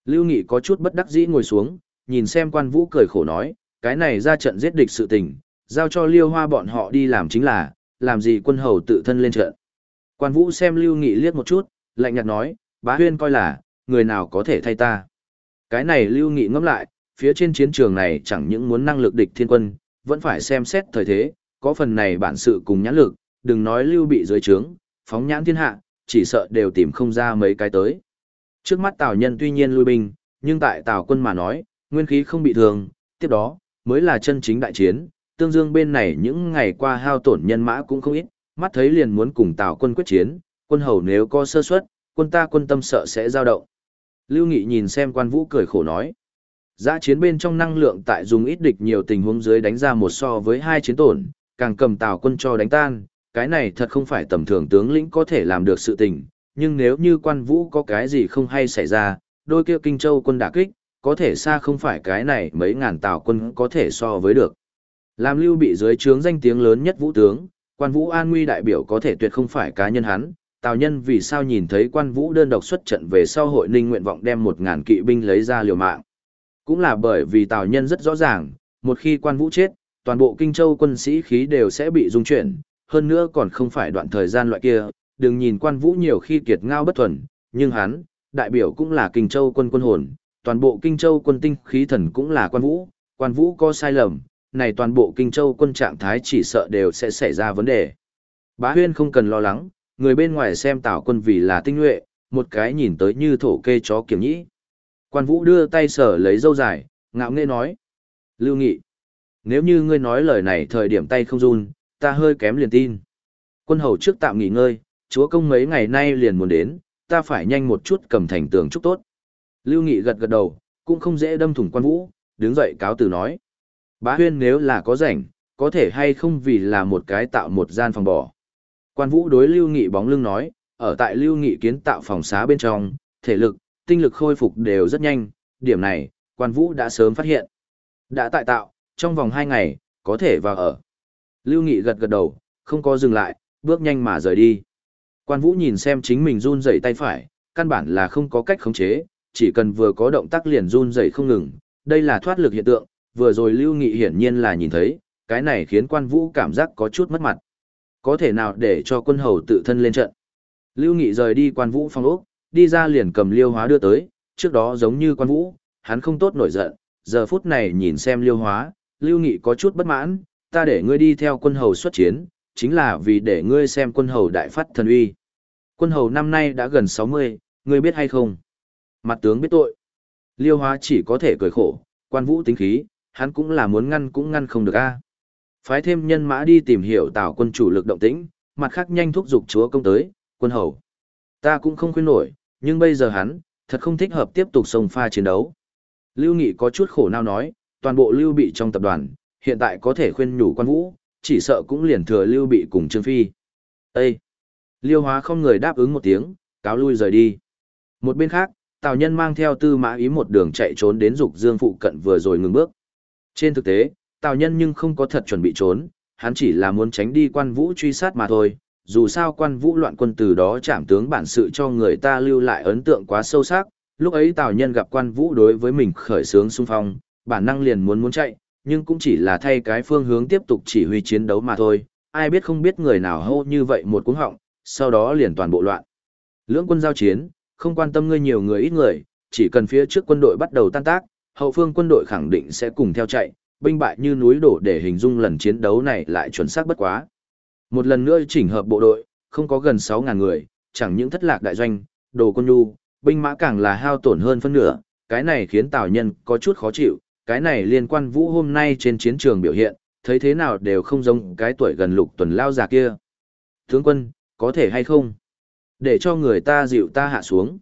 Lưu Nghị có chút bất đắc dĩ ngồi xuống, nhìn xem quan vũ cười khổ nói, cái này ra trận giết địch sự tình, giao cho liêu hoa bọn họ đi làm chính là, làm gì quân hầu tự thân lên trận. Quan vũ xem Lưu Nghị liếc một chút, lạnh nhạt nói, bá huyên coi là, người nào có thể thay ta. Cái này Lưu Nghị ngẫm lại, phía trên chiến trường này chẳng những muốn năng lực địch thiên quân, vẫn phải xem xét thời thế, có phần này bản sự cùng nhãn lực, đừng nói Lưu bị dưới trướng, phóng nhãn thiên hạ, chỉ sợ đều tìm không ra mấy cái tới. Trước mắt Tào nhân tuy nhiên lui binh, nhưng tại Tào quân mà nói, nguyên khí không bị thương, tiếp đó, mới là chân chính đại chiến, tương dương bên này những ngày qua hao tổn nhân mã cũng không ít, mắt thấy liền muốn cùng Tào quân quyết chiến, quân hầu nếu có sơ suất, quân ta quân tâm sợ sẽ dao động. Lưu Nghị nhìn xem quan vũ cười khổ nói. Giã chiến bên trong năng lượng tại dùng ít địch nhiều tình huống dưới đánh ra một so với hai chiến tổn, càng cầm Tào quân cho đánh tan, cái này thật không phải tầm thường tướng lĩnh có thể làm được sự tình, nhưng nếu như quan vũ có cái gì không hay xảy ra, đôi kia Kinh Châu quân đả kích, có thể xa không phải cái này mấy ngàn tào quân có thể so với được. Làm lưu bị dưới trướng danh tiếng lớn nhất vũ tướng, quan vũ an nguy đại biểu có thể tuyệt không phải cá nhân hắn, tào nhân vì sao nhìn thấy quan vũ đơn độc xuất trận về sau hội ninh nguyện vọng đem một ngàn kỵ binh lấy ra liều mạng. Cũng là bởi vì tào nhân rất rõ ràng, một khi quan vũ chết, toàn bộ kinh châu quân sĩ khí đều sẽ bị dung chuyển, hơn nữa còn không phải đoạn thời gian loại kia, đừng nhìn quan vũ nhiều khi kiệt ngao bất thuần, nhưng hắn, đại biểu cũng là kinh châu quân quân hồn, toàn bộ kinh châu quân tinh khí thần cũng là quan vũ, quan vũ có sai lầm, này toàn bộ kinh châu quân trạng thái chỉ sợ đều sẽ xảy ra vấn đề. Bá huyên không cần lo lắng, người bên ngoài xem tảo quân vì là tinh nhuệ, một cái nhìn tới như thổ kê chó kiểm nhĩ. Quan vũ đưa tay sở lấy dâu dài, ngạo nghễ nói. Lưu nghị, nếu như ngươi nói lời này thời điểm tay không run, ta hơi kém liền tin. Quân hầu trước tạm nghỉ ngơi, chúa công mấy ngày nay liền muốn đến, ta phải nhanh một chút cầm thành tường chúc tốt. Lưu Nghị gật gật đầu, cũng không dễ đâm thủng quan vũ, đứng dậy cáo từ nói. Bá huyên nếu là có rảnh, có thể hay không vì là một cái tạo một gian phòng bỏ. Quan vũ đối Lưu Nghị bóng lưng nói, ở tại Lưu Nghị kiến tạo phòng xá bên trong, thể lực, tinh lực khôi phục đều rất nhanh, điểm này, quan vũ đã sớm phát hiện. Đã tại tạo, trong vòng 2 ngày, có thể vào ở. Lưu Nghị gật gật đầu, không có dừng lại, bước nhanh mà rời đi. Quan Vũ nhìn xem chính mình run rẩy tay phải, căn bản là không có cách khống chế, chỉ cần vừa có động tác liền run rẩy không ngừng, đây là thoát lực hiện tượng, vừa rồi Lưu Nghị hiển nhiên là nhìn thấy, cái này khiến Quan Vũ cảm giác có chút mất mặt. Có thể nào để cho quân hầu tự thân lên trận. Lưu Nghị rời đi Quan Vũ phong ốc, đi ra liền cầm liêu hóa đưa tới, trước đó giống như Quan Vũ, hắn không tốt nổi giận, giờ phút này nhìn xem liêu hóa, Lưu Nghị có chút bất mãn, ta để ngươi đi theo quân hầu xuất chiến, chính là vì để ngươi xem quân hầu đại phát thần uy. Quân hầu năm nay đã gần 60, ngươi biết hay không? Mặt tướng biết tội. Liêu hóa chỉ có thể cười khổ, quan vũ tính khí, hắn cũng là muốn ngăn cũng ngăn không được a. Phái thêm nhân mã đi tìm hiểu tào quân chủ lực động tĩnh, mặt khác nhanh thúc giục chúa công tới, quân hầu. Ta cũng không khuyên nổi, nhưng bây giờ hắn, thật không thích hợp tiếp tục sông pha chiến đấu. Lưu Nghị có chút khổ nào nói, toàn bộ lưu bị trong tập đoàn, hiện tại có thể khuyên nhủ quan vũ, chỉ sợ cũng liền thừa lưu bị cùng Trương Phi. Ê! Liêu hóa không người đáp ứng một tiếng, cáo lui rời đi. Một bên khác, Tào Nhân mang theo tư mã ý một đường chạy trốn đến dục dương phụ cận vừa rồi ngừng bước. Trên thực tế, Tào Nhân nhưng không có thật chuẩn bị trốn, hắn chỉ là muốn tránh đi quan vũ truy sát mà thôi. Dù sao quan vũ loạn quân từ đó chạm tướng bản sự cho người ta lưu lại ấn tượng quá sâu sắc, lúc ấy Tào Nhân gặp quan vũ đối với mình khởi sướng xung phong, bản năng liền muốn muốn chạy, nhưng cũng chỉ là thay cái phương hướng tiếp tục chỉ huy chiến đấu mà thôi, ai biết không biết người nào hô như vậy một cuống họng, sau đó liền toàn bộ loạn. Lưỡng quân giao chiến, không quan tâm ngươi nhiều người ít người, chỉ cần phía trước quân đội bắt đầu tan tác, hậu phương quân đội khẳng định sẽ cùng theo chạy, binh bại như núi đổ để hình dung lần chiến đấu này lại chuẩn xác bất quá. Một lần nữa chỉnh hợp bộ đội, không có gần 6.000 người, chẳng những thất lạc đại doanh, đồ quân nhu, binh mã càng là hao tổn hơn phân nửa, cái này khiến Tào Nhân có chút khó chịu, cái này liên quan vũ hôm nay trên chiến trường biểu hiện, thấy thế nào đều không giống cái tuổi gần lục tuần lao già kia. Tướng quân, có thể hay không? Để cho người ta dịu ta hạ xuống.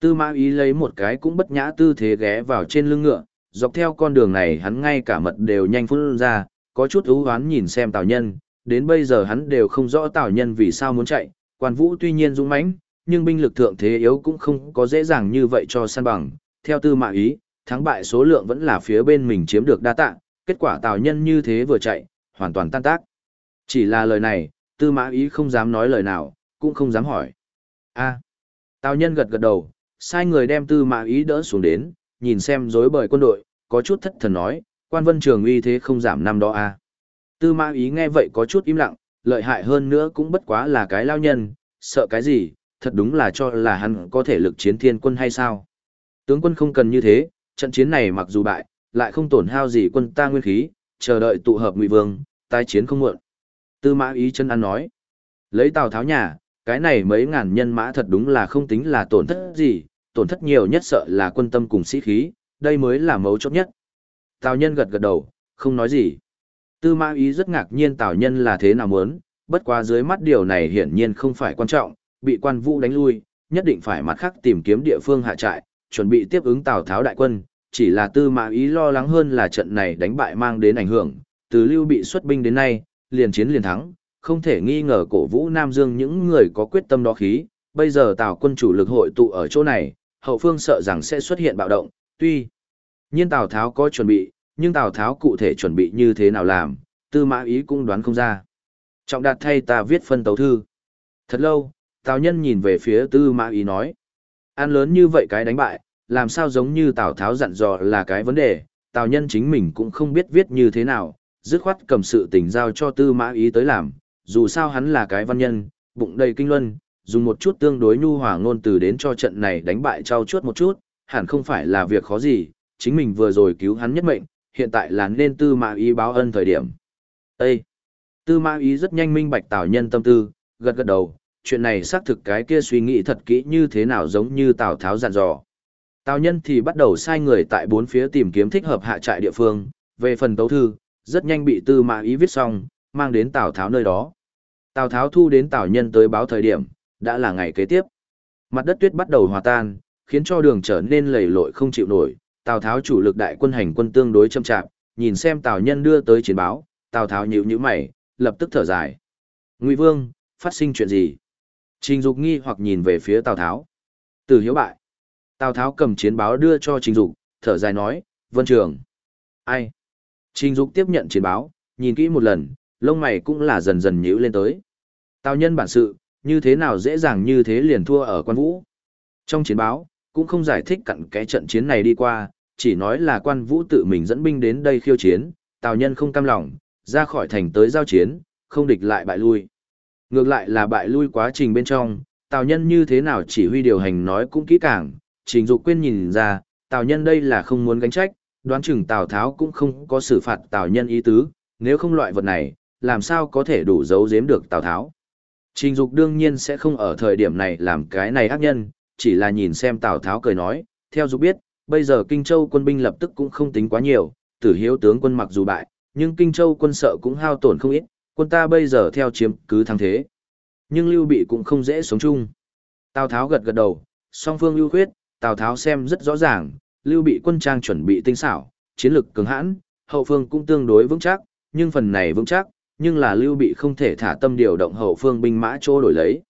Tư mã ý lấy một cái cũng bất nhã tư thế ghé vào trên lưng ngựa, dọc theo con đường này hắn ngay cả mật đều nhanh phun ra, có chút ưu hoán nhìn xem Tào Nhân, đến bây giờ hắn đều không rõ Tào Nhân vì sao muốn chạy, quan vũ tuy nhiên dũng mãnh, nhưng binh lực thượng thế yếu cũng không có dễ dàng như vậy cho săn bằng, theo tư mã ý, thắng bại số lượng vẫn là phía bên mình chiếm được đa tạ, kết quả Tào Nhân như thế vừa chạy, hoàn toàn tan tác. Chỉ là lời này, tư mã ý không dám nói lời nào, cũng không dám hỏi. a Tào Nhân gật gật đầu, sai người đem tư mã ý đỡ xuống đến, nhìn xem dối bời quân đội, có chút thất thần nói, quan vân trường uy thế không giảm năm đó a Tư mã ý nghe vậy có chút im lặng, lợi hại hơn nữa cũng bất quá là cái lao nhân, sợ cái gì, thật đúng là cho là hắn có thể lực chiến thiên quân hay sao. Tướng quân không cần như thế, trận chiến này mặc dù bại, lại không tổn hao gì quân ta nguyên khí, chờ đợi tụ hợp ngụy vương, tái chiến không muộn. Tư mã ý chân ăn nói, lấy tào tháo nhà, cái này mấy ngàn nhân mã thật đúng là không tính là tổn thất gì, tổn thất nhiều nhất sợ là quân tâm cùng sĩ khí, đây mới là mấu chốt nhất. Tào nhân gật gật đầu, không nói gì. Tư mã ý rất ngạc nhiên tào nhân là thế nào muốn, bất quá dưới mắt điều này hiển nhiên không phải quan trọng, bị quan vũ đánh lui, nhất định phải mặt khác tìm kiếm địa phương hạ trại, chuẩn bị tiếp ứng Tào Tháo đại quân, chỉ là tư mã ý lo lắng hơn là trận này đánh bại mang đến ảnh hưởng, từ lưu bị xuất binh đến nay, liền chiến liền thắng, không thể nghi ngờ cổ vũ Nam Dương những người có quyết tâm đó khí, bây giờ Tào quân chủ lực hội tụ ở chỗ này, hậu phương sợ rằng sẽ xuất hiện bạo động, tuy nhiên Tào Tháo có chuẩn bị, nhưng Tào Tháo cụ thể chuẩn bị như thế nào làm, tư mã ý cũng đoán không ra. Trọng đạt thay ta viết phân tấu thư. Thật lâu, Tào nhân nhìn về phía tư mã ý nói. An lớn như vậy cái đánh bại, làm sao giống như Tào Tháo dặn dò là cái vấn đề, Tào nhân chính mình cũng không biết viết như thế nào, dứt khoát cầm sự tình giao cho tư mã ý tới làm, dù sao hắn là cái văn nhân, bụng đầy kinh luân, dùng một chút tương đối nhu hòa ngôn từ đến cho trận này đánh bại trao chuốt một chút, hẳn không phải là việc khó gì, chính mình vừa rồi cứu hắn nhất mệnh, hiện tại là nên tư mã ý báo ân thời điểm. Ê! Tư mã ý rất nhanh minh bạch Tào nhân tâm tư, gật gật đầu, chuyện này xác thực cái kia suy nghĩ thật kỹ như thế nào giống như Tào Tháo dặn dò. Tào nhân thì bắt đầu sai người tại bốn phía tìm kiếm thích hợp hạ trại địa phương, về phần tấu thư, rất nhanh bị tư mã ý viết xong, mang đến Tào Tháo nơi đó. Tào Tháo thu đến Tào nhân tới báo thời điểm, đã là ngày kế tiếp. Mặt đất tuyết bắt đầu hòa tan, khiến cho đường trở nên lầy lội không chịu nổi, Tào Tháo chủ lực đại quân hành quân tương đối chậm chạp, nhìn xem Tào nhân đưa tới chiến báo, Tào Tháo nhíu nhíu mày, lập tức thở dài. Ngụy Vương, phát sinh chuyện gì? Trình Dục nghi hoặc nhìn về phía Tào Tháo. Từ hiếu bại. Tào Tháo cầm chiến báo đưa cho Trình Dục, thở dài nói, Vân Trường. Ai? Trình Dục tiếp nhận chiến báo, nhìn kỹ một lần, lông mày cũng là dần dần nhíu lên tới. Tào nhân bản sự, như thế nào dễ dàng như thế liền thua ở quan vũ. Trong chiến báo, cũng không giải thích cặn cái trận chiến này đi qua, chỉ nói là quan vũ tự mình dẫn binh đến đây khiêu chiến, Tào nhân không cam lòng, ra khỏi thành tới giao chiến, không địch lại bại lui. Ngược lại là bại lui quá trình bên trong, Tào Nhân như thế nào chỉ huy điều hành nói cũng kỹ càng, Trình Dục quên nhìn ra, Tào Nhân đây là không muốn gánh trách, đoán chừng Tào Tháo cũng không có xử phạt Tào Nhân ý tứ, nếu không loại vật này, làm sao có thể đủ giấu giếm được Tào Tháo. Trình Dục đương nhiên sẽ không ở thời điểm này làm cái này ác nhân, chỉ là nhìn xem Tào Tháo cười nói, theo Dục biết, bây giờ Kinh Châu quân binh lập tức cũng không tính quá nhiều, tử hiếu tướng quân mặc dù bại, nhưng Kinh Châu quân sợ cũng hao tổn không ít, quân ta bây giờ theo chiếm cứ thắng thế. Nhưng Lưu Bị cũng không dễ sống chung. Tào Tháo gật gật đầu, song phương ưu khuyết, Tào Tháo xem rất rõ ràng, Lưu Bị quân trang chuẩn bị tinh xảo, chiến lực cường hãn, hậu phương cũng tương đối vững chắc, nhưng phần này vững chắc, nhưng là Lưu Bị không thể thả tâm điều động hậu phương binh mã chỗ đổi lấy.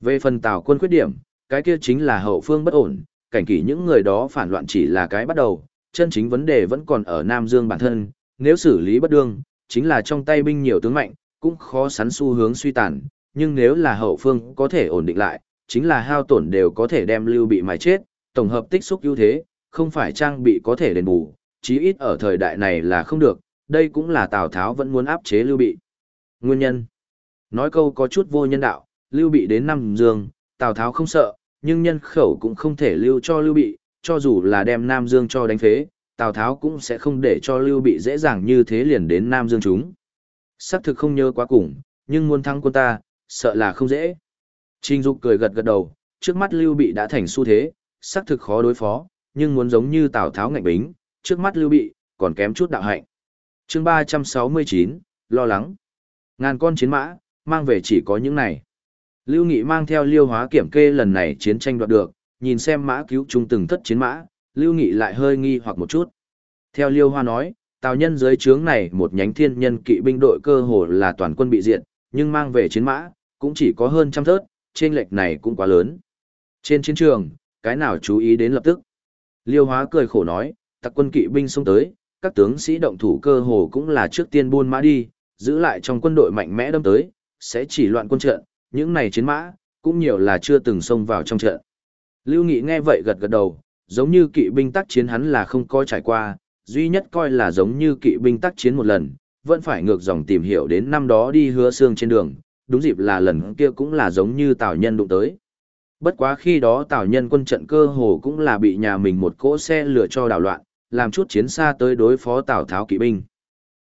Về phần Tào quân khuyết điểm, cái kia chính là hậu phương bất ổn, cảnh kỷ những người đó phản loạn chỉ là cái bắt đầu, chân chính vấn đề vẫn còn ở Nam Dương bản thân, nếu xử lý bất đương, chính là trong tay binh nhiều tướng mạnh, cũng khó sắn xu hướng suy tàn, nhưng nếu là hậu phương có thể ổn định lại, chính là hao tổn đều có thể đem lưu bị mài chết, tổng hợp tích xúc ưu thế, không phải trang bị có thể đền bù, chí ít ở thời đại này là không được, đây cũng là Tào Tháo vẫn muốn áp chế lưu bị. Nguyên nhân nói câu có chút vô nhân đạo, Lưu Bị đến Nam Dương, Tào Tháo không sợ, nhưng nhân khẩu cũng không thể lưu cho Lưu Bị, cho dù là đem Nam Dương cho đánh phế, Tào Tháo cũng sẽ không để cho Lưu Bị dễ dàng như thế liền đến Nam Dương chúng. Sắc thực không nhớ quá cùng, nhưng muốn thắng quân ta, sợ là không dễ. Trình Dục cười gật gật đầu, trước mắt Lưu Bị đã thành xu thế, xác thực khó đối phó, nhưng muốn giống như Tào Tháo ngạnh bính, trước mắt Lưu Bị, còn kém chút đạo hạnh. chương 369, lo lắng. Ngàn con chiến mã, mang về chỉ có những này. Lưu Nghị mang theo liêu hóa kiểm kê lần này chiến tranh đoạt được, nhìn xem mã cứu chung từng thất chiến mã, Lưu Nghị lại hơi nghi hoặc một chút. Theo Liêu Hoa nói, tào nhân dưới trướng này một nhánh thiên nhân kỵ binh đội cơ hồ là toàn quân bị diệt, nhưng mang về chiến mã, cũng chỉ có hơn trăm thớt, trên lệch này cũng quá lớn. Trên chiến trường, cái nào chú ý đến lập tức. Liêu Hóa cười khổ nói, tặc quân kỵ binh xông tới, các tướng sĩ động thủ cơ hồ cũng là trước tiên buôn mã đi, giữ lại trong quân đội mạnh mẽ đâm tới, sẽ chỉ loạn quân trận, những này chiến mã, cũng nhiều là chưa từng xông vào trong trận. Lưu Nghị nghe vậy gật gật đầu, giống như kỵ binh tác chiến hắn là không coi trải qua, duy nhất coi là giống như kỵ binh tác chiến một lần, vẫn phải ngược dòng tìm hiểu đến năm đó đi hứa xương trên đường, đúng dịp là lần kia cũng là giống như Tào Nhân đụng tới. Bất quá khi đó Tào Nhân quân trận cơ hồ cũng là bị nhà mình một cỗ xe lửa cho đảo loạn, làm chút chiến xa tới đối phó Tào Tháo kỵ binh.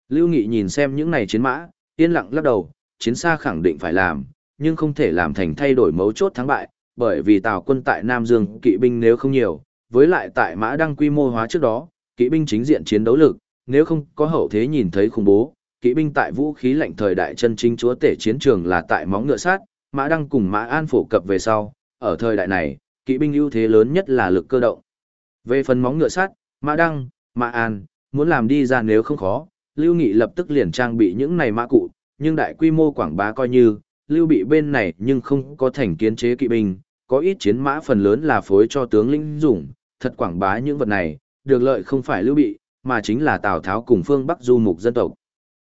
Lưu Nghị nhìn xem những này chiến mã, yên lặng lắc đầu, chiến xa khẳng định phải làm, nhưng không thể làm thành thay đổi mấu chốt thắng bại, bởi vì Tào quân tại Nam Dương kỵ binh nếu không nhiều, với lại tại mã đăng quy mô hóa trước đó, kỵ binh chính diện chiến đấu lực, nếu không có hậu thế nhìn thấy khủng bố, kỵ binh tại vũ khí lạnh thời đại chân chính chúa tể chiến trường là tại móng ngựa sát, mã đăng cùng mã an phổ cập về sau, ở thời đại này, kỵ binh ưu thế lớn nhất là lực cơ động. Về phần móng ngựa sắt, mã đăng, mã an, muốn làm đi ra nếu không khó, Lưu Nghị lập tức liền trang bị những này mã cụ, nhưng đại quy mô quảng bá coi như, Lưu bị bên này nhưng không có thành kiến chế kỵ binh, có ít chiến mã phần lớn là phối cho tướng lĩnh dùng, thật quảng bá những vật này, được lợi không phải Lưu Bị, mà chính là Tào Tháo cùng phương Bắc du mục dân tộc.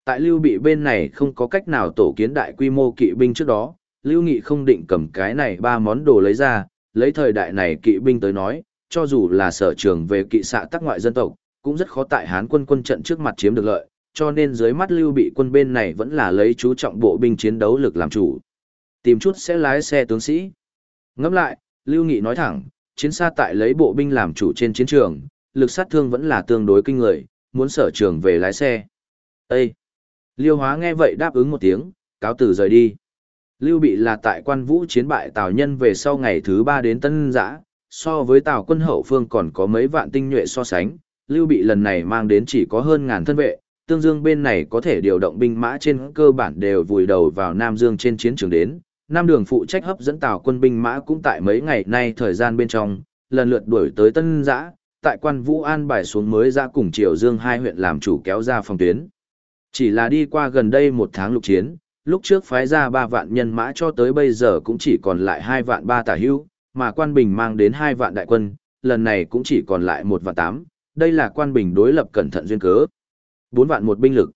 Tại Lưu Bị bên này không có cách nào tổ kiến đại quy mô kỵ binh trước đó, Lưu Nghị không định cầm cái này ba món đồ lấy ra, lấy thời đại này kỵ binh tới nói, cho dù là sở trường về kỵ xạ tác ngoại dân tộc, cũng rất khó tại Hán quân quân trận trước mặt chiếm được lợi, cho nên dưới mắt Lưu Bị quân bên này vẫn là lấy chú trọng bộ binh chiến đấu lực làm chủ. Tìm chút sẽ lái xe tướng sĩ. Ngẫm lại, Lưu Nghị nói thẳng, chiến xa tại lấy bộ binh làm chủ trên chiến trường, lực sát thương vẫn là tương đối kinh người, muốn sở trường về lái xe. Ê! Liêu Hóa nghe vậy đáp ứng một tiếng, cáo tử rời đi. Lưu Bị là tại quan vũ chiến bại Tào Nhân về sau ngày thứ ba đến Tân Giã, so với Tào quân hậu phương còn có mấy vạn tinh nhuệ so sánh, Lưu Bị lần này mang đến chỉ có hơn ngàn thân vệ, Tương Dương bên này có thể điều động binh mã trên cơ bản đều vùi đầu vào Nam Dương trên chiến trường đến, Nam Đường phụ trách hấp dẫn Tào quân binh mã cũng tại mấy ngày nay thời gian bên trong, lần lượt đuổi tới Tân Giã, tại quan Vũ An bài xuống mới ra cùng Triều Dương hai huyện làm chủ kéo ra phòng tuyến. Chỉ là đi qua gần đây một tháng lục chiến, lúc trước phái ra ba vạn nhân mã cho tới bây giờ cũng chỉ còn lại hai vạn ba tả hữu, mà quan bình mang đến hai vạn đại quân, lần này cũng chỉ còn lại một vạn tám, đây là quan bình đối lập cẩn thận duyên cớ. Bốn vạn một binh lực.